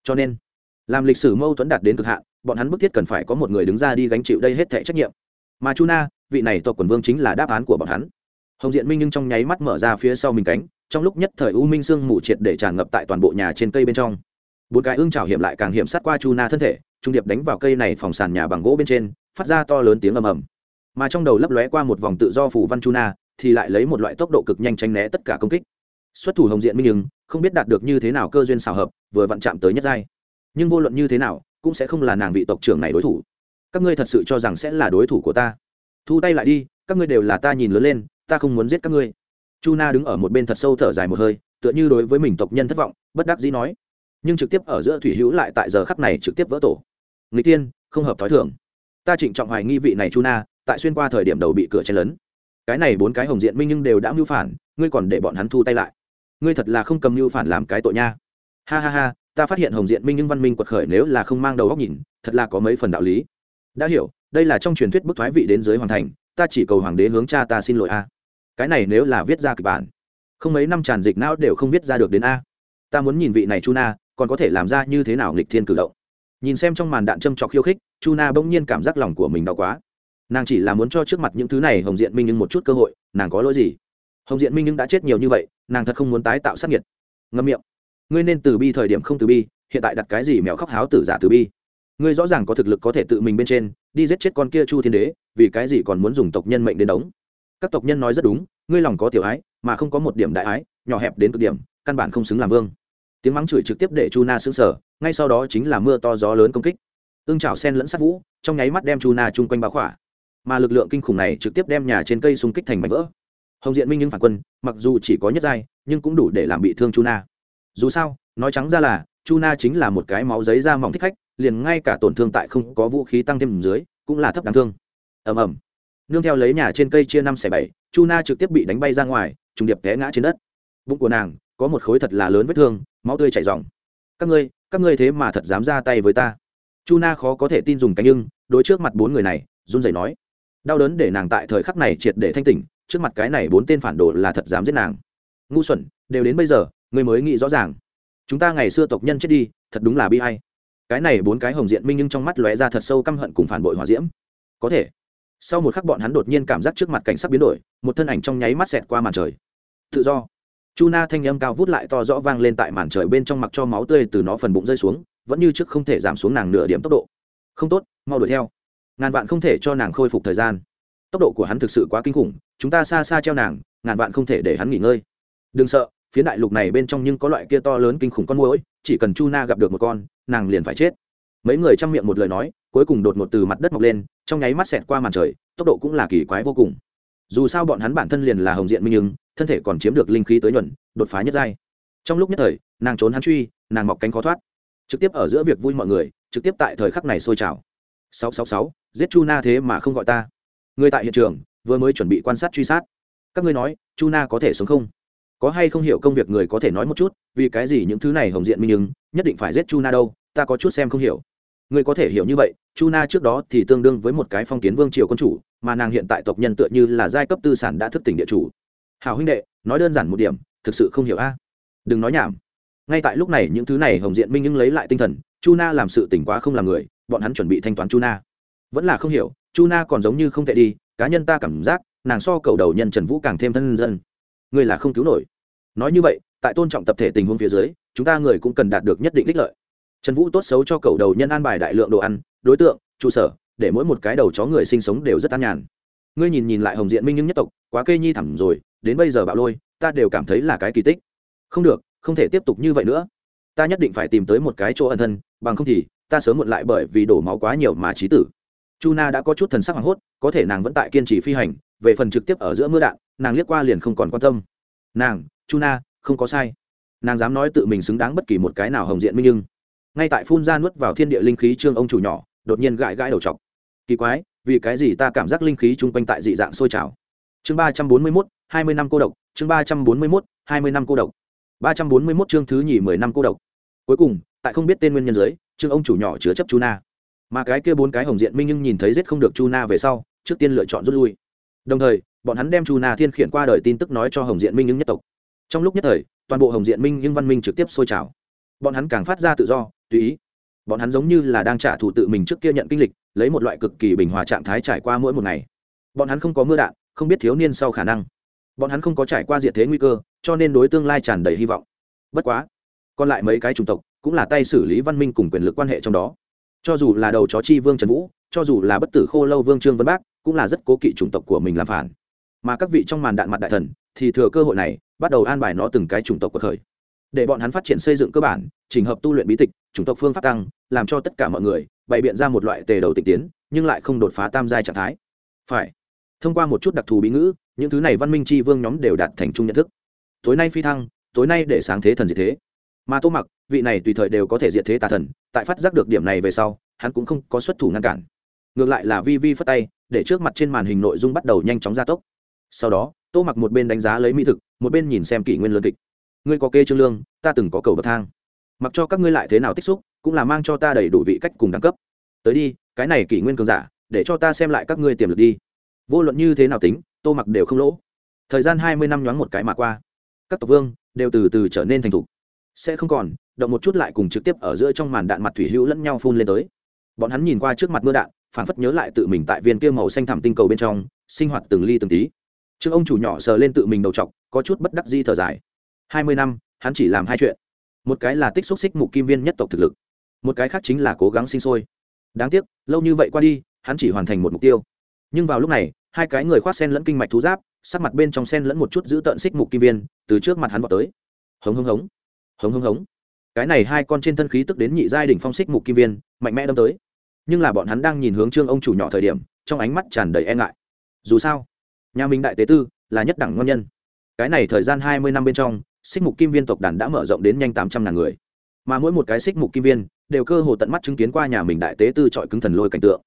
S1: Cho nên, làm lịch sử mâu thuẫn đạt đến cực hạn, bọn hắn bức thiết cần phải có một người đứng ra đi gánh chịu đây hết thẻ trách nhiệm. Mà chu na, vị này tộc quần vương chính là đáp án của bọn hắn. Hồng diện minh nhưng trong nháy mắt mở ra phía sau mình cánh, trong lúc nhất thời u minh sương mù triệt để tràn ngập tại toàn bộ nhà trên cây bên trong bốn cái ưng trào hiểm lại càng hiểm sát qua chu na thân thể, trung điệp đánh vào cây này phòng sàn nhà bằng gỗ bên trên, phát ra to lớn tiếng ầm ầm. Mà trong đầu lấp lóe qua một vòng tự do phủ văn chu na, thì lại lấy một loại tốc độ cực nhanh tránh né tất cả công kích. Xuất thủ hồng diện minh nhưng không biết đạt được như thế nào cơ duyên xào hợp, vừa vặn chạm tới nhất giai. Nhưng vô luận như thế nào, cũng sẽ không là nàng vị tộc trưởng này đối thủ. Các ngươi thật sự cho rằng sẽ là đối thủ của ta? Thu tay lại đi, các ngươi đều là ta nhìn lớn lên, ta không muốn giết các ngươi. Chu na đứng ở một bên thật sâu thở dài một hơi, tựa như đối với mình tộc nhân thất vọng, bất đắc dĩ nói nhưng trực tiếp ở giữa thủy hữu lại tại giờ khắc này trực tiếp vỡ tổ. Người tiên không hợp thói thường. Ta trịnh trọng hoài nghi vị này chu na, tại xuyên qua thời điểm đầu bị cửa chen lấn cái này bốn cái hồng diện minh nhưng đều đã mưu phản, ngươi còn để bọn hắn thu tay lại. Ngươi thật là không cầm mưu phản làm cái tội nha. Ha ha ha, ta phát hiện hồng diện minh nhưng văn minh quật khởi nếu là không mang đầu góc nhìn, thật là có mấy phần đạo lý. Đã hiểu, đây là trong truyền thuyết bức thoái vị đến giới hoàng thành, ta chỉ cầu hoàng đế hướng cha ta xin lỗi a. Cái này nếu là viết ra kịch bản, không mấy năm tràn dịch não đều không viết ra được đến a. Ta muốn nhìn vị này chu na còn có thể làm ra như thế nào nghịch thiên cử động. Nhìn xem trong màn đạn châm trọc khiêu khích, chu na bỗng nhiên cảm giác lòng của mình đau quá. Nàng chỉ là muốn cho trước mặt những thứ này hồng diện minh nhưng một chút cơ hội, nàng có lỗi gì? Hồng diện minh nhưng đã chết nhiều như vậy, nàng thật không muốn tái tạo sát nhiệt ngâm miệng. Ngươi nên từ bi thời điểm không từ bi, hiện tại đặt cái gì mèo khóc háo tử giả từ bi. Ngươi rõ ràng có thực lực có thể tự mình bên trên, đi giết chết con kia chu thiên đế, vì cái gì còn muốn dùng tộc nhân mệnh đến đống? Các tộc nhân nói rất đúng, ngươi lòng có tiểu ái, mà không có một điểm đại ái, nhỏ hẹp đến cực điểm, căn bản không xứng làm vương tiếng mắng chửi trực tiếp để chu na xứng sở ngay sau đó chính là mưa to gió lớn công kích. Ương trào sen lẫn sát vũ, trong nháy mắt đem chu na chung quanh báo khỏa. Mà lực lượng kinh khủng này trực tiếp đem nhà trên cây xung kích thành mảnh vỡ. Hồng diện minh nhưng phản quân, mặc dù chỉ có nhất giai, nhưng cũng đủ để làm bị thương chu na. Dù sao, nói trắng ra là, chu na chính là một cái máu giấy da mỏng thích khách, liền ngay cả tổn thương tại không có vũ khí tăng thêm dưới, cũng là thấp đáng thương. Ầm ầm. Nương theo lấy nhà trên cây chia năm xẻ bảy, chu na trực tiếp bị đánh bay ra ngoài, trùng điệp té ngã trên đất. Bụng của nàng có một khối thật là lớn vết thương máu tươi chảy ròng các ngươi các ngươi thế mà thật dám ra tay với ta. Chu na khó có thể tin dùng cánh nhưng đối trước mặt bốn người này, run rẩy nói. Đau đớn để nàng tại thời khắc này triệt để thanh tỉnh, trước mặt cái này bốn tên phản đồ là thật dám giết nàng. Ngu xuẩn, đều đến bây giờ, ngươi mới nghĩ rõ ràng. Chúng ta ngày xưa tộc nhân chết đi, thật đúng là bi hay cái này bốn cái hồng diện minh nhưng trong mắt lóe ra thật sâu căm hận cùng phản bội hòa diễm. Có thể. Sau một khắc bọn hắn đột nhiên cảm giác trước mặt cảnh sắc biến đổi, một thân ảnh trong nháy mắt xẹt qua màn trời. Tự do chu na thanh âm cao vút lại to rõ vang lên tại màn trời bên trong mặc cho máu tươi từ nó phần bụng rơi xuống, vẫn như trước không thể giảm xuống nàng nửa điểm tốc độ. Không tốt, mau đuổi theo. Ngàn vạn không thể cho nàng khôi phục thời gian. Tốc độ của hắn thực sự quá kinh khủng, chúng ta xa xa treo nàng, ngàn vạn không thể để hắn nghỉ ngơi. Đừng sợ phía đại lục này bên trong nhưng có loại kia to lớn kinh khủng con mũi chỉ cần chu na gặp được một con, nàng liền phải chết. Mấy người chăm miệng một lời nói, cuối cùng đột ngột từ mặt đất mọc lên, trong nháy mắt xẹt qua màn trời, tốc độ cũng là kỳ quái vô cùng. Dù sao bọn hắn bản thân liền là hồng diện minh nhưng thân thể còn chiếm được linh khí tới nhuận, đột phá nhất giai. Trong lúc nhất thời, nàng trốn hắn truy, nàng mọc cánh khó thoát. Trực tiếp ở giữa việc vui mọi người, trực tiếp tại thời khắc này sôi trào. Sáu sáu sáu, giết chu na thế mà không gọi ta. Người tại hiện trường, vừa mới chuẩn bị quan sát truy sát. Các ngươi nói, chu na có thể sống không? Có hay không hiểu công việc người có thể nói một chút, vì cái gì những thứ này hồng diện minh nhưng nhất định phải giết chu na đâu, ta có chút xem không hiểu. Người có thể hiểu như vậy, chu na trước đó thì tương đương với một cái phong kiến vương triều quân chủ, mà nàng hiện tại tộc nhân tựa như là giai cấp tư sản đã thức tỉnh địa chủ hào huynh đệ, nói đơn giản một điểm, thực sự không hiểu a. Đừng nói nhảm. Ngay tại lúc này, những thứ này hồng diện minh nhưng lấy lại tinh thần, chu na làm sự tỉnh quá không làm người, bọn hắn chuẩn bị thanh toán chu na. Vẫn là không hiểu, chu na còn giống như không tệ đi, cá nhân ta cảm giác, nàng so cầu đầu nhân trần vũ càng thêm thân dân. Người là không cứu nổi. Nói như vậy, tại tôn trọng tập thể tình huống phía dưới, chúng ta người cũng cần đạt được nhất định đích lợi. Trần vũ tốt xấu cho cầu đầu nhân an bài đại lượng đồ ăn, đối tượng, trụ sở, để mỗi một cái đầu chó người sinh sống đều rất an nhàn. Ngươi nhìn nhìn lại hồng diện minh nhưng nhất tộc, quá kê nhi thẳm rồi đến bây giờ bạo lôi, ta đều cảm thấy là cái kỳ tích. Không được, không thể tiếp tục như vậy nữa. Ta nhất định phải tìm tới một cái chỗ ẩn thân, bằng không thì, ta sớm muộn lại bởi vì đổ máu quá nhiều mà trí tử. Chu na đã có chút thần sắc hoảng hốt, có thể nàng vẫn tại kiên trì phi hành, về phần trực tiếp ở giữa mưa đạn, nàng liếc qua liền không còn quan tâm. Nàng, chu na, không có sai. Nàng dám nói tự mình xứng đáng bất kỳ một cái nào hồng diện minh nhưng. Ngay tại phun ra nuốt vào thiên địa linh khí trương ông chủ nhỏ, đột nhiên gãi gãi đầu chọc. Kỳ quái, vì cái gì ta cảm giác linh khí chung quanh tại dị dạng sôi trào? Chương ba trăm bốn mươi mốt hai mươi năm cô độc, chương ba trăm bốn mươi mốt, hai mươi năm cô độc. ba trăm bốn mươi mốt chương thứ nhì mười năm cô độc. Cuối cùng, tại không biết tên nguyên nhân giới chương ông chủ nhỏ chứa chấp chu na. Mà cái kia bốn cái hồng diện minh nhưng nhìn thấy giết không được chu na về sau, trước tiên lựa chọn rút lui. Đồng thời, bọn hắn đem chu na thiên khiển qua đời tin tức nói cho hồng diện minh nhưng nhất tộc. Trong lúc nhất thời, toàn bộ hồng diện minh nhưng văn minh trực tiếp sôi trào. Bọn hắn càng phát ra tự do, tùy ý. Bọn hắn giống như là đang trả thù tự mình trước kia nhận kinh lịch, lấy một loại cực kỳ bình hòa trạng thái trải qua mỗi một ngày. Bọn hắn không có mưa đạn, không biết thiếu niên sau khả năng bọn hắn không có trải qua diệt thế nguy cơ, cho nên đối tương lai tràn đầy hy vọng. Bất quá, còn lại mấy cái chủng tộc cũng là tay xử lý văn minh cùng quyền lực quan hệ trong đó. Cho dù là đầu chó chi vương trần vũ, cho dù là bất tử khô lâu vương trương vân bác, cũng là rất cố kỵ chủng tộc của mình làm phản. Mà các vị trong màn đạn mặt đại thần thì thừa cơ hội này bắt đầu an bài nó từng cái chủng tộc của khởi để bọn hắn phát triển xây dựng cơ bản trình hợp tu luyện bí tịch, chủng tộc phương pháp tăng, làm cho tất cả mọi người bày biện ra một loại tề đầu tịch tiến, nhưng lại không đột phá tam giai trạng thái. Phải thông qua một chút đặc thù bí ngữ, những thứ này văn minh tri vương nhóm đều đạt thành chung nhận thức. Tối nay phi thăng, tối nay để sáng thế thần diệt thế. Mà tô mặc, vị này tùy thời đều có thể diệt thế tà thần, tại phát giác được điểm này về sau, hắn cũng không có xuất thủ ngăn cản. Ngược lại là vi vi phất tay, để trước mặt trên màn hình nội dung bắt đầu nhanh chóng gia tốc. Sau đó, tô mặc một bên đánh giá lấy mỹ thực, một bên nhìn xem kỷ nguyên lớn kịch. Ngươi có kê trương lương, ta từng có cầu bậc thang. Mặc cho các ngươi lại thế nào tích xúc, cũng là mang cho ta đầy đủ vị cách cùng đẳng cấp. Tới đi, cái này kỷ nguyên cường giả, để cho ta xem lại các ngươi tiềm lực đi vô luận như thế nào tính, tô mặc đều không lỗ. Thời gian hai mươi năm nhoáng một cái mà qua, các tộc vương đều từ từ trở nên thành thục. Sẽ không còn, động một chút lại cùng trực tiếp ở giữa trong màn đạn mặt thủy hữu lẫn nhau phun lên tới. Bọn hắn nhìn qua trước mặt mưa đạn phản phất nhớ lại tự mình tại viên kia màu xanh thẳm tinh cầu bên trong, sinh hoạt từng ly từng tí. Trước ông chủ nhỏ sờ lên tự mình đầu t có chút bất đắc di thở dài. Hai mươi năm, hắn chỉ làm hai chuyện. Một cái là tích xúc xích mục kim viên nhất tộc thực lực. Một cái khác chính là cố gắng sinh sôi. Đáng tiếc, lâu như vậy qua đi, hắn chỉ hoàn thành một mục tiêu nhưng vào lúc này, hai cái người khoác sen lẫn kinh mạch thú giáp, sắc mặt bên trong sen lẫn một chút giữ tợn xích mục kim viên, từ trước mặt hắn vào tới. Hống hống hống. Hống hống hống. Cái này hai con trên thân khí tức đến nhị giai đỉnh phong xích mục kim viên, mạnh mẽ đâm tới. Nhưng là bọn hắn đang nhìn hướng trương ông chủ nhỏ thời điểm, trong ánh mắt tràn đầy e ngại. Dù sao, nhà minh đại tế tư là nhất đẳng ngon nhân. Cái này thời gian hai mươi năm bên trong, xích mục kim viên tộc đàn đã mở rộng đến nhanh tám trăm ngàn người. Mà mỗi một cái xích mục kim viên, đều cơ hồ tận mắt chứng kiến qua nhà mình đại tế tư trọi cứng thần lôi cảnh tượng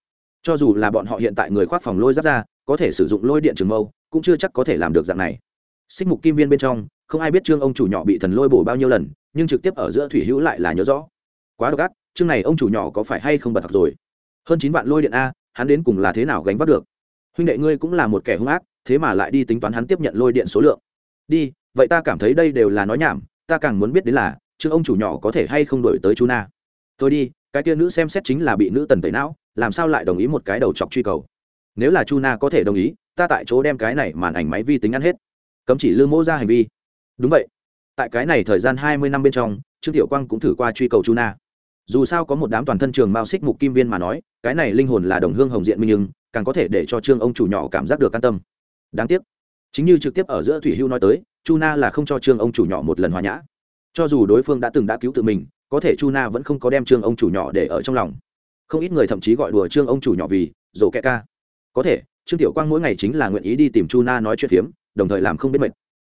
S1: cho dù là bọn họ hiện tại người khoác phòng lôi giáp ra, có thể sử dụng lôi điện trường mâu, cũng chưa chắc có thể làm được dạng này. Xích mục kim viên bên trong, không ai biết trương ông chủ nhỏ bị thần lôi bổ bao nhiêu lần, nhưng trực tiếp ở giữa thủy hữu lại là nhớ rõ. Quá độc ác, chương này ông chủ nhỏ có phải hay không bật học rồi? Hơn chín vạn lôi điện a, hắn đến cùng là thế nào gánh vác được? Huynh đệ ngươi cũng là một kẻ hung ác, thế mà lại đi tính toán hắn tiếp nhận lôi điện số lượng. Đi, vậy ta cảm thấy đây đều là nói nhảm, ta càng muốn biết đến là chương ông chủ nhỏ có thể hay không đổi tới chú na? Tôi đi, cái kia nữ xem xét chính là bị nữ tần tẩy não làm sao lại đồng ý một cái đầu chọc truy cầu? Nếu là chu na có thể đồng ý, ta tại chỗ đem cái này màn ảnh máy vi tính ăn hết. Cấm chỉ lư mô ra hành vi. Đúng vậy. Tại cái này thời gian hai mươi năm bên trong, trương tiểu quang cũng thử qua truy cầu chu na. Dù sao có một đám toàn thân trường mao xích mục kim viên mà nói, cái này linh hồn là đồng hương hồng diện minh nhưng càng có thể để cho trương ông chủ nhỏ cảm giác được an tâm. Đáng tiếc. Chính như trực tiếp ở giữa thủy hưu nói tới, chu na là không cho trương ông chủ nhỏ một lần hòa nhã. Cho dù đối phương đã từng đã cứu tự mình, có thể chu na vẫn không có đem trương ông chủ nhỏ để ở trong lòng không ít người thậm chí gọi đùa trương ông chủ nhỏ vì rổ kẹ ca. Có thể, trương tiểu quang mỗi ngày chính là nguyện ý đi tìm chu na nói chuyện phiếm, đồng thời làm không biết mệt.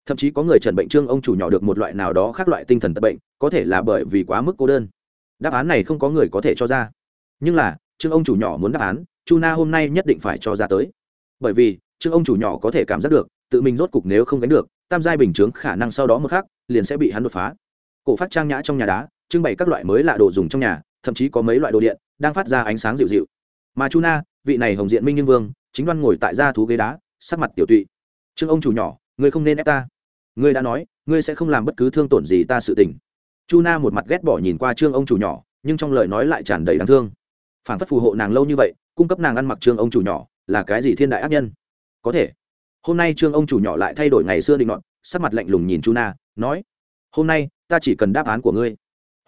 S1: Thậm chí có người trần bệnh trương ông chủ nhỏ được một loại nào đó khác loại tinh thần tật bệnh, có thể là bởi vì quá mức cô đơn. Đáp án này không có người có thể cho ra. Nhưng là, trương ông chủ nhỏ muốn đáp án, chu na hôm nay nhất định phải cho ra tới. Bởi vì, trương ông chủ nhỏ có thể cảm giác được, tự mình rốt cục nếu không gánh được, tam giai bình chướng khả năng sau đó một khác liền sẽ bị hắn đột phá. Cổ phát trang nhã trong nhà đá, trưng bày các loại mới lạ đồ dùng trong nhà, thậm chí có mấy loại đồ điện đang phát ra ánh sáng dịu dịu. Mà chu na, vị này hồng diện minh nhân vương, chính đoan ngồi tại gia thú ghế đá, sắc mặt tiểu tụy. Trương ông chủ nhỏ, ngươi không nên ép ta. Ngươi đã nói, ngươi sẽ không làm bất cứ thương tổn gì ta sự tình. Chu na một mặt ghét bỏ nhìn qua trương ông chủ nhỏ, nhưng trong lời nói lại tràn đầy đáng thương. Phản phất phù hộ nàng lâu như vậy, cung cấp nàng ăn mặc trương ông chủ nhỏ, là cái gì thiên đại ác nhân? Có thể. Hôm nay trương ông chủ nhỏ lại thay đổi ngày xưa định luận sắc mặt lạnh lùng nhìn chu na, nói, hôm nay, ta chỉ cần đáp án của ngươi,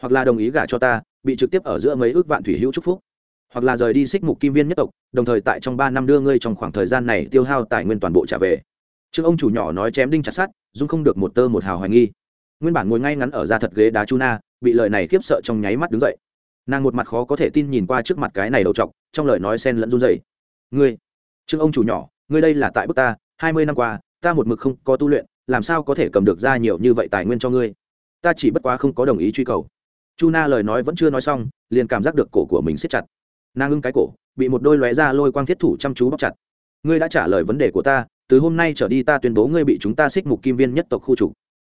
S1: hoặc là đồng ý gả cho ta bị trực tiếp ở giữa mấy ước vạn thủy hữu chúc phúc. Hoặc là rời đi xích mục kim viên nhất tộc, đồng thời tại trong ba năm đưa ngươi trong khoảng thời gian này tiêu hao tài nguyên toàn bộ trả về. Trương ông chủ nhỏ nói chém đinh chặt sát dung không được một tơ một hào hoài nghi. Nguyên bản ngồi ngay ngắn ở ra thật ghế đá chu na bị lời này khiếp sợ trong nháy mắt đứng dậy. Nàng một mặt khó có thể tin nhìn qua trước mặt cái này đầu t trong lời nói sen lẫn run dày ngươi trương ông chủ nhỏ, ngươi đây là tại bức ta, hai mươi năm qua, ta một mực không có tu luyện, làm sao có thể cầm được ra nhiều như vậy tài nguyên cho ngươi? Ta chỉ bất quá không có đồng ý truy cầu chu na lời nói vẫn chưa nói xong, liền cảm giác được cổ của mình siết chặt. Nàng ưng cái cổ, bị một đôi lóe ra lôi quang thiết thủ chăm chú bóc chặt. Ngươi đã trả lời vấn đề của ta, từ hôm nay trở đi ta tuyên bố ngươi bị chúng ta xích mục kim viên nhất tộc khu trục.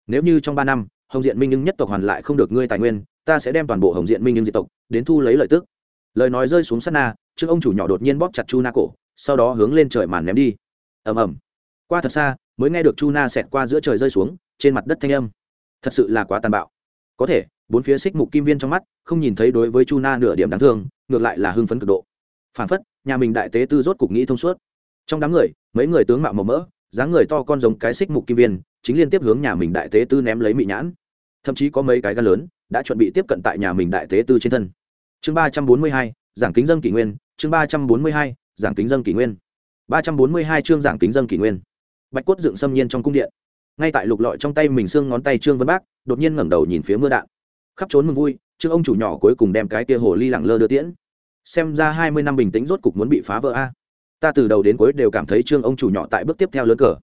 S1: Nếu như trong ba năm, hồng diện minh nhưng nhất tộc hoàn lại không được ngươi tài nguyên, ta sẽ đem toàn bộ hồng diện minh nhưng diệt tộc đến thu lấy lợi tức. Lời nói rơi xuống sát na, trước ông chủ nhỏ đột nhiên bóp chặt chu na cổ, sau đó hướng lên trời màn ném đi. Ầm ầm. Qua thật xa, mới nghe được chu na xẹt qua giữa trời rơi xuống, trên mặt đất thanh âm. Thật sự là quá tàn bạo. Có thể bốn phía xích mục kim viên trong mắt, không nhìn thấy đối với chu na nửa điểm đáng thương, ngược lại là hưng phấn cực độ. Phản phất, nhà mình đại tế tư rốt cục nghĩ thông suốt. Trong đám người, mấy người tướng mạo màu mỡ, dáng người to con giống cái xích mục kim viên, chính liên tiếp hướng nhà mình đại tế tư ném lấy mị nhãn. Thậm chí có mấy cái gan lớn, đã chuẩn bị tiếp cận tại nhà mình đại tế tư trên thân. Chương ba trăm bốn mươi hai, giảng kính dân kỷ nguyên, chương ba trăm bốn mươi hai, giảng kính dân kỷ nguyên. ba trăm bốn mươi hai chương giảng kính dân kỷ nguyên. Bạch quất dựng xâm nhiên trong cung điện. Ngay tại lục lọi trong tay mình xương ngón tay trương vân bác, đột nhiên ngẩng đầu nhìn phía mưa đạn khắp trốn mừng vui trương ông chủ nhỏ cuối cùng đem cái kia hồ ly lẳng lơ đưa tiễn. Xem ra hai mươi năm bình tĩnh rốt cục muốn bị phá vỡ a. Ta từ đầu đến cuối đều cảm thấy trương ông chủ nhỏ tại bước tiếp theo lớn cờ.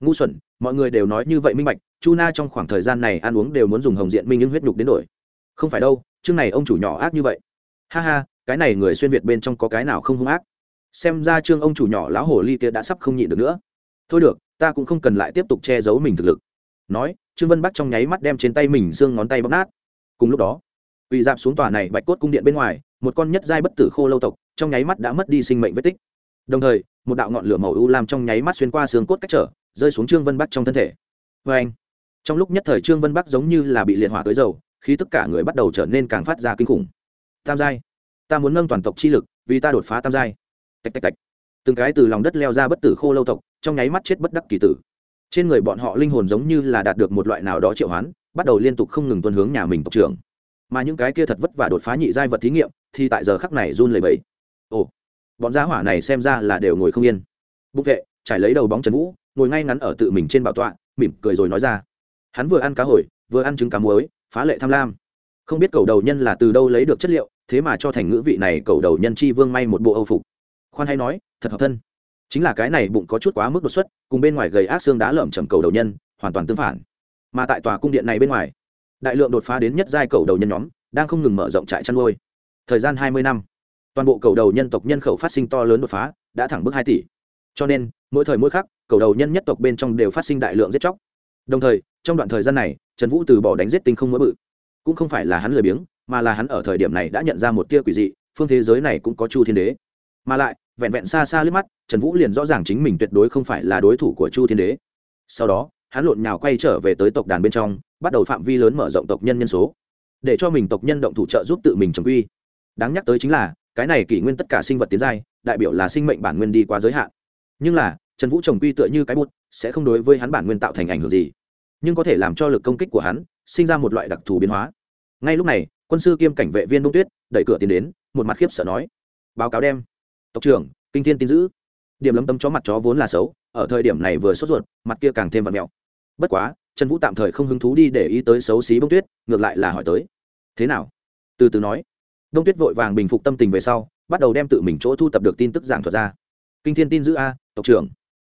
S1: Ngu xuẩn, mọi người đều nói như vậy minh bạch, chu na trong khoảng thời gian này ăn uống đều muốn dùng hồng diện minh những huyết nhục đến đổi. Không phải đâu, chương này ông chủ nhỏ ác như vậy. Ha ha, cái này người xuyên việt bên trong có cái nào không hung ác? Xem ra trương ông chủ nhỏ lão hồ ly kia đã sắp không nhịn được nữa. Thôi được, ta cũng không cần lại tiếp tục che giấu mình thực lực. Nói, trương vân bắc trong nháy mắt đem trên tay mình xương ngón tay bóc nát cùng lúc đó, quỳ dạp xuống tòa này bạch cốt cung điện bên ngoài, một con nhất giai bất tử khô lâu tộc trong nháy mắt đã mất đi sinh mệnh vết tích. Đồng thời, một đạo ngọn lửa màu u làm trong nháy mắt xuyên qua xương cốt cách trở, rơi xuống trương vân bắc trong thân thể. Vê anh, trong lúc nhất thời trương vân bắc giống như là bị liệt hỏa tới dầu khi tất cả người bắt đầu trở nên càng phát ra kinh khủng. Tam giai, ta muốn nâng toàn tộc chi lực, vì ta đột phá tam giai. Tạch tạch tạch. Từng cái từ lòng đất leo ra bất tử khô lâu tộc, trong nháy mắt chết bất đắc kỳ tử. Trên người bọn họ linh hồn giống như là đạt được một loại nào đó triệu hoán bắt đầu liên tục không ngừng tuân hướng nhà mình tộc trưởng. Mà những cái kia thật vất vả đột phá nhị giai vật thí nghiệm, thì tại giờ khắc này run lầy bẫy ồ, bọn giá hỏa này xem ra là đều ngồi không yên. Bục vệ, trải lấy đầu bóng trần vũ, ngồi ngay ngắn ở tự mình trên bảo tọa, mỉm cười rồi nói ra. Hắn vừa ăn cá hồi, vừa ăn trứng cá muối, phá lệ tham lam. Không biết cầu đầu nhân là từ đâu lấy được chất liệu, thế mà cho thành ngữ vị này cầu đầu nhân chi vương may một bộ âu phục. Khoan hay nói, thật hợp thân. Chính là cái này bụng có chút quá mức đột xuất, cùng bên ngoài gầy ác xương đá lởm chầm cầu đầu nhân, hoàn toàn tương phản mà tại tòa cung điện này bên ngoài, đại lượng đột phá đến nhất giai cầu đầu nhân nhóm đang không ngừng mở rộng trại chăn nuôi. Thời gian hai mươi năm, toàn bộ cầu đầu nhân tộc nhân khẩu phát sinh to lớn đột phá, đã thẳng bước hai tỷ. Cho nên, mỗi thời mỗi khắc, cầu đầu nhân nhất tộc bên trong đều phát sinh đại lượng giết chóc. Đồng thời, trong đoạn thời gian này, trần vũ từ bỏ đánh giết tinh không mỗi bự. Cũng không phải là hắn lười biếng, mà là hắn ở thời điểm này đã nhận ra một tia quỷ dị, phương thế giới này cũng có chu thiên đế. Mà lại, vẹn vẹn xa xa liếc mắt, trần vũ liền rõ ràng chính mình tuyệt đối không phải là đối thủ của chu thiên đế. Sau đó hắn lộn nhào quay trở về tới tộc đàn bên trong, bắt đầu phạm vi lớn mở rộng tộc nhân nhân số, để cho mình tộc nhân động thủ trợ giúp tự mình trồng quy. Đáng nhắc tới chính là, cái này kỷ nguyên tất cả sinh vật tiến giai, đại biểu là sinh mệnh bản nguyên đi qua giới hạn. Nhưng là, trần vũ trồng quy tựa như cái bút, sẽ không đối với hắn bản nguyên tạo thành ảnh hưởng gì, nhưng có thể làm cho lực công kích của hắn sinh ra một loại đặc thù biến hóa. Ngay lúc này, quân sư kiêm cảnh vệ viên đông tuyết đẩy cửa tiến đến, một mặt khiếp sợ nói, báo cáo đem, tộc trưởng, kinh thiên tin giữ. Điểm lấm tấm chó mặt chó vốn là xấu, ở thời điểm này vừa sốt ruột, mặt kia càng thêm vật mẹo bất quá, trần vũ tạm thời không hứng thú đi để ý tới xấu xí bông tuyết, ngược lại là hỏi tới. Thế nào? Từ từ nói. Đông tuyết vội vàng bình phục tâm tình về sau, bắt đầu đem tự mình chỗ thu tập được tin tức giảng thuật ra. Kinh thiên tin giữ a, tộc trưởng.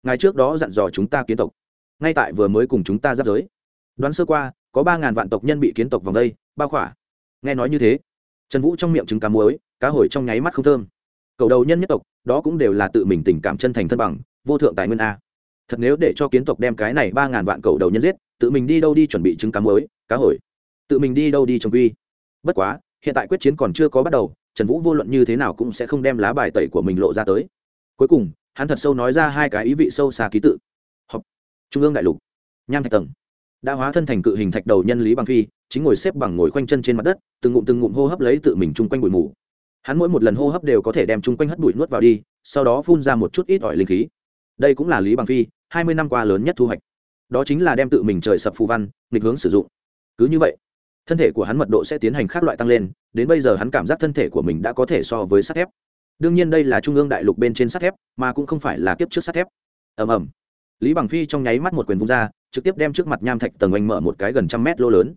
S1: Ngày trước đó dặn dò chúng ta kiến tộc. Ngay tại vừa mới cùng chúng ta giáp giới. Đoán sơ qua, có ba ngàn vạn tộc nhân bị kiến tộc vòng đây, bao khỏa. Nghe nói như thế, trần vũ trong miệng trứng cá muối, cá hồi trong nháy mắt không thơm. Cầu đầu nhân nhất tộc, đó cũng đều là tự mình tình cảm chân thành thân bằng, vô thượng tài nguyên a thật nếu để cho kiến tộc đem cái này ba ngàn vạn cầu đầu nhân giết, tự mình đi đâu đi chuẩn bị trứng cá muối, cá hồi. Tự mình đi đâu đi trồng quy. Bất quá, hiện tại quyết chiến còn chưa có bắt đầu, trần vũ vô luận như thế nào cũng sẽ không đem lá bài tẩy của mình lộ ra tới. Cuối cùng, hắn thật sâu nói ra hai cái ý vị sâu xa ký tự. Học trung ương đại lục. Nham thạch tầng. Đã hóa thân thành cự hình thạch đầu nhân lý bằng phi, chính ngồi xếp bằng ngồi khoanh chân trên mặt đất, từng ngụm từng ngụm hô hấp lấy tự mình chung quanh bụi mù. Hắn mỗi một lần hô hấp đều có thể đem chung quanh hất bụi nuốt vào đi, sau đó phun ra một chút ít ỏi linh khí. Đây cũng là lý bằng phi hai mươi năm qua lớn nhất thu hoạch. Đó chính là đem tự mình trời sập phù văn, nghịch hướng sử dụng. Cứ như vậy, thân thể của hắn mật độ sẽ tiến hành khác loại tăng lên, đến bây giờ hắn cảm giác thân thể của mình đã có thể so với sắt thép. Đương nhiên đây là trung ương đại lục bên trên sắt thép, mà cũng không phải là kiếp trước sắt thép. Ầm ầm. Lý bằng phi trong nháy mắt một quyền vung ra, trực tiếp đem trước mặt nham thạch tầng oanh mở một cái gần trăm mét lô lớn.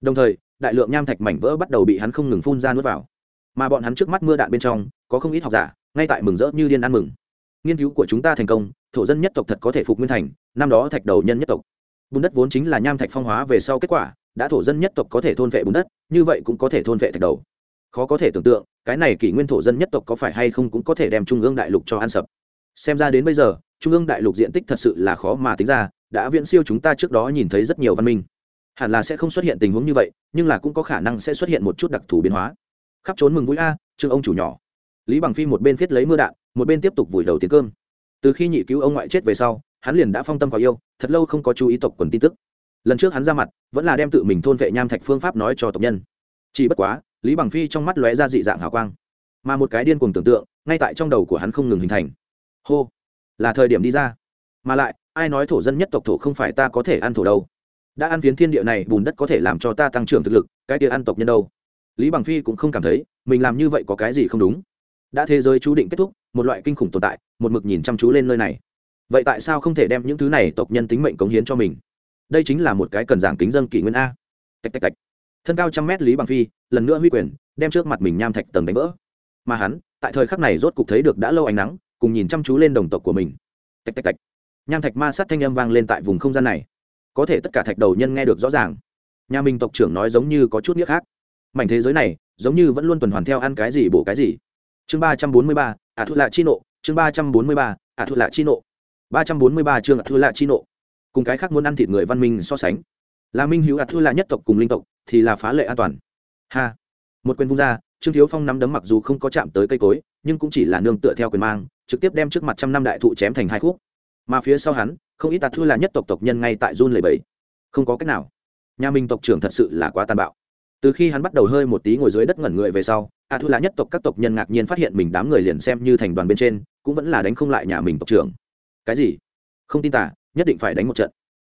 S1: Đồng thời, đại lượng nham thạch mảnh vỡ bắt đầu bị hắn không ngừng phun ra nuốt vào. Mà bọn hắn trước mắt mưa đạn bên trong, có không ít học giả, ngay tại mừng rỡ như điên ăn mừng nghiên cứu của chúng ta thành công, thổ dân nhất tộc thật có thể phục nguyên thành, năm đó thạch đầu nhân nhất tộc. Bùn đất vốn chính là nham thạch phong hóa về sau kết quả, đã thổ dân nhất tộc có thể thôn vệ bùn đất, như vậy cũng có thể thôn vệ thạch đầu. Khó có thể tưởng tượng, cái này kỷ nguyên thổ dân nhất tộc có phải hay không cũng có thể đem trung ương đại lục cho ăn sập. Xem ra đến bây giờ, trung ương đại lục diện tích thật sự là khó mà tính ra, đã viễn siêu chúng ta trước đó nhìn thấy rất nhiều văn minh. Hẳn là sẽ không xuất hiện tình huống như vậy, nhưng là cũng có khả năng sẽ xuất hiện một chút đặc thù biến hóa. Khắp trốn mừng vui a, trương ông chủ nhỏ. Lý bằng phi một bên viết lấy mưa đạn một bên tiếp tục vùi đầu tiếng cơm. Từ khi nhị cứu ông ngoại chết về sau, hắn liền đã phong tâm có yêu, thật lâu không có chú ý tộc quần tin tức. Lần trước hắn ra mặt, vẫn là đem tự mình thôn vệ nham thạch phương pháp nói cho tộc nhân. Chỉ bất quá, lý bằng phi trong mắt lóe ra dị dạng hào quang. Mà một cái điên cuồng tưởng tượng, ngay tại trong đầu của hắn không ngừng hình thành. Hô, là thời điểm đi ra. Mà lại, ai nói thổ dân nhất tộc thổ không phải ta có thể ăn thổ đâu? Đã ăn phiến thiên địa này, bùn đất có thể làm cho ta tăng trưởng thực lực, cái kia ăn tộc nhân đâu? Lý bằng phi cũng không cảm thấy, mình làm như vậy có cái gì không đúng đã thế giới chú định kết thúc, một loại kinh khủng tồn tại, một mực nhìn chăm chú lên nơi này. Vậy tại sao không thể đem những thứ này tộc nhân tính mệnh cống hiến cho mình? Đây chính là một cái cần giảng kính dân kỷ nguyên a. Tạch tạch tạch. Thân cao trăm mét lý bằng phi, lần nữa huy quyền, đem trước mặt mình nham thạch tầng đánh vỡ. Mà hắn, tại thời khắc này rốt cục thấy được đã lâu ánh nắng, cùng nhìn chăm chú lên đồng tộc của mình. Tạch tạch tạch. Nham thạch ma sát thanh âm vang lên tại vùng không gian này. Có thể tất cả thạch đầu nhân nghe được rõ ràng. Nhà mình tộc trưởng nói giống như có chút nghĩa khác. Mảnh thế giới này, giống như vẫn luôn tuần hoàn theo ăn cái gì bổ cái gì chương ba trăm bốn mươi ba ả thu lạ chi nộ. Chương ba trăm bốn mươi ba ả thu lạ chi nộ. ba trăm bốn mươi ba chương ả thu lạ chi nộ. Cùng cái khác muốn ăn thịt người văn minh so sánh. Là minh hữu ả thu lạ nhất tộc cùng linh tộc, thì là phá lệ an toàn. Ha. Một quyền vung ra, trương thiếu phong nắm đấm mặc dù không có chạm tới cây cối, nhưng cũng chỉ là nương tựa theo quyền mang, trực tiếp đem trước mặt trăm năm đại thụ chém thành hai khúc. Mà phía sau hắn, không ít tạt thua là nhất tộc tộc nhân ngay tại run lầy bẫy không có cách nào. Nhà minh tộc trưởng thật sự là quá tàn bạo từ khi hắn bắt đầu hơi một tí ngồi dưới đất ngẩn người về sau a thu là nhất tộc các tộc nhân ngạc nhiên phát hiện mình đám người liền xem như thành đoàn bên trên, cũng vẫn là đánh không lại nhà mình tộc trưởng. Cái gì? Không tin tả nhất định phải đánh một trận.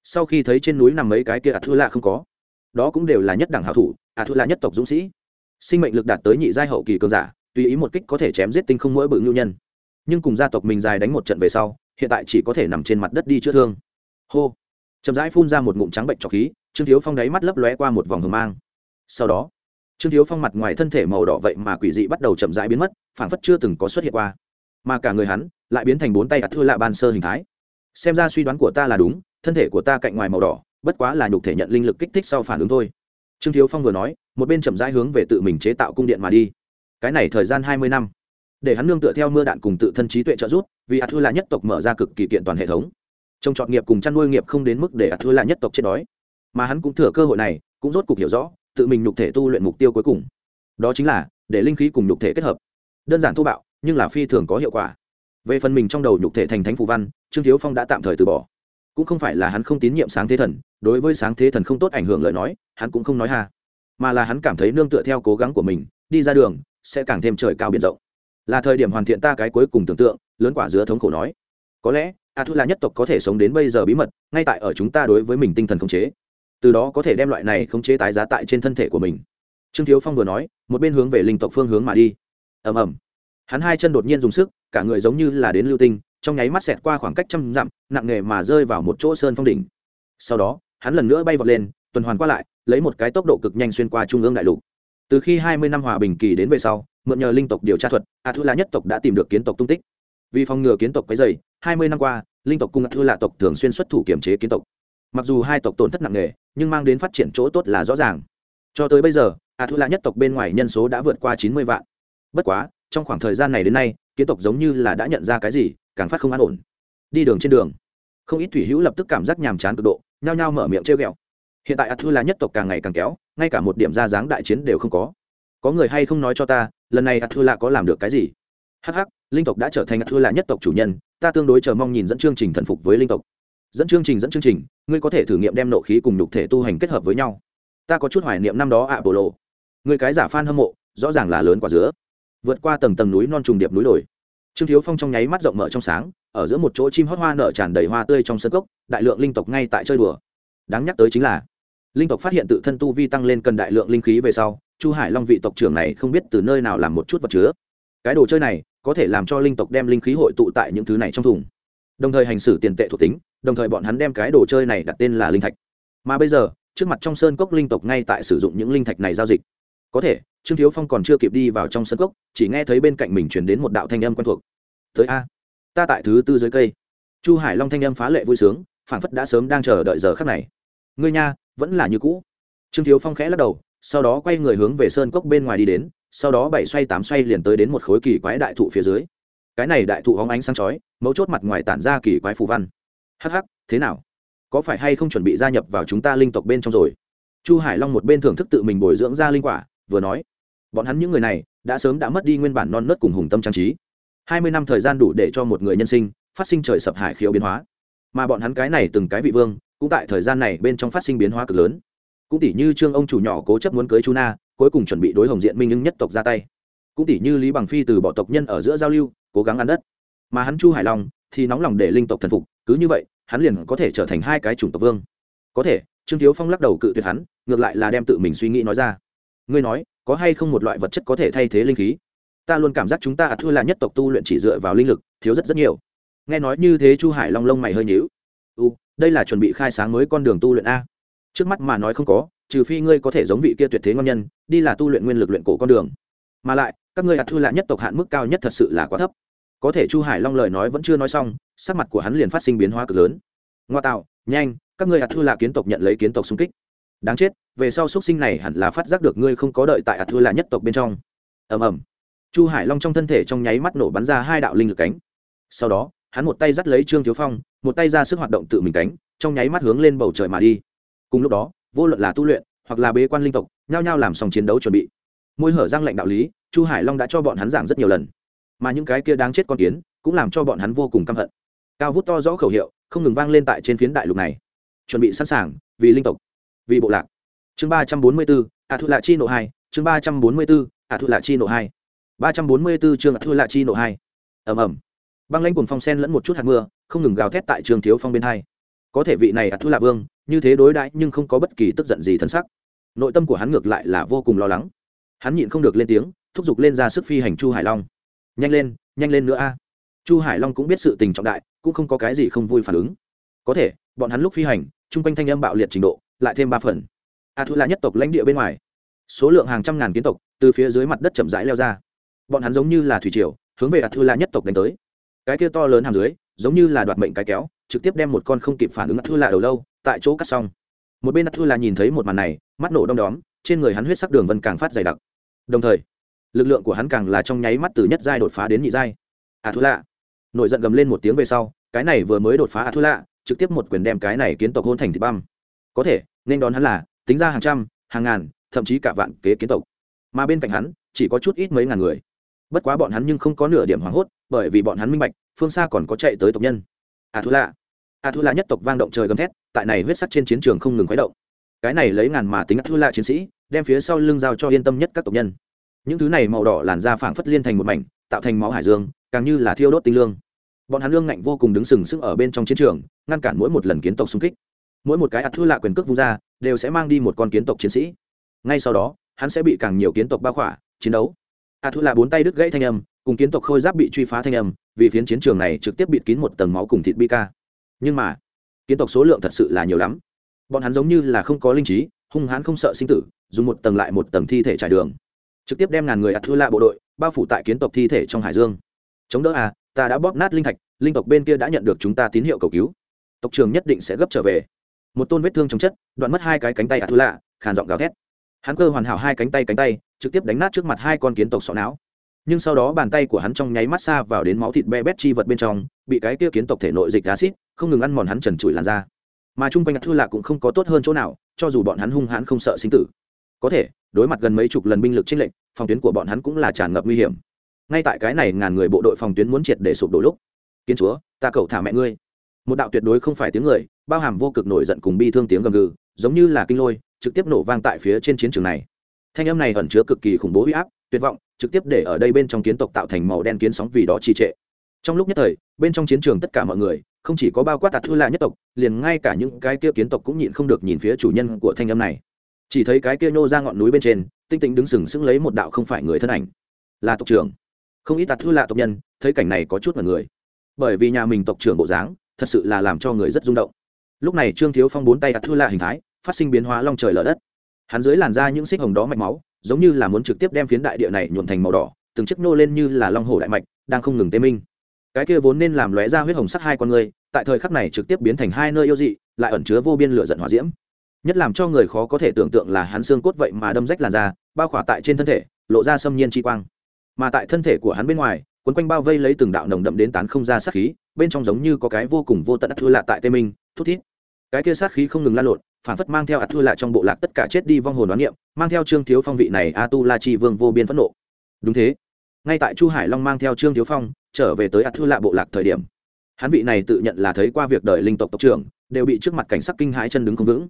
S1: Sau khi thấy trên núi nằm mấy cái kia a thu lạ không có, đó cũng đều là nhất đẳng hảo thủ a thu lạ nhất tộc dũng sĩ. Sinh mệnh lực đạt tới nhị giai hậu kỳ cường giả, tùy ý một kích có thể chém giết tinh không mỗi bự ngưu nhân. Nhưng cùng gia tộc mình dài đánh một trận về sau, hiện tại chỉ có thể nằm trên mặt đất đi chữa thương. Hô. Chậm rãi phun ra một ngụm trắng bệnh trọc khí, trương thiếu phong đáy mắt lấp lóe qua một vòng hờ mang sau đó, trương thiếu phong mặt ngoài thân thể màu đỏ vậy mà quỷ dị bắt đầu chậm rãi biến mất, phảng phất chưa từng có xuất hiện qua. Mà cả người hắn lại biến thành bốn tay ạt thưa lạ ban sơ hình thái. Xem ra suy đoán của ta là đúng, thân thể của ta cạnh ngoài màu đỏ, bất quá là nhục thể nhận linh lực kích thích sau phản ứng thôi. Trương thiếu phong vừa nói, một bên chậm rãi hướng về tự mình chế tạo cung điện mà đi. Cái này thời gian hai mươi năm. Để hắn nương tựa theo mưa đạn cùng tự thân trí tuệ trợ giúp, vì ạt thưa là nhất tộc mở ra cực kỳ kiện toàn hệ thống. Trồng trọt nghiệp cùng chăn nuôi nghiệp không đến mức để ạt thưa là nhất tộc chết đói. Mà hắn cũng thừa cơ hội này, cũng rốt cục hiểu rõ tự mình nhục thể tu luyện mục tiêu cuối cùng. Đó chính là, để linh khí cùng nhục thể kết hợp. Đơn giản thô bạo, nhưng là phi thường có hiệu quả. Về phần mình trong đầu nhục thể thành thánh phù văn, trương thiếu phong đã tạm thời từ bỏ. Cũng không phải là hắn không tín nhiệm sáng thế thần, đối với sáng thế thần không tốt ảnh hưởng lời nói, hắn cũng không nói ha. Mà là hắn cảm thấy nương tựa theo cố gắng của mình, đi ra đường, sẽ càng thêm trời cao biển rộng. Là thời điểm hoàn thiện ta cái cuối cùng tưởng tượng, lớn quả dứa thống khổ nói. Có lẽ a thu là nhất tộc có thể sống đến bây giờ bí mật, ngay tại ở chúng ta đối với mình tinh thần khống chế từ đó có thể đem loại này khống chế tái giá tại trên thân thể của mình. Trương thiếu phong vừa nói, một bên hướng về linh tộc phương hướng mà đi. Ầm ầm. Hắn hai chân đột nhiên dùng sức, cả người giống như là đến lưu tinh, trong nháy mắt xẹt qua khoảng cách trăm dặm, nặng nề mà rơi vào một chỗ sơn phong đỉnh. Sau đó, hắn lần nữa bay vọt lên, tuần hoàn qua lại, lấy một cái tốc độ cực nhanh xuyên qua trung ương đại lục. Từ khi hai mươi năm hòa bình kỳ đến về sau, mượn nhờ linh tộc điều tra thuật a thu la nhất tộc đã tìm được kiến tộc tung tích. Vì phòng ngừa kiến tộc quấy dày hai mươi năm qua, linh tộc cùng a thu la tộc thường xuyên xuất thủ kiểm chế kiến tộc. Mặc dù hai tộc tổn thất nặng nề nhưng mang đến phát triển chỗ tốt là rõ ràng. Cho tới bây giờ a thu lạ nhất tộc bên ngoài nhân số đã vượt qua chín mươi vạn. Bất quá trong khoảng thời gian này đến nay kiến tộc giống như là đã nhận ra cái gì càng phát không an ổn. Đi đường trên đường không ít thủy hữu lập tức cảm giác nhàm chán cực độ nhao nhao mở miệng trêu ghẹo. Hiện tại a thu lạ nhất tộc càng ngày càng kéo ngay cả một điểm ra dáng đại chiến đều không có. Có người hay không nói cho ta lần này a thu lạ có làm được cái gì? Hắc hắc, linh tộc đã trở thành a thu lạ nhất tộc chủ nhân ta tương đối chờ mong nhìn dẫn chương trình thần phục với linh tộc dẫn chương trình, dẫn chương trình, ngươi có thể thử nghiệm đem nộ khí cùng nhục thể tu hành kết hợp với nhau. Ta có chút hoài niệm năm đó ạ bộ lộ người cái giả phan hâm mộ, rõ ràng là lớn quả giữa. Vượt qua tầng tầng núi non trùng điệp núi đồi. Trương thiếu phong trong nháy mắt rộng mở trong sáng, ở giữa một chỗ chim hót hoa nở tràn đầy hoa tươi trong sân cốc, đại lượng linh tộc ngay tại chơi đùa. Đáng nhắc tới chính là, linh tộc phát hiện tự thân tu vi tăng lên cần đại lượng linh khí về sau, chu hải long vị tộc trưởng này không biết từ nơi nào làm một chút vật chứa. Cái đồ chơi này có thể làm cho linh tộc đem linh khí hội tụ tại những thứ này trong thùng. Đồng thời hành xử tiền tệ thuộc tính đồng thời bọn hắn đem cái đồ chơi này đặt tên là linh thạch. Mà bây giờ, trước mặt trong sơn cốc linh tộc ngay tại sử dụng những linh thạch này giao dịch. Có thể, trương thiếu phong còn chưa kịp đi vào trong sơn cốc, chỉ nghe thấy bên cạnh mình chuyển đến một đạo thanh âm quen thuộc. Tới a, ta tại thứ tư dưới cây. Chu hải long thanh âm phá lệ vui sướng phản phất đã sớm đang chờ đợi giờ khắc này. Ngươi nha, vẫn là như cũ. Trương thiếu phong khẽ lắc đầu, sau đó quay người hướng về sơn cốc bên ngoài đi đến, sau đó bảy xoay tám xoay liền tới đến một khối kỳ quái đại thụ phía dưới. Cái này đại thụ hóng ánh sáng chói, mấu chốt mặt ngoài tản ra kỳ quái phù văn hh thế nào? Có phải hay không chuẩn bị gia nhập vào chúng ta linh tộc bên trong rồi? Chu hải long một bên thưởng thức tự mình bồi dưỡng ra linh quả, vừa nói, bọn hắn những người này đã sớm đã mất đi nguyên bản non nớt cùng hùng tâm trang trí. Hai mươi năm thời gian đủ để cho một người nhân sinh phát sinh trời sập hải khiếu biến hóa. Mà bọn hắn cái này từng cái vị vương, cũng tại thời gian này bên trong phát sinh biến hóa cực lớn. Cũng tỷ như trương ông chủ nhỏ cố chấp muốn cưới chu na, cuối cùng chuẩn bị đối hồng diện minh nhưng nhất tộc ra tay. Cũng tỷ như lý bằng phi từ bỏ tộc nhân ở giữa giao lưu, cố gắng ăn đất. Mà hắn chu hải long thì nóng lòng để linh tộc thần phục, cứ như vậy, hắn liền có thể trở thành hai cái chủng tộc vương. Có thể, trương thiếu phong lắc đầu cự tuyệt hắn, ngược lại là đem tự mình suy nghĩ nói ra. Ngươi nói, có hay không một loại vật chất có thể thay thế linh khí? Ta luôn cảm giác chúng ta thua là nhất tộc tu luyện chỉ dựa vào linh lực, thiếu rất rất nhiều. Nghe nói như thế chu hải long lông mày hơi nhíu. U đây là chuẩn bị khai sáng mới con đường tu luyện a. Trước mắt mà nói không có, trừ phi ngươi có thể giống vị kia tuyệt thế ngon nhân, đi là tu luyện nguyên lực luyện cổ con đường. Mà lại, các ngươi thua là nhất tộc hạn mức cao nhất thật sự là quá thấp có thể chu hải long lời nói vẫn chưa nói xong, sắc mặt của hắn liền phát sinh biến hóa cực lớn. Ngoa tạo, nhanh, các ngươi ạt thư là kiến tộc nhận lấy kiến tộc xung kích. Đáng chết, về sau xuất sinh này hẳn là phát giác được ngươi không có đợi tại ạt thư là nhất tộc bên trong. Ầm ầm. Chu hải long trong thân thể trong nháy mắt nổ bắn ra hai đạo linh lực cánh. Sau đó, hắn một tay dắt lấy trương thiếu phong, một tay ra sức hoạt động tự mình cánh, trong nháy mắt hướng lên bầu trời mà đi. Cùng lúc đó, vô luận là tu luyện, hoặc là bế quan linh tộc, nhao nhao làm xong chiến đấu chuẩn bị. Môi hở răng lệnh đạo lý, chu hải long đã cho bọn hắn giảng rất nhiều lần mà những cái kia đáng chết con kiến cũng làm cho bọn hắn vô cùng căm hận. Cao vút to rõ khẩu hiệu, không ngừng vang lên tại trên phiến đại lục này. Chuẩn bị sẵn sàng, vì linh tộc, vì bộ lạc. Chương ba trăm bốn mươi bốn a thu lạ chi nộ hai chương ba trăm bốn mươi bốn a thu lạ chi nộ hai ba trăm bốn mươi bốn chương a thu lạ chi nộ hai ẩm ẩm băng lãnh cùng phong sen lẫn một chút hạt mưa, không ngừng gào thét tại trường thiếu phong bên hai. Có thể vị này a thu lạ vương, như thế đối đãi nhưng không có bất kỳ tức giận gì thân sắc. Nội tâm của hắn ngược lại là vô cùng lo lắng. Hắn nhịn không được lên tiếng, thúc giục lên ra sức phi hành chu hải long nhanh lên nhanh lên nữa a. Chu hải long cũng biết sự tình trọng đại, cũng không có cái gì không vui phản ứng. Có thể, bọn hắn lúc phi hành, chung quanh thanh âm bạo liệt trình độ, lại thêm ba phần. A thu là nhất tộc lãnh địa bên ngoài. Số lượng hàng trăm ngàn kiến tộc từ phía dưới mặt đất chậm rãi leo ra. Bọn hắn giống như là thủy triều, hướng về a thu là nhất tộc đánh tới. Cái kia to lớn hàm dưới, giống như là đoạt mệnh cái kéo, trực tiếp đem một con không kịp phản ứng a thu là đầu lâu, tại chỗ cắt xong. Một bên a thu là nhìn thấy một màn này, mắt nổ đom đóm, trên người hắn huyết sắc đường vân càng phát dày đặc. Đồng thời lực lượng của hắn càng là trong nháy mắt từ nhất giai đột phá đến nhị giai. A thu lạ nổi giận gầm lên một tiếng về sau, cái này vừa mới đột phá a thu lạ trực tiếp một quyền đem cái này kiến tộc hôn thành thịt băm. Có thể, nên đón hắn là, tính ra hàng trăm, hàng ngàn, thậm chí cả vạn kế kiến tộc. Mà bên cạnh hắn, chỉ có chút ít mấy ngàn người. Bất quá bọn hắn nhưng không có nửa điểm hoảng hốt, bởi vì bọn hắn minh bạch, phương xa còn có chạy tới tộc nhân. A thu lạ a thu lạ nhất tộc vang động trời gầm thét, tại này huyết sắc trên chiến trường không ngừng khuấy động. Cái này lấy ngàn mà tính a thu lạ chiến sĩ, đem phía sau lưng giao cho yên tâm nhất các tộc nhân những thứ này màu đỏ làn da phảng phất liên thành một mảnh, tạo thành máu hải dương, càng như là thiêu đốt tinh lương. Bọn hắn lương ngạnh vô cùng đứng sừng sững ở bên trong chiến trường, ngăn cản mỗi một lần kiến tộc xung kích. Mỗi một cái ạt thư lạ quyền cước vung ra, đều sẽ mang đi một con kiến tộc chiến sĩ. Ngay sau đó, hắn sẽ bị càng nhiều kiến tộc bao khỏa, chiến đấu. Ạt thư lạ bốn tay đứt gãy thanh âm, cùng kiến tộc khôi giáp bị truy phá thanh âm, vì phiến chiến trường này trực tiếp bịt kín một tầng máu cùng thịt bi ca. Nhưng mà, kiến tộc số lượng thật sự là nhiều lắm. Bọn hắn giống như là không có linh trí, hung hãn không sợ sinh tử, dùng một tầng lại một tầng thi thể trải đường trực tiếp đem ngàn người ạt thư lạ bộ đội bao phủ tại kiến tộc thi thể trong hải dương. Chống đỡ à ta đã bóp nát linh thạch, linh tộc bên kia đã nhận được chúng ta tín hiệu cầu cứu. Tộc trường nhất định sẽ gấp trở về. Một tôn vết thương chống chất, đoạn mất hai cái cánh tay ạt thư lạ, khàn giọng gào thét. Hắn cơ hoàn hảo hai cánh tay cánh tay, trực tiếp đánh nát trước mặt hai con kiến tộc sọ não. Nhưng sau đó bàn tay của hắn trong nháy mắt xa vào đến máu thịt be bét chi vật bên trong, bị cái kia kiến tộc thể nội dịch acid không ngừng ăn mòn hắn trần trụi làn da. Mà chung quanh ạt thư lạ cũng không có tốt hơn chỗ nào, cho dù bọn hắn hung hãn không sợ sinh tử có thể, đối mặt gần mấy chục lần binh lực chênh lệnh phòng tuyến của bọn hắn cũng là tràn ngập nguy hiểm. Ngay tại cái này ngàn người bộ đội phòng tuyến muốn triệt để sụp đổ lúc, kiến chúa, ta cầu thả mẹ ngươi. Một đạo tuyệt đối không phải tiếng người, bao hàm vô cực nổi giận cùng bi thương tiếng gầm gừ, giống như là kinh lôi, trực tiếp nổ vang tại phía trên chiến trường này. Thanh âm này ẩn chứa cực kỳ khủng bố huy áp, tuyệt vọng, trực tiếp để ở đây bên trong kiến tộc tạo thành màu đen kiến sóng vì đó trì trệ. Trong lúc nhất thời, bên trong chiến trường tất cả mọi người, không chỉ có bao quát tạt thư lạ nhất tộc, liền ngay cả những cái kia kiến tộc cũng nhịn không được nhìn phía chủ nhân của thanh âm này chỉ thấy cái kia nhô ra ngọn núi bên trên, tinh tĩnh đứng sừng sững lấy một đạo không phải người thân ảnh. Là tộc trưởng. Không ít tạt thư lạ tộc nhân, thấy cảnh này có chút mật người. Bởi vì nhà mình tộc trưởng bộ dáng, thật sự là làm cho người rất rung động. Lúc này trương thiếu phong bốn tay tạt thư lạ hình thái, phát sinh biến hóa long trời lở đất. Hắn dưới làn ra những xích hồng đó mạch máu, giống như là muốn trực tiếp đem phiến đại địa này nhuộn thành màu đỏ, từng chiếc nô lên như là long hồ đại mạch, đang không ngừng tê minh. Cái kia vốn nên làm lóe ra huyết hồng sắc hai con người, tại thời khắc này trực tiếp biến thành hai nơi yêu dị, lại ẩn chứa vô biên lửa giận hỏa diễm nhất làm cho người khó có thể tưởng tượng là hắn xương cốt vậy mà đâm rách làn da, bao khỏa tại trên thân thể, lộ ra xâm nhiên chi quang. Mà tại thân thể của hắn bên ngoài, quấn quanh bao vây lấy từng đạo nồng đậm đến tán không ra sát khí, bên trong giống như có cái vô cùng vô tận thua lạ tại tây minh, thút thít. Cái kia sát khí không ngừng lan lộn, phản phất mang theo ắt thua lạ trong bộ lạc tất cả chết đi vong hồn đoán niệm, mang theo trương thiếu phong vị này a tu la chi vương vô biên phẫn nộ. Đúng thế. Ngay tại chu hải long mang theo trương thiếu phong, trở về tới ạt thua lạ bộ lạc thời điểm, hắn vị này tự nhận là thấy qua việc đời linh tộc tộc trưởng, đều bị trước mặt cảnh sắc kinh hãi chân đứng không vững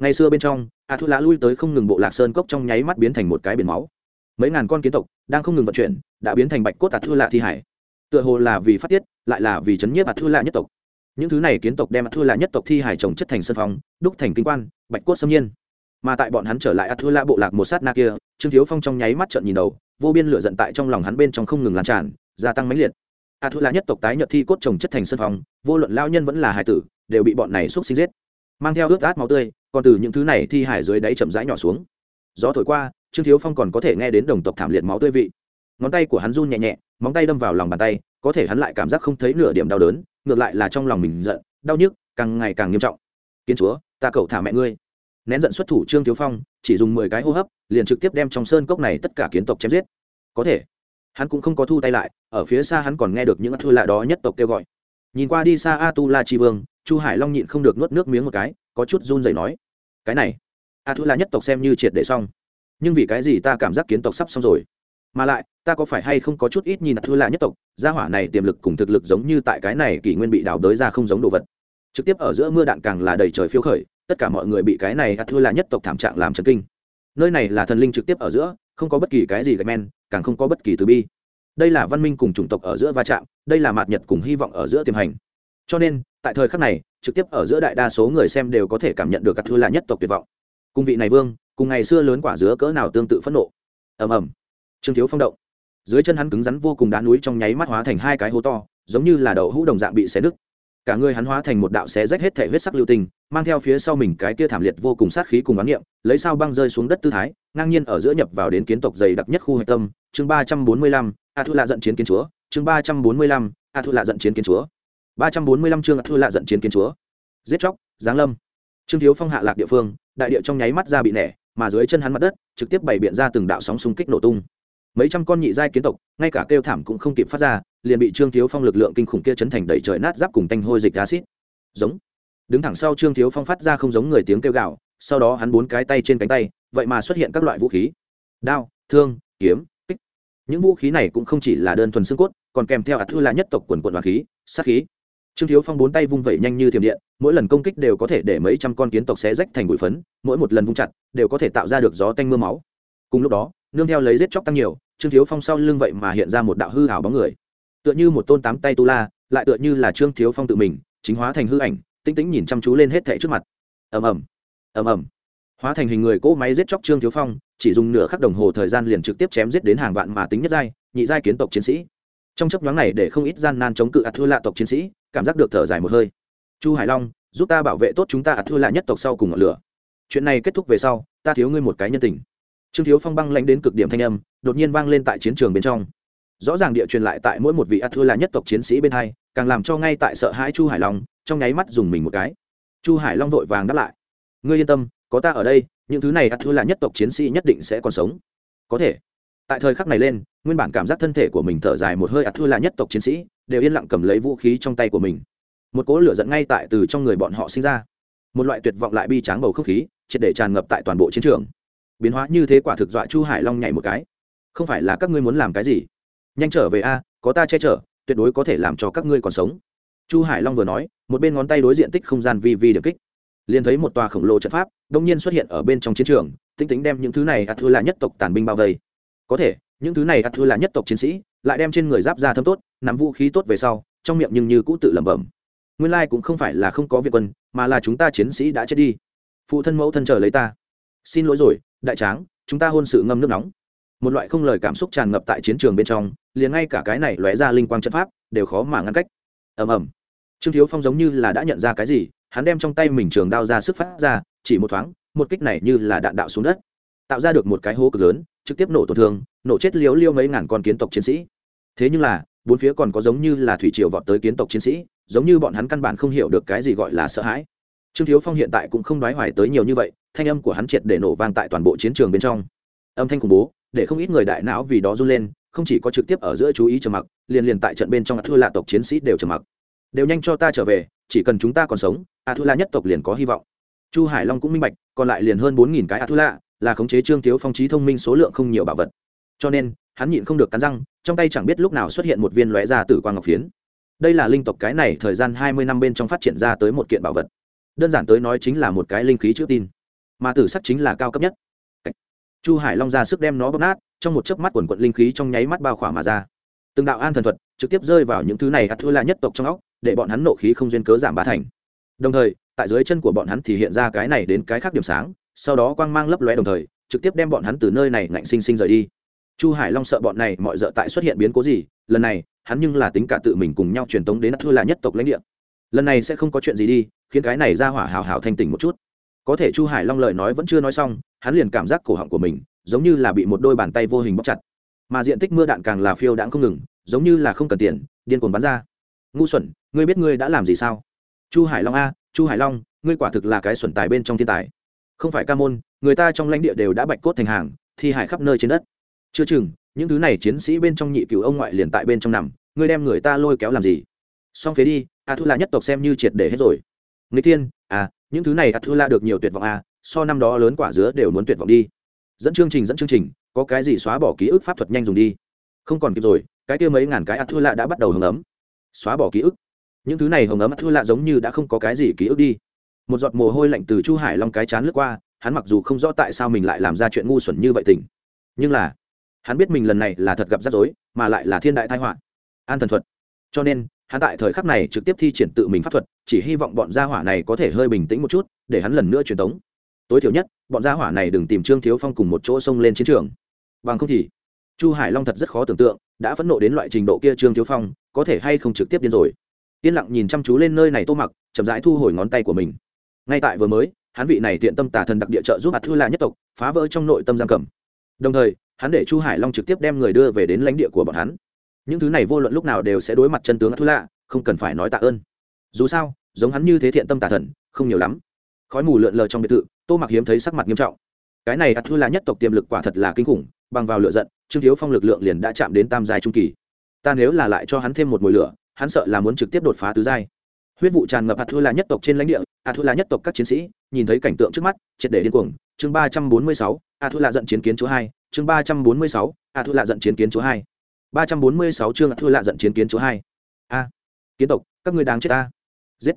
S1: ngày xưa bên trong a thu lá lui tới không ngừng bộ lạc sơn cốc trong nháy mắt biến thành một cái biển máu. Mấy ngàn con kiến tộc đang không ngừng vận chuyển, đã biến thành bạch cốt a thu lạ thi hải. Tựa hồ là vì phát tiết, lại là vì chấn nhiếp a thu lạ nhất tộc. Những thứ này kiến tộc đem a thu lạ nhất tộc thi hải trồng chất thành sân phóng đúc thành kinh quan, bạch cốt xâm nhiên. Mà tại bọn hắn trở lại a thu lạ bộ lạc một sát na kia, trương thiếu phong trong nháy mắt trợn nhìn đầu, vô biên lửa giận tại trong lòng hắn bên trong không ngừng lan tràn, gia tăng mãnh liệt. A thu lạ nhất tộc tái nhợt thi cốt trồng chất thành sân phóng vô luận lao nhân vẫn là hải tử, đều bị bọn này xúc sinh giết. Mang theo ướt át máu tươi còn từ những thứ này thi hải dưới đáy chậm rãi nhỏ xuống. Gió thổi qua, trương thiếu phong còn có thể nghe đến đồng tộc thảm liệt máu tươi vị. Ngón tay của hắn run nhẹ nhẹ, móng tay đâm vào lòng bàn tay, có thể hắn lại cảm giác không thấy nửa điểm đau đớn, ngược lại là trong lòng mình giận, đau nhức, càng ngày càng nghiêm trọng. Kiến chúa, ta cậu thả mẹ ngươi. Nén giận xuất thủ, trương thiếu phong chỉ dùng mười cái hô hấp, liền trực tiếp đem trong sơn cốc này tất cả kiến tộc chém giết. Có thể, hắn cũng không có thu tay lại, ở phía xa hắn còn nghe được những thư lạ đó nhất tộc kêu gọi. Nhìn qua đi xa a tu la tri vương, chu hải long nhịn không được nuốt nước miếng một cái có chút run rẩy nói, cái này a thu là nhất tộc xem như triệt để xong. Nhưng vì cái gì ta cảm giác kiến tộc sắp xong rồi? Mà lại, ta có phải hay không có chút ít nhìn a thu là nhất tộc? Gia hỏa này tiềm lực cùng thực lực giống như tại cái này kỷ nguyên bị đào đới ra không giống đồ vật. Trực tiếp ở giữa mưa đạn càng là đầy trời phiêu khởi, tất cả mọi người bị cái này a thu là nhất tộc thảm trạng làm chấn kinh. Nơi này là thần linh trực tiếp ở giữa, không có bất kỳ cái gì gạch men, càng không có bất kỳ từ bi. Đây là văn minh cùng chủng tộc ở giữa va chạm, đây là mạt nhật cùng hy vọng ở giữa tiềm hành. Cho nên, tại thời khắc này trực tiếp ở giữa đại đa số người xem đều có thể cảm nhận được các thứ lạ nhất tộc tuyệt vọng. Cùng vị này vương, cùng ngày xưa lớn quả dứa cỡ nào tương tự phẫn nộ. Ầm ầm. Trương thiếu phong động. Dưới chân hắn cứng rắn vô cùng đá núi trong nháy mắt hóa thành hai cái hố to, giống như là đậu hũ đồng dạng bị xé nứt. Cả người hắn hóa thành một đạo xé rách hết thể huyết sắc lưu tình, mang theo phía sau mình cái kia thảm liệt vô cùng sát khí cùng bán niệm, lấy sao băng rơi xuống đất tư thái, ngang nhiên ở giữa nhập vào đến kiến tộc dày đặc nhất khu hạch tâm. Chương ba trăm bốn mươi lăm a thu lạ giận chiến kiến chúa. Chương ba trăm bốn mươi lăm a thu lạ giận chiến kiến chúa ba trăm bốn mươi lăm chương thư lạ giận chiến kiến chúa. Giết chóc, giáng lâm. Trương thiếu phong hạ lạc địa phương, đại địa trong nháy mắt ra bị nẻ, mà dưới chân hắn mặt đất, trực tiếp bày biện ra từng đạo sóng xung kích nổ tung. Mấy trăm con nhị giai kiến tộc, ngay cả kêu thảm cũng không kịp phát ra, liền bị trương thiếu phong lực lượng kinh khủng kia chấn thành đầy trời nát giáp cùng tanh hôi dịch acid giống. Đứng thẳng sau trương thiếu phong phát ra không giống người tiếng kêu gạo sau đó hắn bốn cái tay trên cánh tay, vậy mà xuất hiện các loại vũ khí. Đao, thương, kiếm, kích. Những vũ khí này cũng không chỉ là đơn thuần xương cốt, còn kèm theo ạt thư là nhất tộc quần quận đoàn khí, sát khí trương thiếu phong bốn tay vung vẩy nhanh như thiểm điện, mỗi lần công kích đều có thể để mấy trăm con kiến tộc xé rách thành bụi phấn, mỗi một lần vung chặt, đều có thể tạo ra được gió tanh mưa máu. Cùng lúc đó, nương theo lấy giết chóc tăng nhiều, trương thiếu phong sau lưng vậy mà hiện ra một đạo hư hảo bóng người. Tựa như một tôn tám tay tu la, lại tựa như là trương thiếu phong tự mình, chính hóa thành hư ảnh, tinh tĩnh nhìn chăm chú lên hết thẻ trước mặt. Ầm ầm ầm ầm. Hóa thành hình người cỗ máy giết chóc trương thiếu phong, chỉ dùng nửa khắc đồng hồ thời gian liền trực tiếp chém giết đến hàng vạn mà tính nhất giai, nhị giai kiến tộc chiến sĩ trong chấp nhoáng này để không ít gian nan chống cự ạt thua lạ tộc chiến sĩ, cảm giác được thở dài một hơi. Chu hải long, giúp ta bảo vệ tốt chúng ta ạt thua lạ nhất tộc sau cùng ngọn lửa. Chuyện này kết thúc về sau, ta thiếu ngươi một cái nhân tình. Trương thiếu phong băng lãnh đến cực điểm thanh âm, đột nhiên vang lên tại chiến trường bên trong. Rõ ràng địa truyền lại tại mỗi một vị ạt thua lạ nhất tộc chiến sĩ bên hai, càng làm cho ngay tại sợ hãi chu hải long, trong nháy mắt dùng mình một cái. Chu hải long vội vàng đáp lại. Ngươi yên tâm, có ta ở đây, những thứ này ạt thua lạ nhất tộc chiến sĩ nhất định sẽ còn sống. Có thể tại thời khắc này lên, nguyên bản cảm giác thân thể của mình thở dài một hơi ạt thua là nhất tộc chiến sĩ đều yên lặng cầm lấy vũ khí trong tay của mình. Một cỗ lửa giận ngay tại từ trong người bọn họ sinh ra. Một loại tuyệt vọng lại bi tráng bầu không khí, triệt để tràn ngập tại toàn bộ chiến trường. Biến hóa như thế quả thực dọa chu hải long nhảy một cái. Không phải là các ngươi muốn làm cái gì? Nhanh trở về a, có ta che chở, tuyệt đối có thể làm cho các ngươi còn sống. Chu hải long vừa nói, một bên ngón tay đối diện tích không gian vi vi được kích. Liền thấy một tòa khổng lồ trận pháp đông nhiên xuất hiện ở bên trong chiến trường tinh tính đem những thứ này ắt thua là nhất tộc tàn binh bao vây có thể, những thứ này ắt thư là nhất tộc chiến sĩ, lại đem trên người giáp ra thâm tốt, nắm vũ khí tốt về sau, trong miệng nhưng như cũ tự lẩm bẩm. Nguyên lai cũng không phải là không có việc quân, mà là chúng ta chiến sĩ đã chết đi. Phụ thân mẫu thân chờ lấy ta. Xin lỗi rồi, đại tráng, chúng ta hôn sự ngâm nước nóng. Một loại không lời cảm xúc tràn ngập tại chiến trường bên trong, liền ngay cả cái này lóe ra linh quang trận pháp, đều khó mà ngăn cách. Ầm ầm. Trương thiếu phong giống như là đã nhận ra cái gì, hắn đem trong tay mình trường đao ra sức phát ra, chỉ một thoáng, một kích này như là đạn đạo xuống đất tạo ra được một cái hố cực lớn, trực tiếp nổ tổn thương, nổ chết liếu liêu mấy ngàn con kiến tộc chiến sĩ. Thế nhưng là, bốn phía còn có giống như là thủy triều vọt tới kiến tộc chiến sĩ, giống như bọn hắn căn bản không hiểu được cái gì gọi là sợ hãi. Trương thiếu phong hiện tại cũng không đoái hoài tới nhiều như vậy, thanh âm của hắn triệt để nổ vang tại toàn bộ chiến trường bên trong. Âm thanh khủng bố, để không ít người đại não vì đó run lên, không chỉ có trực tiếp ở giữa chú ý trầm mặc, liền liền tại trận bên trong a thua lạ tộc chiến sĩ đều trầm mặc. Đều nhanh cho ta trở về, chỉ cần chúng ta còn sống a thua lạ nhất tộc liền có hy vọng. Chu hải long cũng minh bạch, còn lại liền hơn bốn nghìn cái a thua lạ là khống chế trương thiếu phong trí thông minh số lượng không nhiều bảo vật. Cho nên, hắn nhịn không được cắn răng, trong tay chẳng biết lúc nào xuất hiện một viên lóe ra tử quang ngọc phiến. Đây là linh tộc cái này thời gian hai mươi năm bên trong phát triển ra tới một kiện bảo vật. Đơn giản tới nói chính là một cái linh khí chữ tin. Mà tử sắc chính là cao cấp nhất. Chu hải long ra sức đem nó bóp nát, trong một chớp mắt quần quận linh khí trong nháy mắt bao khỏa mà ra. Từng đạo an thần thuật trực tiếp rơi vào những thứ này ắt thua là nhất tộc trong óc, để bọn hắn nộ khí không duyên cớ giảm ba thành. Đồng thời, tại dưới chân của bọn hắn thì hiện ra cái này đến cái khác điểm sáng sau đó quang mang lấp lóe đồng thời, trực tiếp đem bọn hắn từ nơi này ngạnh sinh sinh rời đi. Chu hải long sợ bọn này mọi d ợ tại xuất hiện biến cố gì, lần này, hắn nhưng là tính cả tự mình cùng nhau truyền tống đến thua là nhất tộc lãnh địa. Lần này sẽ không có chuyện gì đi, khiến cái này ra hỏa hào hào thanh tỉnh một chút. Có thể chu hải long lời nói vẫn chưa nói xong, hắn liền cảm giác cổ họng của mình, giống như là bị một đôi bàn tay vô hình bóc chặt. Mà diện tích mưa đạn càng là phiêu đãng không ngừng, giống như là không cần tiền, điên cuồng bắn ra. Ngu xuẩn, ngươi biết ngươi đã làm gì sao? Chu hải long a, chu hải long, ngươi quả thực là cái xuẩn tài bên trong thiên tài không phải ca môn người ta trong lãnh địa đều đã bạch cốt thành hàng thi hải khắp nơi trên đất. Chưa chừng những thứ này chiến sĩ bên trong nhị cựu ông ngoại liền tại bên trong nằm ngươi đem người ta lôi kéo làm gì? Xong phế đi a thu là nhất tộc xem như triệt để hết rồi. Người tiên, à những thứ này a thu la được nhiều tuyệt vọng à so năm đó lớn quả dứa đều muốn tuyệt vọng đi. Dẫn chương trình dẫn chương trình có cái gì xóa bỏ ký ức pháp thuật nhanh dùng đi. Không còn kịp rồi cái kia mấy ngàn cái a thu la đã bắt đầu hồng ấm. Xóa bỏ ký ức. Những thứ này hồng ấm a thu la giống như đã không có cái gì ký ức đi một giọt mồ hôi lạnh từ chu hải long cái chán lướt qua, hắn mặc dù không rõ tại sao mình lại làm ra chuyện ngu xuẩn như vậy tình nhưng là, hắn biết mình lần này là thật gặp rắc rối, mà lại là thiên đại tai họa. An thần thuật. Cho nên, hắn tại thời khắc này trực tiếp thi triển tự mình pháp thuật, chỉ hy vọng bọn gia hỏa này có thể hơi bình tĩnh một chút, để hắn lần nữa truyền tống. Tối thiểu nhất, bọn gia hỏa này đừng tìm trương thiếu phong cùng một chỗ xông lên chiến trường. Bằng không thì, chu hải long thật rất khó tưởng tượng, đã phẫn nộ đến loại trình độ kia trương thiếu phong, có thể hay không trực tiếp điên rồi. Yên lặng nhìn chăm chú lên nơi này tô mặc, chậm rãi thu hồi ngón tay của mình ngay tại vừa mới, hắn vị này tiện tâm tà thần đặc địa trợ giúp hạt thư là nhất tộc, phá vỡ trong nội tâm giam cầm. Đồng thời, hắn để chu hải long trực tiếp đem người đưa về đến lãnh địa của bọn hắn. Những thứ này vô luận lúc nào đều sẽ đối mặt chân tướng thu lạ không cần phải nói tạ ơn. Dù sao, giống hắn như thế thiện tâm tà thần, không nhiều lắm. Khói mù lượn lờ trong biệt thự, tô mặc hiếm thấy sắc mặt nghiêm trọng. Cái này hạt thư là nhất tộc tiềm lực quả thật là kinh khủng, bằng vào lựa giận, trương thiếu phong lực lượng liền đã chạm đến tam giai trung kỳ. Ta nếu là lại cho hắn thêm một mùi lửa, hắn sợ là muốn trực tiếp đột phá tứ giai huyết vụ tràn ngập hạt thu là nhất tộc trên lãnh địa hạt thu là nhất tộc các chiến sĩ, nhìn thấy cảnh tượng trước mắt, triệt để điên cuồng. Chương ba trăm bốn mươi sáu hạt thu là giận chiến kiến chúa hai. Chương ba trăm bốn mươi sáu hạt thu là giận chiến kiến chúa hai. ba trăm bốn mươi sáu chương hạt thu là giận chiến kiến chúa hai. A, kiến tộc, các người đáng chết ta. Giết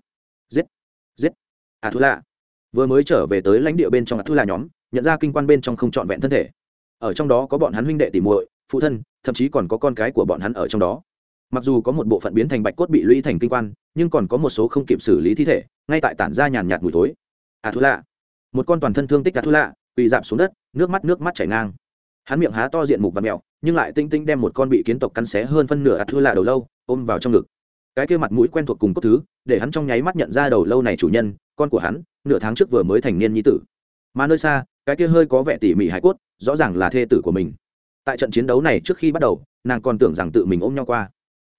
S1: giết giết. Hạt thu là vừa mới trở về tới lãnh địa bên trong hạt thu là nhóm, nhận ra kinh quan bên trong không trọn vẹn thân thể. Ở trong đó có bọn hắn huynh đệ tỉ muội, phụ thân, thậm chí còn có con cái của bọn hắn ở trong đó mặc dù có một bộ phận biến thành bạch cốt bị lũy thành kinh quan, nhưng còn có một số không kịp xử lý thi thể, ngay tại tản ra nhàn nhạt mùi tối à thu lạ một con toàn thân thương tích à thu lạ quỳ dạp xuống đất, nước mắt nước mắt chảy ngang. Hắn miệng há to diện mục và mẹo, nhưng lại tinh tinh đem một con bị kiến tộc cắn xé hơn phân nửa à thu lạ đầu lâu, ôm vào trong ngực. Cái kia mặt mũi quen thuộc cùng cốt thứ, để hắn trong nháy mắt nhận ra đầu lâu này chủ nhân, con của hắn, nửa tháng trước vừa mới thành niên nhi tử. Mà nơi xa, cái kia hơi có vẻ tỉ mỉ hải cốt, rõ ràng là thê tử của mình. Tại trận chiến đấu này trước khi bắt đầu, nàng còn tưởng rằng tự mình ôm nhau qua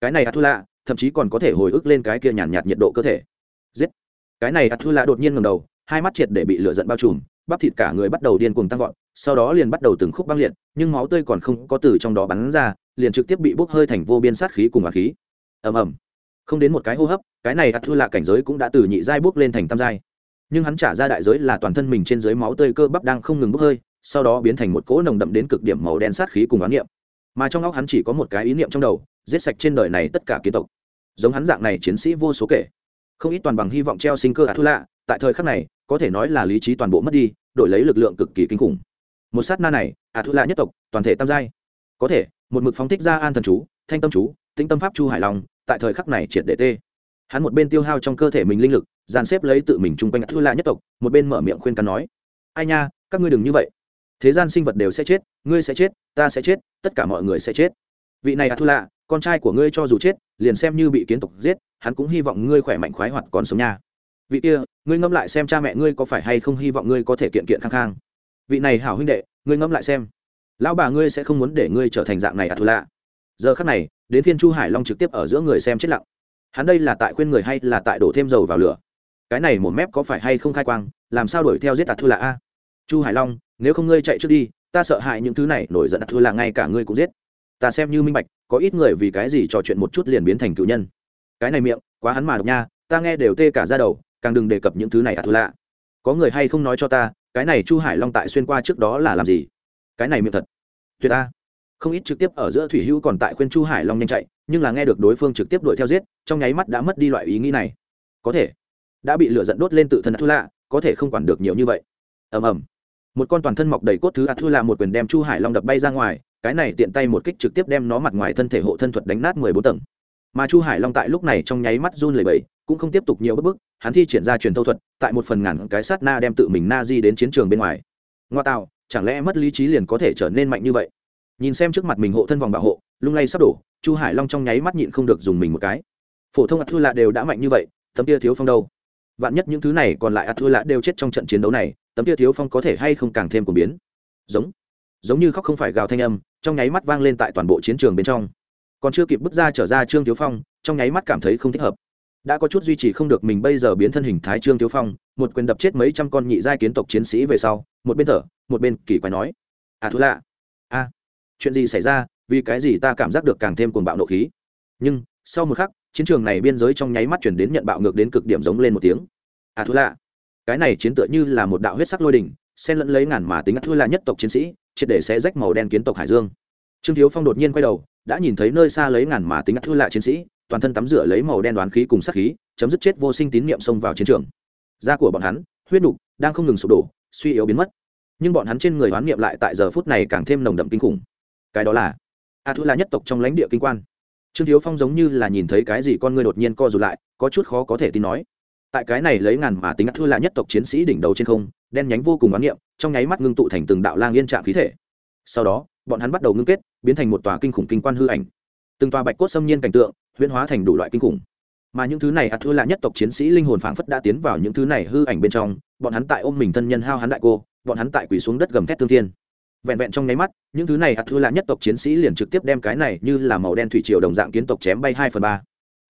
S1: cái này atu lạ thậm chí còn có thể hồi ức lên cái kia nhàn nhạt nhiệt độ cơ thể. Giết. Cái này atu lạ đột nhiên ngầm đầu, hai mắt triệt để bị lửa giận bao trùm, bắp thịt cả người bắt đầu điên cuồng tăng vọt, sau đó liền bắt đầu từng khúc băng liệt, nhưng máu tươi còn không có từ trong đó bắn ra, liền trực tiếp bị bốc hơi thành vô biên sát khí cùng hỏa khí. Ầm ầm. Không đến một cái hô hấp, cái này atu lạ cảnh giới cũng đã từ nhị giai bốc lên thành tam giai. Nhưng hắn trả ra đại giới là toàn thân mình trên dưới máu tươi cơ bắp đang không ngừng bốc hơi, sau đó biến thành một cỗ nồng đậm đến cực điểm màu đen sát khí cùng oán niệm. Mà trong óc hắn chỉ có một cái ý niệm trong đầu giết sạch trên đời này tất cả kiến tộc. Giống hắn dạng này chiến sĩ vô số kể. Không ít toàn bằng hy vọng treo sinh cơ ạt thu lạ tại thời khắc này, có thể nói là lý trí toàn bộ mất đi, đổi lấy lực lượng cực kỳ kinh khủng. Một sát na này ạt thu lạ nhất tộc, toàn thể tam giai. Có thể, một mực phóng thích ra an thần chú, thanh tâm chú, tĩnh tâm pháp chu hải long, tại thời khắc này triệt để tê. Hắn một bên tiêu hao trong cơ thể mình linh lực, dàn xếp lấy tự mình chung quanh ả thu lạ nhất tộc, một bên mở miệng khuyên cắn nói, ai nha, các ngươi đừng như vậy. Thế gian sinh vật đều sẽ chết, ngươi sẽ chết, ta sẽ chết, tất cả mọi người sẽ chết. Vị này ả thu lạ con trai của ngươi cho dù chết, liền xem như bị kiến tộc giết, hắn cũng hy vọng ngươi khỏe mạnh khoái hoạt còn sống nha. Vị kia, ngươi ngẫm lại xem cha mẹ ngươi có phải hay không hy vọng ngươi có thể kiện kiện khang khang. Vị này hảo huynh đệ, ngươi ngẫm lại xem. Lão bà ngươi sẽ không muốn để ngươi trở thành dạng này à thù lạ. Giờ khắc này, đến Thiên chu hải long trực tiếp ở giữa người xem chết lặng. Hắn đây là tại khuyên người hay là tại đổ thêm dầu vào lửa? Cái này một mép có phải hay không khai quang, làm sao đuổi theo giết à tạt thư lạ là a? Chu hải long, nếu không ngươi chạy trước đi, ta sợ hại những thứ này nổi giận à tạt thư lạ là ngay cả ngươi cũng giết ta xem như minh bạch, có ít người vì cái gì trò chuyện một chút liền biến thành cựu nhân. Cái này miệng, quá hắn mà độc nha, ta nghe đều tê cả ra đầu, càng đừng đề cập những thứ này à thù lạ. Có người hay không nói cho ta, cái này chu hải long tại xuyên qua trước đó là làm gì? Cái này miệng thật. Tuyệt ta. Không ít trực tiếp ở giữa thủy hữu còn tại khuyên chu hải long nhanh chạy, nhưng là nghe được đối phương trực tiếp đuổi theo giết, trong nháy mắt đã mất đi loại ý nghĩ này. Có thể. Đã bị lửa dẫn đốt lên tự thân à thu lạ, có thể không quản được nhiều như vậy. Ầm ầm. Một con toàn thân mọc đầy cốt thứ ạt thu lạ một quyền đem chu hải long đập bay ra ngoài cái này tiện tay một kích trực tiếp đem nó mặt ngoài thân thể hộ thân thuật đánh nát mười bốn tầng. Mà chu hải long tại lúc này trong nháy mắt run lẩy bẩy cũng không tiếp tục nhiều bước bước, hắn thi triển ra truyền thâu thuật tại một phần ngàn cái sát na đem tự mình na di đến chiến trường bên ngoài. Ngoa tạo chẳng lẽ mất lý trí liền có thể trở nên mạnh như vậy? Nhìn xem trước mặt mình hộ thân vòng bảo hộ lung lay sắp đổ chu hải long trong nháy mắt nhịn không được dùng mình một cái. Phổ thông ạt thư lạ đều đã mạnh như vậy tấm kia thiếu phong đâu? Vạn nhất những thứ này còn lại ạt thư lạ đều chết trong trận chiến đấu này tấm kia thiếu phong có thể hay không càng thêm của biến? Giống giống như khóc không phải gào thanh âm trong nháy mắt vang lên tại toàn bộ chiến trường bên trong. Còn chưa kịp bước ra trở ra trương thiếu phong, trong nháy mắt cảm thấy không thích hợp. Đã có chút duy trì không được mình bây giờ biến thân hình thái trương thiếu phong, một quyền đập chết mấy trăm con nhị giai kiến tộc chiến sĩ về sau, một bên thở, một bên kỳ quái nói à thú lạ, a, chuyện gì xảy ra, vì cái gì ta cảm giác được càng thêm cuồng bạo nộ khí? Nhưng, sau một khắc, chiến trường này biên giới trong nháy mắt chuyển đến nhận bạo ngược đến cực điểm giống lên một tiếng. À thú lạ, cái này chiến tựa như là một đạo huyết sắc lôi đình xen lẫn lấy ngàn mà tính thú lạ nhất tộc chiến sĩ triệt để sẽ rách màu đen kiến tộc hải dương. Trương thiếu phong đột nhiên quay đầu, đã nhìn thấy nơi xa lấy ngàn mà tính thua lạ chiến sĩ, toàn thân tắm rửa lấy màu đen đoán khí cùng sát khí, chấm dứt chết vô sinh tín niệm xông vào chiến trường. Da của bọn hắn, huyết nục đang không ngừng sụp đổ, suy yếu biến mất. Nhưng bọn hắn trên người đoán niệm lại tại giờ phút này càng thêm nồng đậm kinh khủng. Cái đó là a thư là nhất tộc trong lãnh địa kinh quan. Trương thiếu phong giống như là nhìn thấy cái gì con người đột nhiên co rụt lại, có chút khó có thể tin nói tại cái này lấy ngàn mà tính thua là nhất tộc chiến sĩ đỉnh đầu trên không, đen nhánh vô cùng bán niệm trong nháy mắt ngưng tụ thành từng đạo lang yên trạng khí thể. Sau đó, bọn hắn bắt đầu ngưng kết, biến thành một tòa kinh khủng kinh quan hư ảnh. Từng tòa bạch cốt xâm nhiên cảnh tượng, huyễn hóa thành đủ loại kinh khủng. Mà những thứ này ạt thua là nhất tộc chiến sĩ linh hồn phảng phất đã tiến vào những thứ này hư ảnh bên trong, bọn hắn tại ôm mình thân nhân hao hắn đại cô, bọn hắn tại quỳ xuống đất gầm thét thương thiên. Vẹn vẹn trong nháy mắt, những thứ này ạt thua là nhất tộc chiến sĩ liền trực tiếp đem cái này như là màu đen thủy triều đồng dạng kiến tộc chém bay hai phần ba.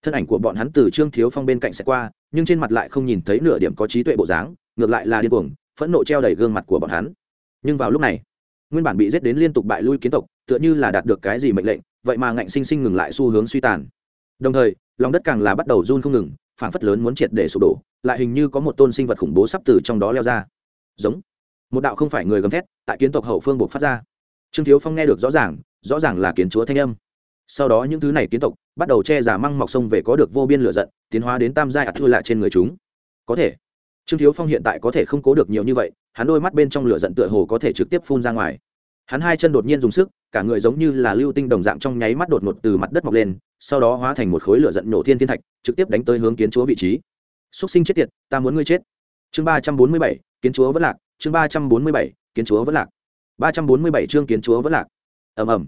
S1: Thân ảnh của bọn hắn từ trương thiếu phong bên cạnh sẽ qua nhưng trên mặt lại không nhìn thấy nửa điểm có trí tuệ bộ dáng, ngược lại là điên cuồng, phẫn nộ treo đầy gương mặt của bọn hắn. Nhưng vào lúc này, nguyên bản bị giết đến liên tục bại lui kiến tộc, tựa như là đạt được cái gì mệnh lệnh, vậy mà ngạnh sinh sinh ngừng lại xu hướng suy tàn. Đồng thời, lòng đất càng là bắt đầu run không ngừng phản phất lớn muốn triệt để sụp đổ, lại hình như có một tôn sinh vật khủng bố sắp từ trong đó leo ra. Giống. Một đạo không phải người gầm thét, tại kiến tộc hậu phương buộc phát ra. Trương thiếu phong nghe được rõ ràng rõ ràng là kiến chúa thanh âm. Sau đó những thứ này kiến tộc bắt đầu che giả măng mọc sông về có được vô biên lửa giận, tiến hóa đến tam giai ạt thua lại trên người chúng. Có thể. Trương thiếu phong hiện tại có thể không cố được nhiều như vậy, hắn đôi mắt bên trong lửa giận tựa hồ có thể trực tiếp phun ra ngoài. Hắn hai chân đột nhiên dùng sức, cả người giống như là lưu tinh đồng dạng trong nháy mắt đột ngột từ mặt đất mọc lên, sau đó hóa thành một khối lửa giận nổ thiên thiên thạch, trực tiếp đánh tới hướng kiến chúa vị trí. Xúc sinh chết tiệt, ta muốn ngươi chết. Chương ba trăm bốn mươi bảy, kiến chúa vẫn lạc. Chương ba trăm bốn mươi bảy, kiến chúa vẫn lạc. Ba trăm bốn mươi bảy chương kiến chúa vẫn lạc. Ầm ầm.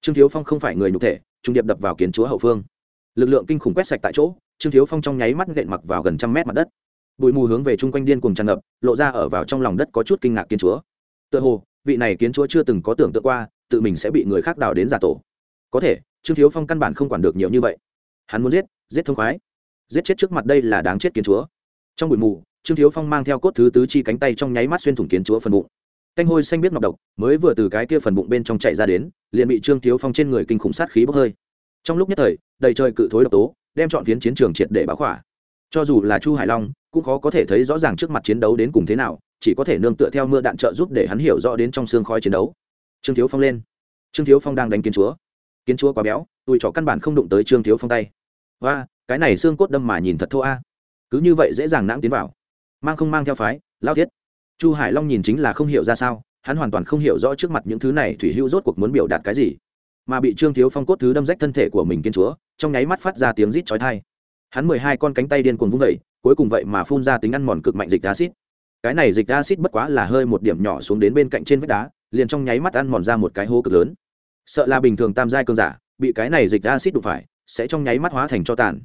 S1: Trương thiếu phong không phải người nhục thể trung điệp đập vào kiến chúa hậu phương. Lực lượng kinh khủng quét sạch tại chỗ, trương thiếu phong trong nháy mắt nện mặc vào gần trăm mét mặt đất. Bụi mù hướng về chung quanh điên cùng tràn ngập, lộ ra ở vào trong lòng đất có chút kinh ngạc kiến chúa. Tựa hồ, vị này kiến chúa chưa từng có tưởng tượng qua, tự mình sẽ bị người khác đào đến giả tổ. Có thể, trương thiếu phong căn bản không quản được nhiều như vậy. Hắn muốn giết giết thông khoái. Giết chết trước mặt đây là đáng chết kiến chúa. Trong bụi mù, trương thiếu phong mang theo cốt thứ tứ chi cánh tay trong nháy mắt xuyên thủng kiến chúa phần bụng canh hôi xanh biết ngọc độc, mới vừa từ cái kia phần bụng bên trong chạy ra đến, liền bị trương thiếu phong trên người kinh khủng sát khí bốc hơi. Trong lúc nhất thời, đầy trời cự thối độc tố, đem chọn phiến chiến trường triệt để báo khỏa. Cho dù là chu hải long, cũng khó có thể thấy rõ ràng trước mặt chiến đấu đến cùng thế nào, chỉ có thể nương tựa theo mưa đạn trợ giúp để hắn hiểu rõ đến trong xương khói chiến đấu. Trương thiếu phong lên. Trương thiếu phong đang đánh kiến chúa. Kiến chúa quá béo tùi trỏ căn bản không đụng tới trương thiếu phong tay. Và cái này xương cốt đâm mà nhìn thật thô a. Cứ như vậy dễ dàng nãng tiến vào. Mang không mang theo phái, lao thiết chu hải long nhìn chính là không hiểu ra sao, hắn hoàn toàn không hiểu rõ trước mặt những thứ này thủy hữu rốt cuộc muốn biểu đạt cái gì. Mà bị trương thiếu phong cốt thứ đâm rách thân thể của mình kiên chúa, trong nháy mắt phát ra tiếng rít chói thai hắn mười hai con cánh tay điên cuồng vung vẩy cuối cùng vậy mà phun ra tính ăn mòn cực mạnh dịch acid cái này dịch acid bất quá là hơi một điểm nhỏ xuống đến bên cạnh trên vách đá, liền trong nháy mắt ăn mòn ra một cái hố cực lớn. Sợ là bình thường tam giai cơn giả, bị cái này dịch acid đụng phải, sẽ trong nháy mắt hóa thành cho tàn.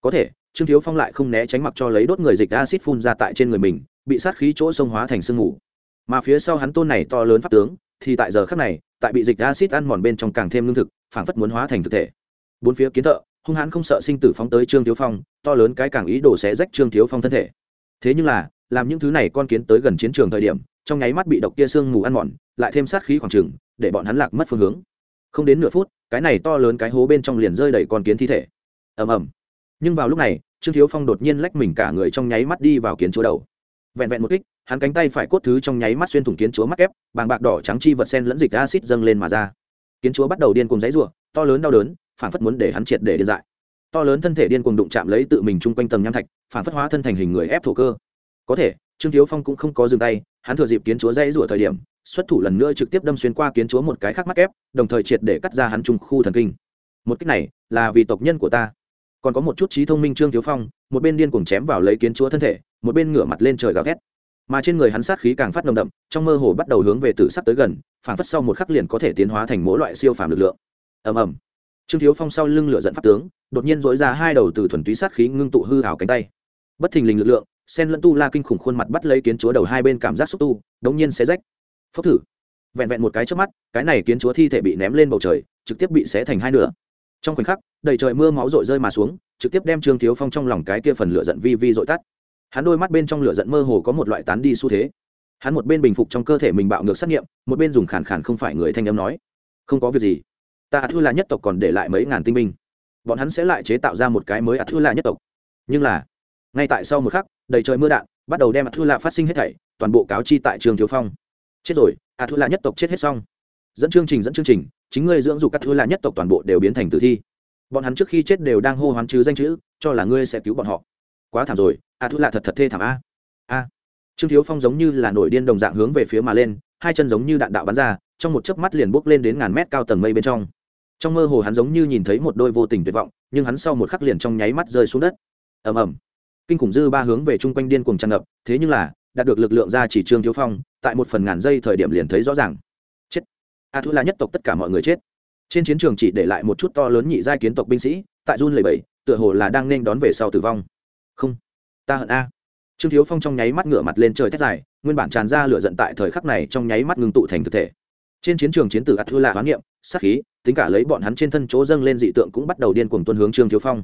S1: Có thể, trương thiếu phong lại không né tránh mặc cho lấy đốt người dịch acid phun ra tại trên người mình bị sát khí chỗ sông hóa thành sương mù. Mà phía sau hắn tôn này to lớn pháp tướng, thì tại giờ khắc này, tại bị dịch acid ăn mòn bên trong càng thêm lương thực, phảng phất muốn hóa thành thực thể. Bốn phía kiến thợ, hung hãn không sợ sinh tử phóng tới trương thiếu phong, to lớn cái càng ý đồ sẽ rách trương thiếu phong thân thể. Thế nhưng là, làm những thứ này con kiến tới gần chiến trường thời điểm, trong nháy mắt bị độc kia sương mù ăn mòn, lại thêm sát khí khoảng trừng để bọn hắn lạc mất phương hướng. Không đến nửa phút, cái này to lớn cái hố bên trong liền rơi đầy con kiến thi thể. Ầm ầm. Nhưng vào lúc này, trương thiếu phong đột nhiên lách mình cả người trong nháy mắt đi vào kiến chúa đầu vẹn vẹn một kích, hắn cánh tay phải cốt thứ trong nháy mắt xuyên thủng kiến chúa mắc ép, bàng bạc đỏ trắng chi vật sen lẫn dịch acid dâng lên mà ra. Kiến chúa bắt đầu điên cùng giấy rủa to lớn đau đớn phản phất muốn để hắn triệt để điên dại. To lớn thân thể điên cùng đụng chạm lấy tự mình chung quanh tầng nham thạch phản phất hóa thân thành hình người ép thổ cơ. Có thể, trương thiếu phong cũng không có dừng tay, hắn thừa dịp kiến chúa dây rủa thời điểm, xuất thủ lần nữa trực tiếp đâm xuyên qua kiến chúa một cái khác mắc ép, đồng thời triệt để cắt ra hắn trung khu thần kinh. Một cách này là vì tộc nhân của ta. Còn có một chút trí thông minh trương thiếu phong, một bên điên cuồng chém vào lấy kiến chúa thân thể một bên ngửa mặt lên trời gào thét. Mà trên người hắn sát khí càng phát nồng đậm, trong mơ hồ bắt đầu hướng về tử sắc tới gần phản phất sau một khắc liền có thể tiến hóa thành mỗi loại siêu phàm lực lượng. Ầm ầm. Trương thiếu phong sau lưng lửa dẫn pháp tướng, đột nhiên dỗi ra hai đầu từ thuần túy sát khí ngưng tụ hư hào cánh tay. Bất thình lình lực lượng, sen lẫn tu la kinh khủng khuôn mặt bắt lấy kiến chúa đầu hai bên cảm giác xúc tu, đống nhiên xé rách. Phốc thử. Vẹn vẹn một cái trước mắt, cái này kiến chúa thi thể bị ném lên bầu trời, trực tiếp bị xé thành hai nửa. Trong khoảnh khắc, đầy trời mưa máu rội rơi mà xuống, trực tiếp đem trương thiếu phong trong lòng cái kia phần lửa giận vi vi dội tắt hắn đôi mắt bên trong lửa giận mơ hồ có một loại tán đi xu thế. Hắn một bên bình phục trong cơ thể mình bạo ngược xét nghiệm, một bên dùng khàn khàn không phải người thanh âm nói, không có việc gì, ta ạt thư là nhất tộc còn để lại mấy ngàn tinh binh. Bọn hắn sẽ lại chế tạo ra một cái mới ạt thư là nhất tộc. Nhưng là, ngay tại sau một khắc, đầy trời mưa đạn, bắt đầu đem ạt thư là phát sinh hết thảy, toàn bộ cáo chi tại trường thiếu phong. Chết rồi ạt thư là nhất tộc chết hết xong. Dẫn chương trình, dẫn chương trình, chính ngươi dưỡng dục các thư là nhất tộc toàn bộ đều biến thành tử thi. Bọn hắn trước khi chết đều đang hô hoán chứ danh chữ, cho là ngươi sẽ cứu bọn họ quá thảm rồi, a thu lạ thật thật thê thảm a. A. Trương thiếu phong giống như là nổi điên đồng dạng hướng về phía mà lên, hai chân giống như đạn đạo bắn ra, trong một chớp mắt liền bốc lên đến ngàn mét cao tầng mây bên trong. Trong mơ hồ hắn giống như nhìn thấy một đôi vô tình tuyệt vọng, nhưng hắn sau một khắc liền trong nháy mắt rơi xuống đất. Ầm ầm. Kinh khủng dư ba hướng về chung quanh điên cuồng tràn ngập, thế nhưng là, đạt được lực lượng ra chỉ trương thiếu phong, tại một phần ngàn giây thời điểm liền thấy rõ ràng. Chết. A thu là nhất tộc tất cả mọi người chết. Trên chiến trường chỉ để lại một chút to lớn nhị giai kiến tộc binh sĩ, tại run lầy bẩy tựa hồ là đang nên đón về sau tử vong không. Ta hận a. Trương thiếu phong trong nháy mắt ngửa mặt lên trời thét dài, nguyên bản tràn ra lửa giận tại thời khắc này trong nháy mắt ngưng tụ thành thực thể. Trên chiến trường chiến tử ắt thư lạ hoán niệm, sát khí, tính cả lấy bọn hắn trên thân chỗ dâng lên dị tượng cũng bắt đầu điên cuồng tuân hướng trương thiếu phong.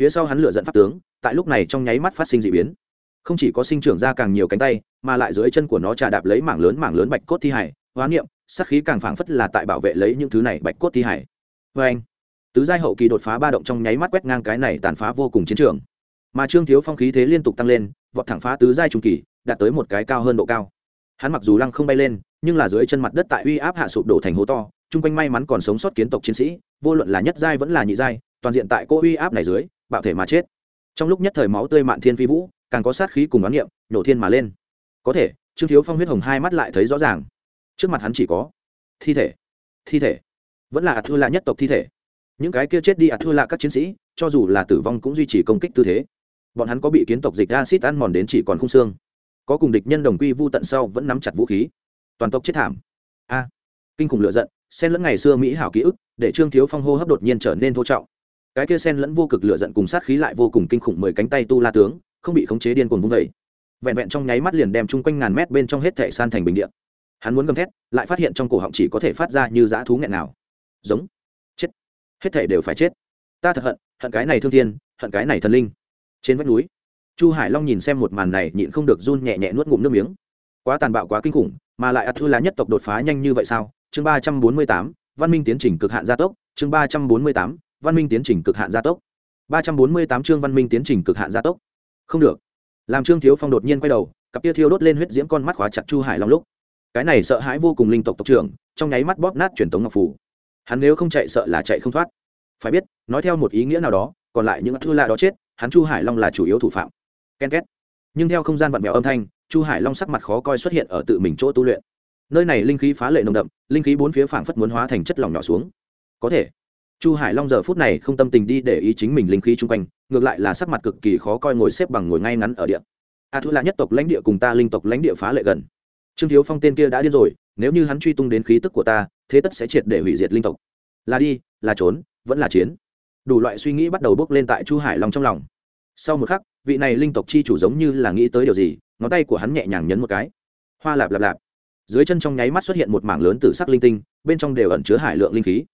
S1: Phía sau hắn lửa giận pháp tướng, tại lúc này trong nháy mắt phát sinh dị biến. Không chỉ có sinh trưởng ra càng nhiều cánh tay, mà lại dưới chân của nó trà đạp lấy mảng lớn mảng lớn bạch cốt thi hải hoán niệm, sát khí càng phảng phất là tại bảo vệ lấy những thứ này bạch cốt thi hải. Vê anh tứ giai hậu kỳ đột phá ba động trong nháy mắt quét ngang cái này tàn phá vô cùng chiến trường mà trương thiếu phong khí thế liên tục tăng lên, vọt thẳng phá tứ giai trung kỳ, đạt tới một cái cao hơn độ cao. Hắn mặc dù lăng không bay lên, nhưng là dưới chân mặt đất tại uy áp hạ sụp đổ thành hố to, chung quanh may mắn còn sống sót kiến tộc chiến sĩ, vô luận là nhất giai vẫn là nhị giai, toàn diện tại cô uy áp này dưới, bạo thể mà chết. Trong lúc nhất thời máu tươi mạn thiên phi vũ, càng có sát khí cùng đoán niệm, nổ thiên mà lên. Có thể, trương thiếu phong huyết hồng hai mắt lại thấy rõ ràng. Trước mặt hắn chỉ có thi thể thi thể. Vẫn là ạt thua lạ nhất tộc thi thể. Những cái kia chết đi ạt thua lạ các chiến sĩ, cho dù là tử vong cũng duy trì công kích tư thế bọn hắn có bị kiến tộc dịch acid ăn mòn đến chỉ còn khung xương. Có cùng địch nhân đồng quy vu tận sau vẫn nắm chặt vũ khí. Toàn tộc chết thảm. A. Kinh khủng lựa giận sen lẫn ngày xưa mỹ hảo ký ức, để trương thiếu phong hô hấp đột nhiên trở nên thô trọng. Cái kia sen lẫn vô cực lựa giận cùng sát khí lại vô cùng kinh khủng mười cánh tay tu la tướng, không bị khống chế điên cuồng vung vẩy vẹn vẹn trong nháy mắt liền đem chung quanh ngàn mét bên trong hết thệ san thành bình điện hắn muốn gầm thét, lại phát hiện trong cổ họng chỉ có thể phát ra như dã thú nghẹn nào giống. Chết. Hết thể đều phải chết. Ta thật hận hận cái này thương thiên, hận cái này thần linh trên vách núi, chu hải long nhìn xem một màn này, nhịn không được run nhẹ nhẹ nuốt ngụm nước miếng. Quá tàn bạo, quá kinh khủng, mà lại ắt thư lá nhất tộc đột phá nhanh như vậy sao? Chương ba trăm bốn mươi tám, văn minh tiến trình cực hạn gia tốc. Chương ba trăm bốn mươi tám, văn minh tiến trình cực hạn gia tốc. ba trăm bốn mươi tám chương văn minh tiến trình cực hạn gia tốc. Không được. Làm trương thiếu phong đột nhiên quay đầu, cặp tia thiêu đốt lên huyết diễm con mắt khóa chặt chu hải long lúc. Cái này sợ hãi vô cùng linh tộc tộc trưởng, trong nháy mắt bóp nát truyền tống ngọc phủ. Hắn nếu không chạy sợ là chạy không thoát. Phải biết, nói theo một ý nghĩa nào đó, còn lại những thư lạ đó chết hắn chu hải long là chủ yếu thủ phạm. Ken két. Nhưng theo không gian vặn vẹo âm thanh, chu hải long sắc mặt khó coi xuất hiện ở tự mình chỗ tu luyện. Nơi này linh khí phá lệ nồng đậm, linh khí bốn phía phảng phất muốn hóa thành chất lỏng nhỏ xuống. Có thể, chu hải long giờ phút này không tâm tình đi để ý chính mình linh khí chung quanh, ngược lại là sắc mặt cực kỳ khó coi ngồi xếp bằng ngồi ngay ngắn ở địa. A thu là nhất tộc lãnh địa cùng ta linh tộc lãnh địa phá lệ gần. Trương thiếu phong tên kia đã điên rồi, nếu như hắn truy tung đến khí tức của ta, thế tất sẽ triệt để hủy diệt linh tộc. Là đi, là trốn, vẫn là chiến đủ loại suy nghĩ bắt đầu bốc lên tại chu hải long trong lòng. Sau một khắc, vị này linh tộc chi chủ giống như là nghĩ tới điều gì, ngón tay của hắn nhẹ nhàng nhấn một cái. Hoa lạp lạp lạp. Dưới chân trong nháy mắt xuất hiện một mảng lớn từ sắc linh tinh, bên trong đều ẩn chứa hải lượng linh khí.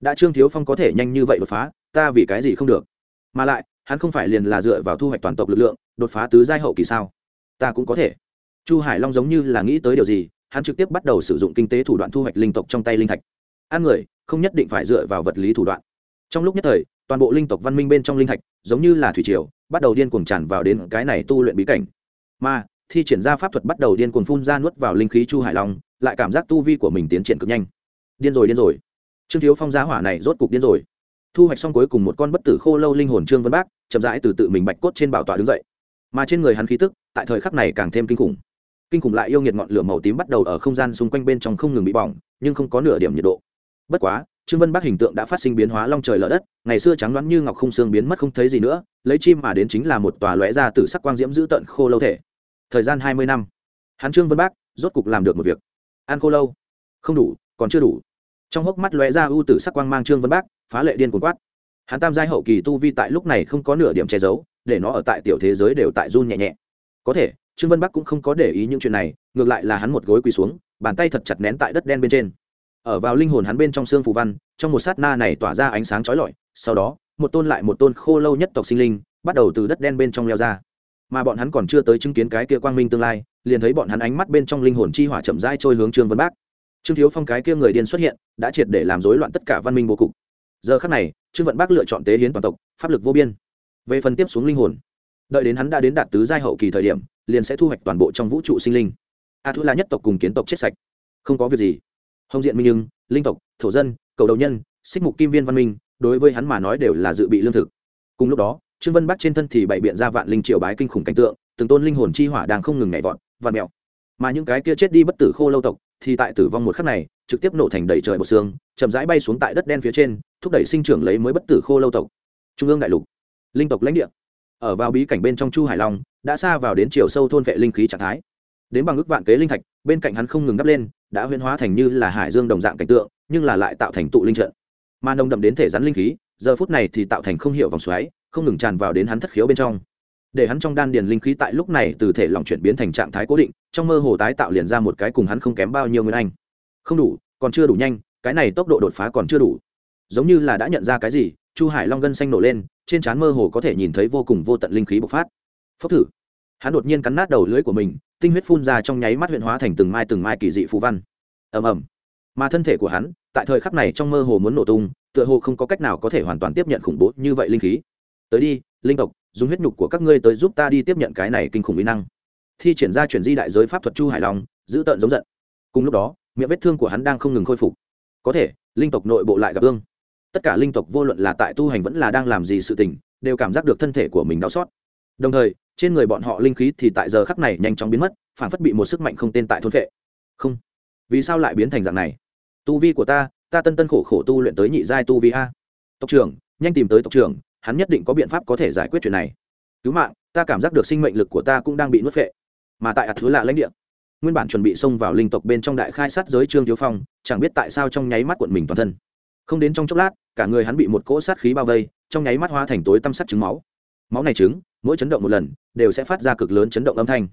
S1: Đã trương thiếu phong có thể nhanh như vậy đột phá, ta vì cái gì không được? Mà lại, hắn không phải liền là dựa vào thu hoạch toàn tộc lực lượng, đột phá tứ giai hậu kỳ sao? Ta cũng có thể. Chu hải long giống như là nghĩ tới điều gì, hắn trực tiếp bắt đầu sử dụng kinh tế thủ đoạn thu hoạch linh tộc trong tay linh thạch. Ăn người, không nhất định phải dựa vào vật lý thủ đoạn trong lúc nhất thời, toàn bộ linh tộc văn minh bên trong linh thạch, giống như là thủy triều, bắt đầu điên cuồng tràn vào đến cái này tu luyện bí cảnh. Mà, thi triển ra pháp thuật bắt đầu điên cuồng phun ra nuốt vào linh khí chu hải long, lại cảm giác tu vi của mình tiến triển cực nhanh. Điên rồi điên rồi. Trương thiếu phong giá hỏa này rốt cục điên rồi. Thu hoạch xong cuối cùng một con bất tử khô lâu linh hồn trương vân bác, chậm rãi từ tự mình bạch cốt trên bảo tọa đứng dậy. Mà trên người hắn khí tức, tại thời khắc này càng thêm kinh khủng. Kinh khủng lại yêu nghiệt ngọn lửa màu tím bắt đầu ở không gian xung quanh bên trong không ngừng bị bỏng, nhưng không có nửa điểm nhiệt độ. Bất quá trương vân bắc hình tượng đã phát sinh biến hóa long trời lở đất, ngày xưa trắng đoán như ngọc không xương biến mất không thấy gì nữa, lấy chim mà đến chính là một tòa lóe ra từ sắc quang diễm giữ tận khô lâu thể. Thời gian hai mươi năm. Hắn trương vân bắc rốt cục làm được một việc. Ăn khô lâu. Không đủ, còn chưa đủ. Trong hốc mắt lóe ra ưu tử sắc quang mang trương vân bắc, phá lệ điên cuồng quát. Hắn tam giai hậu kỳ tu vi tại lúc này không có nửa điểm che giấu, để nó ở tại tiểu thế giới đều tại run nhẹ nhẹ. Có thể, trương vân bắc cũng không có để ý những chuyện này, ngược lại là hắn một gối quỳ xuống, bàn tay thật chặt nén tại đất đen bên trên ở vào linh hồn hắn bên trong xương phù văn, trong một sát na này tỏa ra ánh sáng chói lọi, sau đó, một tôn lại một tôn khô lâu nhất tộc sinh linh bắt đầu từ đất đen bên trong leo ra. Mà bọn hắn còn chưa tới chứng kiến cái kia quang minh tương lai, liền thấy bọn hắn ánh mắt bên trong linh hồn chi hỏa chậm rãi trôi hướng trương vân bác. Trương thiếu phong cái kia người điên xuất hiện, đã triệt để làm rối loạn tất cả văn minh bố cục. Giờ khắc này, trương vận bác lựa chọn tế hiến toàn tộc, pháp lực vô biên. Về phần tiếp xuống linh hồn, đợi đến hắn đã đến đạt tứ giai hậu kỳ thời điểm, liền sẽ thu hoạch toàn bộ trong vũ trụ sinh linh. A thu là nhất tộc cùng kiến tộc chết sạch. Không có việc gì hồng diện minh nhưng, linh tộc, thổ dân, cầu đầu nhân, xích mục kim viên văn minh, đối với hắn mà nói đều là dự bị lương thực. Cùng lúc đó, trương vân bắc trên thân thì bày biện ra vạn linh triều bái kinh khủng cảnh tượng, từng tôn linh hồn chi hỏa đang không ngừng nhảy vọt vạn mèo. Mà những cái kia chết đi bất tử khô lâu tộc thì tại tử vong một khắc này, trực tiếp nổ thành đầy trời bột xương, chậm rãi bay xuống tại đất đen phía trên, thúc đẩy sinh trưởng lấy mới bất tử khô lâu tộc. Trung ương đại lục. Linh tộc lãnh địa. Ở vào bí cảnh bên trong chu hải long, đã xa vào đến chiều sâu thôn vệ linh khí trạng thái. Đến bằng ước vạn kế linh thạch, bên cạnh hắn không ngừng đắp lên đã huyễn hóa thành như là hải dương đồng dạng cảnh tượng, nhưng là lại tạo thành tụ linh trận. Mà nồng đậm đến thể rắn linh khí, giờ phút này thì tạo thành không hiểu vòng xoáy, không ngừng tràn vào đến hắn thất khiếu bên trong. Để hắn trong đan điền linh khí tại lúc này từ thể lỏng chuyển biến thành trạng thái cố định, trong mơ hồ tái tạo liền ra một cái cùng hắn không kém bao nhiêu nguyên anh. Không đủ, còn chưa đủ nhanh, cái này tốc độ đột phá còn chưa đủ. Giống như là đã nhận ra cái gì, chu hải long gân xanh nổ lên, trên trán mơ hồ có thể nhìn thấy vô cùng vô tận linh khí bộc phát. Phốc thử hắn đột nhiên cắn nát đầu lưỡi của mình, tinh huyết phun ra trong nháy mắt huyện hóa thành từng mai từng mai kỳ dị phù văn. Ầm ầm. Mà thân thể của hắn, tại thời khắc này trong mơ hồ muốn nổ tung, tựa hồ không có cách nào có thể hoàn toàn tiếp nhận khủng bố như vậy linh khí. Tới đi, linh tộc, dùng huyết nhục của các ngươi tới giúp ta đi tiếp nhận cái này kinh khủng mỹ năng. Thi triển ra chuyển di đại giới pháp thuật chu hải long, giữ tợn giống giận. Cùng lúc đó, miệng vết thương của hắn đang không ngừng khôi phục. Có thể, linh tộc nội bộ lại gặp ương tất cả linh tộc vô luận là tại tu hành vẫn là đang làm gì sự tình, đều cảm giác được thân thể của mình đau xót. Đồng thời trên người bọn họ linh khí thì tại giờ khắc này nhanh chóng biến mất, phản phất bị một sức mạnh không tên tại thôn vệ không. Vì sao lại biến thành dạng này? Tu vi của ta ta tân tân khổ khổ tu luyện tới nhị giai tu vi a. Tộc trưởng, nhanh tìm tới tộc trưởng, hắn nhất định có biện pháp có thể giải quyết chuyện này. Cứu mạng, ta cảm giác được sinh mệnh lực của ta cũng đang bị nuốt phệ. Mà tại ạt thứ lạ lãnh địa, nguyên bản chuẩn bị xông vào linh tộc bên trong đại khai sát giới trương thiếu phong, chẳng biết tại sao trong nháy mắt quận mình toàn thân. Không đến trong chốc lát, cả người hắn bị một cỗ sát khí bao vây, trong nháy mắt hóa thành tối tăm sắt trứng máu. Máu này trứng mỗi chấn động một lần, đều sẽ phát ra cực lớn chấn động âm thanh.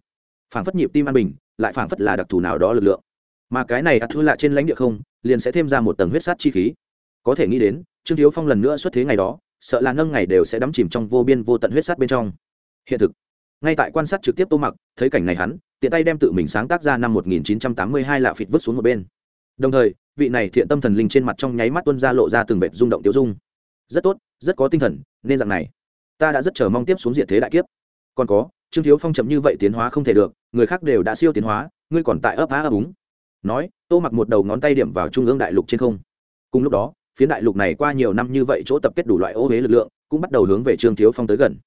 S1: Phảng phất nhịp tim an bình, lại phảng phất là đặc thù nào đó lực lượng. Mà cái này ắt thư lạ trên lãnh địa không, liền sẽ thêm ra một tầng huyết sát chi khí. Có thể nghĩ đến, trương thiếu phong lần nữa xuất thế ngày đó, sợ là nâng ngày đều sẽ đắm chìm trong vô biên vô tận huyết sát bên trong. Hiện thực, ngay tại quan sát trực tiếp tô mặc, thấy cảnh này hắn, tiện tay đem tự mình sáng tác ra năm 1982 lạ phịt vứt xuống một bên. Đồng thời, vị này thiện tâm thần linh trên mặt trong nháy mắt tuân ra lộ ra từng vệt rung động tiêu dung. Rất tốt, rất có tinh thần, nên dạng này ta đã rất chờ mong tiếp xuống diện thế đại kiếp. Còn có, trương thiếu phong chậm như vậy tiến hóa không thể được, người khác đều đã siêu tiến hóa, ngươi còn tại ấp á ấp úng. Nói, tô mặc một đầu ngón tay điểm vào trung ương đại lục trên không. Cùng lúc đó phía đại lục này qua nhiều năm như vậy chỗ tập kết đủ loại ô huế lực lượng, cũng bắt đầu hướng về trương thiếu phong tới gần.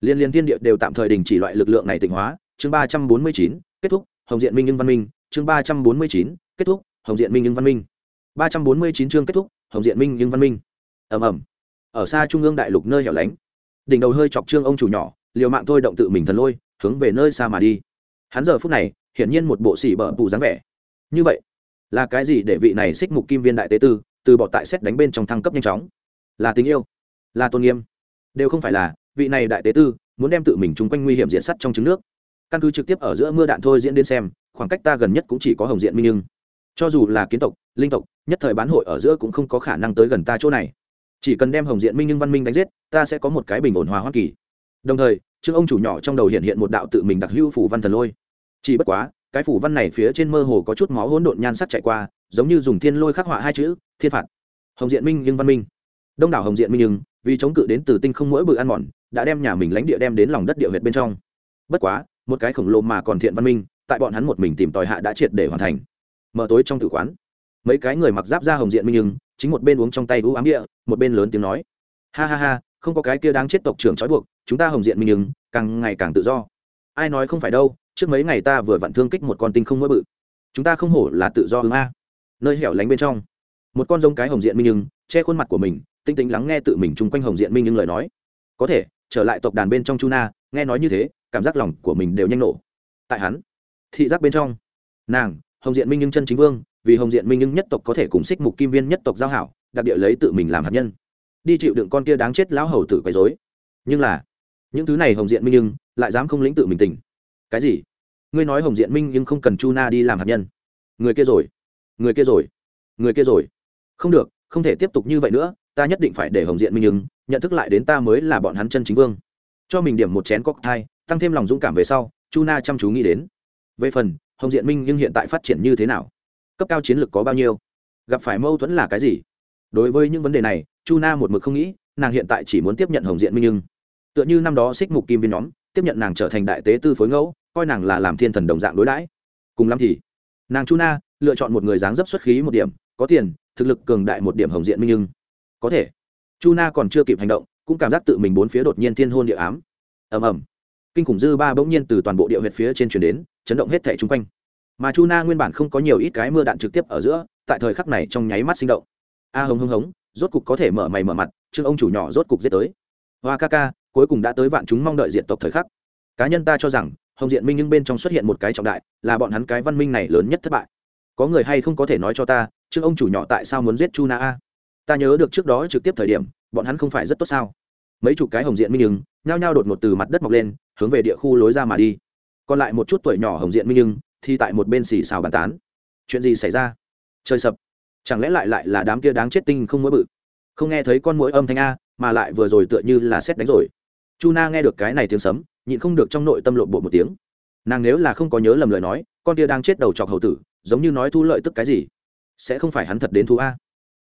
S1: Liên liên thiên địa đều tạm thời đình chỉ loại lực lượng này tịnh hóa. Chương ba trăm bốn mươi chín, kết thúc, hồng diện minh nhưng văn minh. Chương ba trăm bốn mươi chín, kết thúc, hồng diện minh nhưng văn minh. ba trăm bốn mươi chín chương kết thúc, hồng diện minh nhưng văn minh. Ầm ầm. Ở xa trung ương đại lục nơi hẻo lánh đỉnh đầu hơi chọc trương ông chủ nhỏ, liều mạng thôi động tự mình thần lôi, hướng về nơi xa mà đi. Hắn giờ phút này, hiển nhiên một bộ xỉ bở bù dáng vẻ. Như vậy, là cái gì để vị này xích mục kim viên đại tế tư, từ bỏ tại xét đánh bên trong thăng cấp nhanh chóng? Là tình yêu, là tôn nghiêm. Đều không phải là, vị này đại tế tư, muốn đem tự mình chung quanh nguy hiểm diện sắt trong trứng nước. Căn cứ trực tiếp ở giữa mưa đạn thôi diễn đến xem, khoảng cách ta gần nhất cũng chỉ có hồng diện minh nhưng cho dù là kiến tộc, linh tộc, nhất thời bán hội ở giữa cũng không có khả năng tới gần ta chỗ này chỉ cần đem hồng diện minh nhưng văn minh đánh giết, ta sẽ có một cái bình ổn hòa hoa kỳ. Đồng thời trương ông chủ nhỏ trong đầu hiện hiện một đạo tự mình đặc hữu phủ văn thần lôi. Chỉ bất quá, cái phủ văn này phía trên mơ hồ có chút máu hỗn độn nhan sắc chạy qua, giống như dùng thiên lôi khắc họa hai chữ, thiên phạt. Hồng diện minh nhưng văn minh. Đông đảo hồng diện minh nhưng, vì chống cự đến từ tinh không mỗi bự ăn mòn, đã đem nhà mình lãnh địa đem đến lòng đất địa huyệt bên trong. Bất quá, một cái khổng lồ mà còn thiện văn minh, tại bọn hắn một mình tìm tòi hạ đã triệt để hoàn thành. Mở tối trong tử quán, mấy cái người mặc giáp ra hồng diện minh nhưng chính một bên uống trong tay u ám địa, một bên lớn tiếng nói. Ha ha ha, không có cái kia đáng chết tộc trưởng trói buộc, chúng ta hồng diện minh ứng càng ngày càng tự do. Ai nói không phải đâu, trước mấy ngày ta vừa vặn thương kích một con tinh không mỡ bự. Chúng ta không hổ là tự do hướng a. Nơi hẻo lánh bên trong, một con giống cái hồng diện minh nhưng che khuôn mặt của mình, tinh tính lắng nghe tự mình chung quanh hồng diện minh nhưng lời nói. Có thể, trở lại tộc đàn bên trong chu na, nghe nói như thế, cảm giác lòng của mình đều nhanh nổ. Tại hắn, thị giác bên trong, nàng, hồng diện minh nhưng chân chính vương vì hồng diện minh nhưng nhất tộc có thể cùng xích mục kim viên nhất tộc giao hảo, đặc địa lấy tự mình làm hạt nhân. Đi chịu đựng con kia đáng chết lão hầu tử quấy dối nhưng là, những thứ này hồng diện minh nhưng lại dám không lĩnh tự mình tỉnh. Cái gì? Ngươi nói hồng diện minh nhưng không cần chu na đi làm hạt nhân. Người kia rồi. Người kia rồi. Người kia rồi. Không được, không thể tiếp tục như vậy nữa, ta nhất định phải để hồng diện minh nhưng nhận thức lại đến ta mới là bọn hắn chân chính vương. Cho mình điểm một chén cóc thai, tăng thêm lòng dũng cảm về sau, chu na chăm chú nghĩ đến. Về phần, hồng diện minh nhưng hiện tại phát triển như thế nào? Cấp cao chiến lược có bao nhiêu? Gặp phải mâu thuẫn là cái gì? Đối với những vấn đề này, chu na một mực không nghĩ, nàng hiện tại chỉ muốn tiếp nhận hồng diện minh nhưng tựa như năm đó xích mục kim viên nhóm, tiếp nhận nàng trở thành đại tế tư phối ngẫu, coi nàng là làm thiên thần đồng dạng đối đãi. Cùng lắm thì, nàng chu na lựa chọn một người dáng dấp xuất khí một điểm, có tiền, thực lực cường đại một điểm hồng diện minh nhưng có thể, chu na còn chưa kịp hành động, cũng cảm giác tự mình bốn phía đột nhiên thiên hôn địa ám. Ầm ầm. Kinh khủng dư ba bỗng nhiên từ toàn bộ địa huyệt phía trên chuyển đến, chấn động hết thẻ chung quanh mà chu na nguyên bản không có nhiều ít cái mưa đạn trực tiếp ở giữa, tại thời khắc này trong nháy mắt sinh động. A hống hống hống, rốt cục có thể mở mày mở mặt chương ông chủ nhỏ rốt cục giết tới. Hoa ca ca, cuối cùng đã tới vạn chúng mong đợi diện tộc thời khắc. Cá nhân ta cho rằng, hồng diện minh nhưng bên trong xuất hiện một cái trọng đại, là bọn hắn cái văn minh này lớn nhất thất bại. Có người hay không có thể nói cho ta chương ông chủ nhỏ tại sao muốn giết chu na a? Ta nhớ được trước đó trực tiếp thời điểm, bọn hắn không phải rất tốt sao? Mấy chục cái hồng diện minh nhưng, nhao nhao đột ngột từ mặt đất mọc lên, hướng về địa khu lối ra mà đi. Còn lại một chút tuổi nhỏ hồng diện minh nhưng thì tại một bên xì xào bàn tán. Chuyện gì xảy ra? Trời sập. Chẳng lẽ lại lại là đám kia đáng chết tinh không mỗi bự? Không nghe thấy con mũi âm thanh a, mà lại vừa rồi tựa như là xét đánh rồi. Chu na nghe được cái này tiếng sấm, nhịn không được trong nội tâm lộn bộ một tiếng. Nàng nếu là không có nhớ lầm lời nói, con kia đang chết đầu chọc hầu tử, giống như nói thu lợi tức cái gì? Sẽ không phải hắn thật đến thu a.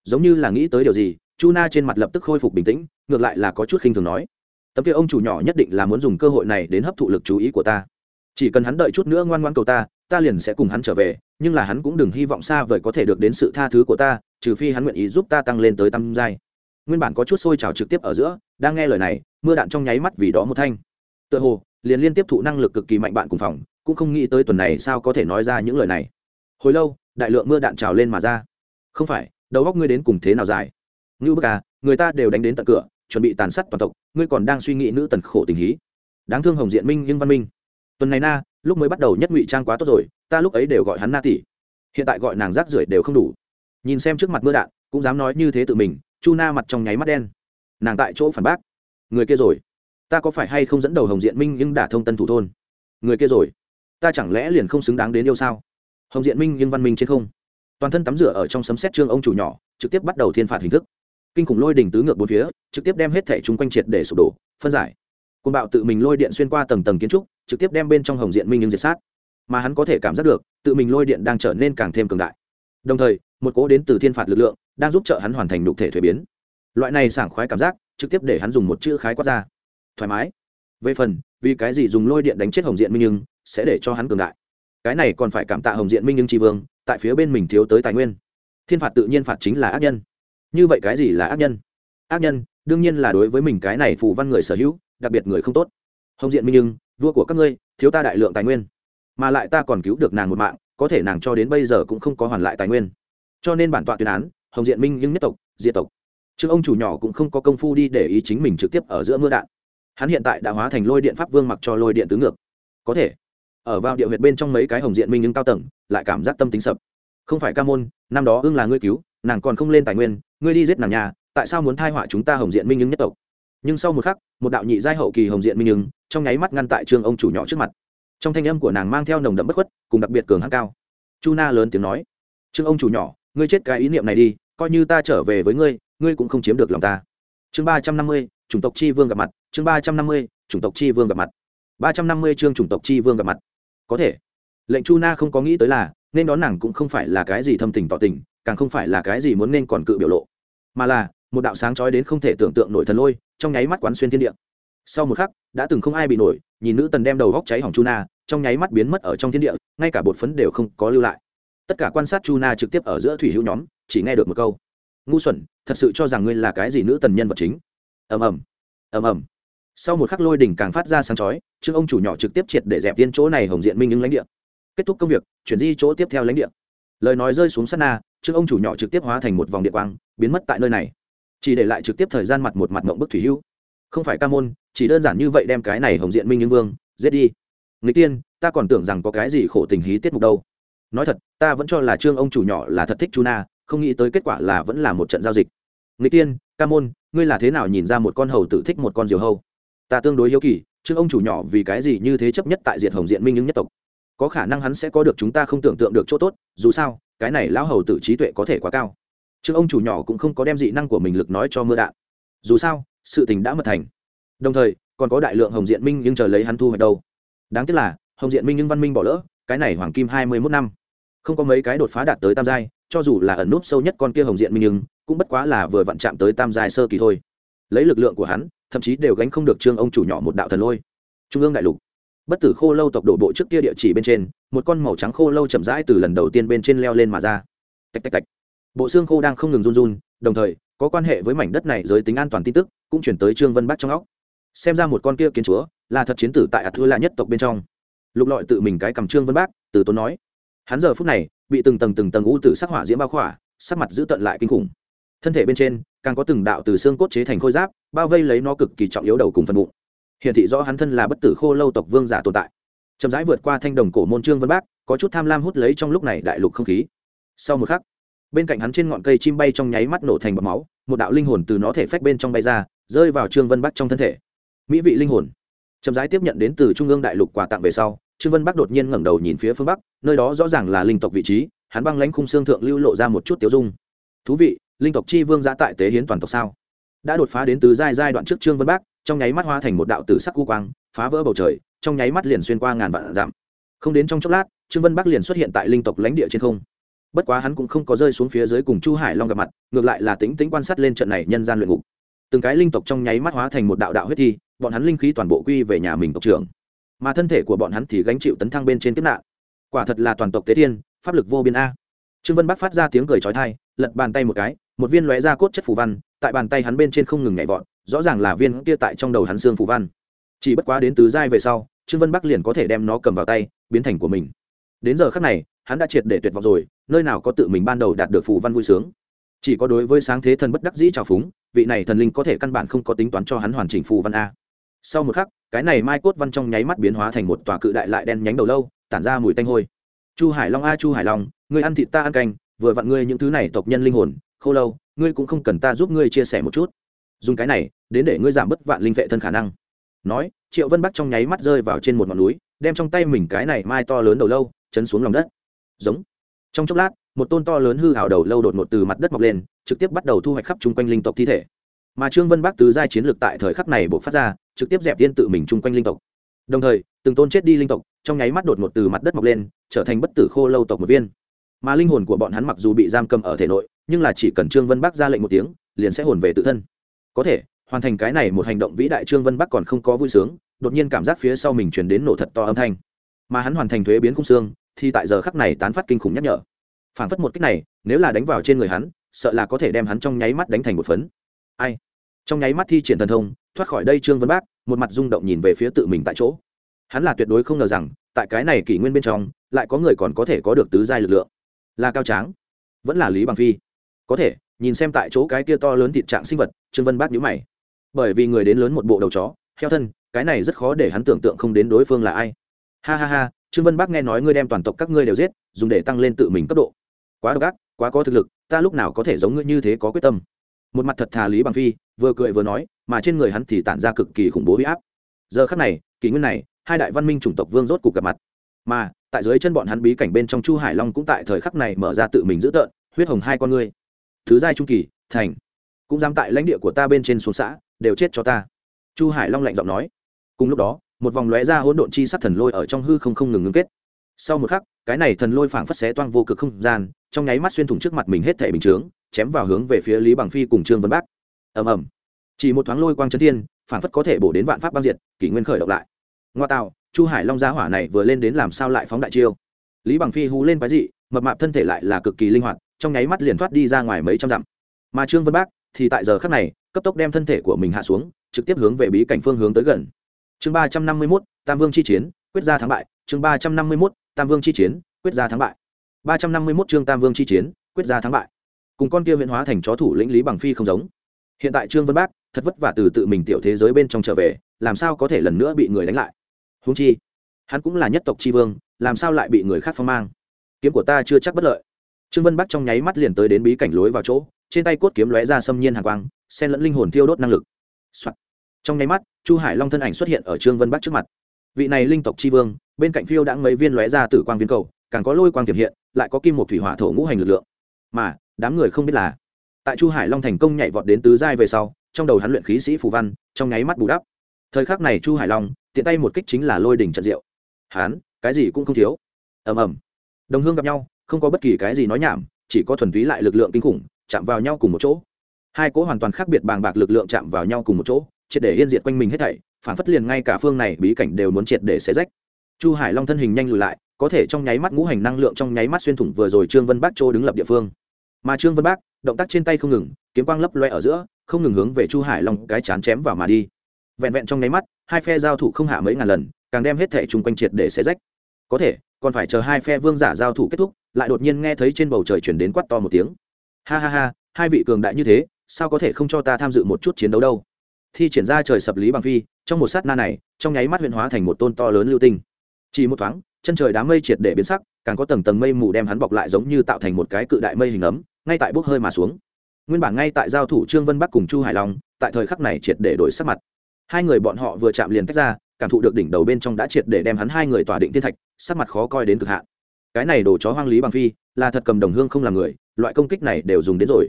S1: Giống như là nghĩ tới điều gì, chu na trên mặt lập tức khôi phục bình tĩnh, ngược lại là có chút khinh thường nói. Tấm kia ông chủ nhỏ nhất định là muốn dùng cơ hội này đến hấp thụ lực chú ý của ta. Chỉ cần hắn đợi chút nữa ngoan ngoan cầu ta ta liền sẽ cùng hắn trở về, nhưng là hắn cũng đừng hy vọng xa vời có thể được đến sự tha thứ của ta, trừ phi hắn nguyện ý giúp ta tăng lên tới tăm giai. Nguyên bản có chút sôi trào trực tiếp ở giữa, đang nghe lời này, mưa đạn trong nháy mắt vì đó một thanh. Tựa hồ, liền liên tiếp thụ năng lực cực kỳ mạnh bạn cùng phòng, cũng không nghĩ tới tuần này sao có thể nói ra những lời này. Hồi lâu, đại lượng mưa đạn trào lên mà ra. Không phải, đầu góc ngươi đến cùng thế nào dài? Ngưu bức à người ta đều đánh đến tận cửa, chuẩn bị tàn sát toàn tộc, ngươi còn đang suy nghĩ nữ tần khổ tình hí. Đáng thương hồng diện minh nhưng văn minh tuần này na, lúc mới bắt đầu nhất ngụy trang quá tốt rồi, ta lúc ấy đều gọi hắn na tỷ. Hiện tại gọi nàng rác rưởi đều không đủ. Nhìn xem trước mặt mưa đạn, cũng dám nói như thế tự mình, chu na mặt trong nháy mắt đen. Nàng tại chỗ phản bác. Người kia rồi. Ta có phải hay không dẫn đầu hồng diện minh nhưng đả thông tân thủ thôn? Người kia rồi. Ta chẳng lẽ liền không xứng đáng đến yêu sao? Hồng diện minh nhưng văn minh trên không. Toàn thân tắm rửa ở trong sấm xét trương ông chủ nhỏ, trực tiếp bắt đầu thiên phạt hình thức. Kinh khủng lôi đỉnh tứ ngược bốn phía, trực tiếp đem hết thẻ chúng quanh triệt để sụp đổ, phân giải côn bạo tự mình lôi điện xuyên qua tầng tầng kiến trúc, trực tiếp đem bên trong hồng diện minh nhưng diệt sát. Mà hắn có thể cảm giác được, tự mình lôi điện đang trở nên càng thêm cường đại. Đồng thời, một cố đến từ thiên phạt lực lượng, đang giúp trợ hắn hoàn thành đục thể thuế biến. Loại này sảng khoái cảm giác, trực tiếp để hắn dùng một chữ khái quát ra. Thoải mái. Về phần, vì cái gì dùng lôi điện đánh chết hồng diện minh nhưng, sẽ để cho hắn cường đại? Cái này còn phải cảm tạ hồng diện minh nhưng tri vương, tại phía bên mình thiếu tới tài nguyên. Thiên phạt tự nhiên phạt chính là ác nhân. Như vậy cái gì là ác nhân? Ác nhân, đương nhiên là đối với mình cái này phù văn người sở hữu đặc biệt người không tốt. Hồng diện minh nhưng, vua của các ngươi, thiếu ta đại lượng tài nguyên. Mà lại ta còn cứu được nàng một mạng, có thể nàng cho đến bây giờ cũng không có hoàn lại tài nguyên. Cho nên bản tọa tuyên án, hồng diện minh nhưng nhất tộc, diệt tộc. Chứ ông chủ nhỏ cũng không có công phu đi để ý chính mình trực tiếp ở giữa mưa đạn. Hắn hiện tại đã hóa thành lôi điện pháp vương mặc cho lôi điện tứ ngược. Có thể, ở vào địa huyệt bên trong mấy cái hồng diện minh nhưng cao tầng, lại cảm giác tâm tính sập. Không phải ca môn, năm đó ưng là ngươi cứu, nàng còn không lên tài nguyên, ngươi đi giết nàng nhà, tại sao muốn thai họa chúng ta hồng diện minh nhưng nhất tộc? Nhưng sau một khắc, một đạo nhị giai hậu kỳ hồng diện minh nhưng trong nháy mắt ngăn tại trương ông chủ nhỏ trước mặt. Trong thanh âm của nàng mang theo nồng đậm bất khuất, cùng đặc biệt cường hãng cao. Chu na lớn tiếng nói, trương ông chủ nhỏ, ngươi chết cái ý niệm này đi, coi như ta trở về với ngươi ngươi cũng không chiếm được lòng ta. Chương ba trăm năm mươi, chủng tộc chi vương gặp mặt. Chương ba trăm năm mươi, chủng tộc chi vương gặp mặt. Ba trăm năm mươi chương chủng tộc chi vương gặp mặt. Có thể, lệnh chu na không có nghĩ tới là, nên đón nàng cũng không phải là cái gì thâm tình tỏ tình, càng không phải là cái gì muốn nên còn cự biểu lộ, mà là một đạo sáng trói đến không thể tưởng tượng nổi thần lôi trong nháy mắt quán xuyên thiên địa. Sau một khắc, đã từng không ai bị nổi, nhìn nữ tần đem đầu góc cháy hỏng chu na, trong nháy mắt biến mất ở trong thiên địa, ngay cả bột phấn đều không có lưu lại. Tất cả quan sát chu na trực tiếp ở giữa thủy hữu nhóm, chỉ nghe được một câu. Ngu xuẩn, thật sự cho rằng ngươi là cái gì nữ tần nhân vật chính? Ầm ầm. Ầm ầm. Sau một khắc lôi đỉnh càng phát ra sáng chói chương ông chủ nhỏ trực tiếp triệt để dẹp viên chỗ này hồng diện minh ứng lãnh địa. Kết thúc công việc, chuyển di chỗ tiếp theo lãnh địa. Lời nói rơi xuống sát na, trương ông chủ nhỏ trực tiếp hóa thành một vòng địa quang, biến mất tại nơi này chỉ để lại trực tiếp thời gian mặt một mặt mộng bức thủy hữu không phải ca môn, chỉ đơn giản như vậy đem cái này hồng diện minh như vương, giết đi. Người tiên, ta còn tưởng rằng có cái gì khổ tình hí tiết mục đâu. Nói thật, ta vẫn cho là trương ông chủ nhỏ là thật thích chu na, không nghĩ tới kết quả là vẫn là một trận giao dịch. Người tiên, ca môn, ngươi là thế nào nhìn ra một con hầu tự thích một con diều hâu? Ta tương đối hiếu kỳ, trương ông chủ nhỏ vì cái gì như thế chấp nhất tại diệt hồng diện minh nhưng nhất tộc? Có khả năng hắn sẽ có được chúng ta không tưởng tượng được chỗ tốt, dù sao, cái này lão hầu tử trí tuệ có thể quá cao chứ ông chủ nhỏ cũng không có đem dị năng của mình lực nói cho mưa đạn. Dù sao, sự tình đã mật thành. Đồng thời, còn có đại lượng hồng diện minh nhưng chờ lấy hắn thu hoạch đâu. Đáng tiếc là, hồng diện minh nhưng văn minh bỏ lỡ, cái này hoàng kim hai mươi mốt năm. Không có mấy cái đột phá đạt tới tam giai, cho dù là ẩn núp sâu nhất con kia hồng diện minh nhưng, cũng bất quá là vừa vặn chạm tới tam giai sơ kỳ thôi. Lấy lực lượng của hắn, thậm chí đều gánh không được trương ông chủ nhỏ một đạo thần lôi. Trung ương đại lục. Bất tử khô lâu tộc đổ bộ trước kia địa chỉ bên trên, một con màu trắng khô lâu chậm rãi từ lần đầu tiên bên trên leo lên mà ra. Tạch tạch tạch bộ xương khô đang không ngừng run run, đồng thời, có quan hệ với mảnh đất này giới tính an toàn tin tức, cũng chuyển tới trương vân bắc trong óc. Xem ra một con kia kiến chúa, là thật chiến tử tại ạt thua lạ nhất tộc bên trong. Lục lọi tự mình cái cầm trương vân bác từ tốn nói. Hắn giờ phút này, bị từng tầng từng tầng u tử sắc hỏa diễm bao khỏa, sắc mặt giữ tận lại kinh khủng. Thân thể bên trên, càng có từng đạo từ xương cốt chế thành khôi giáp, bao vây lấy nó cực kỳ trọng yếu đầu cùng phần bụng. Hiện thị rõ hắn thân là bất tử khô lâu tộc vương giả tồn tại. Chậm rãi vượt qua thanh đồng cổ môn trương vân bác có chút tham lam hút lấy trong lúc này đại lục không khí. Sau một khắc bên cạnh hắn trên ngọn cây chim bay trong nháy mắt nổ thành bọt máu, một đạo linh hồn từ nó thể phách bên trong bay ra, rơi vào trương vân bắc trong thân thể. Mỹ vị linh hồn. Chậm rãi tiếp nhận đến từ trung ương đại lục quà tặng về sau, trương vân bắc đột nhiên ngẩng đầu nhìn phía phương bắc, nơi đó rõ ràng là linh tộc vị trí, hắn băng lãnh khung xương thượng lưu lộ ra một chút tiêu dung. Thú vị, linh tộc chi vương giã tại tế hiến toàn tộc sao? Đã đột phá đến từ giai giai đoạn trước trương vân bắc, trong nháy mắt hoa thành một đạo tử sắc cu quang, phá vỡ bầu trời, trong nháy mắt liền xuyên qua ngàn vạn dặm. Không đến trong chốc lát, trương vân bắc liền xuất hiện tại linh tộc lãnh địa trên không bất quá hắn cũng không có rơi xuống phía dưới cùng chu hải long gặp mặt, ngược lại là tính tính quan sát lên trận này nhân gian luyện ngục. Từng cái linh tộc trong nháy mắt hóa thành một đạo đạo huyết thi, bọn hắn linh khí toàn bộ quy về nhà mình tộc trưởng. Mà thân thể của bọn hắn thì gánh chịu tấn thăng bên trên kiếp nạn. Quả thật là toàn tộc tế thiên, pháp lực vô biên a. Trương vân bắc phát ra tiếng cười trói thai lật bàn tay một cái, một viên lóe ra cốt chất phù văn, tại bàn tay hắn bên trên không ngừng nhảy vọt, rõ ràng là viên kia tại trong đầu hắn xương phù văn. Chỉ bất quá đến tứ giai về sau, trương vân bắc liền có thể đem nó cầm vào tay, biến thành của mình. Đến giờ khắc này, hắn đã triệt để tuyệt vọng rồi nơi nào có tự mình ban đầu đạt được phù văn vui sướng. Chỉ có đối với sáng thế thần bất đắc dĩ trào phúng, vị này thần linh có thể căn bản không có tính toán cho hắn hoàn chỉnh phù văn a. Sau một khắc, cái này mai cốt văn trong nháy mắt biến hóa thành một tòa cự đại lại đen nhánh đầu lâu, tản ra mùi tanh hôi. Chu hải long a, chu hải long, ngươi ăn thịt ta ăn canh, vừa vặn ngươi những thứ này tộc nhân linh hồn, khô lâu, ngươi cũng không cần ta giúp ngươi chia sẻ một chút. Dùng cái này, đến để ngươi giảm bớt vạn linh vệ thân khả năng. Nói, triệu vân bắc trong nháy mắt rơi vào trên một ngọn núi, đem trong tay mình cái này mai to lớn đầu lâu, chấn xuống lòng đất. Giống trong chốc lát, một tôn to lớn hư hảo đầu lâu đột ngột từ mặt đất mọc lên, trực tiếp bắt đầu thu hoạch khắp chung quanh linh tộc thi thể. Mà trương vân bắc tứ giai chiến lược tại thời khắc này buộc phát ra, trực tiếp dẹp tiên tự mình chung quanh linh tộc. Đồng thời, từng tôn chết đi linh tộc, trong nháy mắt đột ngột từ mặt đất mọc lên, trở thành bất tử khô lâu tộc một viên. Mà linh hồn của bọn hắn mặc dù bị giam cầm ở thể nội, nhưng là chỉ cần trương vân bắc ra lệnh một tiếng, liền sẽ hồn về tự thân. Có thể, hoàn thành cái này một hành động vĩ đại trương vân bắc còn không có vui sướng, đột nhiên cảm giác phía sau mình chuyển đến nổ thật to âm thanh. Mà hắn hoàn thành thuế biến khung xương thì tại giờ khắc này tán phát kinh khủng nhắc nhở. Phản phất một cách này, nếu là đánh vào trên người hắn, sợ là có thể đem hắn trong nháy mắt đánh thành một phấn. Ai? Trong nháy mắt thi triển thần thông, thoát khỏi đây trương vân bác, một mặt rung động nhìn về phía tự mình tại chỗ. Hắn là tuyệt đối không ngờ rằng, tại cái này kỷ nguyên bên trong, lại có người còn có thể có được tứ giai lực lượng. Là cao tráng, vẫn là lý bằng phi. Có thể, nhìn xem tại chỗ cái kia to lớn thịt trạng sinh vật, trương vân bác nhíu mày. Bởi vì người đến lớn một bộ đầu chó, heo thân, cái này rất khó để hắn tưởng tượng không đến đối phương là ai. Ha ha ha trương vân bác nghe nói ngươi đem toàn tộc các ngươi đều giết, dùng để tăng lên tự mình cấp độ. Quá độc ác, quá có thực lực, ta lúc nào có thể giống ngươi như thế có quyết tâm? Một mặt thật thà lý bằng phi, vừa cười vừa nói, mà trên người hắn thì tản ra cực kỳ khủng bố huy áp. Giờ khắc này, kỷ nguyên này, hai đại văn minh chủng tộc vương rốt cuộc gặp mặt. Mà, tại dưới chân bọn hắn bí cảnh bên trong chu hải long cũng tại thời khắc này mở ra tự mình giữ tợn, huyết hồng hai con ngươi. Thứ giai trung kỳ, thành. Cũng dám tại lãnh địa của ta bên trên xuống xã, đều chết cho ta. Chu hải long lạnh giọng nói. Cùng lúc đó một vòng lóe ra hỗn độn chi sắc thần lôi ở trong hư không không ngừng ngưng kết. Sau một khắc, cái này thần lôi phảng phất xé toang vô cực không gian, trong nháy mắt xuyên thủng trước mặt mình hết thể bình chướng, chém vào hướng về phía lý bằng phi cùng trương vân bắc ầm ầm. Chỉ một thoáng lôi quang chấn thiên, phảng phất có thể bổ đến vạn pháp băng diệt, kỷ nguyên khởi động lại. Ngoa tạo, chu hải long gia hỏa này vừa lên đến làm sao lại phóng đại chiêu? Lý bằng phi hú lên quái dị, mập mạp thân thể lại là cực kỳ linh hoạt, trong nháy mắt liền thoát đi ra ngoài mấy trăm dặm. Mà trương vân bắc thì tại giờ khắc này, cấp tốc đem thân thể của mình hạ xuống, trực tiếp hướng về bí cảnh phương hướng tới gần chương ba trăm năm mươi mốt, tam vương chi chiến, quyết ra thắng bại. Chương ba trăm năm mươi mốt, tam vương chi chiến, quyết ra thắng bại. Ba trăm năm mươi mốt chương tam vương chi chiến, quyết ra thắng bại. Cùng con kia huyễn hóa thành chó thủ lĩnh lý bằng phi không giống. Hiện tại trương vân bác thật vất vả từ tự mình tiểu thế giới bên trong trở về, làm sao có thể lần nữa bị người đánh lại? Húng chi, hắn cũng là nhất tộc tri vương, làm sao lại bị người khác phong mang? Kiếm của ta chưa chắc bất lợi. Trương vân bắc trong nháy mắt liền tới đến bí cảnh lối vào chỗ, trên tay cốt kiếm lóe ra xâm nhiên hàng quang, xen lẫn linh hồn thiêu đốt năng lực、Soạn. trong nháy mắt chu hải long thân ảnh xuất hiện ở trương vân bắc trước mặt. Vị này linh tộc tri vương, bên cạnh phiêu đã mấy viên lóe ra từ quang viên cầu, càng có lôi quang tiềm hiện, lại có kim một thủy hỏa thổ ngũ hành lực lượng. Mà, đám người không biết là, tại chu hải long thành công nhảy vọt đến tứ giai về sau, trong đầu hắn luyện khí sĩ phù văn, trong nháy mắt bù đắp. Thời khắc này chu hải long, tiện tay một kích chính là lôi đỉnh trận diệu. Hắn, cái gì cũng không thiếu. Ầm ầm. Đồng hương gặp nhau, không có bất kỳ cái gì nói nhảm, chỉ có thuần túy lại lực lượng kinh khủng, chạm vào nhau cùng một chỗ. Hai cỗ hoàn toàn khác biệt bàng bạc lực lượng chạm vào nhau cùng một chỗ triệt để yên diệt quanh mình hết thảy, phản phất liền ngay cả phương này bí cảnh đều muốn triệt để xé rách. Chu hải long thân hình nhanh lùi lại, có thể trong nháy mắt ngũ hành năng lượng trong nháy mắt xuyên thủng vừa rồi trương vân bác châu đứng lập địa phương. Mà trương vân bác, động tác trên tay không ngừng, kiếm quang lấp loe ở giữa, không ngừng hướng về chu hải long cái chán chém vào mà đi. Vẹn vẹn trong nháy mắt, hai phe giao thủ không hạ mấy ngàn lần, càng đem hết thẻ chung quanh triệt để xé rách. Có thể, còn phải chờ hai phe vương giả giao thủ kết thúc, lại đột nhiên nghe thấy trên bầu trời chuyển đến quát to một tiếng. Ha ha ha, hai vị cường đại như thế, sao có thể không cho ta tham dự một chút chiến đấu đâu? Thi triển ra trời sập lý bằng phi, trong một sát na này, trong nháy mắt huyện hóa thành một tôn to lớn lưu tinh. Chỉ một thoáng, chân trời đám mây triệt để biến sắc, càng có tầng tầng mây mù đem hắn bọc lại giống như tạo thành một cái cự đại mây hình ấm, ngay tại bốc hơi mà xuống. Nguyên bản ngay tại giao thủ trương vân bắc cùng chu hải long, tại thời khắc này triệt để đổi sắc mặt. Hai người bọn họ vừa chạm liền tách ra, cảm thụ được đỉnh đầu bên trong đã triệt để đem hắn hai người tỏa định thiên thạch, sắc mặt khó coi đến cực hạn. Cái này đồ chó hoang lý bằng phi, là thật cầm đồng hương không là người, loại công kích này đều dùng đến rồi.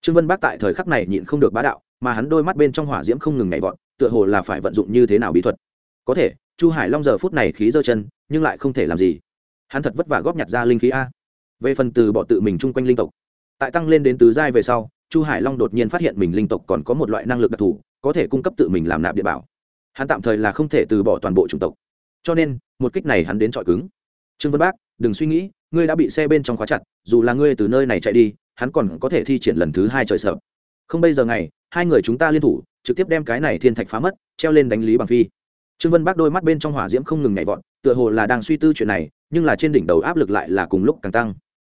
S1: Trương vân bắc tại thời khắc này nhịn không được bá đạo mà hắn đôi mắt bên trong hỏa diễm không ngừng nhảy vọt, tựa hồ là phải vận dụng như thế nào bí thuật. Có thể, chu hải long giờ phút này khí giơ chân, nhưng lại không thể làm gì. Hắn thật vất vả góp nhặt ra linh khí a. Về phần từ bỏ tự mình chung quanh linh tộc, tại tăng lên đến tứ giai về sau, chu hải long đột nhiên phát hiện mình linh tộc còn có một loại năng lực đặc thù, có thể cung cấp tự mình làm nạp địa bảo. Hắn tạm thời là không thể từ bỏ toàn bộ chủng tộc. Cho nên, một kích này hắn đến trọi cứng. Trương vân bác, đừng suy nghĩ, ngươi đã bị xe bên trong khóa chặt, dù là ngươi từ nơi này chạy đi, hắn còn có thể thi triển lần thứ hai trời sợ không bây giờ ngày, hai người chúng ta liên thủ, trực tiếp đem cái này thiên thạch phá mất, treo lên đánh lý bằng phi. Trương vân bác đôi mắt bên trong hỏa diễm không ngừng nhảy vọt, tựa hồ là đang suy tư chuyện này, nhưng là trên đỉnh đầu áp lực lại là cùng lúc càng tăng.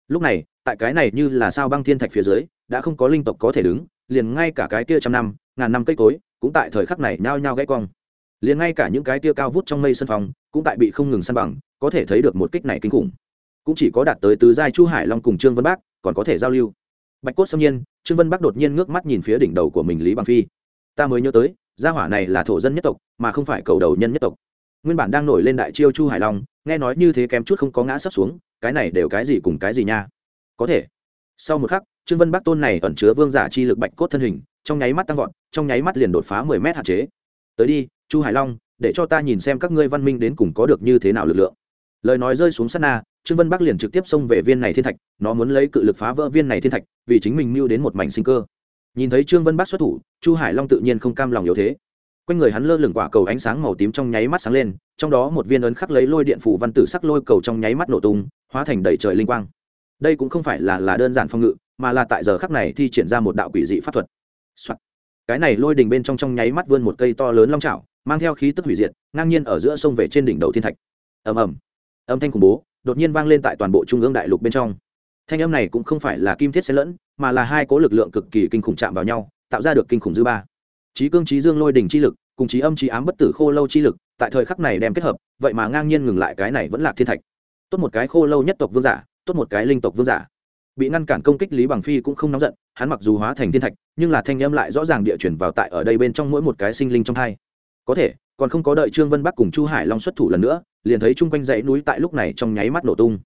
S1: Lúc này, tại cái này như là sao băng thiên thạch phía dưới, đã không có linh tộc có thể đứng, liền ngay cả cái kia trăm năm, ngàn năm cây cối, cũng tại thời khắc này nhao nhao gãy cong. Liền ngay cả những cái kia cao vút trong mây sân phòng, cũng tại bị không ngừng săn bằng, có thể thấy được một kích này kinh khủng. Cũng chỉ có đạt tới tứ giai chu hải long cùng trương vân bác, còn có thể giao lưu bạch cốt xâm nhiên, trương vân bắc đột nhiên ngước mắt nhìn phía đỉnh đầu của mình lý bằng phi. Ta mới nhớ tới, gia hỏa này là thổ dân nhất tộc, mà không phải cầu đầu nhân nhất tộc. Nguyên bản đang nổi lên đại chiêu chu hải long, nghe nói như thế kém chút không có ngã sắp xuống, cái này đều cái gì cùng cái gì nha. Có thể. Sau một khắc, trương vân bắc tôn này ẩn chứa vương giả chi lực bạch cốt thân hình, trong nháy mắt tăng vọt, trong nháy mắt liền đột phá mười mét hạn chế. Tới đi, chu hải long, để cho ta nhìn xem các ngươi văn minh đến cùng có được như thế nào lực lượng. Lời nói rơi xuống sát na trương vân bắc liền trực tiếp xông về viên này thiên thạch, nó muốn lấy cự lực phá vỡ viên này thiên thạch, vì chính mình mưu đến một mảnh sinh cơ. Nhìn thấy trương vân bắc xuất thủ, chu hải long tự nhiên không cam lòng yếu thế. Quanh người hắn lơ lửng quả cầu ánh sáng màu tím trong nháy mắt sáng lên, trong đó một viên ấn khắc lấy lôi điện phủ văn tử sắc lôi cầu trong nháy mắt nổ tung, hóa thành đầy trời linh quang. Đây cũng không phải là là đơn giản phong ngự, mà là tại giờ khắc này thi triển ra một đạo quỷ dị pháp thuật、Soạn. cái này lôi đình bên trong trong nháy mắt vươn một cây to lớn long trào mang theo khí tức hủy diệt, ngang nhiên ở giữa sông về trên đỉnh đầu thiên thạch. Ầm ầm. Âm thanh khủng bố đột nhiên vang lên tại toàn bộ trung ương đại lục bên trong. Thanh âm này cũng không phải là kim thiết xen lẫn, mà là hai cố lực lượng cực kỳ kinh khủng chạm vào nhau, tạo ra được kinh khủng dư ba. Trí cương trí dương lôi đỉnh chi lực, cùng trí âm trí ám bất tử khô lâu chi lực, tại thời khắc này đem kết hợp, vậy mà ngang nhiên ngừng lại cái này vẫn là thiên thạch. Tốt một cái khô lâu nhất tộc vương giả, tốt một cái linh tộc vương giả. Bị ngăn cản công kích lý bằng phi cũng không nóng giận, hắn mặc dù hóa thành thiên thạch, nhưng là thanh âm lại rõ ràng địa chuyển vào tại ở đây bên trong mỗi một cái sinh linh trong hai. Có thể còn không có đợi trương vân bắc cùng chu hải long xuất thủ lần nữa, liền thấy chung quanh dãy núi tại lúc này trong nháy mắt nổ tung.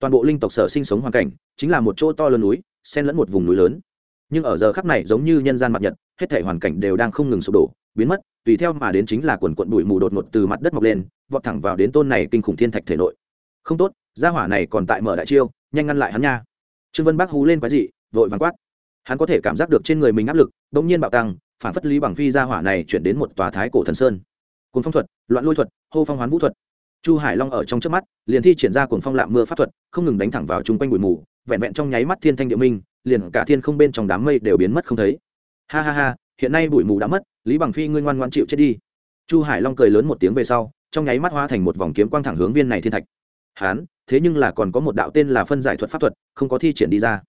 S1: Toàn bộ linh tộc sở sinh sống hoàn cảnh chính là một chỗ to lớn núi, xen lẫn một vùng núi lớn. Nhưng ở giờ khắc này giống như nhân gian mặt nhật, hết thể hoàn cảnh đều đang không ngừng sụp đổ, biến mất, tùy theo mà đến chính là quần quận bụi mù đột ngột từ mặt đất mọc lên, vọt thẳng vào đến tôn này kinh khủng thiên thạch thể nội. Không tốt, gia hỏa này còn tại mở đại chiêu, nhanh ngăn lại hắn nha. Trương vân bắc hú lên quái dị, vội vàng quát. Hắn có thể cảm giác được trên người mình áp lực đ ỗ n g nhiên bạo tăng, phản phất lý bằng phi gia hỏa này chuyển đến một tòa thái cổ thần sơn. Cuồng phong thuật, loạn lôi thuật, hô phong hoán vũ thuật. Chu hải long ở trong trước mắt, liền thi triển ra cuồng phong lạm mưa pháp thuật, không ngừng đánh thẳng vào chung quanh bụi mù, vẹn vẹn trong nháy mắt thiên thanh địa minh, liền cả thiên không bên trong đám mây đều biến mất không thấy. Ha ha ha, hiện nay bụi mù đã mất, lý bằng phi ngươi ngoan ngoan chịu chết đi. Chu hải long cười lớn một tiếng về sau, trong nháy mắt hóa thành một vòng kiếm quang thẳng hướng viên này thiên thạch. Hán, thế nhưng là còn có một đạo tên là phân giải thuật pháp thuật, không có thi triển đi ra.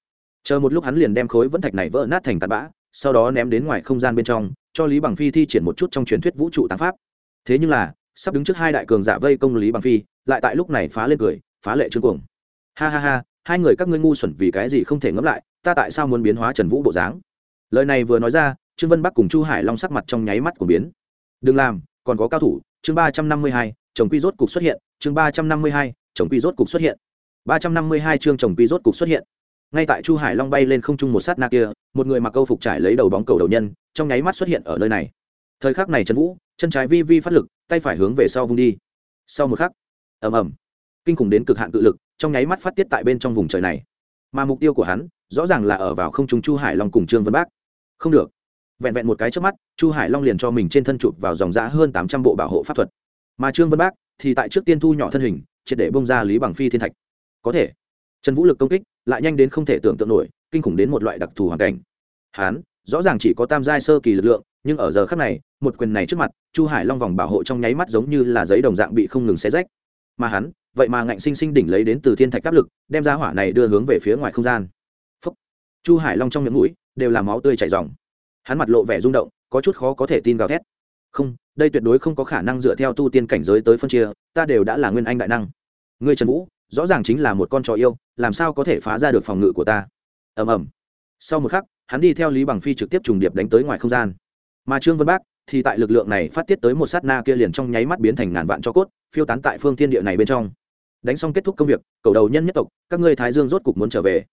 S1: Chờ một lúc hắn liền đem khối vẫn thạch này vỡ nát thành tạt bã, sau đó ném đến ngoài không gian bên trong, cho lý bằng phi thi triển một chút trong truyền thuyết vũ trụ tán pháp thế nhưng là, sắp đứng trước hai đại cường giả vây công lý bằng phi, lại tại lúc này phá lên cười, phá lệ trương cuồng. Ha ha ha, hai người các ngươi ngu xuẩn vì cái gì không thể ngẫm lại, ta tại sao muốn biến hóa trần vũ bộ dáng? Lời này vừa nói ra, trương vân bắc cùng chu hải long sắc mặt trong nháy mắt của biến. Đừng làm, còn có cao thủ, chương ba trăm năm mươi hai, chồng quy rốt cục xuất hiện, chương ba trăm năm mươi hai, chồng quy rốt cục xuất hiện. Ba trăm năm mươi hai chương chồng quy rốt cục xuất hiện. Ngay tại chu hải long bay lên không trung một sát na kia, một người mặc câu phục trải lấy đầu bóng cầu đầu nhân, trong nháy mắt xuất hiện ở nơi này. Thời khắc này trần vũ chân trái vi vi phát lực, tay phải hướng về sau vung đi. Sau một khắc, ầm ầm, kinh khủng đến cực hạn cự lực, trong nháy mắt phát tiết tại bên trong vùng trời này. Mà mục tiêu của hắn, rõ ràng là ở vào không trung chu hải long cùng trương vân bác. Không được. Vẹn vẹn một cái trước mắt, chu hải long liền cho mình trên thân chụp vào dòng giã hơn tám trăm bộ bảo hộ pháp thuật. Mà trương vân bác thì tại trước tiên thu nhỏ thân hình, triệt để bông ra lý bằng phi thiên thạch. Có thể, trần vũ lực công kích lại nhanh đến không thể tưởng tượng nổi, kinh khủng đến một loại đặc thù hoàn cảnh. Hán rõ ràng chỉ có tam giai sơ kỳ lực lượng nhưng ở giờ khắc này, một quyền này trước mặt, chu hải long vòng bảo hộ trong nháy mắt giống như là giấy đồng dạng bị không ngừng xé rách. Mà hắn, vậy mà ngạnh sinh sinh đỉnh lấy đến từ thiên thạch áp lực, đem ra hỏa này đưa hướng về phía ngoài không gian. Phúc. chu hải long trong miệng mũi, đều là máu tươi chảy dòng hắn mặt lộ vẻ rung động, có chút khó có thể tin gào thét. Không, đây tuyệt đối không có khả năng dựa theo tu tiên cảnh giới tới phân chia, ta đều đã là nguyên anh đại năng. Ngươi trần vũ, rõ ràng chính là một con trò yêu, làm sao có thể phá ra được phòng ngự của ta? Ầm ầm. Sau một khắc, hắn đi theo lý bằng phi trực tiếp trùng điệp đánh tới ngoài không gian mà trương vân bác thì tại lực lượng này phát tiết tới một sát na kia liền trong nháy mắt biến thành ngàn vạn cho cốt, phiêu tán tại phương thiên địa này bên trong. Đánh xong kết thúc công việc, cầu đầu nhân nhất tộc, các ngươi thái dương rốt cục muốn trở về.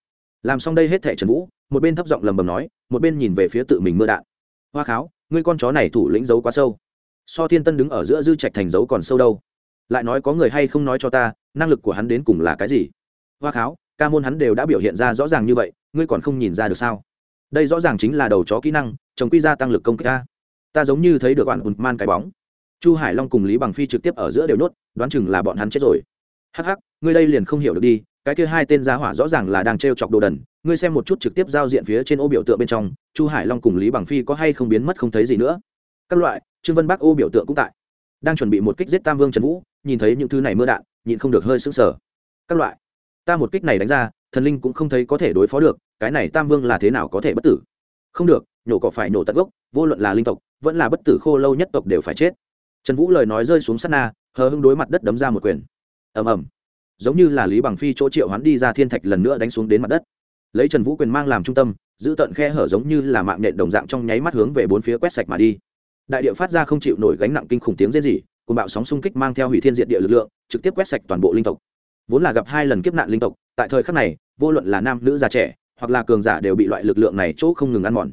S1: Làm xong đây hết thẻ trần vũ, một bên thấp giọng lầm bầm nói, một bên nhìn về phía tự mình mưa đạn. Hoa kháo, ngươi con chó này thủ lĩnh giấu quá sâu. So thiên tân đứng ở giữa dư trạch thành dấu còn sâu đâu. Lại nói có người hay không nói cho ta, năng lực của hắn đến cùng là cái gì? Hoa kháo, ca môn hắn đều đã biểu hiện ra rõ ràng như vậy, ngươi còn không nhìn ra được sao? Đây rõ ràng chính là đầu chó kỹ năng chồng quy ra tăng lực công kích ta. Ta giống như thấy được bạn hùn man cái bóng. Chu hải long cùng lý bằng phi trực tiếp ở giữa đều nhốt, đoán chừng là bọn hắn chết rồi. Hắc hắc, ngươi đây liền không hiểu được đi, cái kia hai tên gia hỏa rõ ràng là đang t r e o chọc đồ đần, ngươi xem một chút trực tiếp giao diện phía trên ô biểu tượng bên trong, chu hải long cùng lý bằng phi có hay không biến mất không thấy gì nữa. Các loại, trương vân bắc ô biểu tượng cũng tại. Đang chuẩn bị một kích giết tam vương trần vũ, nhìn thấy những thứ này mưa đạn, nhịn không được hơi sững sờ. Các loại, ta một kích này đánh ra, thần linh cũng không thấy có thể đối phó được, cái này tam vương là thế nào có thể bất tử? Không được, nhổ cỏ phải nổ tận gốc, vô luận là linh tộc, vẫn là bất tử khô lâu nhất tộc đều phải chết. Trần vũ lời nói rơi xuống sát na, hờ hưng đối mặt đất đấm ra một quyền. Ầm ầm. Giống như là lý bằng phi chỗ triệu hắn đi ra thiên thạch lần nữa đánh xuống đến mặt đất. Lấy trần vũ quyền mang làm trung tâm, giữ tận khe hở giống như là mạng nhện đồng dạng trong nháy mắt hướng về bốn phía quét sạch mà đi. Đại địa phát ra không chịu nổi gánh nặng kinh khủng tiếng rên rỉ cùng bạo sóng xung kích mang theo hủy thiên diện địa lực lượng, trực tiếp quét sạch toàn bộ linh tộc. Vốn là gặp hai lần kiếp nạn linh tộc, tại thời khắc này, vô luận là nam nữ già trẻ hoặc là cường giả đều bị loại lực lượng này chỗ không ngừng ăn mòn.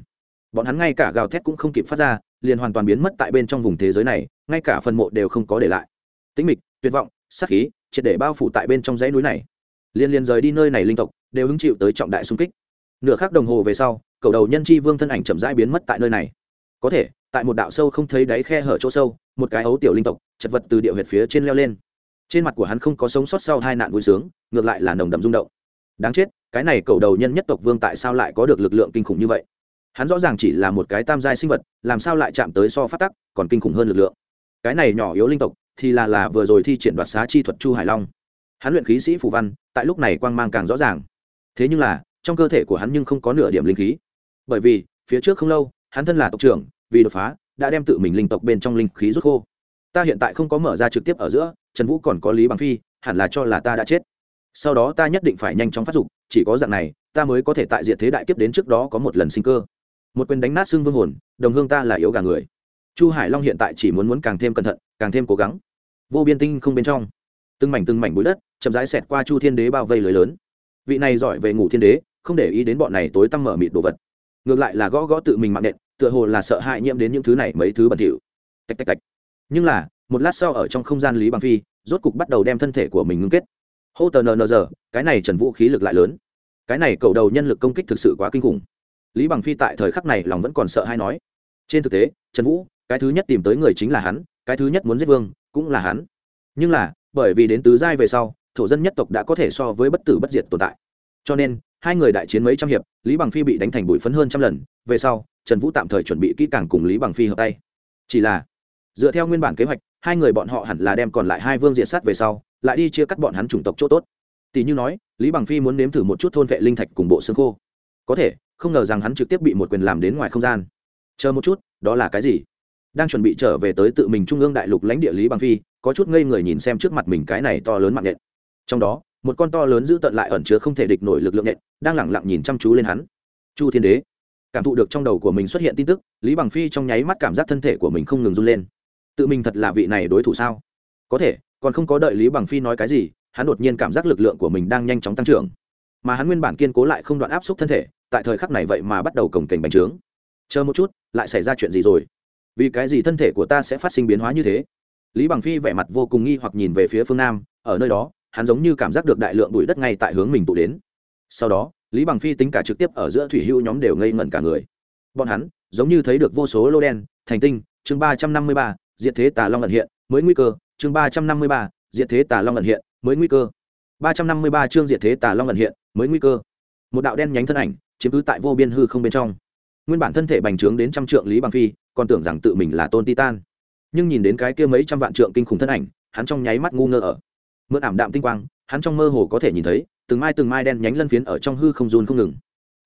S1: Bọn hắn ngay cả gào thét cũng không kịp phát ra, liền hoàn toàn biến mất tại bên trong vùng thế giới này, ngay cả phần mộ đều không có để lại. Tĩnh mịch, tuyệt vọng, sát khí, triệt để bao phủ tại bên trong dãy núi này. Liên liên rời đi nơi này linh tộc, đều hứng chịu tới trọng đại xung kích. Nửa khắc đồng hồ về sau, cầu đầu nhân chi vương thân ảnh chậm rãi biến mất tại nơi này. Có thể, tại một đạo sâu không thấy đáy khe hở chỗ sâu, một cái ấu tiểu linh tộc, chật vật từ địa huyệt phía trên leo lên. Trên mặt của hắn không có sống sót sau hai nạn vui sướng, ngược lại là nồng đậm rung động đáng chết, cái này cầu đầu nhân nhất tộc vương tại sao lại có được lực lượng kinh khủng như vậy? Hắn rõ ràng chỉ là một cái tam giai sinh vật, làm sao lại chạm tới so phát tắc, còn kinh khủng hơn lực lượng. Cái này nhỏ yếu linh tộc, thì là là vừa rồi thi triển đoạt xá chi thuật chu hải long. Hắn luyện khí sĩ phù văn, tại lúc này quang mang càng rõ ràng. Thế nhưng là, trong cơ thể của hắn nhưng không có nửa điểm linh khí. Bởi vì, phía trước không lâu, hắn thân là tộc trưởng, vì đột phá, đã đem tự mình linh tộc bên trong linh khí rút khô. Ta hiện tại không có mở ra trực tiếp ở giữa, trần vũ còn có lý bằng phi, hẳn là cho là ta đã chết sau đó ta nhất định phải nhanh chóng phát dục, chỉ có dạng này, ta mới có thể tại diện thế đại kiếp đến trước đó có một lần sinh cơ. Một quyền đánh nát xương vương hồn, đồng hương ta là yếu gà người. Chu hải long hiện tại chỉ muốn muốn càng thêm cẩn thận, càng thêm cố gắng. Vô biên tinh không bên trong, từng mảnh từng mảnh bụi đất, chậm rãi xẹt qua chu thiên đế bao vây lưới lớn. Vị này giỏi về ngủ thiên đế, không để ý đến bọn này tối tăm mở mịt đồ vật. Ngược lại là gõ gõ tự mình mạng nện, tựa hồ là sợ hãi nhiễm đến những thứ này mấy thứ bẩn thỉu. Tạch tạch tạch. Nhưng là, một lát sau ở trong không gian lý bằng phi, rốt cục bắt đầu đem thân thể của mình ngưng kết hô tờ nờ giờ, cái này trần vũ khí lực lại lớn. Cái này cầu đầu nhân lực công kích thực sự quá kinh khủng. Lý bằng phi tại thời khắc này lòng vẫn còn sợ hay nói. Trên thực tế, trần vũ, cái thứ nhất tìm tới người chính là hắn, cái thứ nhất muốn giết vương, cũng là hắn. Nhưng là, bởi vì đến tứ giai về sau, thổ dân nhất tộc đã có thể so với bất tử bất diệt tồn tại. Cho nên, hai người đại chiến mấy trăm hiệp, lý bằng phi bị đánh thành bụi phấn hơn trăm lần, về sau, trần vũ tạm thời chuẩn bị kỹ càng cùng lý bằng phi hợp tay. Chỉ là, dựa theo nguyên bản kế hoạch, hai người bọn họ hẳn là đem còn lại hai vương diện sát về sau lại đi chia cắt bọn hắn chủng tộc chỗ tốt. Tỷ như nói, lý bằng phi muốn nếm thử một chút thôn vệ linh thạch cùng bộ xương khô. Có thể, không ngờ rằng hắn trực tiếp bị một quyền làm đến ngoài không gian. Chờ một chút, đó là cái gì? Đang chuẩn bị trở về tới tự mình trung ương đại lục lãnh địa lý bằng phi, có chút ngây người nhìn xem trước mặt mình cái này to lớn mạng nhện. Trong đó, một con to lớn giữ tận lại ẩn chứa không thể địch nổi lực lượng nhện, đang lẳng lặng nhìn chăm chú lên hắn. Chu thiên đế, cảm thụ được trong đầu của mình xuất hiện tin tức, lý bằng phi trong nháy mắt cảm giác thân thể của mình không ngừng run lên. Tự mình thật là vị này đối thủ sao? Có thể còn không có đợi lý bằng phi nói cái gì, hắn đột nhiên cảm giác lực lượng của mình đang nhanh chóng tăng trưởng. Mà hắn nguyên bản kiên cố lại không đoạn áp suất thân thể, tại thời khắc này vậy mà bắt đầu cồng kềnh bành trướng. Chờ một chút, lại xảy ra chuyện gì rồi? Vì cái gì thân thể của ta sẽ phát sinh biến hóa như thế? Lý bằng phi vẻ mặt vô cùng nghi hoặc nhìn về phía phương nam, ở nơi đó, hắn giống như cảm giác được đại lượng bụi đất ngay tại hướng mình tụ đến. Sau đó, lý bằng phi tính cả trực tiếp ở giữa thủy hưu nhóm đều ngây ngẩn cả người. Bọn hắn, giống như thấy được vô số lô đen, thành tinh, chương ba trăm năm mươi ba diện thế tà long ẩn hiện, mới nguy cơ chương ba trăm năm mươi ba diện thế tà long ẩn hiện, mới nguy cơ. ba trăm năm mươi ba chương diện thế tà long ẩn hiện, mới nguy cơ. Một đạo đen nhánh thân ảnh, chiếm cứ tại vô biên hư không bên trong. Nguyên bản thân thể bành trướng đến trăm trượng lý bằng phi, còn tưởng rằng tự mình là tôn titan. Nhưng nhìn đến cái kia mấy trăm vạn trượng kinh khủng thân ảnh, hắn trong nháy mắt ngu ngơ ở. Mượn ảm đạm tinh quang, hắn trong mơ hồ có thể nhìn thấy, từng mai từng mai đen nhánh lân phiến ở trong hư không run không ngừng.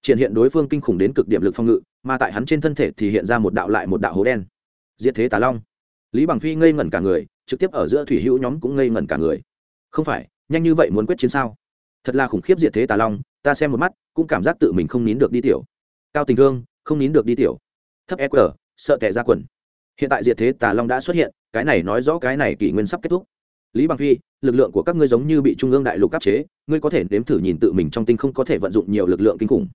S1: Triển hiện đối phương kinh khủng đến cực điểm lực phong ngự, mà tại hắn trên thân thể thì hiện ra một đạo lại một đạo hố đen. Diệt thế tà long. Lý bằng phi ngây ngẩn cả người trực tiếp ở giữa thủy hữu nhóm cũng ngây ngẩn cả người. Không phải, nhanh như vậy muốn quyết chiến sao? Thật là khủng khiếp diệt thế tà long, ta xem một mắt, cũng cảm giác tự mình không nín được đi tiểu. Cao tình thương không nín được đi tiểu. Thấp eq sợ tệ ra quần. Hiện tại diệt thế tà long đã xuất hiện, cái này nói rõ cái này kỷ nguyên sắp kết thúc. Lý bằng phi, lực lượng của các ngươi giống như bị trung ương đại lục áp chế, ngươi có thể nếm thử nhìn tự mình trong tinh không có thể vận dụng nhiều lực lượng kinh khủng.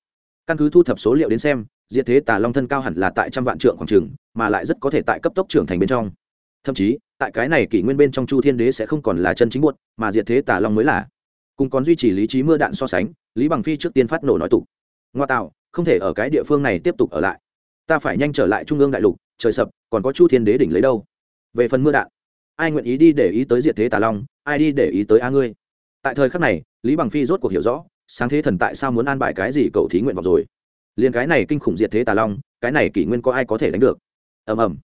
S1: Căn cứ thu thập số liệu đến xem, diệt thế tà long thân cao hẳn là tại trăm vạn trượng khoảng trường mà lại rất có thể tại cấp tốc trưởng thành bên trong. Thậm chí tại cái này kỷ nguyên bên trong chu thiên đế sẽ không còn là chân chính buốt mà diệt thế tà long mới là. Cùng còn duy trì lý trí mưa đạn so sánh, lý bằng phi trước tiên phát nổ nói tục. Ngoa tạo, không thể ở cái địa phương này tiếp tục ở lại. Ta phải nhanh trở lại trung ương đại lục, trời sập, còn có chu thiên đế đỉnh lấy đâu? Về phần mưa đạn, ai nguyện ý đi để ý tới diệt thế tà long, ai đi để ý tới a ngươi? Tại thời khắc này, lý bằng phi rốt cuộc hiểu rõ, sáng thế thần tại sao muốn an bài cái gì cậu thí nguyện vọng rồi. Liền cái này kinh khủng diệt thế tà long, cái này kỷ nguyên có ai có thể đánh được? Ầm ầm.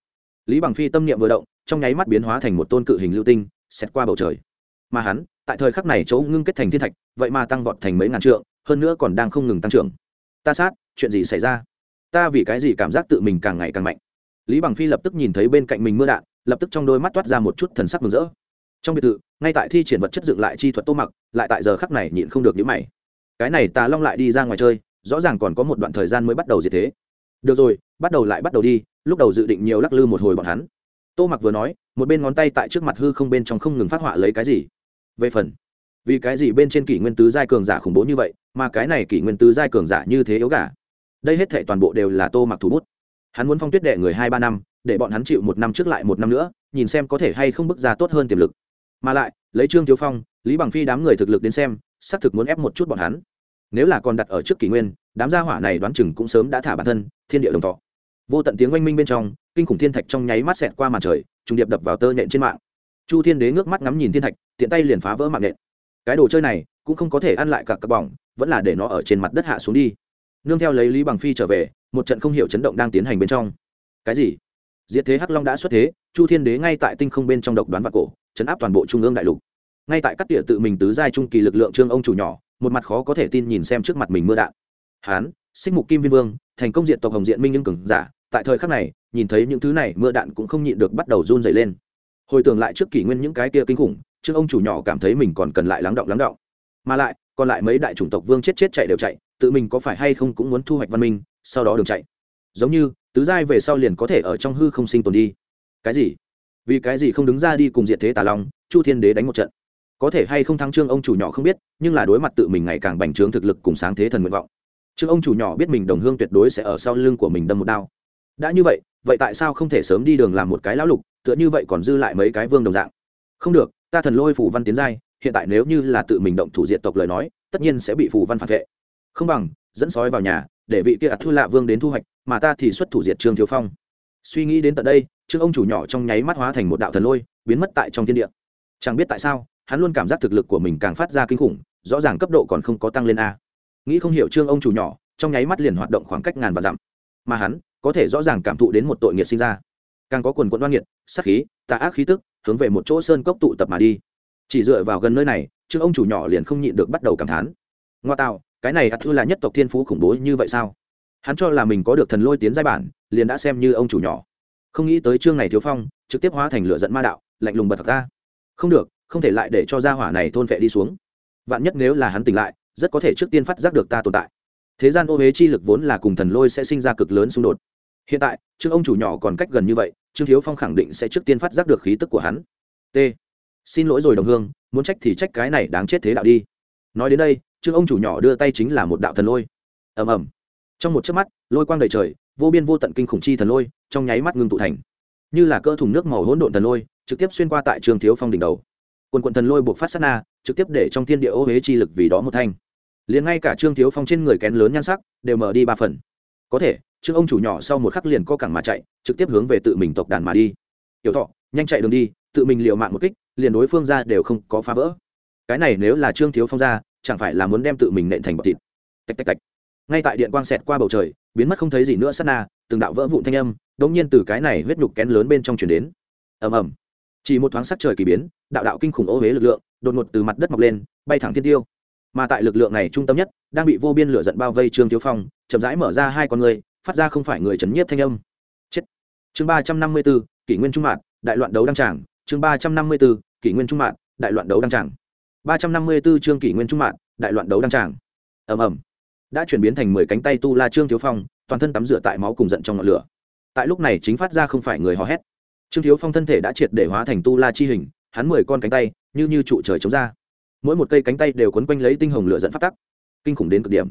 S1: Lý bằng phi tâm niệm vừa động trong nháy mắt biến hóa thành một tôn cự hình lưu tinh xét qua bầu trời. Mà hắn, tại thời khắc này chỗ ngưng kết thành thiên thạch, vậy mà tăng vọt thành mấy ngàn trượng, hơn nữa còn đang không ngừng tăng trưởng. Ta sát, chuyện gì xảy ra? Ta vì cái gì cảm giác tự mình càng ngày càng mạnh? Lý bằng phi lập tức nhìn thấy bên cạnh mình mưa đạn, lập tức trong đôi mắt toát ra một chút thần sắc mừng rỡ. Trong biệt thự, ngay tại thi triển vật chất dựng lại chi thuật tô mặc, lại tại giờ khắc này nhịn không được nhíu mày. Cái này tà long lại đi ra ngoài chơi, rõ ràng còn có một đoạn thời gian mới bắt đầu gì thế. Được rồi, bắt đầu lại bắt đầu đi, lúc đầu dự định nhiều lắc lư một hồi bọn hắn tô mặc vừa nói, một bên ngón tay tại trước mặt hư không bên trong không ngừng phát họa lấy cái gì? Về phần, vì cái gì bên trên kỷ nguyên tứ giai cường giả khủng bố như vậy, mà cái này kỷ nguyên tứ giai cường giả như thế yếu gà? Đây hết thể toàn bộ đều là tô mặc thủ bút. Hắn muốn phong tuyết đệ người hai ba năm, để bọn hắn chịu một năm trước lại một năm nữa, nhìn xem có thể hay không bước ra tốt hơn tiềm lực. Mà lại, lấy trương thiếu phong, lý bằng phi đám người thực lực đến xem, xác thực muốn ép một chút bọn hắn. Nếu là còn đặt ở trước kỷ nguyên, đám gia hỏa này đoán chừng cũng sớm đã thả bản thân, thiên địa đồng thọ vô tận tiếng oanh minh bên trong, kinh khủng thiên thạch trong nháy mắt xẹt qua màn trời, trùng điệp đập vào tơ nhện trên mạng. Chu thiên đế ngước mắt ngắm nhìn thiên thạch, tiện tay liền phá vỡ mạng nện. cái đồ chơi này cũng không có thể ăn lại cả cặp bỏng, vẫn là để nó ở trên mặt đất hạ xuống đi. Nương theo lấy lý bằng phi trở về, một trận không hiểu chấn động đang tiến hành bên trong. Cái gì? Diệt thế hắc long đã xuất thế, chu thiên đế ngay tại tinh không bên trong độc đoán và cổ, chấn áp toàn bộ trung ương đại lục. Ngay tại các địa tự mình tứ giai trung kỳ lực lượng trương ông chủ nhỏ, một mặt khó có thể tin nhìn xem trước mặt mình mưa đạn. Hán, xích mục kim viên vương, thành công diện tộc hồng diện minh nhưng cường giả tại thời khắc này, nhìn thấy những thứ này, mưa đạn cũng không nhịn được bắt đầu run dày lên. Hồi tưởng lại trước kỷ nguyên những cái kia kinh khủng trương ông chủ nhỏ cảm thấy mình còn cần lại lắng động lắng động. Mà lại, còn lại mấy đại chủng tộc vương chết chết chạy đều chạy, tự mình có phải hay không cũng muốn thu hoạch văn minh, sau đó đường chạy. Giống như, tứ giai về sau liền có thể ở trong hư không sinh tồn đi. Cái gì? Vì cái gì không đứng ra đi cùng diện thế tà long, chu thiên đế đánh một trận? Có thể hay không thắng trương ông chủ nhỏ không biết, nhưng là đối mặt tự mình ngày càng bành trướng thực lực cùng sáng thế thần nguyện vọng. Trương ông chủ nhỏ biết mình đồng hương tuyệt đối sẽ ở sau lưng của mình đâm một đao đã như vậy vậy tại sao không thể sớm đi đường làm một cái lão lục, tựa như vậy còn dư lại mấy cái vương đồng dạng? Không được, ta thần lôi phủ văn tiến giai, hiện tại nếu như là tự mình động thủ diệt tộc lời nói, tất nhiên sẽ bị phủ văn phản vệ. Không bằng, dẫn sói vào nhà, để vị kia ạt thu lạ vương đến thu hoạch, mà ta thì xuất thủ diệt trương thiếu phong. Suy nghĩ đến tận đây, trương ông chủ nhỏ trong nháy mắt hóa thành một đạo thần lôi, biến mất tại trong thiên địa. Chẳng biết tại sao, hắn luôn cảm giác thực lực của mình càng phát ra kinh khủng, rõ ràng cấp độ còn không có tăng lên a. Nghĩ không hiểu trương ông chủ nhỏ, trong nháy mắt liền hoạt động khoảng cách ngàn và dặm. Mà hắn có thể rõ ràng cảm thụ đến một tội nghiệt sinh ra. Càng có quần quận đoan nghiệt sắc khí, tà ác khí tức, hướng về một chỗ sơn cốc tụ tập mà đi. Chỉ dựa vào gần nơi này, chứ ông chủ nhỏ liền không nhịn được bắt đầu cảm thán. Ngoa tạo, cái này ắt thư là nhất tộc thiên phú khủng bố như vậy sao? Hắn cho là mình có được thần lôi tiến giai bản, liền đã xem như ông chủ nhỏ. Không nghĩ tới chương này thiếu phong, trực tiếp hóa thành lửa giận ma đạo, lạnh lùng bật ra. Không được, không thể lại để cho gia hỏa này thôn vệ đi xuống. Vạn nhất nếu là hắn tỉnh lại, rất có thể trước tiên phát giác được ta tồn tại. Thế gian ô huế chi lực vốn là cùng thần lôi sẽ sinh ra cực lớn xung đột hiện tại, trương ông chủ nhỏ còn cách gần như vậy, trương thiếu phong khẳng định sẽ trước tiên phát giác được khí tức của hắn. T. Xin lỗi rồi, đồng hương, muốn trách thì trách cái này đáng chết thế đạo đi. Nói đến đây, trương ông chủ nhỏ đưa tay chính là một đạo thần lôi. Ầm ầm. Trong một chớp mắt, lôi quang đầy trời, vô biên vô tận kinh khủng chi thần lôi, trong nháy mắt ngưng tụ thành. Như là cỡ thùng nước màu hỗn độn thần lôi, trực tiếp xuyên qua tại trường thiếu phong đỉnh đầu. Quần quần thần lôi buộc phát sát na, trực tiếp để trong thiên địa ô huế chi lực vì đó một thanh. Liền ngay cả trương thiếu phong trên người kén lớn nhan sắc, đều mở đi ba phần. Có thể trương ông chủ nhỏ sau một khắc liền co cẳng mà chạy, trực tiếp hướng về tự mình tộc đàn mà đi. Tiểu thọ, nhanh chạy đường đi, tự mình liều mạng một kích, liền đối phương ra đều không có phá vỡ. Cái này nếu là trương thiếu phong ra, chẳng phải là muốn đem tự mình nện thành bọc thịt. Tạch tạch tạch. Ngay tại điện quang xẹt qua bầu trời, biến mất không thấy gì nữa sát na, từng đạo vỡ vụn thanh âm đống nhiên từ cái này huyết nhục kén lớn bên trong chuyển đến. Ầm ầm. Chỉ một thoáng sắc trời kỳ biến, đạo đạo kinh khủng ô huế lực lượng, đột ngột từ mặt đất mọc lên, bay thẳng thiên tiêu. Mà tại lực lượng này trung tâm nhất, đang bị vô biên lửa giận bao vây trương thiếu phong, chậm rãi mở ra hai con người phát ra không phải người chấn nhiếp thanh âm. Chết. Chương ba trăm năm mươi b ố kỷ nguyên trung mạng đại loạn đấu đăng tràng. Chương ba trăm năm mươi b ố kỷ nguyên trung mạng đại loạn đấu đăng tràng. Ba trăm năm mươi b ố chương kỷ nguyên trung mạng đại loạn đấu đăng tràng. Ầm ầm. Đã chuyển biến thành mười cánh tay tu la trương thiếu phong, toàn thân tắm rửa tại máu cùng giận trong ngọn lửa. Tại lúc này chính phát ra không phải người hò hét. Trương thiếu phong thân thể đã triệt để hóa thành tu la chi hình, hắn mười con cánh tay, như như trụ trời chống ra. Mỗi một cây cánh tay đều quấn quanh lấy tinh hồng lửa dẫn phát tắc. Kinh khủng đến cực điểm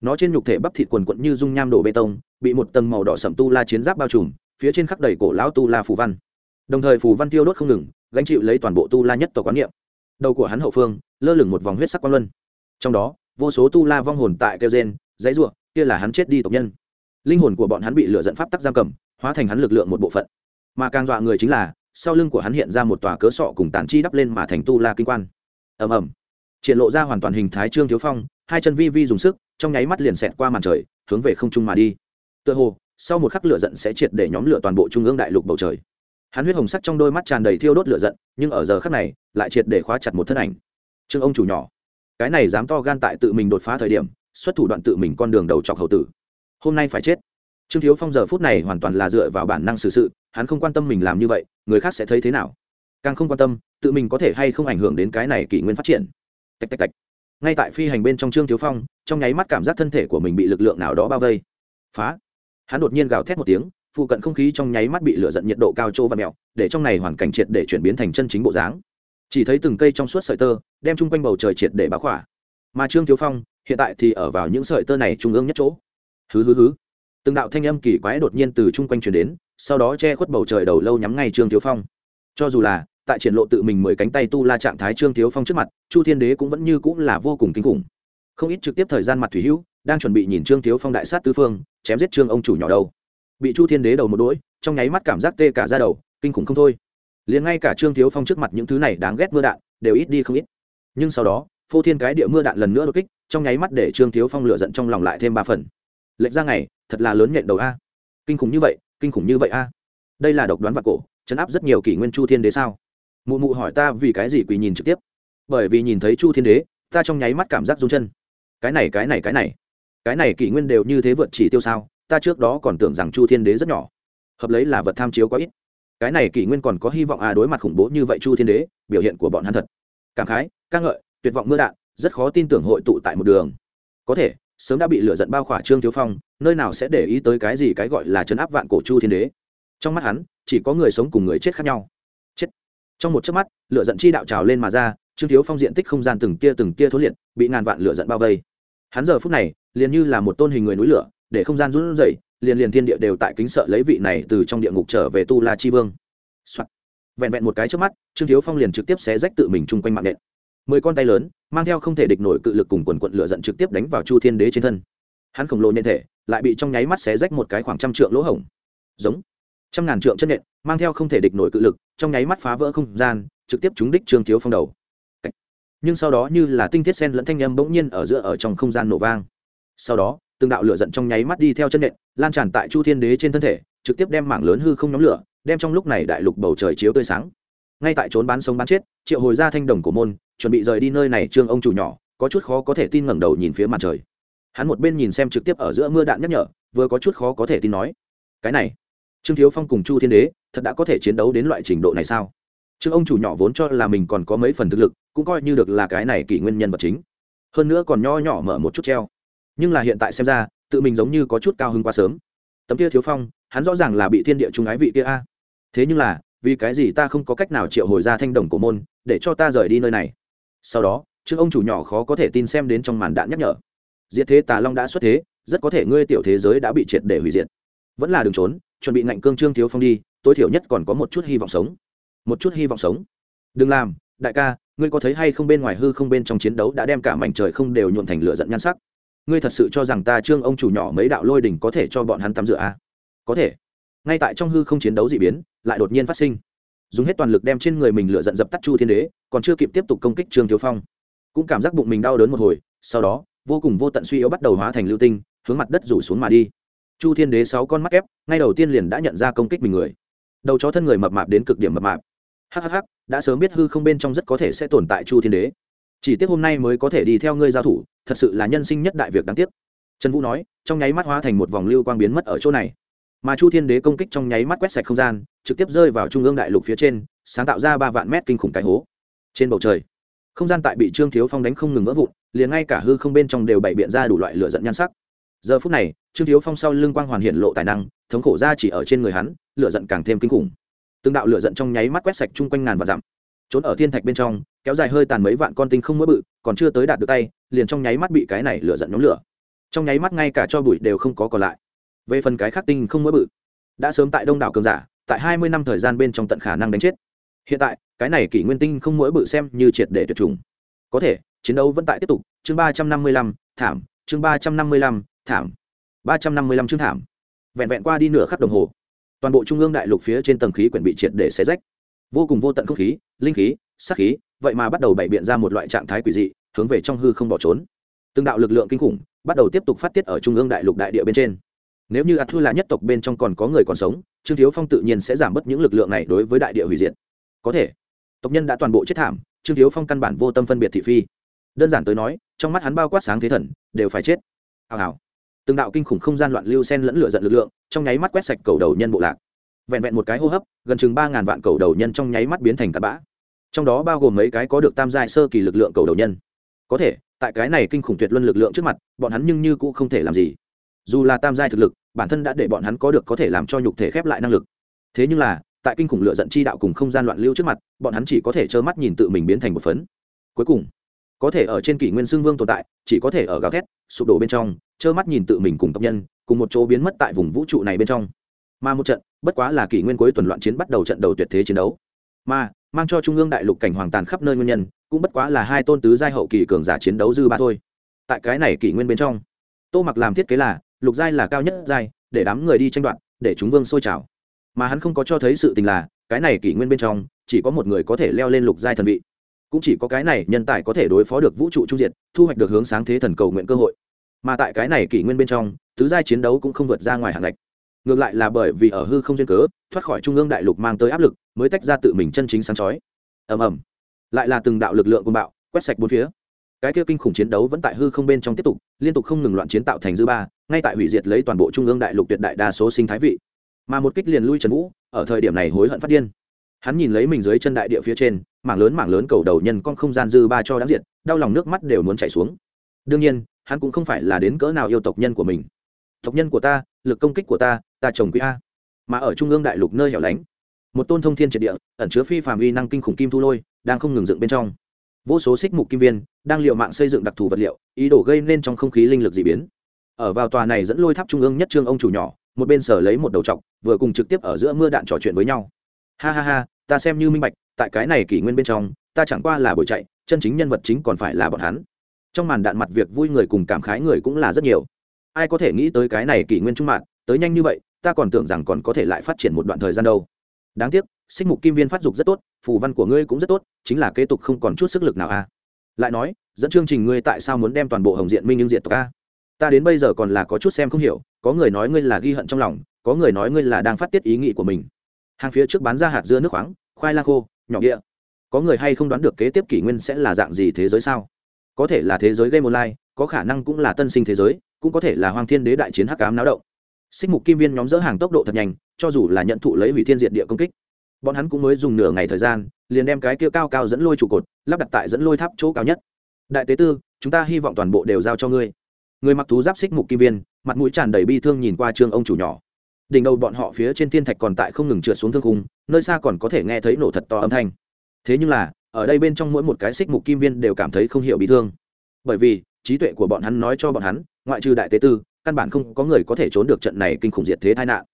S1: nó trên nhục thể bắp thịt quần quận như dung nham đổ bê tông, bị một tầng màu đỏ sậm tu la chiến giáp bao trùm, phía trên khắc đầy cổ lão tu la phù văn. Đồng thời phù văn tiêu đốt không ngừng, gánh chịu lấy toàn bộ tu la nhất tộc quán niệm. Đầu của hắn hậu phương, lơ lửng một vòng huyết sắc quang luân. Trong đó, vô số tu la vong hồn tại kêu gen dãy ruộng kia là hắn chết đi tộc nhân. Linh hồn của bọn hắn bị lửa dẫn pháp tắc giam cầm, hóa thành hắn lực lượng một bộ phận. Mà càng dọa người chính là, sau lưng của hắn hiện ra một tòa cớ sọ cùng tản chi đắp lên mà thành tu la kinh quan. Ầm ầm. Triển lộ ra hoàn toàn hình thái trương thiếu phong, hai chân vi vi dùng sức trong nháy mắt liền xẹt qua màn trời, hướng về không trung mà đi. Tựa hồ, sau một khắc lửa giận sẽ triệt để nhóm lửa toàn bộ trung ương đại lục bầu trời. Hắn huyết hồng sắc trong đôi mắt tràn đầy thiêu đốt lửa giận, nhưng ở giờ khắc này, lại triệt để khóa chặt một thân ảnh. Trương ông chủ nhỏ, cái này dám to gan tại tự mình đột phá thời điểm, xuất thủ đoạn tự mình con đường đầu chọc hậu tử. Hôm nay phải chết. Trương thiếu phong giờ phút này hoàn toàn là dựa vào bản năng xử sự, hắn không quan tâm mình làm như vậy, người khác sẽ thấy thế nào? Càng không quan tâm, tự mình có thể hay không ảnh hưởng đến cái này kỷ nguyên phát triển. Tạch tạch tạch ngay tại phi hành bên trong trương thiếu phong, trong nháy mắt cảm giác thân thể của mình bị lực lượng nào đó bao vây. Phá! Hắn đột nhiên gào thét một tiếng, phụ cận không khí trong nháy mắt bị lửa giận nhiệt độ cao trô và mẹo để trong này hoàn cảnh triệt để chuyển biến thành chân chính bộ dáng. Chỉ thấy từng cây trong suốt sợi tơ, đem chung quanh bầu trời triệt để báo khỏa. Mà trương thiếu phong, hiện tại thì ở vào những sợi tơ này trung ương nhất chỗ. Hứ hứ hứ! Từng đạo thanh âm kỳ quái đột nhiên từ chung quanh chuyển đến, sau đó che khuất bầu trời đầu lâu nhắm ngay trương thiếu phong. Cho dù là tại triển lộ tự mình mười cánh tay tu la trạng thái trương thiếu phong trước mặt, chu thiên đế cũng vẫn như cũng là vô cùng kinh khủng. Không ít trực tiếp thời gian mặt thủy hữu, đang chuẩn bị nhìn trương thiếu phong đại sát tứ phương, chém giết trương ông chủ nhỏ đầu. Bị chu thiên đế đầu một đỗi trong nháy mắt cảm giác tê cả ra đầu, kinh khủng không thôi. Liền ngay cả trương thiếu phong trước mặt những thứ này đáng ghét mưa đạn, đều ít đi không ít. Nhưng sau đó, phô thiên cái địa mưa đạn lần nữa đột kích, trong nháy mắt để trương thiếu phong lựa giận trong lòng lại thêm ba phần. Lệnh ra ngày, thật là lớn nhện đầu a. Kinh khủng như vậy, kinh khủng như vậy a. Đây là độc đoán và cổ, chấn áp rất nhiều kỷ nguyên chu thiên đế sao? Mụ mụ hỏi ta vì cái gì quỳ nhìn trực tiếp? Bởi vì nhìn thấy chu thiên đế, ta trong nháy mắt cảm giác rung chân. Cái này cái này cái này. Cái này kỷ nguyên đều như thế vượt chỉ tiêu sao? Ta trước đó còn tưởng rằng chu thiên đế rất nhỏ. Hợp lấy là vật tham chiếu quá ít. Cái này kỷ nguyên còn có hy vọng à đối mặt khủng bố như vậy chu thiên đế, biểu hiện của bọn hắn thật. Cảm khái, ca ngợi, tuyệt vọng mưa đạn, rất khó tin tưởng hội tụ tại một đường. Có thể, sớm đã bị lửa giận bao khỏa trương thiếu phong, nơi nào sẽ để ý tới cái gì cái gọi là chấn áp vạn cổ chu thiên đế. Trong mắt hắn, chỉ có người sống cùng người chết khác nhau trong một chớp mắt, lửa giận chi đạo trào lên mà ra, trương thiếu phong diện tích không gian từng tia từng tia thối liệt, bị ngàn vạn lửa giận bao vây. Hắn giờ phút này, liền như là một tôn hình người núi lửa, để không gian run rẩy, liền liền thiên địa đều tại kính sợ lấy vị này từ trong địa ngục trở về tu la chi vương、Soạn. vẹn vẹn một cái trước mắt, trương thiếu phong liền trực tiếp xé rách tự mình chung quanh mạng nện. Mười con tay lớn, mang theo không thể địch nổi cự lực cùng quần quận lửa giận trực tiếp đánh vào chu thiên đế trên thân. Hắn khổng lồ nhân thể, lại bị trong nháy mắt xé rách một cái khoảng trăm trượng lỗ hổng. Giống trăm ngàn trượng chân nện, mang theo không thể địch nổi cự lực, trong nháy mắt phá vỡ không gian, trực tiếp trúng đích trương thiếu phong đầu. Nhưng sau đó như là tinh thiết sen lẫn thanh â m bỗng nhiên ở giữa ở trong không gian nổ vang. Sau đó, từng đạo lửa giận trong nháy mắt đi theo chân nện, lan tràn tại chu thiên đế trên thân thể, trực tiếp đem mảng lớn hư không nhóm lửa, đem trong lúc này đại lục bầu trời chiếu tươi sáng. Ngay tại trốn bán sống bán chết, triệu hồi ra thanh đồng của môn, chuẩn bị rời đi nơi này trương ông chủ nhỏ, có chút khó có thể tin ngẩng đầu nhìn phía mặt trời. Hắn một bên nhìn xem trực tiếp ở giữa mưa đạn nhắc nhở, vừa có chút khó có thể tin nói, cái này trương thiếu phong cùng chu thiên đế thật đã có thể chiến đấu đến loại trình độ này sao? Trương ông chủ nhỏ vốn cho là mình còn có mấy phần thực lực, cũng coi như được là cái này kỷ nguyên nhân vật chính. Hơn nữa còn nho nhỏ mở một chút treo. Nhưng là hiện tại xem ra, tự mình giống như có chút cao hơn quá sớm. Tấm kia thiếu phong, hắn rõ ràng là bị thiên địa trung ái vị kia a. Thế nhưng là, vì cái gì ta không có cách nào triệu hồi ra thanh đồng cổ môn, để cho ta rời đi nơi này? Sau đó, trương ông chủ nhỏ khó có thể tin xem đến trong màn đạn nhắc nhở. Diệt thế tà long đã xuất thế, rất có thể ngươi tiểu thế giới đã bị triệt để hủy diệt. Vẫn là đường trốn chuẩn bị ngạnh cương trương thiếu phong đi, tối thiểu nhất còn có một chút hy vọng sống. Một chút hy vọng sống. Đừng làm, đại ca, ngươi có thấy hay không bên ngoài hư không bên trong chiến đấu đã đem cả mảnh trời không đều nhuộn thành lửa giận nhan sắc? Ngươi thật sự cho rằng ta trương ông chủ nhỏ mấy đạo lôi đỉnh có thể cho bọn hắn tắm rửa à? có thể. Ngay tại trong hư không chiến đấu d ị biến, lại đột nhiên phát sinh. Dùng hết toàn lực đem trên người mình lửa giận dập tắt chu thiên đế, còn chưa kịp tiếp tục công kích trương thiếu phong. Cũng cảm giác bụng mình đau đớn một hồi, sau đó, vô cùng vô tận suy yếu bắt đầu hóa thành lưu tinh, hướng mặt đất rủ xuống mà đi chu thiên đế sáu con mắt ép ngay đầu tiên liền đã nhận ra công kích mình người. Đầu chó thân người mập mạp đến cực điểm mập mạp. Hhh đã sớm biết hư không bên trong rất có thể sẽ tồn tại chu thiên đế. Chỉ tiếc hôm nay mới có thể đi theo ngươi giao thủ, thật sự là nhân sinh nhất đại việc đáng tiếc. Trần vũ nói, trong nháy mắt hóa thành một vòng lưu quang biến mất ở chỗ này. Mà chu thiên đế công kích trong nháy mắt quét sạch không gian, trực tiếp rơi vào trung ương đại lục phía trên, sáng tạo ra ba vạn mét kinh khủng cái hố. Trên bầu trời, không gian tại bị trương thiếu phong đánh không ngừng vỡ vụn, liền ngay cả hư không bên trong đều bày biện ra đủ loại lửa giận nhan sắc giờ phút này, trương thiếu phong sau lưng quang hoàn hiện lộ tài năng, thống khổ ra chỉ ở trên người hắn, lửa giận càng thêm kinh khủng. Từng đạo lửa giận trong nháy mắt quét sạch chung quanh ngàn và dặm. Trốn ở thiên thạch bên trong, kéo dài hơi tàn mấy vạn con tinh không mỡ bự, còn chưa tới đạt được tay, liền trong nháy mắt bị cái này lửa giận nhóm lửa. Trong nháy mắt ngay cả cho bụi đều không có còn lại. Về phần cái khác tinh không mỡ bự, đã sớm tại đông đảo cường giả, tại hai mươi năm thời gian bên trong tận khả năng đánh chết. Hiện tại, cái này kỷ nguyên tinh không mỗi bự xem như triệt để tuyệt chủng. Có thể, chiến đấu vẫn tại tiếp tục. Chương ba trăm năm mươi lăm, thảm. Chương ba trăm năm mươi lăm thảm. Ba trăm năm mươi lăm chương thảm. Vẹn vẹn qua đi nửa khắp đồng hồ, toàn bộ trung ương đại lục phía trên tầng khí quyển bị triệt để xé rách. Vô cùng vô tận không khí, linh khí sắc khí, vậy mà bắt đầu bày biện ra một loại trạng thái quỷ dị, hướng về trong hư không bỏ trốn. Từng đạo lực lượng kinh khủng bắt đầu tiếp tục phát tiết ở trung ương đại lục đại địa bên trên. Nếu như ạt thư là nhất tộc bên trong còn có người còn sống, trương thiếu phong tự nhiên sẽ giảm bớt những lực lượng này đối với đại địa hủy diệt. Có thể, tộc nhân đã toàn bộ chết thảm, trương thiếu phong căn bản vô tâm phân biệt thị phi. Đơn giản tới nói, trong mắt hắn bao quát sáng thế thần, đều phải chết. Hào hào từng đạo kinh khủng không gian loạn lưu sen lẫn lửa giận lực lượng, trong nháy mắt quét sạch cầu đầu nhân bộ lạc. Vẹn vẹn một cái hô hấp, gần chừng ba ngàn vạn cầu đầu nhân trong nháy mắt biến thành tạt bã. Trong đó bao gồm mấy cái có được tam giai sơ kỳ lực lượng cầu đầu nhân. Có thể, tại cái này kinh khủng tuyệt luân lực lượng trước mặt, bọn hắn nhưng như cũng không thể làm gì. Dù là tam giai thực lực, bản thân đã để bọn hắn có được có thể làm cho nhục thể khép lại năng lực. Thế nhưng là, tại kinh khủng lựa giận chi đạo cùng không gian loạn lưu trước mặt, bọn hắn chỉ có thể trơ mắt nhìn tự mình biến thành một phấn. Cuối cùng, có thể ở trên kỷ nguyên xương vương tồn tại, chỉ có thể ở gào thét, sụp đổ bên trong trơ mắt nhìn tự mình cùng tộc nhân, cùng một chỗ biến mất tại vùng vũ trụ này bên trong. Mà một trận, bất quá là kỷ nguyên cuối tuần loạn chiến bắt đầu trận đầu tuyệt thế chiến đấu. Mà, mang cho trung ương đại lục cảnh hoàng tàn khắp nơi nguyên nhân, cũng bất quá là hai tôn tứ giai hậu kỳ cường giả chiến đấu dư ba thôi. Tại cái này kỷ nguyên bên trong, tô mặc làm thiết kế là, lục giai là cao nhất giai, để đám người đi tranh đoạt, để chúng vương sôi trào. Mà hắn không có cho thấy sự tình là, cái này kỷ nguyên bên trong, chỉ có một người có thể leo lên lục giai thần vị. Cũng chỉ có cái này nhân tài có thể đối phó được vũ trụ trung diệt, thu hoạch được hướng sáng thế thần cầu nguyện cơ hội mà tại cái này kỷ nguyên bên trong, tứ giai chiến đấu cũng không vượt ra ngoài hạng lệch ngược lại là bởi vì ở hư không duyên cớ, thoát khỏi trung ương đại lục mang tới áp lực, mới tách ra tự mình chân chính sáng chói. Ầm ầm. Lại là từng đạo lực lượng côn bạo, quét sạch bốn phía. Cái kia kinh khủng chiến đấu vẫn tại hư không bên trong tiếp tục, liên tục không ngừng loạn chiến tạo thành dư ba, ngay tại hủy diệt lấy toàn bộ trung ương đại lục tuyệt đại đa số sinh thái vị. Mà một kích liền lui trần vũ, ở thời điểm này hối hận phát điên. Hắn nhìn lấy mình dưới chân đại địa phía trên, mảng lớn mảng lớn cầu đầu nhân con không gian dư ba cho đáng diệt, đau lòng nước mắt đều muốn chảy xuống. Đương nhiên hắn cũng không phải là đến cỡ nào yêu tộc nhân của mình. Tộc nhân của ta, lực công kích của ta ta trồng quý a. Mà ở trung ương đại lục nơi hẻo lánh, một tôn thông thiên triệt địa, ẩn chứa phi phàm uy năng kinh khủng kim thu lôi, đang không ngừng dựng bên trong. Vô số xích mục kim viên đang liệu mạng xây dựng đặc thù vật liệu, ý đồ gây nên trong không khí linh lực d ị biến. Ở vào tòa này dẫn lôi tháp trung ương nhất trương ông chủ nhỏ, một bên sở lấy một đầu t vừa cùng trực tiếp ở giữa mưa đạn trò chuyện với nhau. Ha ha ha, ta xem như minh bạch, tại cái này kỷ nguyên bên trong, ta chẳng qua là buổi chạy, chân chính nhân vật chính còn phải là bọn hắn trong màn đạn mặt việc vui người cùng cảm khái người cũng là rất nhiều. Ai có thể nghĩ tới cái này kỷ nguyên trung mạng tới nhanh như vậy, ta còn tưởng rằng còn có thể lại phát triển một đoạn thời gian đâu. Đáng tiếc, xích mục kim viên phát dục rất tốt, phù văn của ngươi cũng rất tốt, chính là kế tục không còn chút sức lực nào a à. lại nói, dẫn chương trình ngươi tại sao muốn đem toàn bộ hồng diện minh nhưng diện tộc a? Ta đến bây giờ còn là có chút xem không hiểu, có người nói ngươi là ghi hận trong lòng, có người nói ngươi là đang phát tiết ý nghĩ của mình. Hàng phía trước bán ra hạt dưa nước khoáng, khoai lang khô, nhỏ địa. Có người hay không đoán được kế tiếp kỷ nguyên sẽ là dạng gì thế giới sao? Có thể là thế giới game online, có khả năng cũng là tân sinh thế giới, cũng có thể là hoàng thiên đế đại chiến hắc ám náo động. Xích mục kim viên nhóm dỡ hàng tốc độ thật nhanh, cho dù là nhận thụ lấy hủy thiên diệt địa công kích, bọn hắn cũng mới dùng nửa ngày thời gian, liền đem cái kia cao cao dẫn lôi trụ cột, lắp đặt tại dẫn lôi tháp chỗ cao nhất. Đại tế tư, chúng ta hy vọng toàn bộ đều giao cho ngươi. Người mặc thú giáp xích mục kim viên, mặt mũi tràn đầy bi thương nhìn qua trương ông chủ nhỏ. Đỉnh đầu bọn họ phía trên thiên thạch còn tại không ngừng trượt xuống thương khung, nơi xa còn có thể nghe thấy nổ thật to âm thanh. Thế nhưng là ở đây bên trong mỗi một cái xích mục kim viên đều cảm thấy không hiểu bị thương. Bởi vì, trí tuệ của bọn hắn nói cho bọn hắn, ngoại trừ đại tế tư, căn bản không có người có thể trốn được trận này kinh khủng diệt thế tai nạn.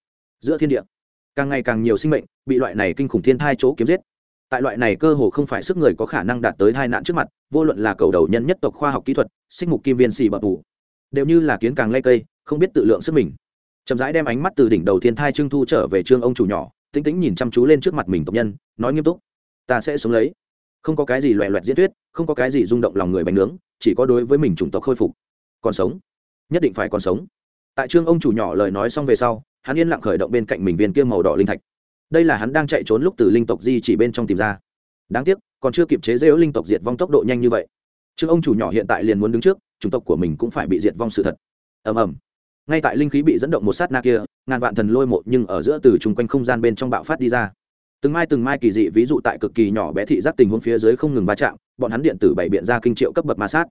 S1: Giữa thiên địa, càng ngày càng nhiều sinh mệnh bị loại này kinh khủng thiên thai chỗ kiếm giết. Tại loại này cơ hồ không phải sức người có khả năng đạt tới tai nạn trước mặt, vô luận là cầu đầu nhân nhất tộc khoa học kỹ thuật, xích mục kim viên xì bập tù đều như là kiến càng lây cây, không biết tự lượng sức mình. Chậm rãi đem ánh mắt từ đỉnh đầu thiên thai trưng thu trở về trương ông chủ nhỏ, tĩnh tĩnh nhìn chăm chú lên trước mặt mình tộc nhân, nói nghiêm túc, ta sẽ sống lấy không có cái gì loẹ loẹt diễn thuyết, không có cái gì rung động lòng người bánh nướng, chỉ có đối với mình chủng tộc khôi phục. Còn sống. Nhất định phải còn sống. Tại trương ông chủ nhỏ lời nói xong về sau, hắn yên lặng khởi động bên cạnh mình viên kia màu đỏ linh thạch. Đây là hắn đang chạy trốn lúc từ linh tộc di chỉ bên trong tìm ra. Đáng tiếc, còn chưa kịp chế dễu linh tộc diệt vong tốc độ nhanh như vậy. Trương ông chủ nhỏ hiện tại liền muốn đứng trước, chủng tộc của mình cũng phải bị diệt vong sự thật. Ầm ầm. Ngay tại linh khí bị dẫn động một sát na kia, ngàn vạn thần lôi một nhưng ở giữa từ chung quanh không gian bên trong bạo phát đi ra từng mai từng mai kỳ dị ví dụ tại cực kỳ nhỏ bé thị giác tình huống phía dưới không ngừng va chạm, bọn hắn điện tử bảy biện ra kinh triệu cấp bậc ma sát.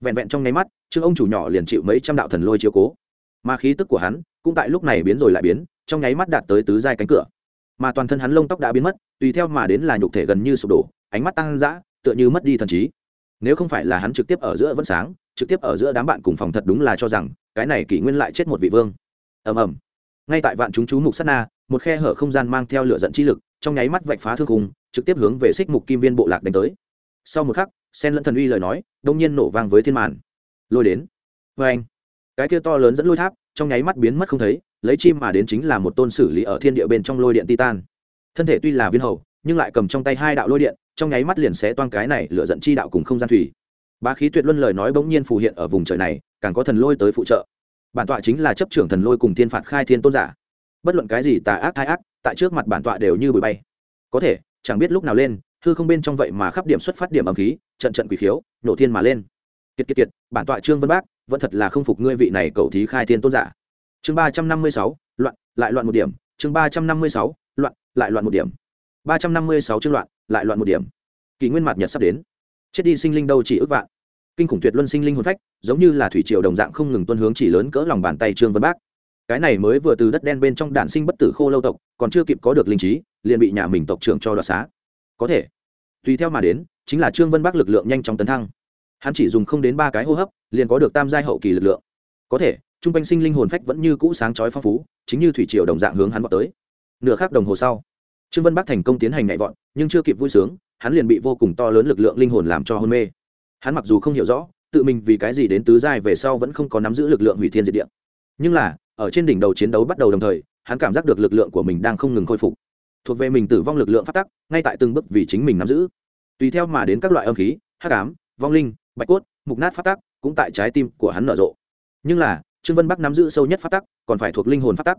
S1: Vẹn vẹn trong nháy mắt, trương ông chủ nhỏ liền chịu mấy trăm đạo thần lôi chiếu cố. Mà khí tức của hắn cũng tại lúc này biến rồi lại biến, trong nháy mắt đạt tới tứ giai cánh cửa. Mà toàn thân hắn lông tóc đã biến mất, tùy theo mà đến là nhục thể gần như sụp đổ, ánh mắt tăng dã, tựa như mất đi thần trí. Nếu không phải là hắn trực tiếp ở giữa vẫn sáng, trực tiếp ở giữa đám bạn cùng phòng thật đúng là cho rằng, cái này kỷ nguyên lại chết một vị vương. Ầm ầm. Ngay tại vạn chúng chú mục sát na, một khe hở không gian mang theo lửa giận chi lực trong nháy mắt vạch phá thương khung, trực tiếp hướng về xích mục kim viên bộ lạc đánh tới. Sau một khắc, sen lẫn thần uy lời nói, đông nhiên nổ vang với thiên màn. Lôi đến. Vê anh, cái kia to lớn dẫn lôi tháp, trong nháy mắt biến mất không thấy, lấy chim mà đến chính là một tôn xử lý ở thiên địa bên trong lôi điện titan. Thân thể tuy là viên hầu, nhưng lại cầm trong tay hai đạo lôi điện, trong nháy mắt liền xé toang cái này lựa dẫn chi đạo cùng không gian thủy. Bá khí tuyệt luân lời nói bỗng nhiên phù hiện ở vùng trời này, càng có thần lôi tới phụ trợ. Bản tọa chính là chấp trưởng thần lôi cùng thiên phạt khai thiên tôn giả. Bất luận cái gì tà ác, thai ác tại trước mặt bản tọa đều như bụi bay. Có thể, chẳng biết lúc nào lên, hư không bên trong vậy mà khắp điểm xuất phát điểm âm khí, trận trận quỷ khiếu, nổ thiên mà lên. Kiệt kiệt kiệt, bản tọa trương vân bác, vẫn thật là không phục ngươi vị này cầu thí khai thiên tôn giả. Chương ba trăm năm mươi sáu, loạn, lại loạn một điểm. Chương ba trăm năm mươi sáu, loạn, lại loạn một điểm. Ba trăm năm mươi sáu chương loạn, lại loạn một điểm. Kỷ nguyên mặt nhật sắp đến. Chết đi sinh linh đâu chỉ ước vạn. Kinh khủng tuyệt luân sinh linh hồn phách, giống như là thủy triều đồng dạng không ngừng tuân hướng chỉ lớn cỡ lòng bàn tay trương vân bác cái này mới vừa từ đất đen bên trong đản sinh bất tử khô lâu tộc, còn chưa kịp có được linh trí, liền bị nhà mình tộc trưởng cho đoạt xá. Có thể. Tùy theo mà đến, chính là trương vân bắc lực lượng nhanh chóng tấn thăng. Hắn chỉ dùng không đến ba cái hô hấp, liền có được tam giai hậu kỳ lực lượng. Có thể t r u n g quanh sinh linh hồn phách vẫn như cũ sáng chói phong phú, chính như thủy triều đồng dạng hướng hắn vọt tới. Nửa khác đồng hồ sau, trương vân bắc thành công tiến hành nhạy vọt, nhưng chưa kịp vui sướng, hắn liền bị vô cùng to lớn lực lượng linh hồn làm cho hôn mê. Hắn mặc dù không hiểu rõ, tự mình vì cái gì đến tứ giai về sau vẫn không có nắm giữ lực lượng hủy thiên diệt địa. Nhưng là ở trên đỉnh đầu chiến đấu bắt đầu đồng thời, hắn cảm giác được lực lượng của mình đang không ngừng khôi phục. Thuộc về mình tử vong lực lượng phát tắc, ngay tại từng bước vì chính mình nắm giữ. Tùy theo mà đến các loại âm khí, hắc ám, vong linh, bạch cốt, mục nát phát tắc, cũng tại trái tim của hắn nở rộ. Nhưng là, trương vân bắc nắm giữ sâu nhất phát tắc, còn phải thuộc linh hồn phát tắc.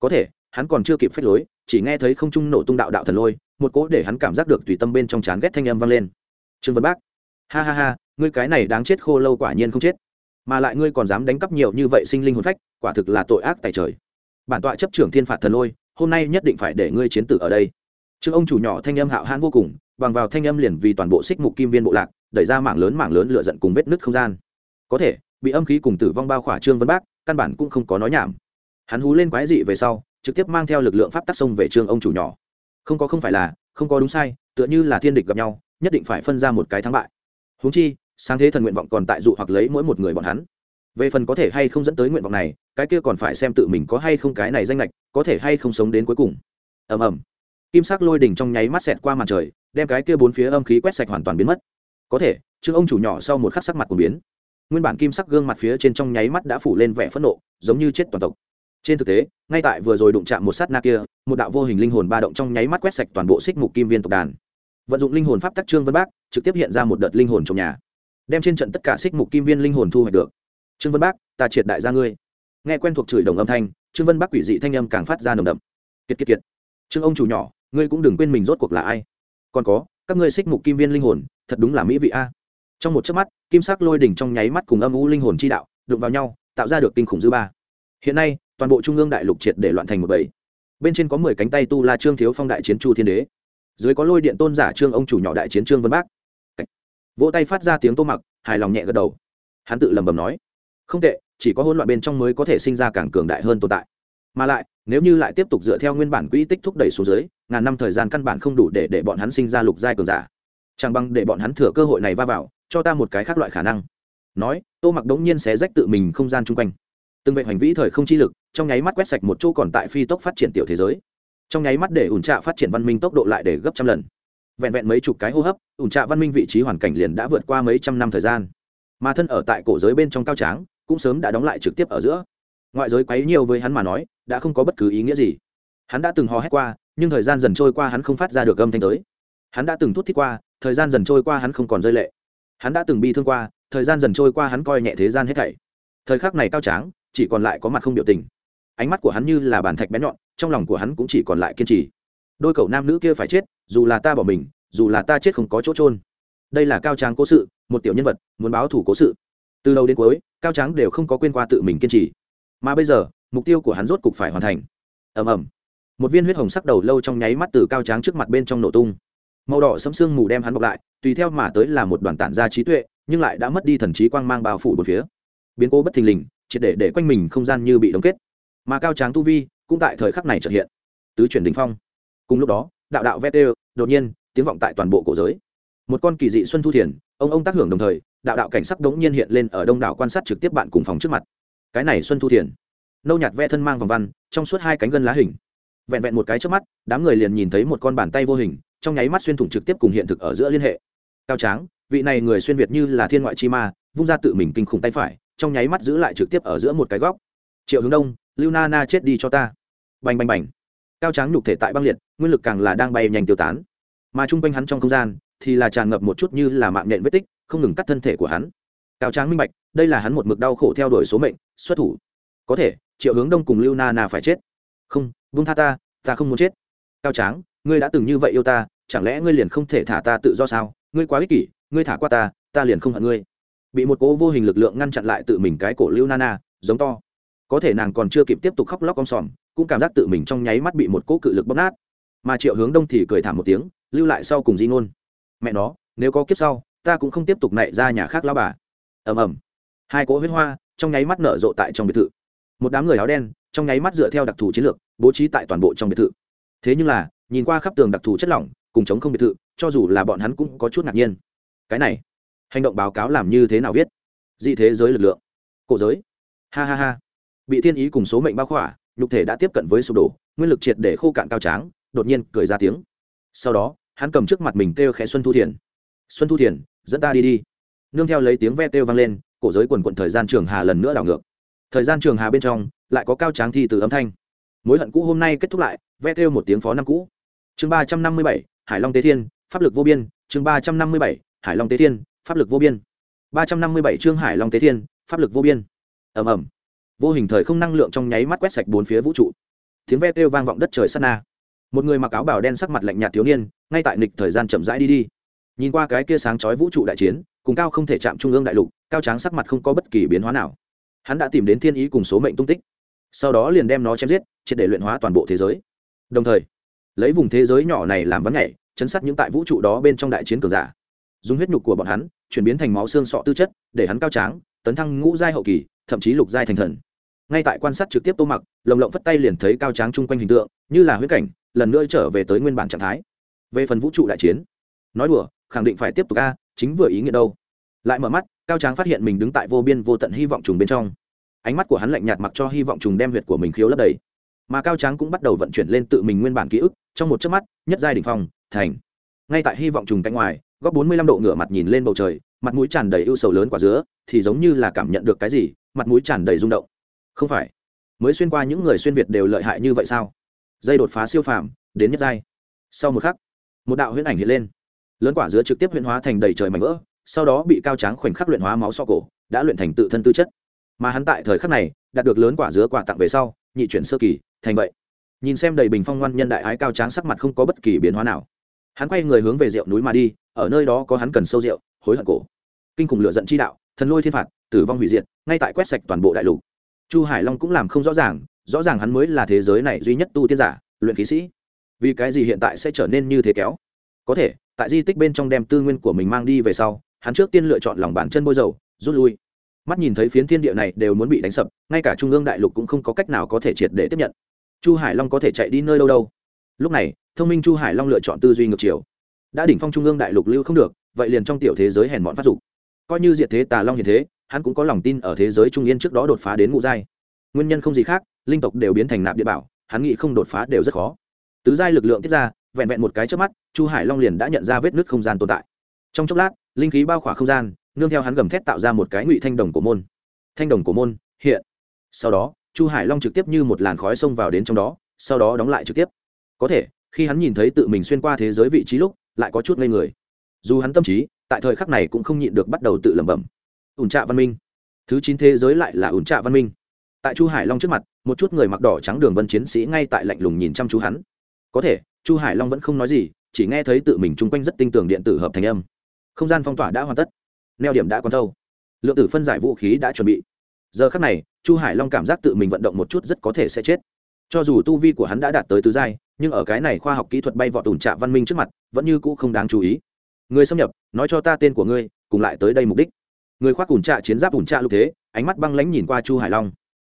S1: Có thể, hắn còn chưa kịp phép lối, chỉ nghe thấy không trung nổ tung đạo đạo thần lôi, một cỗ để hắn cảm giác được tùy tâm bên trong chán ghét thanh âm vang lên. Trương vân bắc, ha ha ha, ngươi cái này đáng chết khô lâu quả nhiên không chết mà lại ngươi còn dám đánh cắp nhiều như vậy sinh linh hồn phách, quả thực là tội ác tại trời. Bản tọa chấp trưởng thiên phạt thần lôi, hôm nay nhất định phải để ngươi chiến tử ở đây. Trương ông chủ nhỏ thanh âm hạo hãn vô cùng, bằng vào thanh âm liền vì toàn bộ xích mục kim viên bộ lạc, đẩy ra mảng lớn mảng lớn lựa giận cùng vết nứt không gian. Có thể, bị âm khí cùng tử vong bao khỏa trương vân bác, căn bản cũng không có nói nhảm. Hắn hú lên quái dị về sau, trực tiếp mang theo lực lượng pháp tắc sông về trương ông chủ nhỏ. Không có không phải là, không có đúng sai, tựa như là thiên địch gặp nhau, nhất định phải phân ra một cái thắng bại. Huống chi sáng thế thần nguyện vọng còn tại dụ hoặc lấy mỗi một người bọn hắn. Về phần có thể hay không dẫn tới nguyện vọng này, cái kia còn phải xem tự mình có hay không cái này danh lệch, có thể hay không sống đến cuối cùng. Ầm ầm. Kim sắc lôi đỉnh trong nháy mắt xẹt qua màn trời, đem cái kia bốn phía âm khí quét sạch hoàn toàn biến mất. Có thể chứ ông chủ nhỏ sau một khắc sắc mặt của biến. Nguyên bản kim sắc gương mặt phía trên trong nháy mắt đã phủ lên vẻ phẫn nộ, giống như chết toàn tộc. Trên thực tế, ngay tại vừa rồi đụng chạm một sát na kia, một đạo vô hình linh hồn ba động trong nháy mắt quét sạch toàn bộ xích mục kim viên tộc đàn. Vận dụng linh hồn pháp tắc trương vân bác, trực tiếp hiện ra một đợt linh hồn trong nhà đem trên trận tất cả xích mục kim viên linh hồn thu hoạch được. Trương vân bác, ta triệt đại gia ngươi. Nghe quen thuộc chửi đồng âm thanh, trương vân bác quỷ dị thanh âm càng phát ra nồng đậm. Kiệt kiệt kiệt. Trương ông chủ nhỏ, ngươi cũng đừng quên mình rốt cuộc là ai. Còn có, các ngươi xích mục kim viên linh hồn, thật đúng là mỹ vị a. Trong một chớp mắt, kim sắc lôi đỉnh trong nháy mắt cùng âm u linh hồn chi đạo, đụng vào nhau, tạo ra được kinh khủng dư ba. Hiện nay, toàn bộ trung ương đại lục triệt để loạn thành một bầy. Bên trên có mười cánh tay tu la trương thiếu phong đại chiến chu thiên đế. Dưới có lôi điện tôn giả trương ông chủ nhỏ đại chiến trương vân bác vỗ tay phát ra tiếng tô mặc, hài lòng nhẹ gật đầu. Hắn tự lẩm bẩm nói, không tệ, chỉ có hỗn loạn bên trong mới có thể sinh ra càng cường đại hơn tồn tại. Mà lại, nếu như lại tiếp tục dựa theo nguyên bản quỹ tích thúc đẩy xuống dưới, ngàn năm thời gian căn bản không đủ để để bọn hắn sinh ra lục giai cường giả. Chẳng bằng để bọn hắn thừa cơ hội này va vào, cho ta một cái khác loại khả năng. Nói, tô mặc đống nhiên xé rách tự mình không gian chung quanh. Từng vệ hành vĩ thời không chi lực, trong nháy mắt quét sạch một chỗ còn tại phi tốc phát triển tiểu thế giới. Trong nháy mắt để ủn trạ phát triển văn minh tốc độ lại để gấp trăm lần vẹn vẹn mấy chục cái hô hấp, ủn trạ văn minh vị trí hoàn cảnh liền đã vượt qua mấy trăm năm thời gian. Mà thân ở tại cổ giới bên trong cao tráng, cũng sớm đã đóng lại trực tiếp ở giữa. Ngoại giới quấy nhiều với hắn mà nói, đã không có bất cứ ý nghĩa gì. Hắn đã từng hò hét qua, nhưng thời gian dần trôi qua hắn không phát ra được âm thanh tới. Hắn đã từng thút thít qua, thời gian dần trôi qua hắn không còn rơi lệ. Hắn đã từng bi thương qua, thời gian dần trôi qua hắn coi nhẹ thế gian hết thảy. Thời khắc này cao tráng, chỉ còn lại có mặt không biểu tình. Ánh mắt của hắn như là bàn thạch bé nhọn, trong lòng của hắn cũng chỉ còn lại kiên trì đôi cậu nam nữ kia phải chết, dù là ta bỏ mình, dù là ta chết không có chỗ trôn đây là cao tráng cố sự, một tiểu nhân vật, muốn báo thủ cố sự. Từ đầu đến cuối, cao tráng đều không có quên qua tự mình kiên trì. Mà bây giờ, mục tiêu của hắn rốt cục phải hoàn thành. Ầm ầm. Một viên huyết hồng sắc đầu lâu trong nháy mắt từ cao tráng trước mặt bên trong nổ tung. Màu đỏ sấm sương mù đem hắn bọc lại, tùy theo mà tới là một đoàn tản ra trí tuệ, nhưng lại đã mất đi thần trí quang mang bao phủ một phía. Biến cố bất thình lình, triệt để để quanh mình không gian như bị đóng kết. Mà cao tráng tu vi, cũng tại thời khắc này trở hiện. Tứ chuyển đình phong cùng lúc đó, đạo đạo vét đột nhiên, tiếng vọng tại toàn bộ cổ giới. Một con kỳ dị xuân thu thiền, ông ông tác hưởng đồng thời, đạo đạo cảnh sắc đống nhiên hiện lên ở đông đảo quan sát trực tiếp bạn cùng phòng trước mặt. Cái này xuân thu thiền. Nâu nhạt ve thân mang vòng văn, trong suốt hai cánh gân lá hình. Vẹn vẹn một cái trước mắt, đám người liền nhìn thấy một con bàn tay vô hình, trong nháy mắt xuyên thủng trực tiếp cùng hiện thực ở giữa liên hệ. Cao tráng, vị này người xuyên việt như là thiên ngoại chi ma, vung ra tự mình kinh khủng tay phải, trong nháy mắt giữ lại trực tiếp ở giữa một cái góc. Triệu hướng đông, lưu na na chết đi cho ta. Bành bành bành cao tráng nhục thể tại băng liệt, nguyên lực càng là đang bay nhanh tiêu tán. Mà chung quanh hắn trong không gian, thì là tràn ngập một chút như là mạng nện vết tích, không ngừng cắt thân thể của hắn. Cao tráng minh bạch, đây là hắn một mực đau khổ theo đuổi số mệnh, xuất thủ. Có thể, triệu hướng đông cùng lưu na na phải chết. Không vung tha ta ta không muốn chết. Cao tráng, ngươi đã từng như vậy yêu ta, chẳng lẽ ngươi liền không thể thả ta tự do sao? Ngươi quá ích kỷ, ngươi thả qua ta ta liền không hận ngươi. Bị một cố vô hình lực lượng ngăn chặn lại tự mình cái cổ lưu nana giống to. Có thể nàng còn chưa kịp tiếp tục khóc lóc con sòm cũng cảm giác tự mình trong nháy mắt bị một cỗ cự lực bóp nát. Mà triệu hướng đông thì cười thảm một tiếng, lưu lại sau cùng di ngôn. Mẹ nó, nếu có kiếp sau, ta cũng không tiếp tục nảy ra nhà khác lao bà. Ầm ầm. Hai cỗ huyết hoa trong nháy mắt nở rộ tại trong biệt thự. Một đám người áo đen trong nháy mắt dựa theo đặc thù chiến lược, bố trí tại toàn bộ trong biệt thự. Thế nhưng là, nhìn qua khắp tường đặc thù chất lỏng, cùng chống không biệt thự, cho dù là bọn hắn cũng có chút ngạc nhiên. Cái này, hành động báo cáo làm như thế nào viết? Dị thế giới lực lượng. Cổ giới. Ha ha ha. Bị thiên ý cùng số mệnh bao khỏa nhục thể đã tiếp cận với sụp đổ, nguyên lực triệt để khô cạn cao tráng, đột nhiên cười ra tiếng. Sau đó, hắn cầm trước mặt mình kêu khẽ xuân thu thiền. Xuân thu thiền, dẫn ta đi đi. Nương theo lấy tiếng ve kêu vang lên, cổ giới quần quận thời gian trường hà lần nữa đảo ngược. Thời gian trường hà bên trong, lại có cao tráng thi từ âm thanh. Mối hận cũ hôm nay kết thúc lại, ve kêu một tiếng phó năm cũ. Chương ba trăm năm mươi bảy, hải long tế thiên, pháp lực vô biên. Chương ba trăm năm mươi bảy, hải long tế thiên, pháp lực vô biên. Ba trăm năm mươi bảy chương hải long tế thiên, pháp lực vô biên. Ẩm ẩm vô hình thời không năng lượng trong nháy mắt quét sạch bốn phía vũ trụ. Tiếng ve kêu vang vọng đất trời sát na. Một người mặc áo bào đen sắc mặt lạnh nhạt thiếu niên, ngay tại nịch thời gian chậm rãi đi đi. Nhìn qua cái kia sáng chói vũ trụ đại chiến, cùng cao không thể chạm trung ương đại lục, cao tráng sắc mặt không có bất kỳ biến hóa nào. Hắn đã tìm đến thiên ý cùng số mệnh tung tích. Sau đó liền đem nó chém giết, triệt để luyện hóa toàn bộ thế giới. Đồng thời, lấy vùng thế giới nhỏ này làm vấn nhảy, chấn sát những tại vũ trụ đó bên trong đại chiến cường giả. Dùng huyết nhục của bọn hắn, chuyển biến thành máu xương sọ tư chất, để hắn cao tráng, tấn thăng ngũ giai hậu kỳ, thậm chí lục giai thành thần ngay tại quan sát trực tiếp tô mặc, lồng lộng phất tay liền thấy cao tráng chung quanh hình tượng, như là huyết cảnh, lần nữa trở về tới nguyên bản trạng thái. Về phần vũ trụ đại chiến, nói đùa, khẳng định phải tiếp tục a, chính vừa ý nghĩa đâu. Lại mở mắt, cao tráng phát hiện mình đứng tại vô biên vô tận hy vọng trùng bên trong. Ánh mắt của hắn lạnh nhạt mặc cho hy vọng trùng đem huyệt của mình khiếu lấp đầy. Mà cao tráng cũng bắt đầu vận chuyển lên tự mình nguyên bản ký ức, trong một chớp mắt, nhất giai đ ỉ n h phong, thành. Ngay tại hy vọng trùng cánh ngoài, góc bốn mươi lăm độ ngửa mặt nhìn lên bầu trời, mặt mũi tràn đầy ưu sầu lớn quả dứa, thì giống như là cảm nhận được cái gì, mặt mũi tràn đầy rung động không phải. Mới xuyên qua những người xuyên việt đều lợi hại như vậy sao? Dây đột phá siêu phàm, đến nhất giai. Sau một khắc, một đạo huyễn ảnh hiện lên. Lớn quả dứa trực tiếp huyễn hóa thành đầy trời mảnh vỡ, sau đó bị cao tráng khoảnh khắc luyện hóa máu so cổ, đã luyện thành tự thân tư chất. Mà hắn tại thời khắc này, đạt được lớn quả dứa quà tặng về sau, nhị chuyển sơ kỳ, thành vậy. Nhìn xem đầy bình phong ngoan nhân đại ái cao tráng sắc mặt không có bất kỳ biến hóa nào. Hắn quay người hướng về rượu núi mà đi, ở nơi đó có hắn cần sâu rượu, hối hận cổ. Kinh khủng lửa giận chi đạo, thần lôi thiên phạt, tử vong hủy diệt, ngay tại quét sạch toàn bộ đại lục chu hải long cũng làm không rõ ràng rõ ràng hắn mới là thế giới này duy nhất tu tiên giả, luyện khí sĩ. Vì cái gì hiện tại sẽ trở nên như thế kéo? Có thể, tại di tích bên trong đem tư nguyên của mình mang đi về sau, hắn trước tiên lựa chọn lòng bàn chân bôi dầu, rút lui. Mắt nhìn thấy phiến thiên địa này đều muốn bị đánh sập, ngay cả trung ương đại lục cũng không có cách nào có thể triệt để tiếp nhận. Chu hải long có thể chạy đi nơi đâu đâu? Lúc này, thông minh chu hải long lựa chọn tư duy ngược chiều. Đã đỉnh phong trung ương đại lục lưu không được, vậy liền trong tiểu thế giới hèn bọn phát dục. Coi như diệt thế tà long hiện thế hắn cũng có lòng tin ở thế giới trung yên trước đó đột phá đến ngũ giai. Nguyên nhân không gì khác, linh tộc đều biến thành nạp địa bảo, hắn nghĩ không đột phá đều rất khó. Tứ giai lực lượng tiết ra, vẹn vẹn một cái trước mắt, chu hải long liền đã nhận ra vết nứt không gian tồn tại. Trong chốc lát, linh khí bao khỏa không gian, nương theo hắn gầm thét tạo ra một cái ngụy thanh đồng của môn. Thanh đồng của môn, hiện. Sau đó, chu hải long trực tiếp như một làn khói xông vào đến trong đó, sau đó đóng lại trực tiếp. Có thể, khi hắn nhìn thấy tự mình xuyên qua thế giới vị trí lúc, lại có chút ngây người. Dù hắn tâm trí, tại thời khắc này cũng không nhịn được bắt đầu tự lẩm bẩm ủn trạ văn minh. Thứ chín thế giới lại là ủn trạ văn minh. Tại chu hải long trước mặt, một chút người mặc đỏ trắng đường vân chiến sĩ ngay tại lạnh lùng nhìn chăm chú hắn. Có thể, chu hải long vẫn không nói gì, chỉ nghe thấy tự mình chung quanh rất tinh tường điện tử hợp thành âm. Không gian phong tỏa đã hoàn tất. Neo điểm đã còn thâu. Lượng tử phân giải vũ khí đã chuẩn bị. Giờ khắc này, chu hải long cảm giác tự mình vận động một chút rất có thể sẽ chết. Cho dù tu vi của hắn đã đạt tới tứ giai, nhưng ở cái này khoa học kỹ thuật bay vọt ủn trạ văn minh trước mặt, vẫn như cũ không đáng chú ý. Người xâm nhập, nói cho ta tên của ngươi, cùng lại tới đây mục đích người khoác ủn trạ chiến giáp ủn trạ lục thế, ánh mắt băng lãnh nhìn qua chu hải long.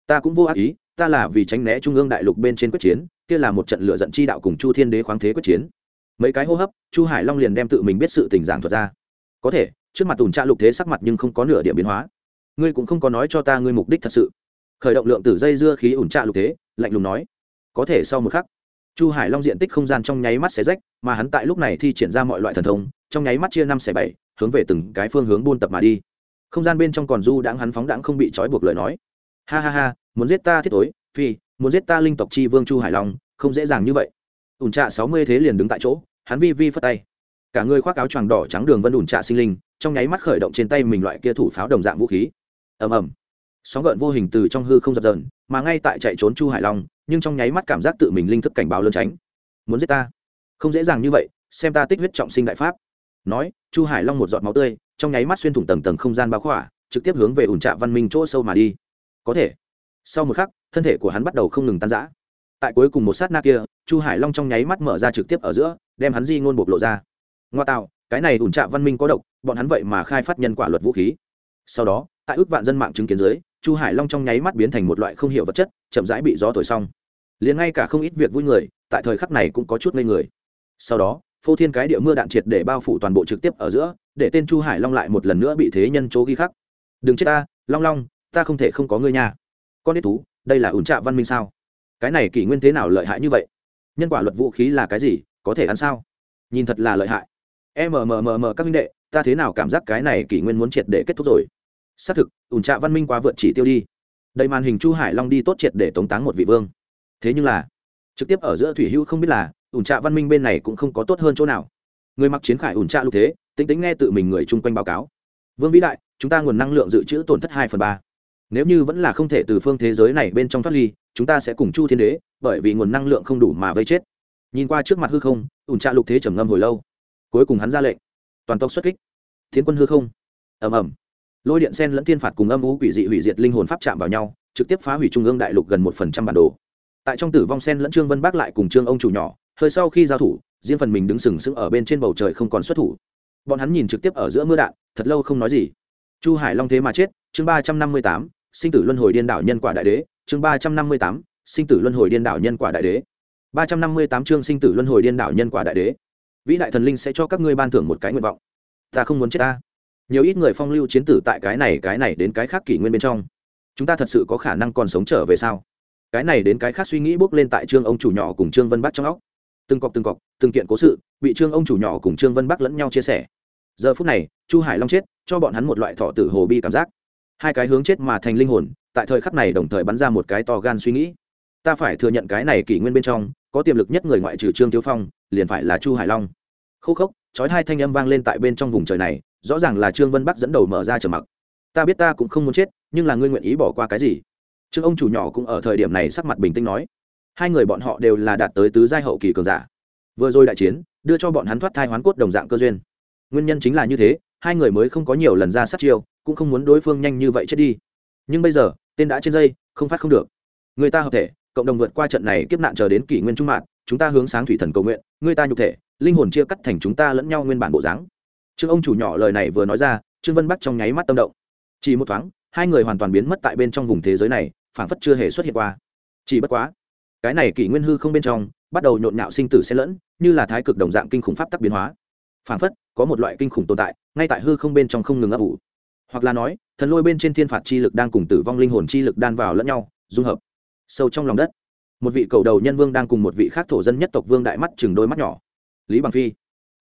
S1: Ta cũng vô ác ý, ta là vì tránh né trung ương đại lục bên trên quyết chiến, kia là một trận lựa giận chi đạo cùng chu thiên đế khoáng thế quyết chiến. Mấy cái hô hấp, chu hải long liền đem tự mình biết sự tình giảng thuật ra. Có thể, trước mặt ủn trạ lục thế sắc mặt nhưng không có nửa điểm biến hóa. Ngươi cũng không có nói cho ta ngươi mục đích thật sự. Khởi động lượng tử dây dưa khí ủn trạ lục thế, lạnh lùng nói. Có thể sau một khắc, chu hải long diện tích không gian trong nháy mắt xé rách, mà hắn tại lúc này thi triển ra mọi loại thần thông, trong nháy mắt chia năm xẻ bảy, hướng về từng cái phương hướng buôn tập mà đi không gian bên trong còn du đãng hắn phóng đãng không bị trói buộc lời nói. Ha ha ha, muốn giết ta thiết tối phi, muốn giết ta linh tộc chi vương chu hải long, không dễ dàng như vậy. Ủn trạ sáu mươi thế liền đứng tại chỗ, hắn vi vi phất tay. Cả người khoác áo choàng đỏ trắng đường vân ủn trạ sinh linh, trong nháy mắt khởi động trên tay mình loại kia thủ pháo đồng dạng vũ khí. Ầm ầm. Sóng gợn vô hình từ trong hư không dập dờn, mà ngay tại chạy trốn chu hải long, nhưng trong nháy mắt cảm giác tự mình linh thức cảnh báo lơn tránh. Muốn giết ta. Không dễ dàng như vậy, xem ta tích huyết trọng sinh đại pháp nói, chu hải long một giọt máu tươi, trong nháy mắt xuyên thủng tầng tầng không gian bao khỏa, trực tiếp hướng về ủn trạ văn minh chỗ sâu mà đi. Có thể. Sau một khắc, thân thể của hắn bắt đầu không ngừng tan rã. Tại cuối cùng một sát na kia, chu hải long trong nháy mắt mở ra trực tiếp ở giữa, đem hắn di ngôn bộc lộ ra. Ngoa tạo, cái này ủn trạ văn minh có độc, bọn hắn vậy mà khai phát nhân quả luật vũ khí. Sau đó, tại ước vạn dân mạng chứng kiến dưới, chu hải long trong nháy mắt biến thành một loại không hiểu vật chất, chậm rãi bị gió thổi xong. Liền ngay cả không ít việc vui người, tại thời khắc này cũng có chút ngây người. Sau đó phô thiên cái địa mưa đạn triệt để bao phủ toàn bộ trực tiếp ở giữa, để tên chu hải long lại một lần nữa bị thế nhân chỗ ghi khắc. Đừng chết ta, long long, ta không thể không có ngươi nha. Con ít thú, đây là ủn trạ văn minh sao? Cái này kỷ nguyên thế nào lợi hại như vậy? Nhân quả luật vũ khí là cái gì, có thể ăn sao? Nhìn thật là lợi hại. Mmmmm các minh đệ, ta thế nào cảm giác cái này kỷ nguyên muốn triệt để kết thúc rồi? Xác thực, ủn trạ văn minh quá vượt chỉ tiêu đi. Đầy màn hình chu hải long đi tốt triệt để tống táng một vị vương. Thế nhưng là, trực tiếp ở giữa thủy hữu không biết là ủn trạ văn minh bên này cũng không có tốt hơn chỗ nào. Người mặc chiến khải ủn trạ lục thế, tính tính nghe tự mình người chung quanh báo cáo. Vương vĩ đại, chúng ta nguồn năng lượng dự trữ tổn thất hai phần ba. Nếu như vẫn là không thể từ phương thế giới này bên trong thoát ly, chúng ta sẽ cùng chu thiên đế, bởi vì nguồn năng lượng không đủ mà vây chết. Nhìn qua trước mặt hư không, ủn trạ lục thế trầm ngâm hồi lâu. Cuối cùng hắn ra lệnh. Toàn tộc xuất kích. Thiên quân hư không. Ầm ầm. Lôi điện sen lẫn thiên phạt cùng âm ú quỷ dị hủy diệt linh hồn pháp chạm vào nhau, trực tiếp phá hủy trung ương đại lục gần một phần trăm bản đồ tại trong tử vong sen lẫn trương vân bác lại cùng trương ông chủ nhỏ, hơi sau khi giao thủ, riêng phần mình đứng sừng sững ở bên trên bầu trời không còn xuất thủ. Bọn hắn nhìn trực tiếp ở giữa mưa đạn, thật lâu không nói gì. Chu hải long thế mà chết, chương ba trăm năm mươi tám, sinh tử luân hồi điên đảo nhân quả đại đế, chương ba trăm năm mươi tám, sinh tử luân hồi điên đảo nhân quả đại đế. ba trăm năm mươi tám chương sinh tử luân hồi điên đảo nhân quả đại đế. Vĩ đại thần linh sẽ cho các ngươi ban thưởng một cái nguyện vọng. Ta không muốn chết ta. Nhiều ít người phong lưu chiến tử tại cái này cái này đến cái khác kỷ nguyên bên trong. Chúng ta thật sự có khả năng còn sống trở về sao? Cái này đến cái khác suy nghĩ bốc lên tại trương ông chủ nhỏ cùng trương vân bắc trong óc. Từng cọc từng cọc, từng kiện cố sự, bị trương ông chủ nhỏ cùng trương vân bắc lẫn nhau chia sẻ. Giờ phút này, chu hải long chết, cho bọn hắn một loại thọ tử hồ bi cảm giác. Hai cái hướng chết mà thành linh hồn, tại thời khắc này đồng thời bắn ra một cái to gan suy nghĩ. Ta phải thừa nhận cái này kỷ nguyên bên trong, có tiềm lực nhất người ngoại trừ trương thiếu phong, liền phải là chu hải long. Khô khốc, chói hai thanh âm vang lên tại bên trong vùng trời này, rõ ràng là trương vân bắc dẫn đầu mở ra trầm mặc. Ta biết ta cũng không muốn chết, nhưng là ngươi nguyện ý bỏ qua cái gì? Trương ông chủ nhỏ cũng ở thời điểm này sắc mặt bình tĩnh nói, hai người bọn họ đều là đạt tới tứ giai hậu kỳ cường giả. Vừa rồi đại chiến, đưa cho bọn hắn thoát thai hoán cốt đồng dạng cơ duyên. Nguyên nhân chính là như thế, hai người mới không có nhiều lần ra sát chiêu, cũng không muốn đối phương nhanh như vậy chết đi. Nhưng bây giờ, tên đã trên dây, không phát không được. Người ta hợp thể, cộng đồng vượt qua trận này kiếp nạn chờ đến kỷ nguyên trung mạng chúng ta hướng sáng thủy thần cầu nguyện, người ta nhục thể, linh hồn chia cắt thành chúng ta lẫn nhau nguyên bản bộ dáng. Trương ông chủ nhỏ lời này vừa nói ra, trương vân bắc trong nháy mắt tâm động. Chỉ một thoáng, hai người hoàn toàn biến mất tại bên trong vùng thế giới này phảng phất chưa hề xuất hiện qua. Chỉ bất quá, cái này kỷ nguyên hư không bên trong, bắt đầu nhộn nhạo sinh tử xen lẫn, như là thái cực đồng dạng kinh khủng pháp tắc biến hóa. Phảng phất, có một loại kinh khủng tồn tại, ngay tại hư không bên trong không ngừng ấp ủ. Hoặc là nói, thần lôi bên trên thiên phạt chi lực đang cùng tử vong linh hồn chi lực đan vào lẫn nhau, dung hợp sâu trong lòng đất. Một vị cầu đầu nhân vương đang cùng một vị khác thổ dân nhất tộc vương đại mắt chừng đôi mắt nhỏ. Lý bằng phi,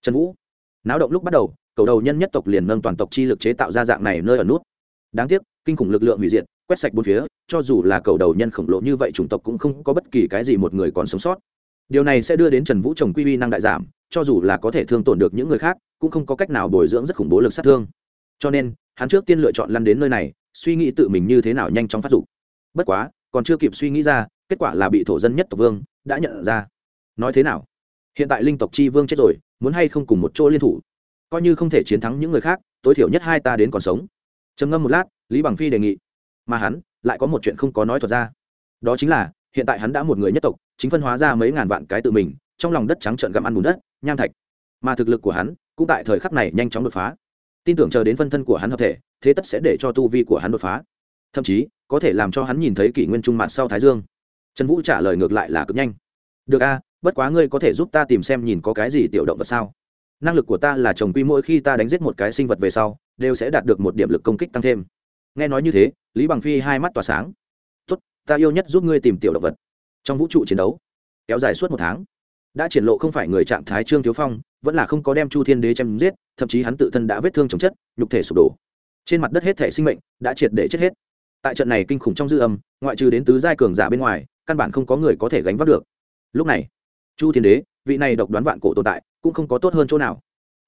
S1: trần vũ. Náo động lúc bắt đầu, cầu đầu nhân nhất tộc liền nâng toàn tộc chi lực chế tạo ra dạng này nơi ở nút. Đáng tiếc, kinh khủng lực lượng hủy diệt quét sạch bốn phía, cho dù là cầu đầu nhân khổng lồ như vậy chủng tộc cũng không có bất kỳ cái gì một người còn sống sót. Điều này sẽ đưa đến trần vũ trồng quy uy năng đại giảm, cho dù là có thể thương tổn được những người khác, cũng không có cách nào bồi dưỡng rất khủng bố lực sát thương. Cho nên, hắn trước tiên lựa chọn lăn đến nơi này, suy nghĩ tự mình như thế nào nhanh chóng phát dục. Bất quá, còn chưa kịp suy nghĩ ra, kết quả là bị thổ dân nhất tộc vương đã nhận ra. Nói thế nào? Hiện tại linh tộc chi vương chết rồi, muốn hay không cùng một chỗ liên thủ? Coi như không thể chiến thắng những người khác, tối thiểu nhất hai ta đến còn sống. Trầm ngâm một lát, lý bằng phi đề nghị mà hắn lại có một chuyện không có nói thuật ra. Đó chính là, hiện tại hắn đã một người nhất tộc, chính phân hóa ra mấy ngàn vạn cái tự mình, trong lòng đất trắng trợn gặm ăn bùn đất, nham thạch. Mà thực lực của hắn cũng tại thời khắc này nhanh chóng đột phá. Tin tưởng chờ đến phân thân của hắn hợp thể, thế tất sẽ để cho tu vi của hắn đột phá. Thậm chí, có thể làm cho hắn nhìn thấy kỷ nguyên trung mạng sau thái dương. Trần vũ trả lời ngược lại là cực nhanh. Được a, bất quá ngươi có thể giúp ta tìm xem nhìn có cái gì tiểu động vật sao? Năng lực của ta là trồng quy mỗi khi ta đánh giết một cái sinh vật về sau, đều sẽ đạt được một điểm lực công kích tăng thêm. Nghe nói như thế lý bằng phi hai mắt tỏa sáng. Tốt, ta yêu nhất giúp ngươi tìm tiểu động vật trong vũ trụ chiến đấu. Kéo dài suốt một tháng. Đã triển lộ không phải người trạng thái trương thiếu phong, vẫn là không có đem chu thiên đế chém giết, thậm chí hắn tự thân đã vết thương chồng chất, nhục thể sụp đổ. Trên mặt đất hết thể sinh mệnh đã triệt để chết hết. Tại trận này kinh khủng trong dư âm, ngoại trừ đến tứ giai cường giả bên ngoài, căn bản không có người có thể gánh vác được. Lúc này, chu thiên đế, vị này độc đoán vạn cổ tồn tại, cũng không có tốt hơn chỗ nào.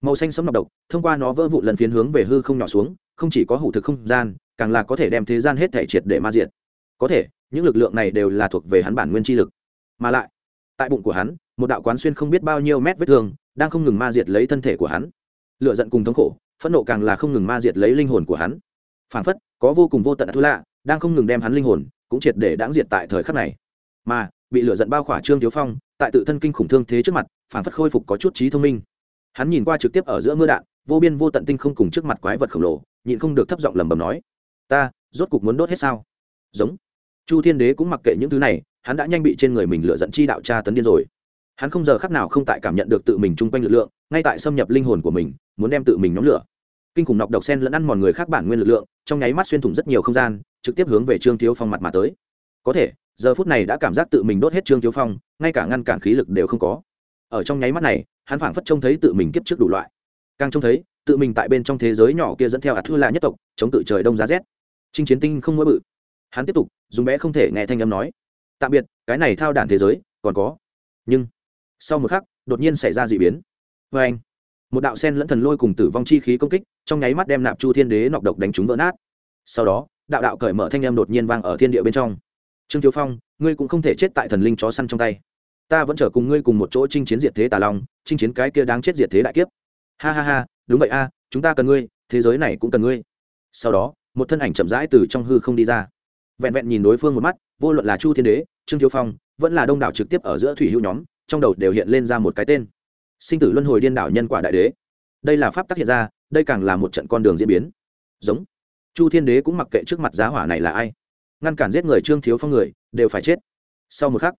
S1: Màu xanh sấm nọc độc, thông qua nó vỡ vụn lần phiến hướng về hư không nhỏ xuống, không chỉ có hủ thực không gian càng là có thể đem thế gian hết thể triệt để ma diệt. Có thể, những lực lượng này đều là thuộc về hắn bản nguyên chi lực. Mà lại, tại bụng của hắn, một đạo quán xuyên không biết bao nhiêu mét vết thương, đang không ngừng ma diệt lấy thân thể của hắn. Lựa giận cùng thống khổ, phẫn nộ càng là không ngừng ma diệt lấy linh hồn của hắn. Phản phất, có vô cùng vô tận thu lạ, đang không ngừng đem hắn linh hồn cũng triệt để đáng diệt tại thời khắc này. Mà, bị lựa giận bao khỏa trương thiếu phong, tại tự thân kinh khủng thương thế trước mặt, phản phất khôi phục có chút trí thông minh. Hắn nhìn qua trực tiếp ở giữa mưa đạn, vô biên vô tận tinh không cùng trước mặt quái vật khổng lồ, nhịn không được thấp giọng lẩm bẩm nói ta, rốt cục muốn đốt hết sao? Giống. Chu thiên đế cũng mặc kệ những thứ này, hắn đã nhanh bị trên người mình lựa dẫn chi đạo tra tấn điên rồi. Hắn không giờ khắc nào không tại cảm nhận được tự mình chung quanh lực lượng, ngay tại xâm nhập linh hồn của mình, muốn đem tự mình nhóm lửa. Kinh khủng nọc độc sen lẫn ăn mòn người khác bản nguyên lực lượng, trong nháy mắt xuyên thủng rất nhiều không gian, trực tiếp hướng về trương thiếu phong mặt mà tới. Có thể, giờ phút này đã cảm giác tự mình đốt hết trương thiếu phong, ngay cả ngăn cản khí lực đều không có. Ở trong nháy mắt này, hắn phảng phất trông thấy tự mình kiếp trước đủ loại. Càng trông thấy, tự mình tại bên trong thế giới nhỏ kia dẫn theo ạt thư lạ nhất tộc, chống tự trời đông giá rét trinh chiến tinh không mỗi bự. Hắn tiếp tục, dùng bé không thể nghe thanh âm nói. Tạm biệt, cái này thao đản thế giới, còn có. Nhưng, sau một khắc, đột nhiên xảy ra dị biến. Và anh, một đạo sen lẫn thần lôi cùng tử vong chi khí công kích, trong nháy mắt đem nạp chu thiên đế nọc độc đánh trúng vỡ nát. Sau đó, đạo đạo cởi mở thanh âm đột nhiên vang ở thiên địa bên trong. Trương thiếu phong, ngươi cũng không thể chết tại thần linh chó săn trong tay. Ta vẫn trở cùng ngươi cùng một chỗ chinh chiến diệt thế tà long, chinh chiến cái kia đáng chết diệt thế đại kiếp. Ha ha ha, đúng vậy a, chúng ta cần ngươi, thế giới này cũng cần ngươi. Sau đó một thân ảnh chậm rãi từ trong hư không đi ra. Vẹn vẹn nhìn đối phương một mắt, vô luận là chu thiên đế, trương thiếu phong, vẫn là đông đảo trực tiếp ở giữa thủy hữu nhóm, trong đầu đều hiện lên ra một cái tên. Sinh tử luân hồi điên đảo nhân quả đại đế. Đây là pháp tác hiện ra, đây càng là một trận con đường diễn biến. Giống. Chu thiên đế cũng mặc kệ trước mặt giá hỏa này là ai. Ngăn cản giết người trương thiếu phong người, đều phải chết. Sau một khắc,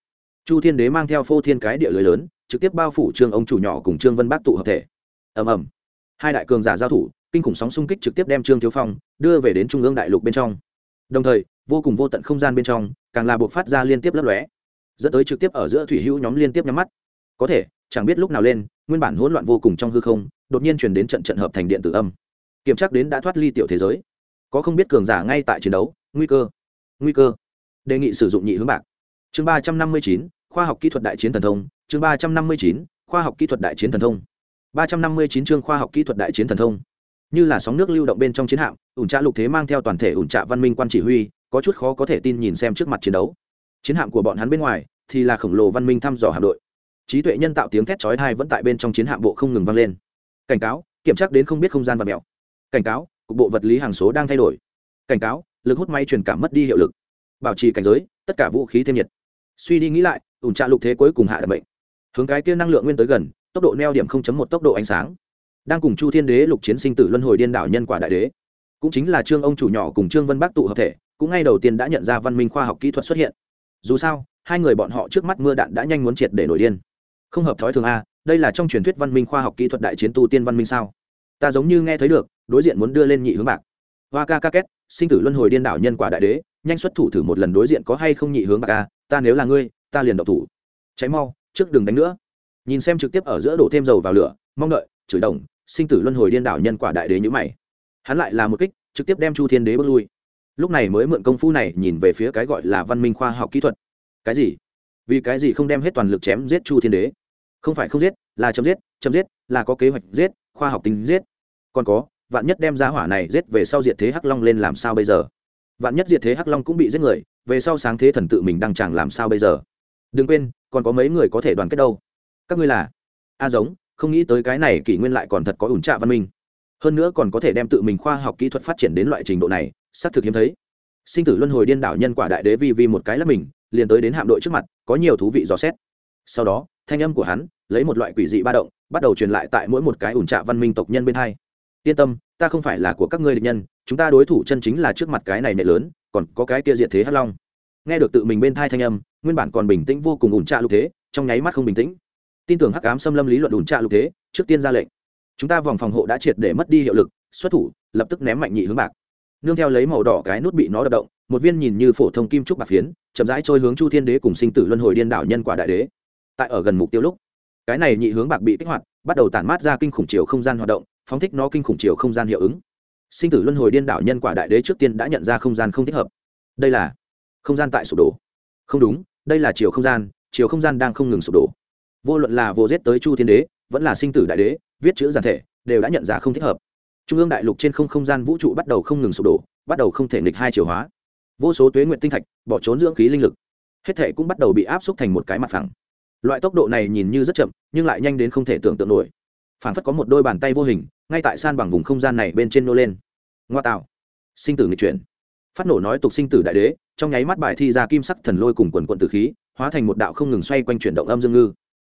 S1: chu thiên đế mang theo phô thiên cái địa lưới lớn, trực tiếp bao phủ trương ông chủ nhỏ cùng trương vân bác tụ hợp thể. Ầm ầm. Hai đại cường giả giao thủ kinh khủng sóng xung kích trực tiếp đem trương thiếu phong đưa về đến trung ương đại lục bên trong. Đồng thời, vô cùng vô tận không gian bên trong, càng là buộc phát ra liên tiếp lấp lóe, dẫn tới trực tiếp ở giữa thủy hữu nhóm liên tiếp nhắm mắt. Có thể, chẳng biết lúc nào lên, nguyên bản hỗn loạn vô cùng trong hư không, đột nhiên chuyển đến trận trận hợp thành điện tử âm. Kiểm tra đến đã thoát ly tiểu thế giới. Có không biết cường giả ngay tại chiến đấu, nguy cơ nguy cơ. Đề nghị sử dụng nhị hướng bạc. Chương ba trăm năm mươi chín, khoa học kỹ thuật đại chiến thần thông. Chương ba trăm năm mươi chín, khoa học kỹ thuật đại chiến thần thông. ba trăm năm mươi chín chương khoa học kỹ thuật đại chiến thần thông như là sóng nước lưu động bên trong chiến hạm, ủn trạ lục thế mang theo toàn thể ủn trạ văn minh quan chỉ huy, có chút khó có thể tin nhìn xem trước mặt chiến đấu. Chiến hạm của bọn hắn bên ngoài thì là khổng lồ văn minh thăm dò hạm đội. Trí tuệ nhân tạo tiếng thét chói thai vẫn tại bên trong chiến hạm bộ không ngừng vang lên. Cảnh cáo, kiểm tra đến không biết không gian và mèo cảnh cáo, cục bộ vật lý hàng số đang thay đổi. Cảnh cáo, lực hút máy truyền cảm mất đi hiệu lực. Bảo trì cảnh giới, tất cả vũ khí thêm nhiệt. Suy đi nghĩ lại, ủn trạ lục thế cuối cùng hạ đ bệnh hướng cái kia năng lượng nguyên tới gần, tốc độ neo điểm một tốc độ ánh sáng đang cùng chu thiên đế, lục chiến sinh tử, luân hồi điên đảo nhân quả đại đế. Cũng chính là trương ông chủ nhỏ cùng trương vân bác tụ hợp thể, cũng ngay đầu tiên đã nhận ra văn minh khoa học kỹ thuật xuất hiện. Dù sao, hai người bọn họ trước mắt mưa đạn đã nhanh muốn triệt để nổi điên. Không hợp thói thường a, đây là trong truyền thuyết văn minh khoa học kỹ thuật đại chiến tu tiên văn minh sao? Ta giống như nghe thấy được, đối diện muốn đưa lên nhị hướng bạc. Hoa ca ca két, sinh tử luân hồi điên đảo nhân quả đại đế, nhanh xuất thủ thử một lần đối diện có hay không nhị hướng bạc a, ta nếu là ngươi, ta liền độc thủ. Cháy mau, trước đừng đánh nữa. Nhìn xem trực tiếp ở giữa đổ thêm dầu vào lửa, mong đợi, chửi đồng sinh tử luân hồi điên đảo nhân quả đại đế như mày. Hắn lại là một kích, trực tiếp đem chu thiên đế bước lui. Lúc này mới mượn công phu này nhìn về phía cái gọi là văn minh khoa học kỹ thuật. Cái gì? Vì cái gì không đem hết toàn lực chém giết chu thiên đế? Không phải không giết, là chấm giết chấm giết, là có kế hoạch giết, khoa học tính giết. Còn có, vạn nhất đem giá hỏa này giết về sau diệt thế hắc long lên làm sao bây giờ? Vạn nhất diệt thế hắc long cũng bị giết người, về sau sáng thế thần tự mình đăng tràng làm sao bây giờ? Đừng quên, còn có mấy người có thể đoàn kết đâu. Các ngươi là a giống không nghĩ tới cái này kỷ nguyên lại còn thật có ủn trạ văn minh. Hơn nữa còn có thể đem tự mình khoa học kỹ thuật phát triển đến loại trình độ này, xác thực hiếm thấy. Sinh tử luân hồi điên đảo nhân quả đại đế vi vi một cái là mình, liền tới đến hạm đội trước mặt, có nhiều thú vị dò xét. Sau đó, thanh âm của hắn lấy một loại quỷ dị ba động, bắt đầu truyền lại tại mỗi một cái ủn trạ văn minh tộc nhân bên hai. Yên tâm, ta không phải là của các ngươi địch nhân, chúng ta đối thủ chân chính là trước mặt cái này nệ lớn, còn có cái kia diệt thế hắc long. Nghe được tự mình bên thai thanh âm, nguyên bản còn bình tĩnh vô cùng ủn trạ lúc thế, trong nháy mắt không bình tĩnh tin tưởng hắc ám xâm lâm lý luận đùn trạ lục thế, trước tiên ra lệnh. Chúng ta vòng phòng hộ đã triệt để mất đi hiệu lực, xuất thủ, lập tức ném mạnh nhị hướng bạc. Nương theo lấy màu đỏ cái nút bị nó đập động, một viên nhìn như phổ thông kim trúc bạc phiến, chậm rãi trôi hướng chu thiên đế cùng sinh tử luân hồi điên đảo nhân quả đại đế. Tại ở gần mục tiêu lúc, cái này nhị hướng bạc bị kích hoạt, bắt đầu tản mát ra kinh khủng chiều không gian hoạt động, phóng thích nó kinh khủng chiều không gian hiệu ứng. Sinh tử luân hồi điên đảo nhân quả đại đế trước tiên đã nhận ra không gian không thích hợp. Đây là không gian tại sụp đổ. Không đúng, đây là chiều không gian, chiều không gian đang không ngừng sụp đổ vô luận là vô giết tới chu thiên đế, vẫn là sinh tử đại đế, viết chữ giản thể, đều đã nhận ra không thích hợp. Trung ương đại lục trên không không gian vũ trụ bắt đầu không ngừng sụp đổ, bắt đầu không thể nghịch hai chiều hóa. Vô số tuế nguyện tinh thạch, bỏ trốn dưỡng khí linh lực. Hết thể cũng bắt đầu bị áp xúc thành một cái mặt phẳng. Loại tốc độ này nhìn như rất chậm, nhưng lại nhanh đến không thể tưởng tượng nổi. Phản phất có một đôi bàn tay vô hình, ngay tại san bằng vùng không gian này bên trên nô lên. Ngoa tạo. Sinh tử nghịch chuyển. Phát nổ nói tục sinh tử đại đế, trong nháy mắt bài thi ra kim sắc thần lôi cùng quần quận tử khí, hóa thành một đạo không ngừng xoay quanh chuyển động âm dương ngư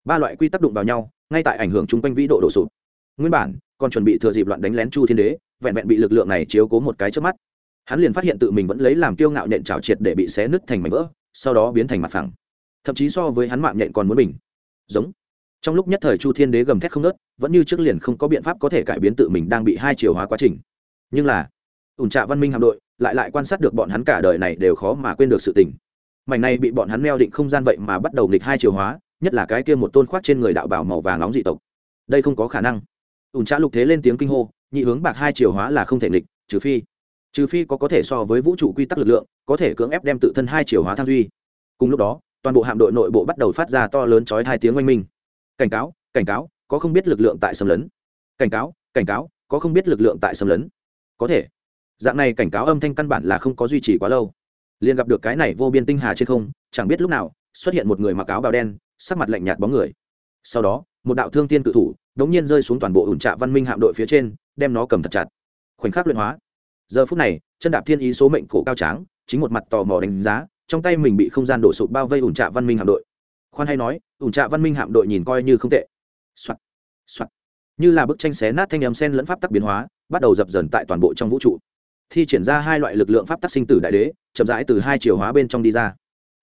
S1: ba loại quy tắc đụng vào nhau, ngay tại ảnh hưởng chung quanh vĩ độ đổ sụp. Nguyên bản, còn chuẩn bị thừa dịp loạn đánh lén chu thiên đế, vẹn vẹn bị lực lượng này chiếu cố một cái trước mắt. Hắn liền phát hiện tự mình vẫn lấy làm kiêu ngạo nhện trào triệt để bị xé nứt thành mảnh vỡ, sau đó biến thành mặt phẳng. Thậm chí so với hắn mạng nhện còn muốn mình. giống. Trong lúc nhất thời chu thiên đế gầm thét không nớt vẫn như trước liền không có biện pháp có thể cải biến tự mình đang bị hai chiều hóa quá trình. Nhưng là ủn trạ văn minh hạm đội lại lại quan sát được bọn hắn cả đời này đều khó mà quên được sự tình. Mảnh này bị bọn hắn meo định không gian vậy mà bắt đầu nghịch hai chiều hóa nhất là cái kia một tôn khoác trên người đạo bảo màu vàng nóng dị tộc. Đây không có khả năng. Ủn trạ lục thế lên tiếng kinh hô, nhị hướng bạc hai chiều hóa là không thể nghịch, trừ phi trừ phi có có thể so với vũ trụ quy tắc lực lượng, có thể cưỡng ép đem tự thân hai chiều hóa tham duy. Cùng lúc đó, toàn bộ hạm đội nội bộ bắt đầu phát ra to lớn chói hai tiếng oanh minh. Cảnh cáo cảnh cáo, có không biết lực lượng tại xâm lấn. Cảnh cáo cảnh cáo, có không biết lực lượng tại xâm lấn. Có thể. Dạng này cảnh cáo âm thanh căn bản là không có duy trì quá lâu. Liền gặp được cái này vô biên tinh hà trên không, chẳng biết lúc nào, xuất hiện một người mặc áo bào đen sắc mặt lạnh nhạt bóng người. Sau đó, một đạo thương tiên cự thủ đống nhiên rơi xuống toàn bộ ủn trạ văn minh hạm đội phía trên, đem nó cầm thật chặt. Khoảnh khắc luyện hóa. Giờ phút này, chân đạp thiên ý số mệnh cổ cao tráng, chính một mặt tò mò đánh giá, trong tay mình bị không gian đổ sụp bao vây ủn trạ văn minh hạm đội. Khoan hay nói, ủn trạ văn minh hạm đội nhìn coi như không tệ. Soạt soạt. Như là bức tranh xé nát thanh âm sen lẫn pháp tắc biến hóa, bắt đầu dập dần tại toàn bộ trong vũ trụ. Thi triển ra hai loại lực lượng pháp tắc sinh tử đại đế, chậm rãi từ hai chiều hóa bên trong đi ra.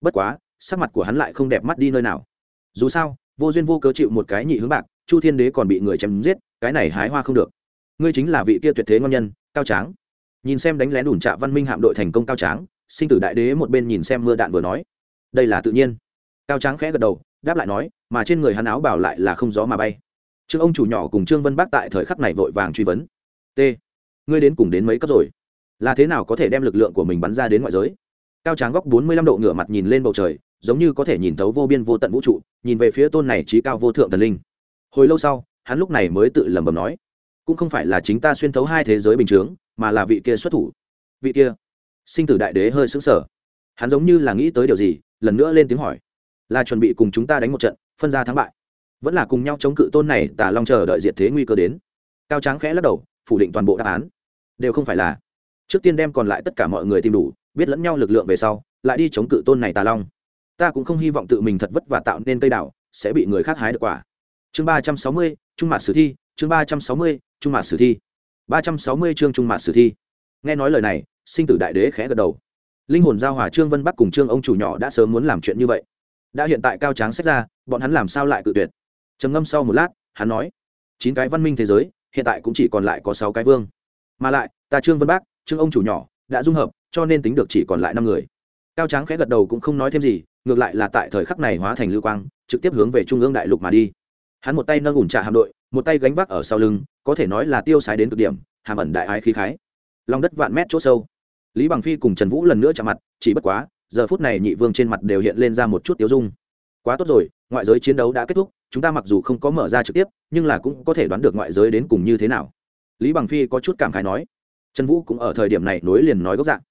S1: Bất quá, sắc mặt của hắn lại không đẹp mắt đi nơi nào dù sao, vô duyên vô cớ chịu một cái nhị hướng bạc, chu thiên đế còn bị người chém giết, cái này hái hoa không được. Ngươi chính là vị kia tuyệt thế ngon nhân, cao tráng. Nhìn xem đánh lén đủn trạ văn minh hạm đội thành công cao tráng, sinh tử đại đế một bên nhìn xem mưa đạn vừa nói. Đây là tự nhiên. Cao tráng khẽ gật đầu, đáp lại nói, mà trên người hắn áo bảo lại là không gió mà bay. Trương ông chủ nhỏ cùng trương vân bác tại thời khắc này vội vàng truy vấn. T, ngươi đến cùng đến mấy cấp rồi? Là thế nào có thể đem lực lượng của mình bắn ra đến ngoại giới? Cao tráng góc bốn mươi lăm độ ngửa mặt nhìn lên bầu trời giống như có thể nhìn thấu vô biên vô tận vũ trụ, nhìn về phía tôn này trí cao vô thượng thần linh. Hồi lâu sau, hắn lúc này mới tự lẩm bẩm nói, cũng không phải là chính ta xuyên thấu hai thế giới bình chướng, mà là vị kia xuất thủ. Vị kia? Sinh tử đại đế hơi sững sờ. Hắn giống như là nghĩ tới điều gì, lần nữa lên tiếng hỏi, là chuẩn bị cùng chúng ta đánh một trận, phân ra thắng bại. Vẫn là cùng nhau chống cự tôn này, tà long chờ đợi diệt thế nguy cơ đến. Cao tráng khẽ lắc đầu, phủ định toàn bộ đáp án. Đều không phải là. Trước tiên đem còn lại tất cả mọi người tìm đủ, biết lẫn nhau lực lượng về sau, lại đi chống cự tôn này tà long ta cũng không hy vọng tự mình thật vất và tạo nên cây đảo sẽ bị người khác hái được quả. Chương ba trăm sáu mươi, trung mạt sử thi, chương ba trăm sáu mươi, trung mạt sử thi. ba trăm sáu mươi chương trung mạt sử thi. Nghe nói lời này, sinh tử đại đế khẽ gật đầu. Linh hồn giao hòa trương vân bắc cùng trương ông chủ nhỏ đã sớm muốn làm chuyện như vậy. Đã hiện tại cao tráng xét ra, bọn hắn làm sao lại cự tuyệt? Trầm ngâm sau một lát, hắn nói, chín cái văn minh thế giới, hiện tại cũng chỉ còn lại có sáu cái vương. Mà lại, ta trương vân bắc, trương ông chủ nhỏ, đã dung hợp, cho nên tính được chỉ còn lại năm người. Cao tráng khẽ gật đầu cũng không nói thêm gì ngược lại là tại thời khắc này hóa thành lưu quang, trực tiếp hướng về trung ương đại lục mà đi. Hắn một tay nâng ủn trà hạm đội, một tay gánh vác ở sau lưng, có thể nói là tiêu sái đến cực điểm, hàm ẩn đại ái khí khái. Lòng đất vạn mét chỗ sâu. Lý bằng phi cùng trần vũ lần nữa chạm mặt, chỉ bất quá, giờ phút này nhị vương trên mặt đều hiện lên ra một chút tiêu dung. Quá tốt rồi, ngoại giới chiến đấu đã kết thúc, chúng ta mặc dù không có mở ra trực tiếp, nhưng là cũng có thể đoán được ngoại giới đến cùng như thế nào. Lý bằng phi có chút cảm khái nói. Trần vũ cũng ở thời điểm này nối liền nói gốc dạng.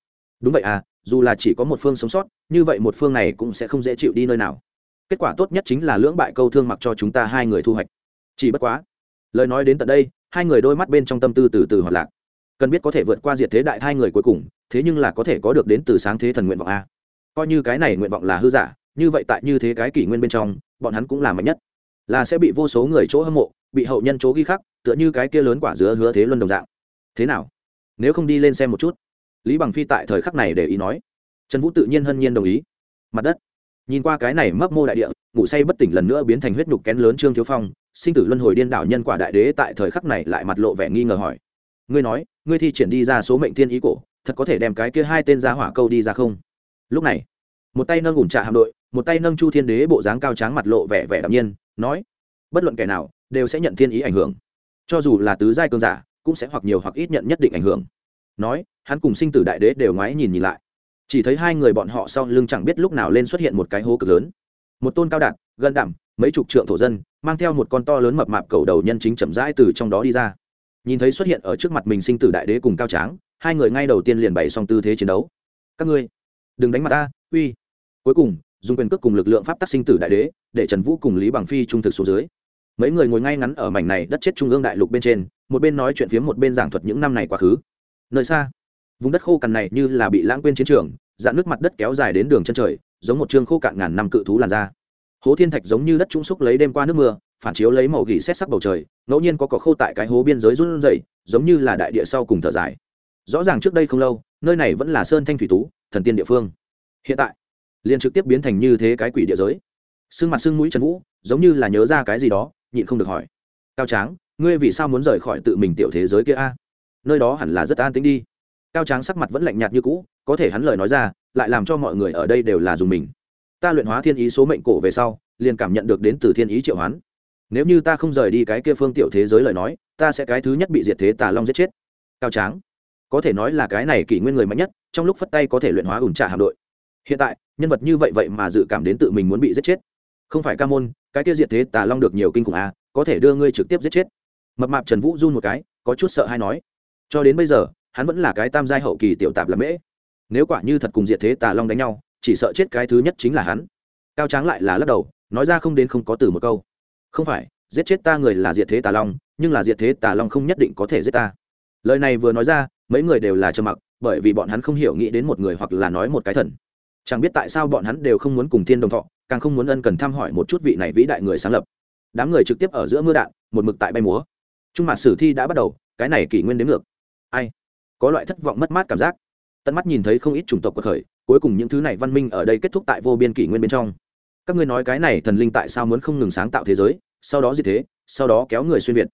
S1: Đúng vậy à dù là chỉ có một phương sống sót, như vậy một phương này cũng sẽ không dễ chịu đi nơi nào. Kết quả tốt nhất chính là lưỡng bại câu thương mặc cho chúng ta hai người thu hoạch. Chỉ bất quá, lời nói đến tận đây, hai người đôi mắt bên trong tâm tư từ từ hoạt lạc. Cần biết có thể vượt qua diệt thế đại hai người cuối cùng, thế nhưng là có thể có được đến từ sáng thế thần nguyện vọng a. Coi như cái này nguyện vọng là hư giả, như vậy tại như thế cái kỷ nguyên bên trong, bọn hắn cũng là mạnh nhất. Là sẽ bị vô số người chỗ hâm mộ, bị hậu nhân chỗ ghi khắc, tựa như cái kia lớn quả dứa hứa thế luân đồng dạng. Thế nào? Nếu không đi lên xem một chút lý bằng phi tại thời khắc này để ý nói, trần vũ tự nhiên hân nhiên đồng ý. Mặt đất, nhìn qua cái này mấp mô đại địa, ngủ say bất tỉnh lần nữa biến thành huyết nhục kén lớn trương thiếu phong, sinh tử luân hồi điên đảo nhân quả đại đế tại thời khắc này lại mặt lộ vẻ nghi ngờ hỏi, ngươi nói, ngươi thi triển đi ra số mệnh thiên ý cổ, thật có thể đem cái kia hai tên ra hỏa câu đi ra không? Lúc này, một tay nâng ủn trà hạm đội, một tay nâng chu thiên đế bộ dáng cao tráng mặt lộ vẻ vẻ đạm nhiên, nói, bất luận kẻ nào, đều sẽ nhận thiên ý ảnh hưởng. Cho dù là tứ giai cơn giả, cũng sẽ hoặc nhiều hoặc ít nhận nhất định ảnh hưởng nói hắn cùng sinh tử đại đế đều ngoái nhìn nhìn lại. Chỉ thấy hai người bọn họ sau lưng chẳng biết lúc nào lên xuất hiện một cái hố cực lớn. Một tôn cao đạt gần đạm, mấy chục trượng thổ dân mang theo một con to lớn mập mạp cầu đầu nhân chính chậm rãi từ trong đó đi ra. Nhìn thấy xuất hiện ở trước mặt mình sinh tử đại đế cùng cao tráng hai người ngay đầu tiên liền bày xong tư thế chiến đấu. Các ngươi đừng đánh mặt ta uy. Cuối cùng dùng quyền cước cùng lực lượng pháp tắc sinh tử đại đế để trần vũ cùng lý bằng phi trung thực xuống dưới. Mấy người ngồi ngay ngắn ở mảnh này đất chết trung ương đại lục bên trên một bên nói chuyện phiếm một bên giảng thuật những năm này quá khứ nơi xa. Vùng đất khô cằn này như là bị lãng quên chiến trường, dạn nước mặt đất kéo dài đến đường chân trời, giống một chương khô cạn ngàn năm cự thú làn da. Hố thiên thạch giống như đất trung xúc lấy đêm qua nước mưa, phản chiếu lấy màu gỉ xét sắc bầu trời, ngẫu nhiên có cỏ khô tại cái hố biên giới run rẩy, giống như là đại địa sau cùng thở dài. Rõ ràng trước đây không lâu, nơi này vẫn là sơn thanh thủy tú, thần tiên địa phương. Hiện tại, liền trực tiếp biến thành như thế cái quỷ địa giới. Sưng mặt sưng mũi trần vũ, giống như là nhớ ra cái gì đó, nhịn không được hỏi. Cao tráng, ngươi vì sao muốn rời khỏi tự mình tiểu thế giới kia a? Nơi đó hẳn là rất an tĩnh đi. Cao tráng sắc mặt vẫn lạnh nhạt như cũ, có thể hắn lời nói ra, lại làm cho mọi người ở đây đều là dùng mình. Ta luyện hóa thiên ý số mệnh cổ về sau, liền cảm nhận được đến từ thiên ý triệu hoán. Nếu như ta không rời đi cái kia phương tiểu thế giới lời nói, ta sẽ cái thứ nhất bị diệt thế tà long giết chết. Cao tráng, có thể nói là cái này kỷ nguyên người mạnh nhất, trong lúc phất tay có thể luyện hóa ủn trả hạm đội. Hiện tại, nhân vật như vậy vậy mà dự cảm đến tự mình muốn bị giết chết. Không phải ca môn, cái kia diệt thế tà long được nhiều kinh khủng à có thể đưa ngươi trực tiếp giết chết. Mập mạp trần vũ run một cái, có chút sợ hay nói cho đến bây giờ, hắn vẫn là cái tam giai hậu kỳ tiểu tạp là mễ. Nếu quả như thật cùng diệt thế tà long đánh nhau, chỉ sợ chết cái thứ nhất chính là hắn. Cao tráng lại là lắc đầu, nói ra không đến không có từ một câu. Không phải, giết chết ta người là diệt thế tà long, nhưng là diệt thế tà long không nhất định có thể giết ta. Lời này vừa nói ra, mấy người đều là trầm mặc, bởi vì bọn hắn không hiểu nghĩ đến một người hoặc là nói một cái thần. Chẳng biết tại sao bọn hắn đều không muốn cùng thiên đồng thọ, càng không muốn ân cần thăm hỏi một chút vị này vĩ đại người sáng lập. Đám người trực tiếp ở giữa mưa đạn, một mực tại bay múa. Trung mặt sử thi đã bắt đầu, cái này kỷ nguyên đến ngược ai? Có loại thất vọng mất mát cảm giác. Tận mắt nhìn thấy không ít chủng tộc cuộc khởi, cuối cùng những thứ này văn minh ở đây kết thúc tại vô biên kỷ nguyên bên trong. Các ngươi nói cái này thần linh tại sao muốn không ngừng sáng tạo thế giới, sau đó gì thế, sau đó kéo người xuyên việt?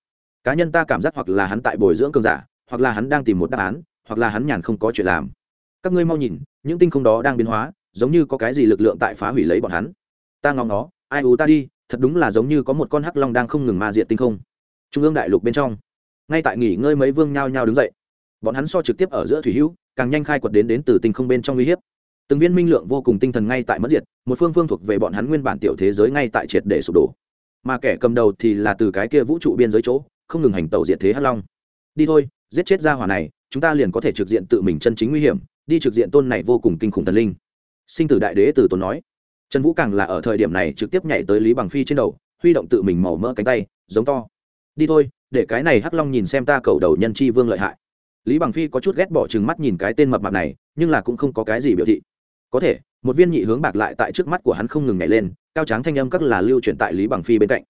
S1: Cá nhân ta cảm giác hoặc là hắn tại bồi dưỡng cường giả, hoặc là hắn đang tìm một đáp án, hoặc là hắn nhàn không có chuyện làm. Các ngươi mau nhìn, những tinh không đó đang biến hóa, giống như có cái gì lực lượng tại phá hủy lấy bọn hắn. Ta ngóng nó ai ú ta đi, thật đúng là giống như có một con hắc long đang không ngừng ma diện tinh không. Trung ương đại lục bên trong. Ngay tại nghỉ ngơi mấy vương nhao nhao đứng dậy bọn hắn so trực tiếp ở giữa thủy hữu, càng nhanh khai quật đến đến từ tinh không bên trong uy hiếp. Từng viên minh lượng vô cùng tinh thần ngay tại mất diệt, một phương phương thuộc về bọn hắn nguyên bản tiểu thế giới ngay tại triệt để sụp đổ. Mà kẻ cầm đầu thì là từ cái kia vũ trụ biên giới chỗ, không ngừng hành tàu diệt thế hắc long. Đi thôi, giết chết ra hỏa này, chúng ta liền có thể trực diện tự mình chân chính nguy hiểm, đi trực diện tôn này vô cùng kinh khủng thần linh. Sinh tử đại đế từ tôn nói. Trần vũ càng là ở thời điểm này trực tiếp nhảy tới lý bằng phi trên đầu, huy động tự mình màu mỡ cánh tay, giống to. Đi thôi, để cái này hắc long nhìn xem ta cầu đầu nhân chi vương lợi hại lý bằng phi có chút ghét bỏ chừng mắt nhìn cái tên mập mạp này, nhưng là cũng không có cái gì biểu thị. Có thể, một viên nhị hướng bạc lại tại trước mắt của hắn không ngừng nhảy lên, cao tráng thanh âm các là lưu chuyển tại lý bằng phi bên cạnh.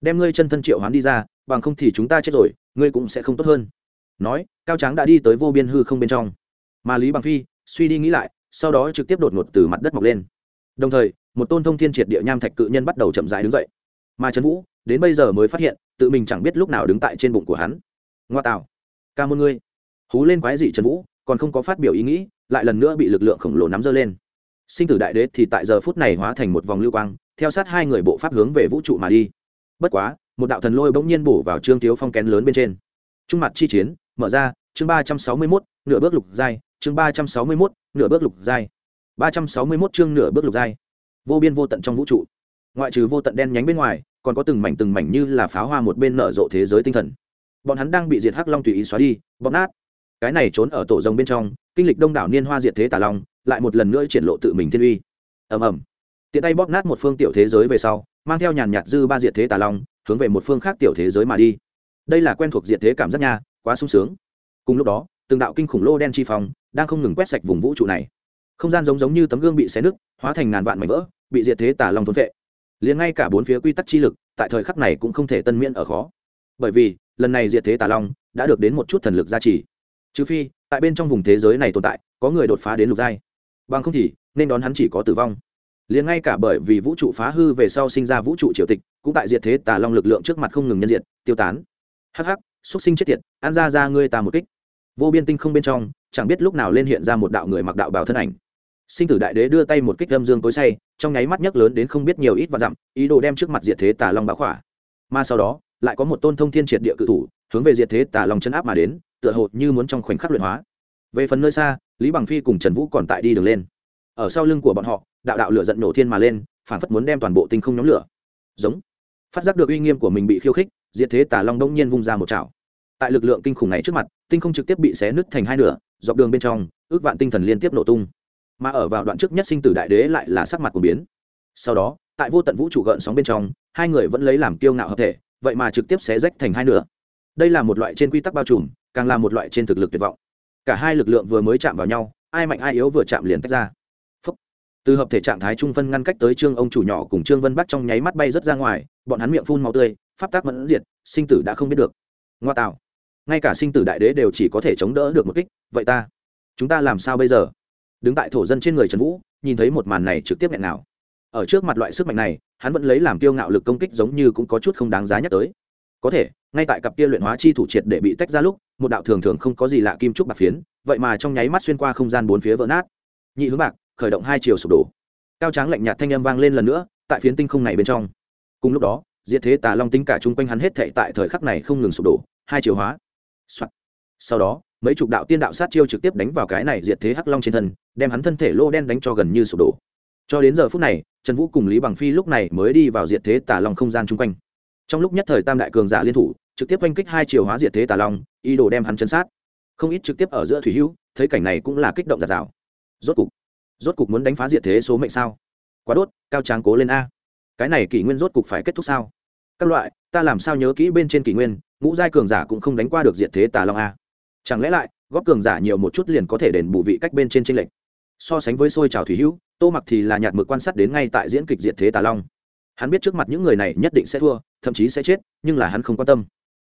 S1: Đem ngươi chân thân triệu hoán đi ra, bằng không thì chúng ta chết rồi, ngươi cũng sẽ không tốt hơn. Nói, cao tráng đã đi tới vô biên hư không bên trong. Mà lý bằng phi, suy đi nghĩ lại, sau đó trực tiếp đột ngột từ mặt đất mọc lên. Đồng thời, một tôn thông thiên triệt địa nham thạch cự nhân bắt đầu chậm rãi đứng dậy. Mà trần vũ, đến bây giờ mới phát hiện, tự mình chẳng biết lúc nào đứng tại trên bụng của hắn. Ngoa tạo. Ca môn ngươi hú lên quái dị trần vũ, còn không có phát biểu ý nghĩ, lại lần nữa bị lực lượng khổng lồ nắm dơ lên. Sinh tử đại đế thì tại giờ phút này hóa thành một vòng lưu quang, theo sát hai người bộ pháp hướng về vũ trụ mà đi. Bất quá, một đạo thần lôi bỗng nhiên bổ vào trương thiếu phong kén lớn bên trên. Trung mặt chi chiến, mở ra, chương ba trăm sáu mươi mốt, nửa bước lục giai, chương ba trăm sáu mươi mốt, nửa bước lục giai. Ba trăm sáu mươi mốt chương nửa bước lục giai. Vô biên vô tận trong vũ trụ. Ngoại trừ vô tận đen nhánh bên ngoài, còn có từng mảnh từng mảnh như là pháo hoa một bên nở rộ thế giới tinh thần. Bọn hắn đang bị diệt hắc long tùy ý xóa đi, bóp nát cái này trốn ở tổ rồng bên trong, kinh lịch đông đảo niên hoa diệt thế tà long, lại một lần nữa triển lộ tự mình thiên uy. Ầm ầm. Tiện tay bóp nát một phương tiểu thế giới về sau, mang theo nhàn nhạt dư ba diệt thế tà long, hướng về một phương khác tiểu thế giới mà đi. Đây là quen thuộc diệt thế cảm giác nha, quá sung sướng. Cùng lúc đó, từng đạo kinh khủng lô đen chi phong đang không ngừng quét sạch vùng vũ trụ này. Không gian giống giống như tấm gương bị xé nứt, hóa thành ngàn vạn mảnh vỡ, bị diệt thế tà long thốn vệ liền ngay cả bốn phía quy tắc chi lực, tại thời khắc này cũng không thể tân miễn ở khó. Bởi vì, lần này diệt thế tà long đã được đến một chút thần lực gia trì trừ phi, tại bên trong vùng thế giới này tồn tại, có người đột phá đến lục giai. Bằng không thì, nên đón hắn chỉ có tử vong. Liền ngay cả bởi vì vũ trụ phá hư về sau sinh ra vũ trụ triều tịch, cũng tại diệt thế tà long lực lượng trước mặt không ngừng nhân diện tiêu tán. Hắc hắc, xúc sinh chết tiệt an ra ra ngươi ta một kích. Vô biên tinh không bên trong, chẳng biết lúc nào lên hiện ra một đạo người mặc đạo bào thân ảnh. Sinh tử đại đế đưa tay một kích âm dương tối say, trong nháy mắt nhấc lớn đến không biết nhiều ít và dặm, ý đồ đem trước mặt diệt thế tà long bá khỏa. Mà sau đó, lại có một tôn thông thiên triệt địa cự thủ, hướng về diệt thế tà long chân áp mà đến tựa hồ như muốn trong khoảnh khắc luyện hóa. Về phần nơi xa, lý bằng phi cùng trần vũ còn tại đi đường lên. Ở sau lưng của bọn họ, đạo đạo lửa giận nổ thiên mà lên, phản phất muốn đem toàn bộ tinh không nhóm lửa. Giống. Phát giác được uy nghiêm của mình bị khiêu khích, diệt thế tà long đông nhiên vung ra một chảo. Tại lực lượng kinh khủng này trước mặt, tinh không trực tiếp bị xé nứt thành hai nửa, dọc đường bên trong, ước vạn tinh thần liên tiếp nổ tung. Mà ở vào đoạn trước nhất sinh tử đại đế lại là sắc mặt của biến. Sau đó, tại vô tận vũ trụ gợn sóng bên trong, hai người vẫn lấy làm kiêu ngạo hợp thể, vậy mà trực tiếp xé rách thành hai nửa. Đây là một loại trên quy tắc bao trùm càng là một loại trên thực lực tuyệt vọng. Cả hai lực lượng vừa mới chạm vào nhau, ai mạnh ai yếu vừa chạm liền tách ra. Phúc. từ hợp thể trạng thái trung phân ngăn cách tới trương ông chủ nhỏ cùng trương vân bắc trong nháy mắt bay rớt ra ngoài, bọn hắn miệng phun màu tươi, pháp tác mẫn diệt, sinh tử đã không biết được. Ngoa tạo. Ngay cả sinh tử đại đế đều chỉ có thể chống đỡ được một kích, vậy ta, chúng ta làm sao bây giờ? Đứng tại thổ dân trên người trần vũ, nhìn thấy một màn này trực tiếp nghẹn nào. Ở trước mặt loại sức mạnh này, hắn vẫn lấy làm tiêu ngạo lực công kích giống như cũng có chút không đáng giá nhắc tới có thể, ngay tại cặp kia luyện hóa chi thủ triệt để bị tách ra lúc, một đạo thường thường không có gì lạ kim trúc bạc phiến, vậy mà trong nháy mắt xuyên qua không gian bốn phía vỡ nát. Nhị hướng bạc, khởi động hai chiều sụp đổ. Cao tráng lạnh nhạt thanh âm vang lên lần nữa, tại phiến tinh không này bên trong. Cùng lúc đó, diệt thế tà long tính cả chung quanh hắn hết thệ tại thời khắc này không ngừng sụp đổ, hai chiều hóa、Soạn. sau đó, mấy chục đạo tiên đạo sát chiêu trực tiếp đánh vào cái này diệt thế hắc long trên thân, đem hắn thân thể lô đen đánh cho gần như sụp đổ. Cho đến giờ phút này, trần vũ cùng lý bằng phi lúc này mới đi vào diệt thế tà long không gian chung quanh trong lúc nhất thời tam đại cường giả liên thủ, trực tiếp oanh kích hai chiều hóa diệt thế tà long, ý đồ đem hắn chấn sát. Không ít trực tiếp ở giữa thủy hữu, thấy cảnh này cũng là kích động giạt rào rốt cục rốt cục muốn đánh phá diệt thế số mệnh sao? Quá đốt, cao tráng cố lên a. Cái này kỷ nguyên rốt cục phải kết thúc sao? Các loại, ta làm sao nhớ kỹ bên trên kỷ nguyên, ngũ giai cường giả cũng không đánh qua được diệt thế tà long a. Chẳng lẽ lại, góp cường giả nhiều một chút liền có thể đền bù vị cách bên trên tranh lệch? So sánh với xôi trào thủy hữu, tô mặc thì là nhạt mực quan sát đến ngay tại diễn kịch diệt thế tà long hắn biết trước mặt những người này nhất định sẽ thua, thậm chí sẽ chết, nhưng là hắn không quan tâm.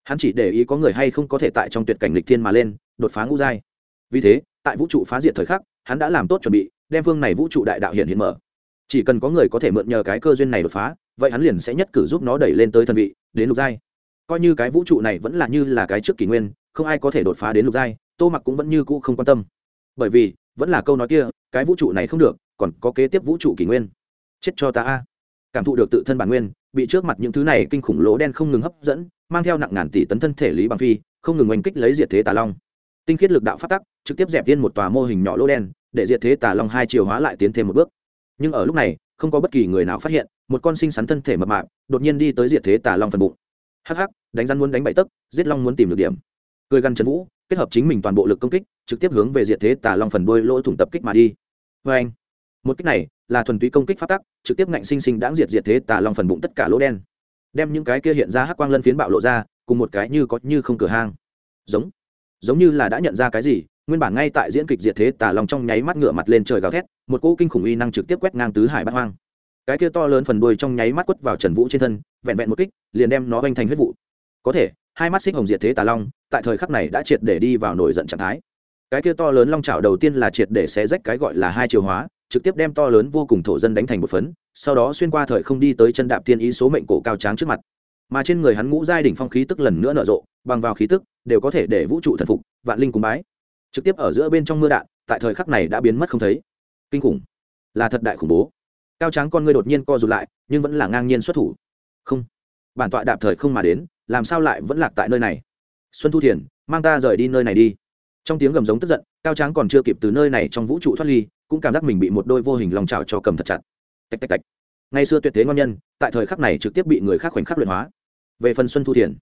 S1: Hắn chỉ để ý có người hay không có thể tại trong tuyệt cảnh lịch thiên mà lên, đột phá ngũ giai. Vì thế, tại vũ trụ phá diệt thời khắc, hắn đã làm tốt chuẩn bị, đem phương này vũ trụ đại đạo hiện hiện mở. Chỉ cần có người có thể mượn nhờ cái cơ duyên này đột phá, vậy hắn liền sẽ nhất cử giúp nó đẩy lên tới thần vị, đến lục giai. Coi như cái vũ trụ này vẫn là như là cái trước kỷ nguyên, không ai có thể đột phá đến lục giai, tô mặc cũng vẫn như cũ không quan tâm. Bởi vì, vẫn là câu nói kia, cái vũ trụ này không được, còn có kế tiếp vũ trụ kỷ nguyên. Chết cho ta a cảm thụ được tự thân bản nguyên, bị trước mặt những thứ này kinh khủng lỗ đen không ngừng hấp dẫn, mang theo nặng ngàn tỷ tấn thân thể lý bằng phi, không ngừng oanh kích lấy diệt thế tà long. Tinh khiết lực đạo phát tắc, trực tiếp dẹp viên một tòa mô hình nhỏ lỗ đen, để diệt thế tà long hai chiều hóa lại tiến thêm một bước. Nhưng ở lúc này, không có bất kỳ người nào phát hiện, một con sinh sắn thân thể mập mạp, đột nhiên đi tới diệt thế tà long phần bụng. Hắc hắc, đánh rắn muốn đánh bậy tấc, giết long muốn tìm được điểm. Cười gằn trần vũ, kết hợp chính mình toàn bộ lực công kích, trực tiếp hướng về diệt thế tà long phần đuôi lỗ thủng tập kích mà đi. Vê anh một kích này, là thuần túy công kích phát tắc, trực tiếp ngạnh sinh sinh đáng diệt diệt thế tà long phần bụng tất cả lỗ đen. Đem những cái kia hiện ra hắc quang lân phiến bạo lộ ra, cùng một cái như có như không cửa hang. Giống. Giống như là đã nhận ra cái gì, nguyên bản ngay tại diễn kịch diệt thế tà long trong nháy mắt ngựa mặt lên trời gào thét, một cỗ kinh khủng uy năng trực tiếp quét ngang tứ hải bát hoang. Cái kia to lớn phần đuôi trong nháy mắt quất vào trần vũ trên thân, vẹn vẹn một kích, liền đem nó vanh thành huyết vụ. Có thể, hai mắt xích hồng diệt thế tà long, tại thời khắc này đã triệt để đi vào nổi giận trạng thái. Cái kia to lớn long trào đầu tiên là triệt để xé rách cái gọi là hai chiều hóa trực tiếp đem to lớn vô cùng thổ dân đánh thành một phấn, sau đó xuyên qua thời không đi tới chân đạp tiên ý số mệnh cổ cao tráng trước mặt. Mà trên người hắn ngũ giai đỉnh phong khí tức lần nữa nở rộ, bằng vào khí tức, đều có thể để vũ trụ thần phục, vạn linh cùng bái. Trực tiếp ở giữa bên trong mưa đạn, tại thời khắc này đã biến mất không thấy. Kinh khủng. Là thật đại khủng bố. Cao tráng con ngươi đột nhiên co rụt lại, nhưng vẫn là ngang nhiên xuất thủ. Không. Bản tọa đạp thời không mà đến, làm sao lại vẫn lạc tại nơi này? Xuân thu thiền, mang ta rời đi nơi này đi. Trong tiếng gầm giống tức giận, cao tráng còn chưa kịp từ nơi này trong vũ trụ thoát ly cũng cảm giác mình bị một đôi vô hình lòng trào cho cầm thật chặt. Tạch tạch tạch. Ngày xưa tuyệt thế ngon nhân, tại thời khắc này trực tiếp bị người khác khoảnh khắc luyện hóa. Về phần xuân thu thiền,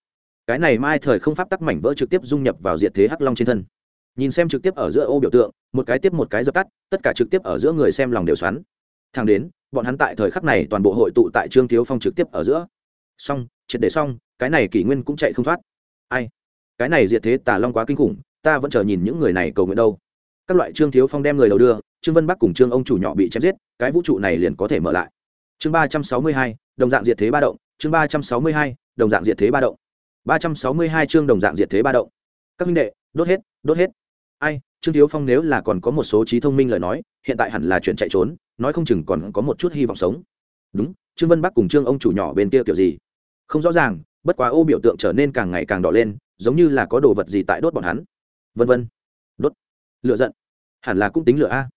S1: cái này mai thời không pháp tắc mảnh vỡ trực tiếp dung nhập vào diệt thế hắc long trên thân. Nhìn xem trực tiếp ở giữa ô biểu tượng, một cái tiếp một cái dập tắt, tất cả trực tiếp ở giữa người xem lòng đều xoắn. Thang đến, bọn hắn tại thời khắc này toàn bộ hội tụ tại trương thiếu phong trực tiếp ở giữa. Xong, triệt để xong, cái này kỷ nguyên cũng chạy không thoát. Ai? Cái này diệt thế tà long quá kinh khủng, ta vẫn chờ nhìn những người này cầu nguyện đâu. Các loại trương thiếu phong đem người đầu đưa trương vân bắc cùng trương ông chủ nhỏ bị chém giết, cái vũ trụ này liền có thể mở lại. Chương ba trăm sáu mươi hai, đồng dạng diệt thế ba động. Chương ba trăm sáu mươi hai, đồng dạng diệt thế ba động. ba trăm sáu mươi hai chương đồng dạng diệt thế ba động. Các minh đệ, đốt hết đốt hết. Ai, trương thiếu phong nếu là còn có một số trí thông minh lời nói, hiện tại hẳn là chuyện chạy trốn, nói không chừng còn có một chút hy vọng sống. Đúng, trương vân bắc cùng trương ông chủ nhỏ bên kia kiểu gì? Không rõ ràng, bất quá ô biểu tượng trở nên càng ngày càng đỏ lên, giống như là có đồ vật gì tại đốt bọn hắn. Vân vân. Đốt. Lựa giận. Hẳn là cũng tính lựa a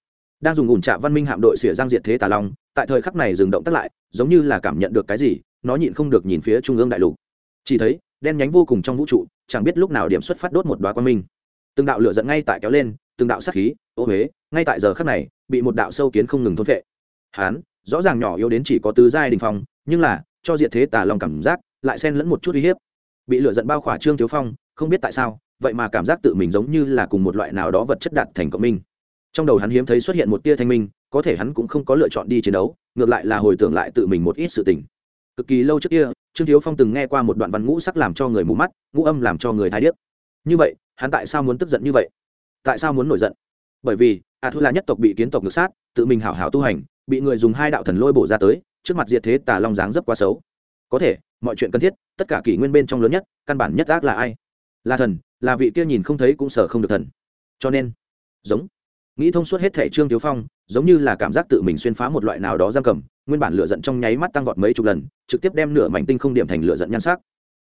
S1: đang dùng ủn trạ văn minh hạm đội xỉa giang diệt thế tà long, tại thời khắc này dừng động tắt lại, giống như là cảm nhận được cái gì, nó nhịn không được nhìn phía trung ương đại lục. Chỉ thấy, đen nhánh vô cùng trong vũ trụ, chẳng biết lúc nào điểm xuất phát đốt một đoá quan minh. Từng đạo lửa giận ngay tại kéo lên, từng đạo sát khí, ô huế, ngay tại giờ khắc này, bị một đạo sâu kiến không ngừng thôn vệ hán, rõ ràng nhỏ yếu đến chỉ có tứ giai đình phong, nhưng là, cho diệt thế tà long cảm giác, lại xen lẫn một chút uy hiếp. Bị lửa giận bao khỏa trương thiếu phong, không biết tại sao, vậy mà cảm giác tự mình giống như là cùng một loại nào đó vật chất đạt thành cộng minh trong đầu hắn hiếm thấy xuất hiện một tia thanh minh, có thể hắn cũng không có lựa chọn đi chiến đấu, ngược lại là hồi tưởng lại tự mình một ít sự tình. Cực kỳ lâu trước kia, trương thiếu phong từng nghe qua một đoạn văn ngũ sắc làm cho người mù mắt, ngũ âm làm cho người thái điếc. Như vậy, hắn tại sao muốn tức giận như vậy? Tại sao muốn nổi giận? Bởi vì a thu là nhất tộc bị kiến tộc ngược sát, tự mình hảo hảo tu hành, bị người dùng hai đạo thần lôi bổ ra tới, trước mặt diệt thế tà long dáng dấp quá xấu. Có thể, mọi chuyện cần thiết, tất cả kỷ nguyên bên trong lớn nhất, căn bản nhất ác là ai? Là thần, là vị kia nhìn không thấy cũng sở không được thần. Cho nên, giống nghĩ thông suốt hết thẻ trương thiếu phong, giống như là cảm giác tự mình xuyên phá một loại nào đó giam cầm, nguyên bản lửa giận trong nháy mắt tăng vọt mấy chục lần, trực tiếp đem nửa mảnh tinh không điểm thành lửa giận nhan sắc.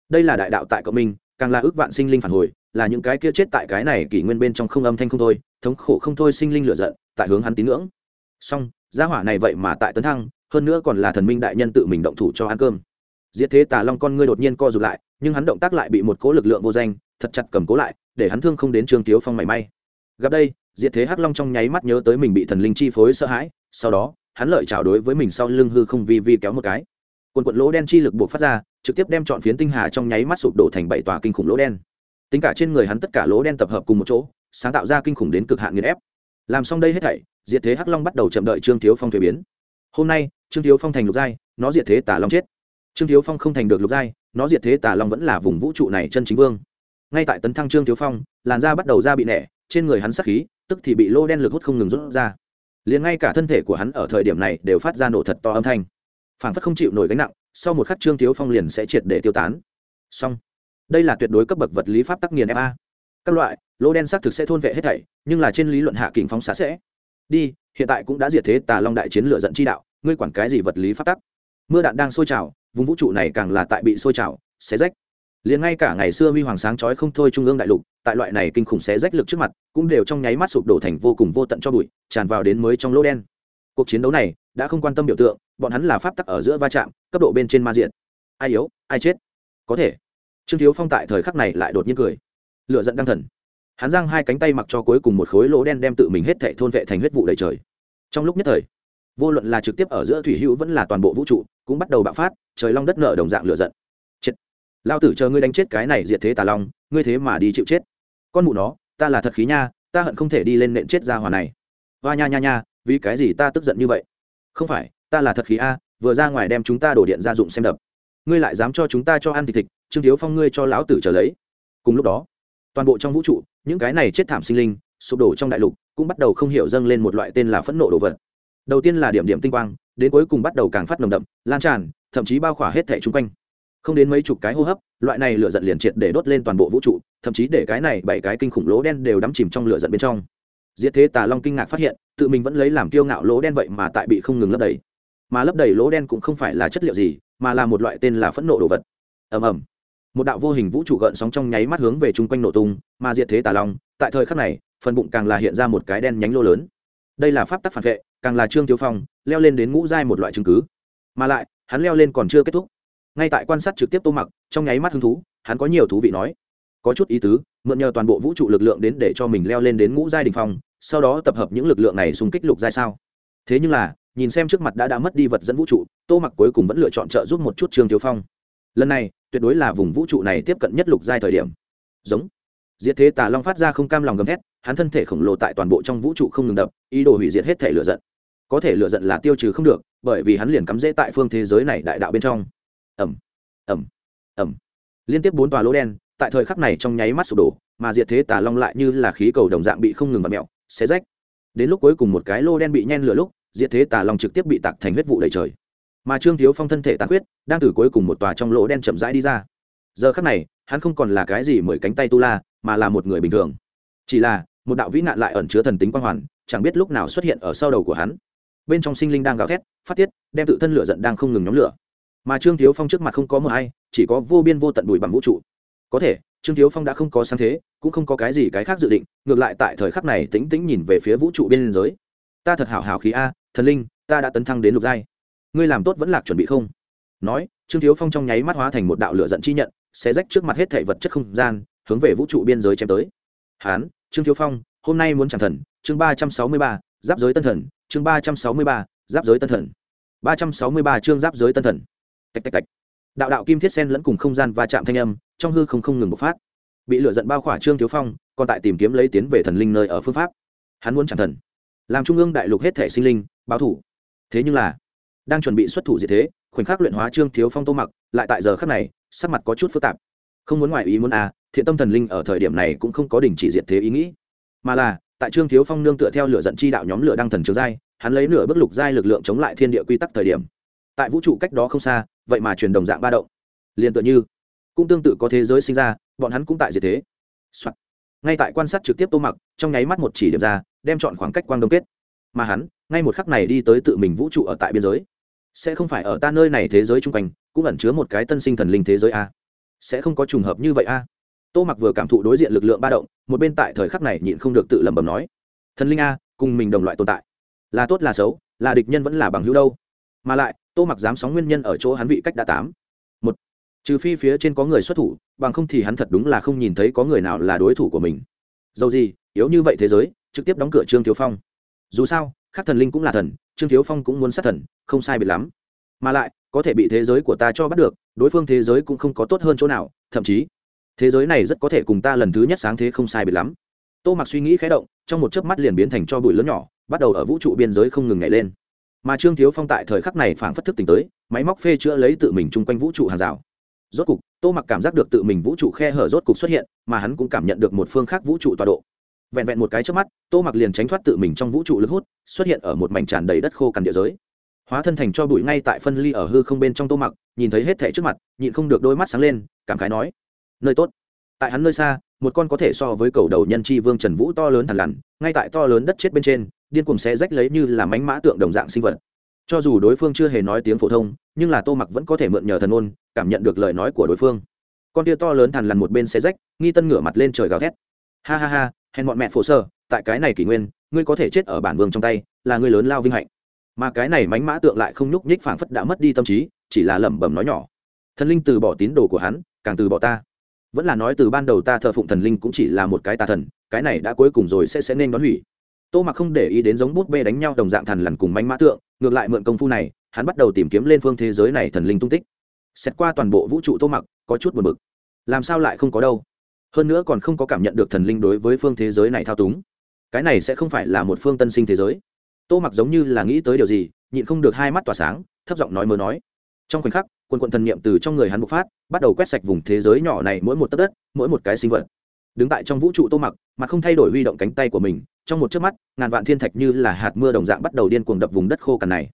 S1: Đây là đại đạo tại cộng minh, càng là ước vạn sinh linh phản hồi, là những cái kia chết tại cái này kỷ nguyên bên trong không âm thanh không thôi, thống khổ không thôi sinh linh lửa giận, tại hướng hắn tín ngưỡng. Song, gia hỏa này vậy mà tại tấn thăng, hơn nữa còn là thần minh đại nhân tự mình động thủ cho ăn cơm. Diệt thế tà long con ngươi đột nhiên co rụt lại, nhưng hắn động tác lại bị một cố lực lượng vô danh, thật chặt cầm cố lại, để hắn thương không đến trương tiếu phong mảy may. Gặp đây diệt thế hắc long trong nháy mắt nhớ tới mình bị thần linh chi phối sợ hãi, sau đó, hắn lợi chảo đối với mình sau lưng hư không vi vi kéo một cái. Quần quận lỗ đen chi lực buộc phát ra, trực tiếp đem chọn phiến tinh hà trong nháy mắt sụp đổ thành bảy tòa kinh khủng lỗ đen. Tính cả trên người hắn tất cả lỗ đen tập hợp cùng một chỗ, sáng tạo ra kinh khủng đến cực hạn nghiền ép. Làm xong đây hết thảy, diệt thế hắc long bắt đầu chậm đợi trương thiếu phong thuế biến. Hôm nay, trương thiếu phong thành lục giai, nó diệt thế tả long chết. Trương thiếu phong không thành được lục giai, nó diệt thế tả long vẫn là vùng vũ trụ này chân chính vương. Ngay tại tấn thăng trương thiếu phong, làn da bắt đầu ra bị nẻ, trên người hắn sắc khí tức thì bị lô đen lực hút không ngừng rút ra. Liền ngay cả thân thể của hắn ở thời điểm này đều phát ra nổ thật to âm thanh. Phản phất không chịu nổi gánh nặng, sau một khắc trương thiếu phong liền sẽ triệt để tiêu tán. Xong. Đây là tuyệt đối cấp bậc vật lý pháp tắc nghiền fa các loại, lô đen xác thực sẽ thôn vệ hết thảy, nhưng là trên lý luận hạ kình phóng xá sẽ. Đi, hiện tại cũng đã diệt thế tà long đại chiến lựa dẫn chi đạo, ngươi quản cái gì vật lý pháp tắc? Mưa đạn đang sôi trào, vùng vũ trụ này càng là tại bị sôi trào, xé rách liền ngay cả ngày xưa huy hoàng sáng chói không thôi trung ương đại lục, tại loại này kinh khủng xé rách lực trước mặt, cũng đều trong nháy mắt sụp đổ thành vô cùng vô tận cho bụi, tràn vào đến mới trong lỗ đen. Cuộc chiến đấu này đã không quan tâm biểu tượng, bọn hắn là pháp tắc ở giữa va chạm, cấp độ bên trên ma diện. Ai yếu, ai chết? Có thể. Trương thiếu phong tại thời khắc này lại đột nhiên cười. Lựa giận đăng thần. Hắn giang hai cánh tay mặc cho cuối cùng một khối lỗ đen đem tự mình hết thệ thôn vệ thành huyết vụ đầy trời. Trong lúc nhất thời, vô luận là trực tiếp ở giữa thủy hữu vẫn là toàn bộ vũ trụ, cũng bắt đầu bạo phát, trời long đất nợ đồng dạng lựa giận lao tử chờ ngươi đánh chết cái này diệt thế tà long, ngươi thế mà đi chịu chết. Con mụ nó, ta là thật khí nha, ta hận không thể đi lên nện chết ra hòa này. Và nha nha nha, vì cái gì ta tức giận như vậy? Không phải, ta là thật khí a, vừa ra ngoài đem chúng ta đổ điện ra dụng xem đập. Ngươi lại dám cho chúng ta cho ăn thịt thịt, trương thiếu phong ngươi cho lão tử trở lấy. Cùng lúc đó, toàn bộ trong vũ trụ, những cái này chết thảm sinh linh, sụp đổ trong đại lục, cũng bắt đầu không hiểu dâng lên một loại tên là phẫn nộ đồ vật. Đầu tiên là điểm điểm tinh quang, đến cuối cùng bắt đầu càng phát nồng đậm, lan tràn, thậm chí bao khỏa hết thẻ chung quanh không đến mấy chục cái hô hấp, loại này lửa giận liền triệt để đốt lên toàn bộ vũ trụ, thậm chí để cái này bảy cái kinh khủng lỗ đen đều đắm chìm trong lửa giận bên trong. Diệt thế tà long kinh ngạc phát hiện, tự mình vẫn lấy làm kiêu ngạo lỗ đen vậy mà tại bị không ngừng lấp đầy. Mà lấp đầy lỗ đen cũng không phải là chất liệu gì, mà là một loại tên là phẫn nộ đồ vật. Ầm ầm. Một đạo vô hình vũ trụ gợn sóng trong nháy mắt hướng về chung quanh nổ tung, mà diệt thế tà long, tại thời khắc này, phần bụng càng là hiện ra một cái đen nhánh lô lớn. Đây là pháp tắc phản vệ, càng là trương thiếu phong, leo lên đến ngũ giai một loại chứng cứ. Mà lại, hắn leo lên còn chưa kết thúc ngay tại quan sát trực tiếp tô mặc, trong nháy mắt hứng thú, hắn có nhiều thú vị nói. Có chút ý tứ, mượn nhờ toàn bộ vũ trụ lực lượng đến để cho mình leo lên đến ngũ giai đình phong, sau đó tập hợp những lực lượng này xung kích lục giai sao. Thế nhưng là, nhìn xem trước mặt đã đã mất đi vật dẫn vũ trụ, tô mặc cuối cùng vẫn lựa chọn trợ giúp một chút trương thiếu phong. Lần này, tuyệt đối là vùng vũ trụ này tiếp cận nhất lục giai thời điểm. Giống. Diệt thế tà long phát ra không cam lòng gầm thét, hắn thân thể khổng lồ tại toàn bộ trong vũ trụ không ngừng đập, ý đồ hủy diệt hết thể lửa giận. Có thể lựa giận là tiêu trừ không được, bởi vì hắn liền cắm rễ tại phương thế giới này đại đạo bên trong ẩm ẩm ẩm. Liên tiếp bốn tòa lỗ đen, tại thời khắc này trong nháy mắt sụp đổ, mà diệt thế tà long lại như là khí cầu đồng dạng bị không ngừng vặt mẹo xé rách. Đến lúc cuối cùng một cái lô đen bị nhen lửa lúc, diệt thế tà long trực tiếp bị tạc thành huyết vụ đầy trời. Mà trương thiếu phong thân thể tàn huyết đang từ cuối cùng một tòa trong lỗ đen chậm rãi đi ra. Giờ khắc này, hắn không còn là cái gì mười cánh tay tu la, mà là một người bình thường. Chỉ là, một đạo vĩ nạn lại ẩn chứa thần tính quang hoàn, chẳng biết lúc nào xuất hiện ở sau đầu của hắn. Bên trong sinh linh đang gào thét, phát tiết, đem tự thân lửa giận đang không ngừng nhóm lửa mà trương thiếu phong trước mặt không có mờ hay, chỉ có vô biên vô tận bụi bằng vũ trụ. Có thể, trương thiếu phong đã không có sáng thế, cũng không có cái gì cái khác dự định, ngược lại tại thời khắc này tính tính nhìn về phía vũ trụ bên giới. Ta thật hảo hảo khí a, thần linh, ta đã tấn thăng đến lục giai. Ngươi làm tốt vẫn lạc chuẩn bị không? Nói, trương thiếu phong trong nháy mắt hóa thành một đạo lửa giận chi nhận sẽ rách trước mặt hết thể vật chất không gian, hướng về vũ trụ biên giới chém tới. Hán, trương thiếu phong, hôm nay muốn chẳng thần, chương ba trăm sáu mươi ba, giáp giới tân thần, chương ba trăm sáu mươi ba, giáp giới tân thần. Ba trăm sáu mươi ba chương giáp giới tân thần tạch tạch tạch. Đạo đạo kim thiết sen lẫn cùng không gian va chạm thanh âm, trong hư không không ngừng bộc phát. Bị lửa giận bao khỏa trương thiếu phong, còn tại tìm kiếm lấy tiến về thần linh nơi ở phương pháp. Hắn muốn chẳng thần. Làm trung ương đại lục hết thể sinh linh, báo thủ. Thế nhưng là, đang chuẩn bị xuất thủ gì thế, khoảnh khắc luyện hóa trương thiếu phong tô mặc, lại tại giờ khắc này, sắc mặt có chút phức tạp. Không muốn ngoại ý muốn à thiện tâm thần linh ở thời điểm này cũng không có đình chỉ diệt thế ý nghĩ. Mà là, tại trương thiếu phong nương tựa theo lửa giận chi đạo nhóm lửa đăng thần trường giai hắn lấy nửa bức lục giai lực lượng chống lại thiên địa quy tắc thời điểm. Tại vũ trụ cách đó không xa vậy mà truyền đồng dạng ba động. Liền tựa như, cũng tương tự có thế giới sinh ra, bọn hắn cũng tại diệt thế、Soạn. ngay tại quan sát trực tiếp tô mặc, trong nháy mắt một chỉ điểm ra, đem chọn khoảng cách quang đông kết. Mà hắn, ngay một khắc này đi tới tự mình vũ trụ ở tại biên giới. Sẽ không phải ở ta nơi này thế giới chung quanh, cũng ẩn chứa một cái tân sinh thần linh thế giới a. Sẽ không có trùng hợp như vậy a. Tô mặc vừa cảm thụ đối diện lực lượng ba động, một bên tại thời khắc này nhịn không được tự lẩm bẩm nói, thần linh a, cùng mình đồng loại tồn tại. Là tốt là xấu, là địch nhân vẫn là bằng hữu đâu mà lại, tô mặc dám sóng nguyên nhân ở chỗ hắn vị cách đã tám. Một, trừ phi phía trên có người xuất thủ, bằng không thì hắn thật đúng là không nhìn thấy có người nào là đối thủ của mình. Dầu gì, yếu như vậy thế giới, trực tiếp đóng cửa trương thiếu phong. Dù sao khác thần linh cũng là thần, trương thiếu phong cũng muốn sát thần, không sai biệt lắm. Mà lại, có thể bị thế giới của ta cho bắt được, đối phương thế giới cũng không có tốt hơn chỗ nào, thậm chí, thế giới này rất có thể cùng ta lần thứ nhất sáng thế không sai biệt lắm. Tô mặc suy nghĩ khé động, trong một chớp mắt liền biến thành cho bụi lớn nhỏ, bắt đầu ở vũ trụ biên giới không ngừng nhảy lên mà trương thiếu phong tại thời khắc này phảng phất thức tỉnh tới, máy móc phê chữa lấy tự mình chung quanh vũ trụ hàng rào. Rốt cục, tô mặc cảm giác được tự mình vũ trụ khe hở rốt cục xuất hiện, mà hắn cũng cảm nhận được một phương khác vũ trụ tọa độ. Vẹn vẹn một cái trước mắt, tô mặc liền tránh thoát tự mình trong vũ trụ lực hút, xuất hiện ở một mảnh tràn đầy đất khô cằn địa giới. Hóa thân thành cho bụi ngay tại phân ly ở hư không bên trong tô mặc, nhìn thấy hết thẻ trước mặt, nhịn không được đôi mắt sáng lên, cảm khái nói, nơi tốt. Tại hắn nơi xa, một con có thể so với cầu đầu nhân chi vương trần vũ to lớn thằn lằn, ngay tại to lớn đất chết bên trên điên cuồng sẽ rách lấy như là mánh mã tượng đồng dạng sinh vật. Cho dù đối phương chưa hề nói tiếng phổ thông, nhưng là tô mặc vẫn có thể mượn nhờ thần ôn, cảm nhận được lời nói của đối phương. Con tia to lớn thằn lằn một bên xe rách, nghi tân ngửa mặt lên trời gào thét. Ha ha ha, hèn bọn mẹ phổ sơ, tại cái này kỷ nguyên, ngươi có thể chết ở bản vương trong tay, là ngươi lớn lao vinh hạnh. Mà cái này mánh mã tượng lại không nhúc nhích phảng phất đã mất đi tâm trí, chỉ là lẩm bẩm nói nhỏ. Thần linh từ bỏ tín đồ của hắn, càng từ bỏ ta. Vẫn là nói từ ban đầu ta thờ phụng thần linh cũng chỉ là một cái tà thần, cái này đã cuối cùng rồi sẽ sẽ nên đón hủy tô mặc không để ý đến giống bút bê đánh nhau đồng dạng thần lằn cùng manh mã tượng, ngược lại mượn công phu này, hắn bắt đầu tìm kiếm lên phương thế giới này thần linh tung tích. Xét qua toàn bộ vũ trụ tô mặc, có chút buồn bực. Làm sao lại không có đâu? Hơn nữa còn không có cảm nhận được thần linh đối với phương thế giới này thao túng. Cái này sẽ không phải là một phương tân sinh thế giới. Tô mặc giống như là nghĩ tới điều gì, nhịn không được hai mắt tỏa sáng, thấp giọng nói mơ nói. Trong khoảnh khắc quân quận thần niệm từ trong người hắn bộc phát, bắt đầu quét sạch vùng thế giới nhỏ này mỗi một tấc đất, mỗi một cái sinh vật. Đứng tại trong vũ trụ tô mặc mà không thay đổi huy động cánh tay của mình trong một chớp mắt, ngàn vạn thiên thạch như là hạt mưa đồng dạng bắt đầu điên cuồng đập vùng đất khô cằn này.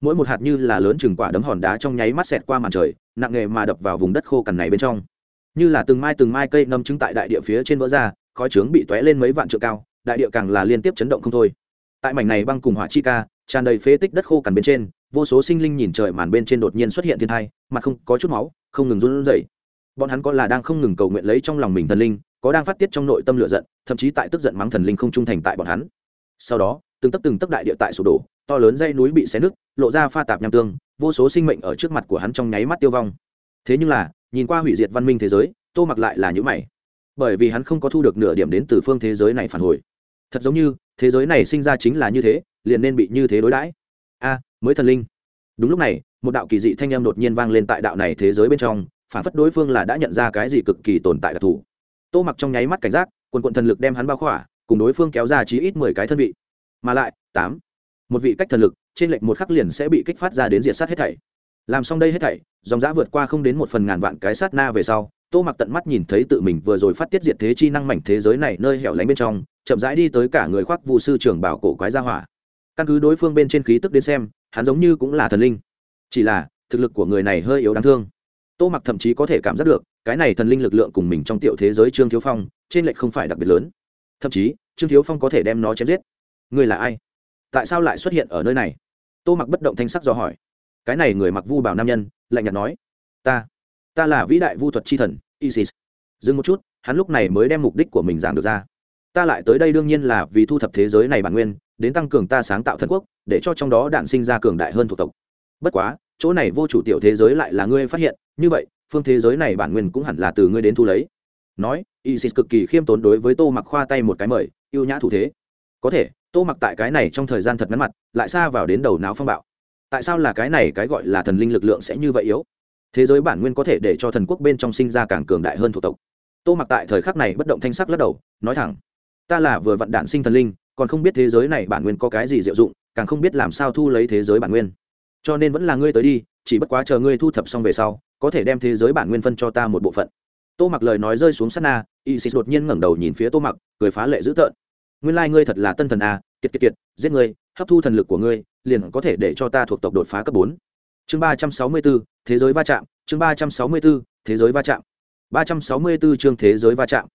S1: Mỗi một hạt như là lớn chừng quả đấm hòn đá trong nháy mắt xẹt qua màn trời, nặng nghề mà đập vào vùng đất khô cằn này bên trong. Như là từng mai từng mai cây nâm trứng tại đại địa phía trên vỡ ra, khói trướng bị tóe lên mấy vạn trượng cao, đại địa càng là liên tiếp chấn động không thôi. Tại mảnh này băng cùng hỏa chi ca, tràn đầy phế tích đất khô cằn bên trên, vô số sinh linh nhìn trời màn bên trên đột nhiên xuất hiện thiên thai mặt không có chút máu, không ngừng run rẩy. Bọn hắn có là đang không ngừng cầu nguyện lấy trong lòng mình thần linh có đang phát tiết trong nội tâm lửa giận, thậm chí tại tức giận mắng thần linh không trung thành tại bọn hắn. Sau đó, từng tấc từng tấc đại địa tại sụp đổ, to lớn dây núi bị xé nứt, lộ ra pha tạp nham tương, vô số sinh mệnh ở trước mặt của hắn trong nháy mắt tiêu vong. Thế nhưng là, nhìn qua hủy diệt văn minh thế giới, tô mặc lại là những mày. Bởi vì hắn không có thu được nửa điểm đến từ phương thế giới này phản hồi. Thật giống như, thế giới này sinh ra chính là như thế, liền nên bị như thế đối đãi. A, mới thần linh. Đúng lúc này, một đạo kỳ dị thanh âm đột nhiên vang lên tại đạo này thế giới bên trong, phản phất đối phương là đã nhận ra cái gì cực kỳ tồn tại đặc thù tô mặc trong nháy mắt cảnh giác, quần quận thần lực đem hắn bao khỏa, cùng đối phương kéo ra chí ít mười cái thân vị. Mà lại, tám, một vị cách thần lực, trên lệnh một khắc liền sẽ bị kích phát ra đến diệt sát hết thảy. Làm xong đây hết thảy, dòng giã vượt qua không đến một phần ngàn vạn cái sát na về sau, tô mặc tận mắt nhìn thấy tự mình vừa rồi phát tiết diệt thế chi năng mảnh thế giới này nơi hẻo lánh bên trong, chậm rãi đi tới cả người khoác vụ sư trưởng bảo cổ quái gia hỏa. Căn cứ đối phương bên trên khí tức đến xem, hắn giống như cũng là thần linh. Chỉ là, thực lực của người này hơi yếu đáng thương tô mặc thậm chí có thể cảm giác được, cái này thần linh lực lượng cùng mình trong tiểu thế giới trương thiếu phong, trên lệch không phải đặc biệt lớn. Thậm chí, trương thiếu phong có thể đem nó chém giết. Người là ai? Tại sao lại xuất hiện ở nơi này? Tô mặc bất động thanh sắc do hỏi. Cái này người mặc vu bảo nam nhân, lạnh nhạt nói. Ta ta là vĩ đại vu thuật chi thần, isis. Dừng một chút, hắn lúc này mới đem mục đích của mình giảng được ra. Ta lại tới đây đương nhiên là vì thu thập thế giới này bản nguyên, đến tăng cường ta sáng tạo thần quốc, để cho trong đó đạn sinh ra cường đại hơn thuộc tộc. Bất quá chỗ này vô chủ tiểu thế giới lại là ngươi phát hiện, như vậy, phương thế giới này bản nguyên cũng hẳn là từ ngươi đến thu lấy. Nói, isis cực kỳ khiêm tốn đối với tô mặc khoa tay một cái mời, yêu nhã thủ thế. Có thể, tô mặc tại cái này trong thời gian thật ngắn mặt, lại xa vào đến đầu não phong bạo. Tại sao là cái này cái gọi là thần linh lực lượng sẽ như vậy yếu? Thế giới bản nguyên có thể để cho thần quốc bên trong sinh ra càng cường đại hơn thủ tộc. Tô mặc tại thời khắc này bất động thanh sắc lắc đầu, nói thẳng, ta là vừa vặn đạn sinh thần linh, còn không biết thế giới này bản nguyên có cái gì diệu dụng, càng không biết làm sao thu lấy thế giới bản nguyên cho nên vẫn là ngươi tới đi chỉ bất quá chờ ngươi thu thập xong về sau có thể đem thế giới bản nguyên phân cho ta một bộ phận. Tô mặc lời nói rơi xuống sát na isis đột nhiên ngẩng đầu nhìn phía tô mặc cười phá lệ dữ tợn. Nguyên lai、like、ngươi thật là tân thần à, kiệt kiệt kiệt giết ngươi hấp thu thần lực của ngươi liền có thể để cho ta thuộc tộc đột phá cấp bốn. Chương ba trăm sáu mươi b ố thế giới va chạm chương ba trăm sáu mươi b ố thế giới va chạm. ba trăm sáu mươi b ố chương thế giới va chạm.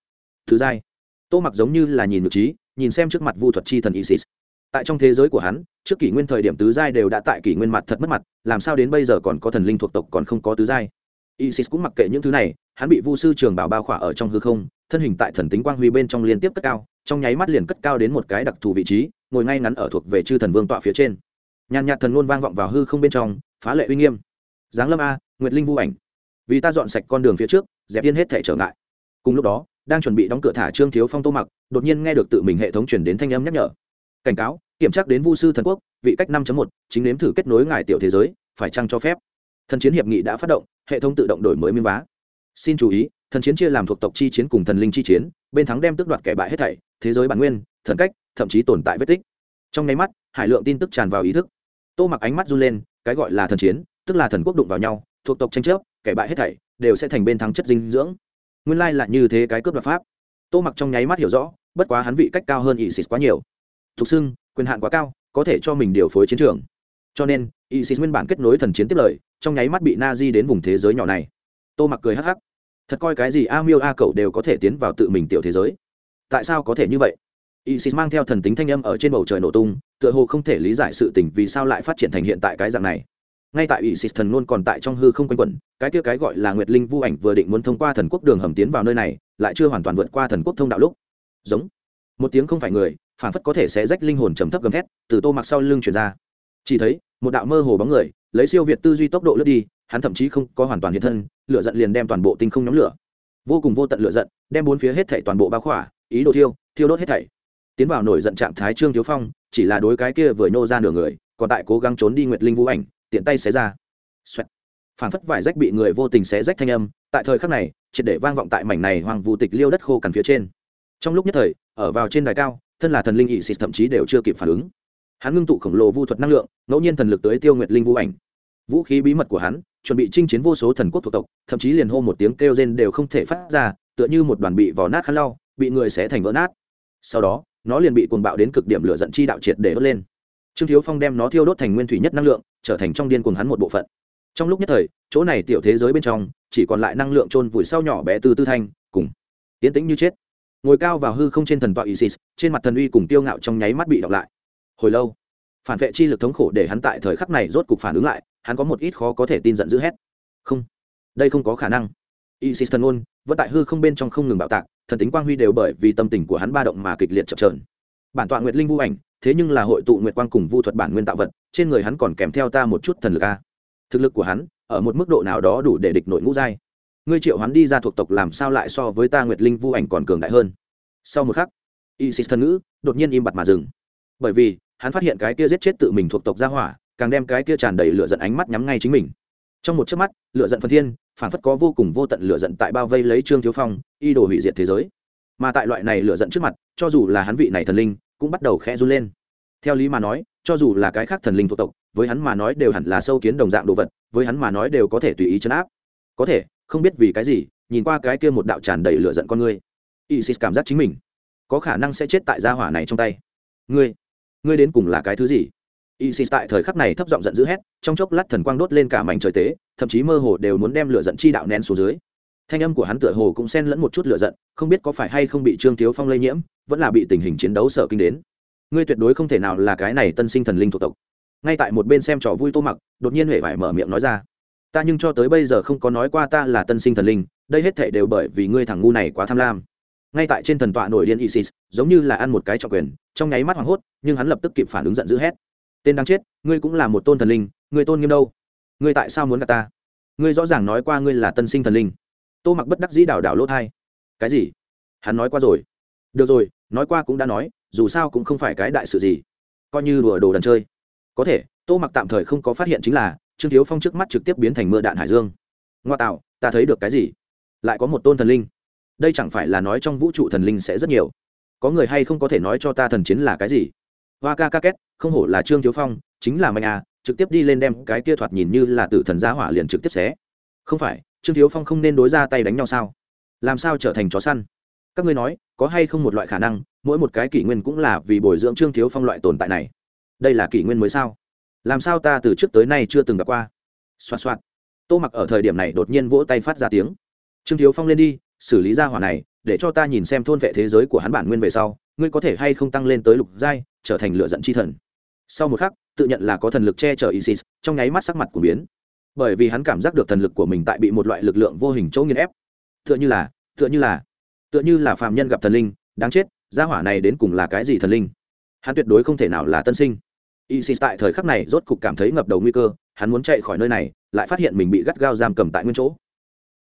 S1: Thứ giai. Tô mặc giống như là nhìn nhược trí nhìn xem trước mặt vu thuật chi thần isis. Tại trong thế giới của hắn trước kỷ nguyên thời điểm tứ giai đều đã tại kỷ nguyên mặt thật mất mặt, làm sao đến bây giờ còn có thần linh thuộc tộc còn không có tứ giai? Isis cũng mặc kệ những thứ này, hắn bị vu sư trường bảo bao khỏa ở trong hư không, thân hình tại thần tính quang huy bên trong liên tiếp cất cao, trong nháy mắt liền cất cao đến một cái đặc thù vị trí, ngồi ngay ngắn ở thuộc về chư thần vương tọa phía trên. Nhàn nhạt thần ngôn vang vọng vào hư không bên trong, phá lệ uy nghiêm. Giáng lâm a, nguyệt linh vu ảnh. Vì ta dọn sạch con đường phía trước, dẹp yên hết thể trở ngại. Cùng lúc đó, đang chuẩn bị đóng cửa thả trương thiếu phong tô mặc, đột nhiên nghe được tự mình hệ thống chuyển đến thanh âm nhắc nhở. Cảnh cáo kiểm tra đến vu sư thần quốc, vị cách 5 một, chính nếm thử kết nối ngài tiểu thế giới, phải chăng cho phép? Thần chiến hiệp nghị đã phát động, hệ thống tự động đổi mới miếng vá. Xin chú ý, thần chiến chia làm thuộc tộc chi chiến cùng thần linh chi chiến, bên thắng đem tước đoạt kẻ bại hết thảy, thế giới bản nguyên, thần cách, thậm chí tồn tại vết tích. Trong nháy mắt, hải lượng tin tức tràn vào ý thức. Tô mặc ánh mắt run lên, cái gọi là thần chiến, tức là thần quốc đụng vào nhau, thuộc tộc tranh chấp, kẻ bại hết thảy, đều sẽ thành bên thắng chất dinh dưỡng. Nguyên lai là như thế cái cướp đoạt pháp. Tô mặc trong nháy mắt hiểu rõ, bất quá hắn vị cách cao hơn ỷ xịt quá nhiều. Thục xưng quyền hạn quá cao, có thể cho mình điều phối chiến trường. Cho nên, isis nguyên bản kết nối thần chiến tiếp lời, trong nháy mắt bị na di đến vùng thế giới nhỏ này. Tô mặc cười hắc hắc. Thật coi cái gì a miêu, a cậu đều có thể tiến vào tự mình tiểu thế giới? Tại sao có thể như vậy? Isis mang theo thần tính thanh âm ở trên bầu trời nổ tung, tựa hồ không thể lý giải sự tình vì sao lại phát triển thành hiện tại cái dạng này. Ngay tại isis thần luôn còn tại trong hư không quanh quẩn, cái kia cái gọi là nguyệt linh vu ảnh vừa định muốn thông qua thần quốc đường hầm tiến vào nơi này, lại chưa hoàn toàn vượt qua thần quốc thông đạo lúc. Giống. Một tiếng không phải người phản phất có thể sẽ rách linh hồn trầm thấp gầm thét, từ tô mặc sau lưng chuyển ra. Chỉ thấy, một đạo mơ hồ bóng người, lấy siêu việt tư duy tốc độ lướt đi, hắn thậm chí không có hoàn toàn hiện thân, lửa giận liền đem toàn bộ tinh không nhóm lửa. Vô cùng vô tận lửa giận, đem bốn phía hết thảy toàn bộ bao khỏa, ý đồ thiêu thiêu đốt hết thảy. Tiến vào nổi giận trạng thái trương thiếu phong, chỉ là đối cái kia vừa nhô ra nửa người, còn tại cố gắng trốn đi nguyệt linh vũ ảnh, tiện tay xé ra. Xoẹt. phản phất vải rách bị người vô tình xé rách thanh âm, tại thời khắc này, triệt để vang vọng tại mảnh này hoàng vũ tịch liêu đất khô cằn phía trên. Trong lúc nhất thời, ở vào trên đài cao thân là thần linh ỵ xịt thậm chí đều chưa kịp phản ứng. Hắn ngưng tụ khổng lồ vu thuật năng lượng, ngẫu nhiên thần lực tới tiêu nguyệt linh vũ ảnh. Vũ khí bí mật của hắn, chuẩn bị chinh chiến vô số thần quốc thuộc tộc, thậm chí liền hô một tiếng kêu rên đều không thể phát ra, tựa như một đoàn bị vò nát khăn lau, bị người xé thành vỡ nát. Sau đó, nó liền bị cuồng bạo đến cực điểm lửa giận chi đạo triệt để đốt lên. Trương thiếu phong đem nó thiêu đốt thành nguyên thủy nhất năng lượng, trở thành trong điên cuồng hắn một bộ phận. Trong lúc nhất thời, chỗ này tiểu thế giới bên trong, chỉ còn lại năng lượng trôn vùi sau nhỏ bé từ tư thanh, cùng tiến tĩnh như chết ngồi cao vào hư không trên thần tọa isis, trên mặt thần uy cùng tiêu ngạo trong nháy mắt bị đọc lại. Hồi lâu, phản vệ chi lực thống khổ để hắn tại thời khắc này rốt cục phản ứng lại, hắn có một ít khó có thể tin giận dữ hét. Không, đây không có khả năng. Isis thần ôn, vẫn tại hư không bên trong không ngừng bạo tạc, thần tính quang huy đều bởi vì tâm tình của hắn ba động mà kịch liệt chập trờn bản tọa nguyệt linh vu ảnh, thế nhưng là hội tụ nguyệt quang cùng vu thuật bản nguyên tạo vật, trên người hắn còn kèm theo ta một chút thần lực a. Thực lực của hắn, ở một mức độ nào đó đủ để địch nội ngũ giai ngươi triệu hắn đi ra thuộc tộc làm sao lại so với ta nguyệt linh vu ảnh còn cường đại hơn sau một khắc isis thần ngữ đột nhiên im bặt mà dừng bởi vì hắn phát hiện cái kia giết chết tự mình thuộc tộc ra hỏa càng đem cái kia tràn đầy lửa giận ánh mắt nhắm ngay chính mình trong một chớp mắt lửa giận phân thiên phản phất có vô cùng vô tận lửa giận tại bao vây lấy trương thiếu phong y đồ hủy diệt thế giới mà tại loại này lửa giận trước mặt cho dù là hắn vị này thần linh cũng bắt đầu khẽ run lên theo lý mà nói cho dù là cái khác thần linh thuộc tộc với hắn mà nói đều hẳn là sâu kiến đồng dạng đồ vật với hắn mà nói đều có thể tùy ý chấn áp có thể không biết vì cái gì, nhìn qua cái kia một đạo tràn đầy lửa giận con ngươi. Isis cảm giác chính mình có khả năng sẽ chết tại gia hỏa này trong tay. Ngươi ngươi đến cùng là cái thứ gì? Isis tại thời khắc này thấp giọng giận dữ hét, trong chốc lát thần quang đốt lên cả mảnh trời tế, thậm chí mơ hồ đều muốn đem lửa giận chi đạo nén xuống dưới. Thanh âm của hắn tựa hồ cũng xen lẫn một chút lửa giận, không biết có phải hay không bị trương thiếu phong lây nhiễm, vẫn là bị tình hình chiến đấu sợ kinh đến. Ngươi tuyệt đối không thể nào là cái này tân sinh thần linh thuộc tộc. Ngay tại một bên xem trò vui tô mặc, đột nhiên huệ vải mở miệng nói ra ta nhưng cho tới bây giờ không có nói qua ta là tân sinh thần linh, đây hết thể đều bởi vì ngươi thằng ngu này quá tham lam. Ngay tại trên thần tọa nổi điên isis, giống như là ăn một cái trọng quyền, trong nháy mắt hoảng hốt, nhưng hắn lập tức kịp phản ứng giận dữ hét. Tên đáng chết, ngươi cũng là một tôn thần linh, ngươi tôn nghiêm đâu? Ngươi tại sao muốn gặp ta? Ngươi rõ ràng nói qua ngươi là tân sinh thần linh. Tô mặc bất đắc dĩ đảo đảo lỗ thai. Cái gì? Hắn nói qua rồi. Được rồi, nói qua cũng đã nói, dù sao cũng không phải cái đại sự gì. Coi như đùa đồ đần chơi. Có thể, tô mặc tạm thời không có phát hiện chính là trương thiếu phong trước mắt trực tiếp biến thành mưa đạn hải dương. Ngoa tạo, ta thấy được cái gì? Lại có một tôn thần linh. Đây chẳng phải là nói trong vũ trụ thần linh sẽ rất nhiều. Có người hay không có thể nói cho ta thần chiến là cái gì? Hoa ca ca két, không hổ là trương thiếu phong, chính là mạnh à trực tiếp đi lên đem cái kia thoạt nhìn như là tử thần giá hỏa liền trực tiếp xé. Không phải, trương thiếu phong không nên đối ra tay đánh nhau sao? Làm sao trở thành chó săn? Các ngươi nói, có hay không một loại khả năng, mỗi một cái kỷ nguyên cũng là vì bồi dưỡng trương thiếu phong loại tồn tại này? Đây là kỷ nguyên mới sao? Làm sao ta từ trước tới nay chưa từng gặp qua? Xoạt xoạt. Tô mặc ở thời điểm này đột nhiên vỗ tay phát ra tiếng. Trương thiếu phong lên đi, xử lý ra hỏa này, để cho ta nhìn xem thôn vệ thế giới của hắn bản nguyên về sau, ngươi có thể hay không tăng lên tới lục giai, trở thành lựa giận chi thần. Sau một khắc, tự nhận là có thần lực che chở isis, trong nháy mắt sắc mặt của biến. Bởi vì hắn cảm giác được thần lực của mình tại bị một loại lực lượng vô hình chỗ nghiền ép. Tựa như là, tựa như là, tựa như là phàm nhân gặp thần linh, đáng chết, gia hỏa này đến cùng là cái gì thần linh? Hắn tuyệt đối không thể nào là tân sinh isis tại thời khắc này rốt cục cảm thấy ngập đầu nguy cơ, hắn muốn chạy khỏi nơi này, lại phát hiện mình bị gắt gao giam cầm tại nguyên chỗ.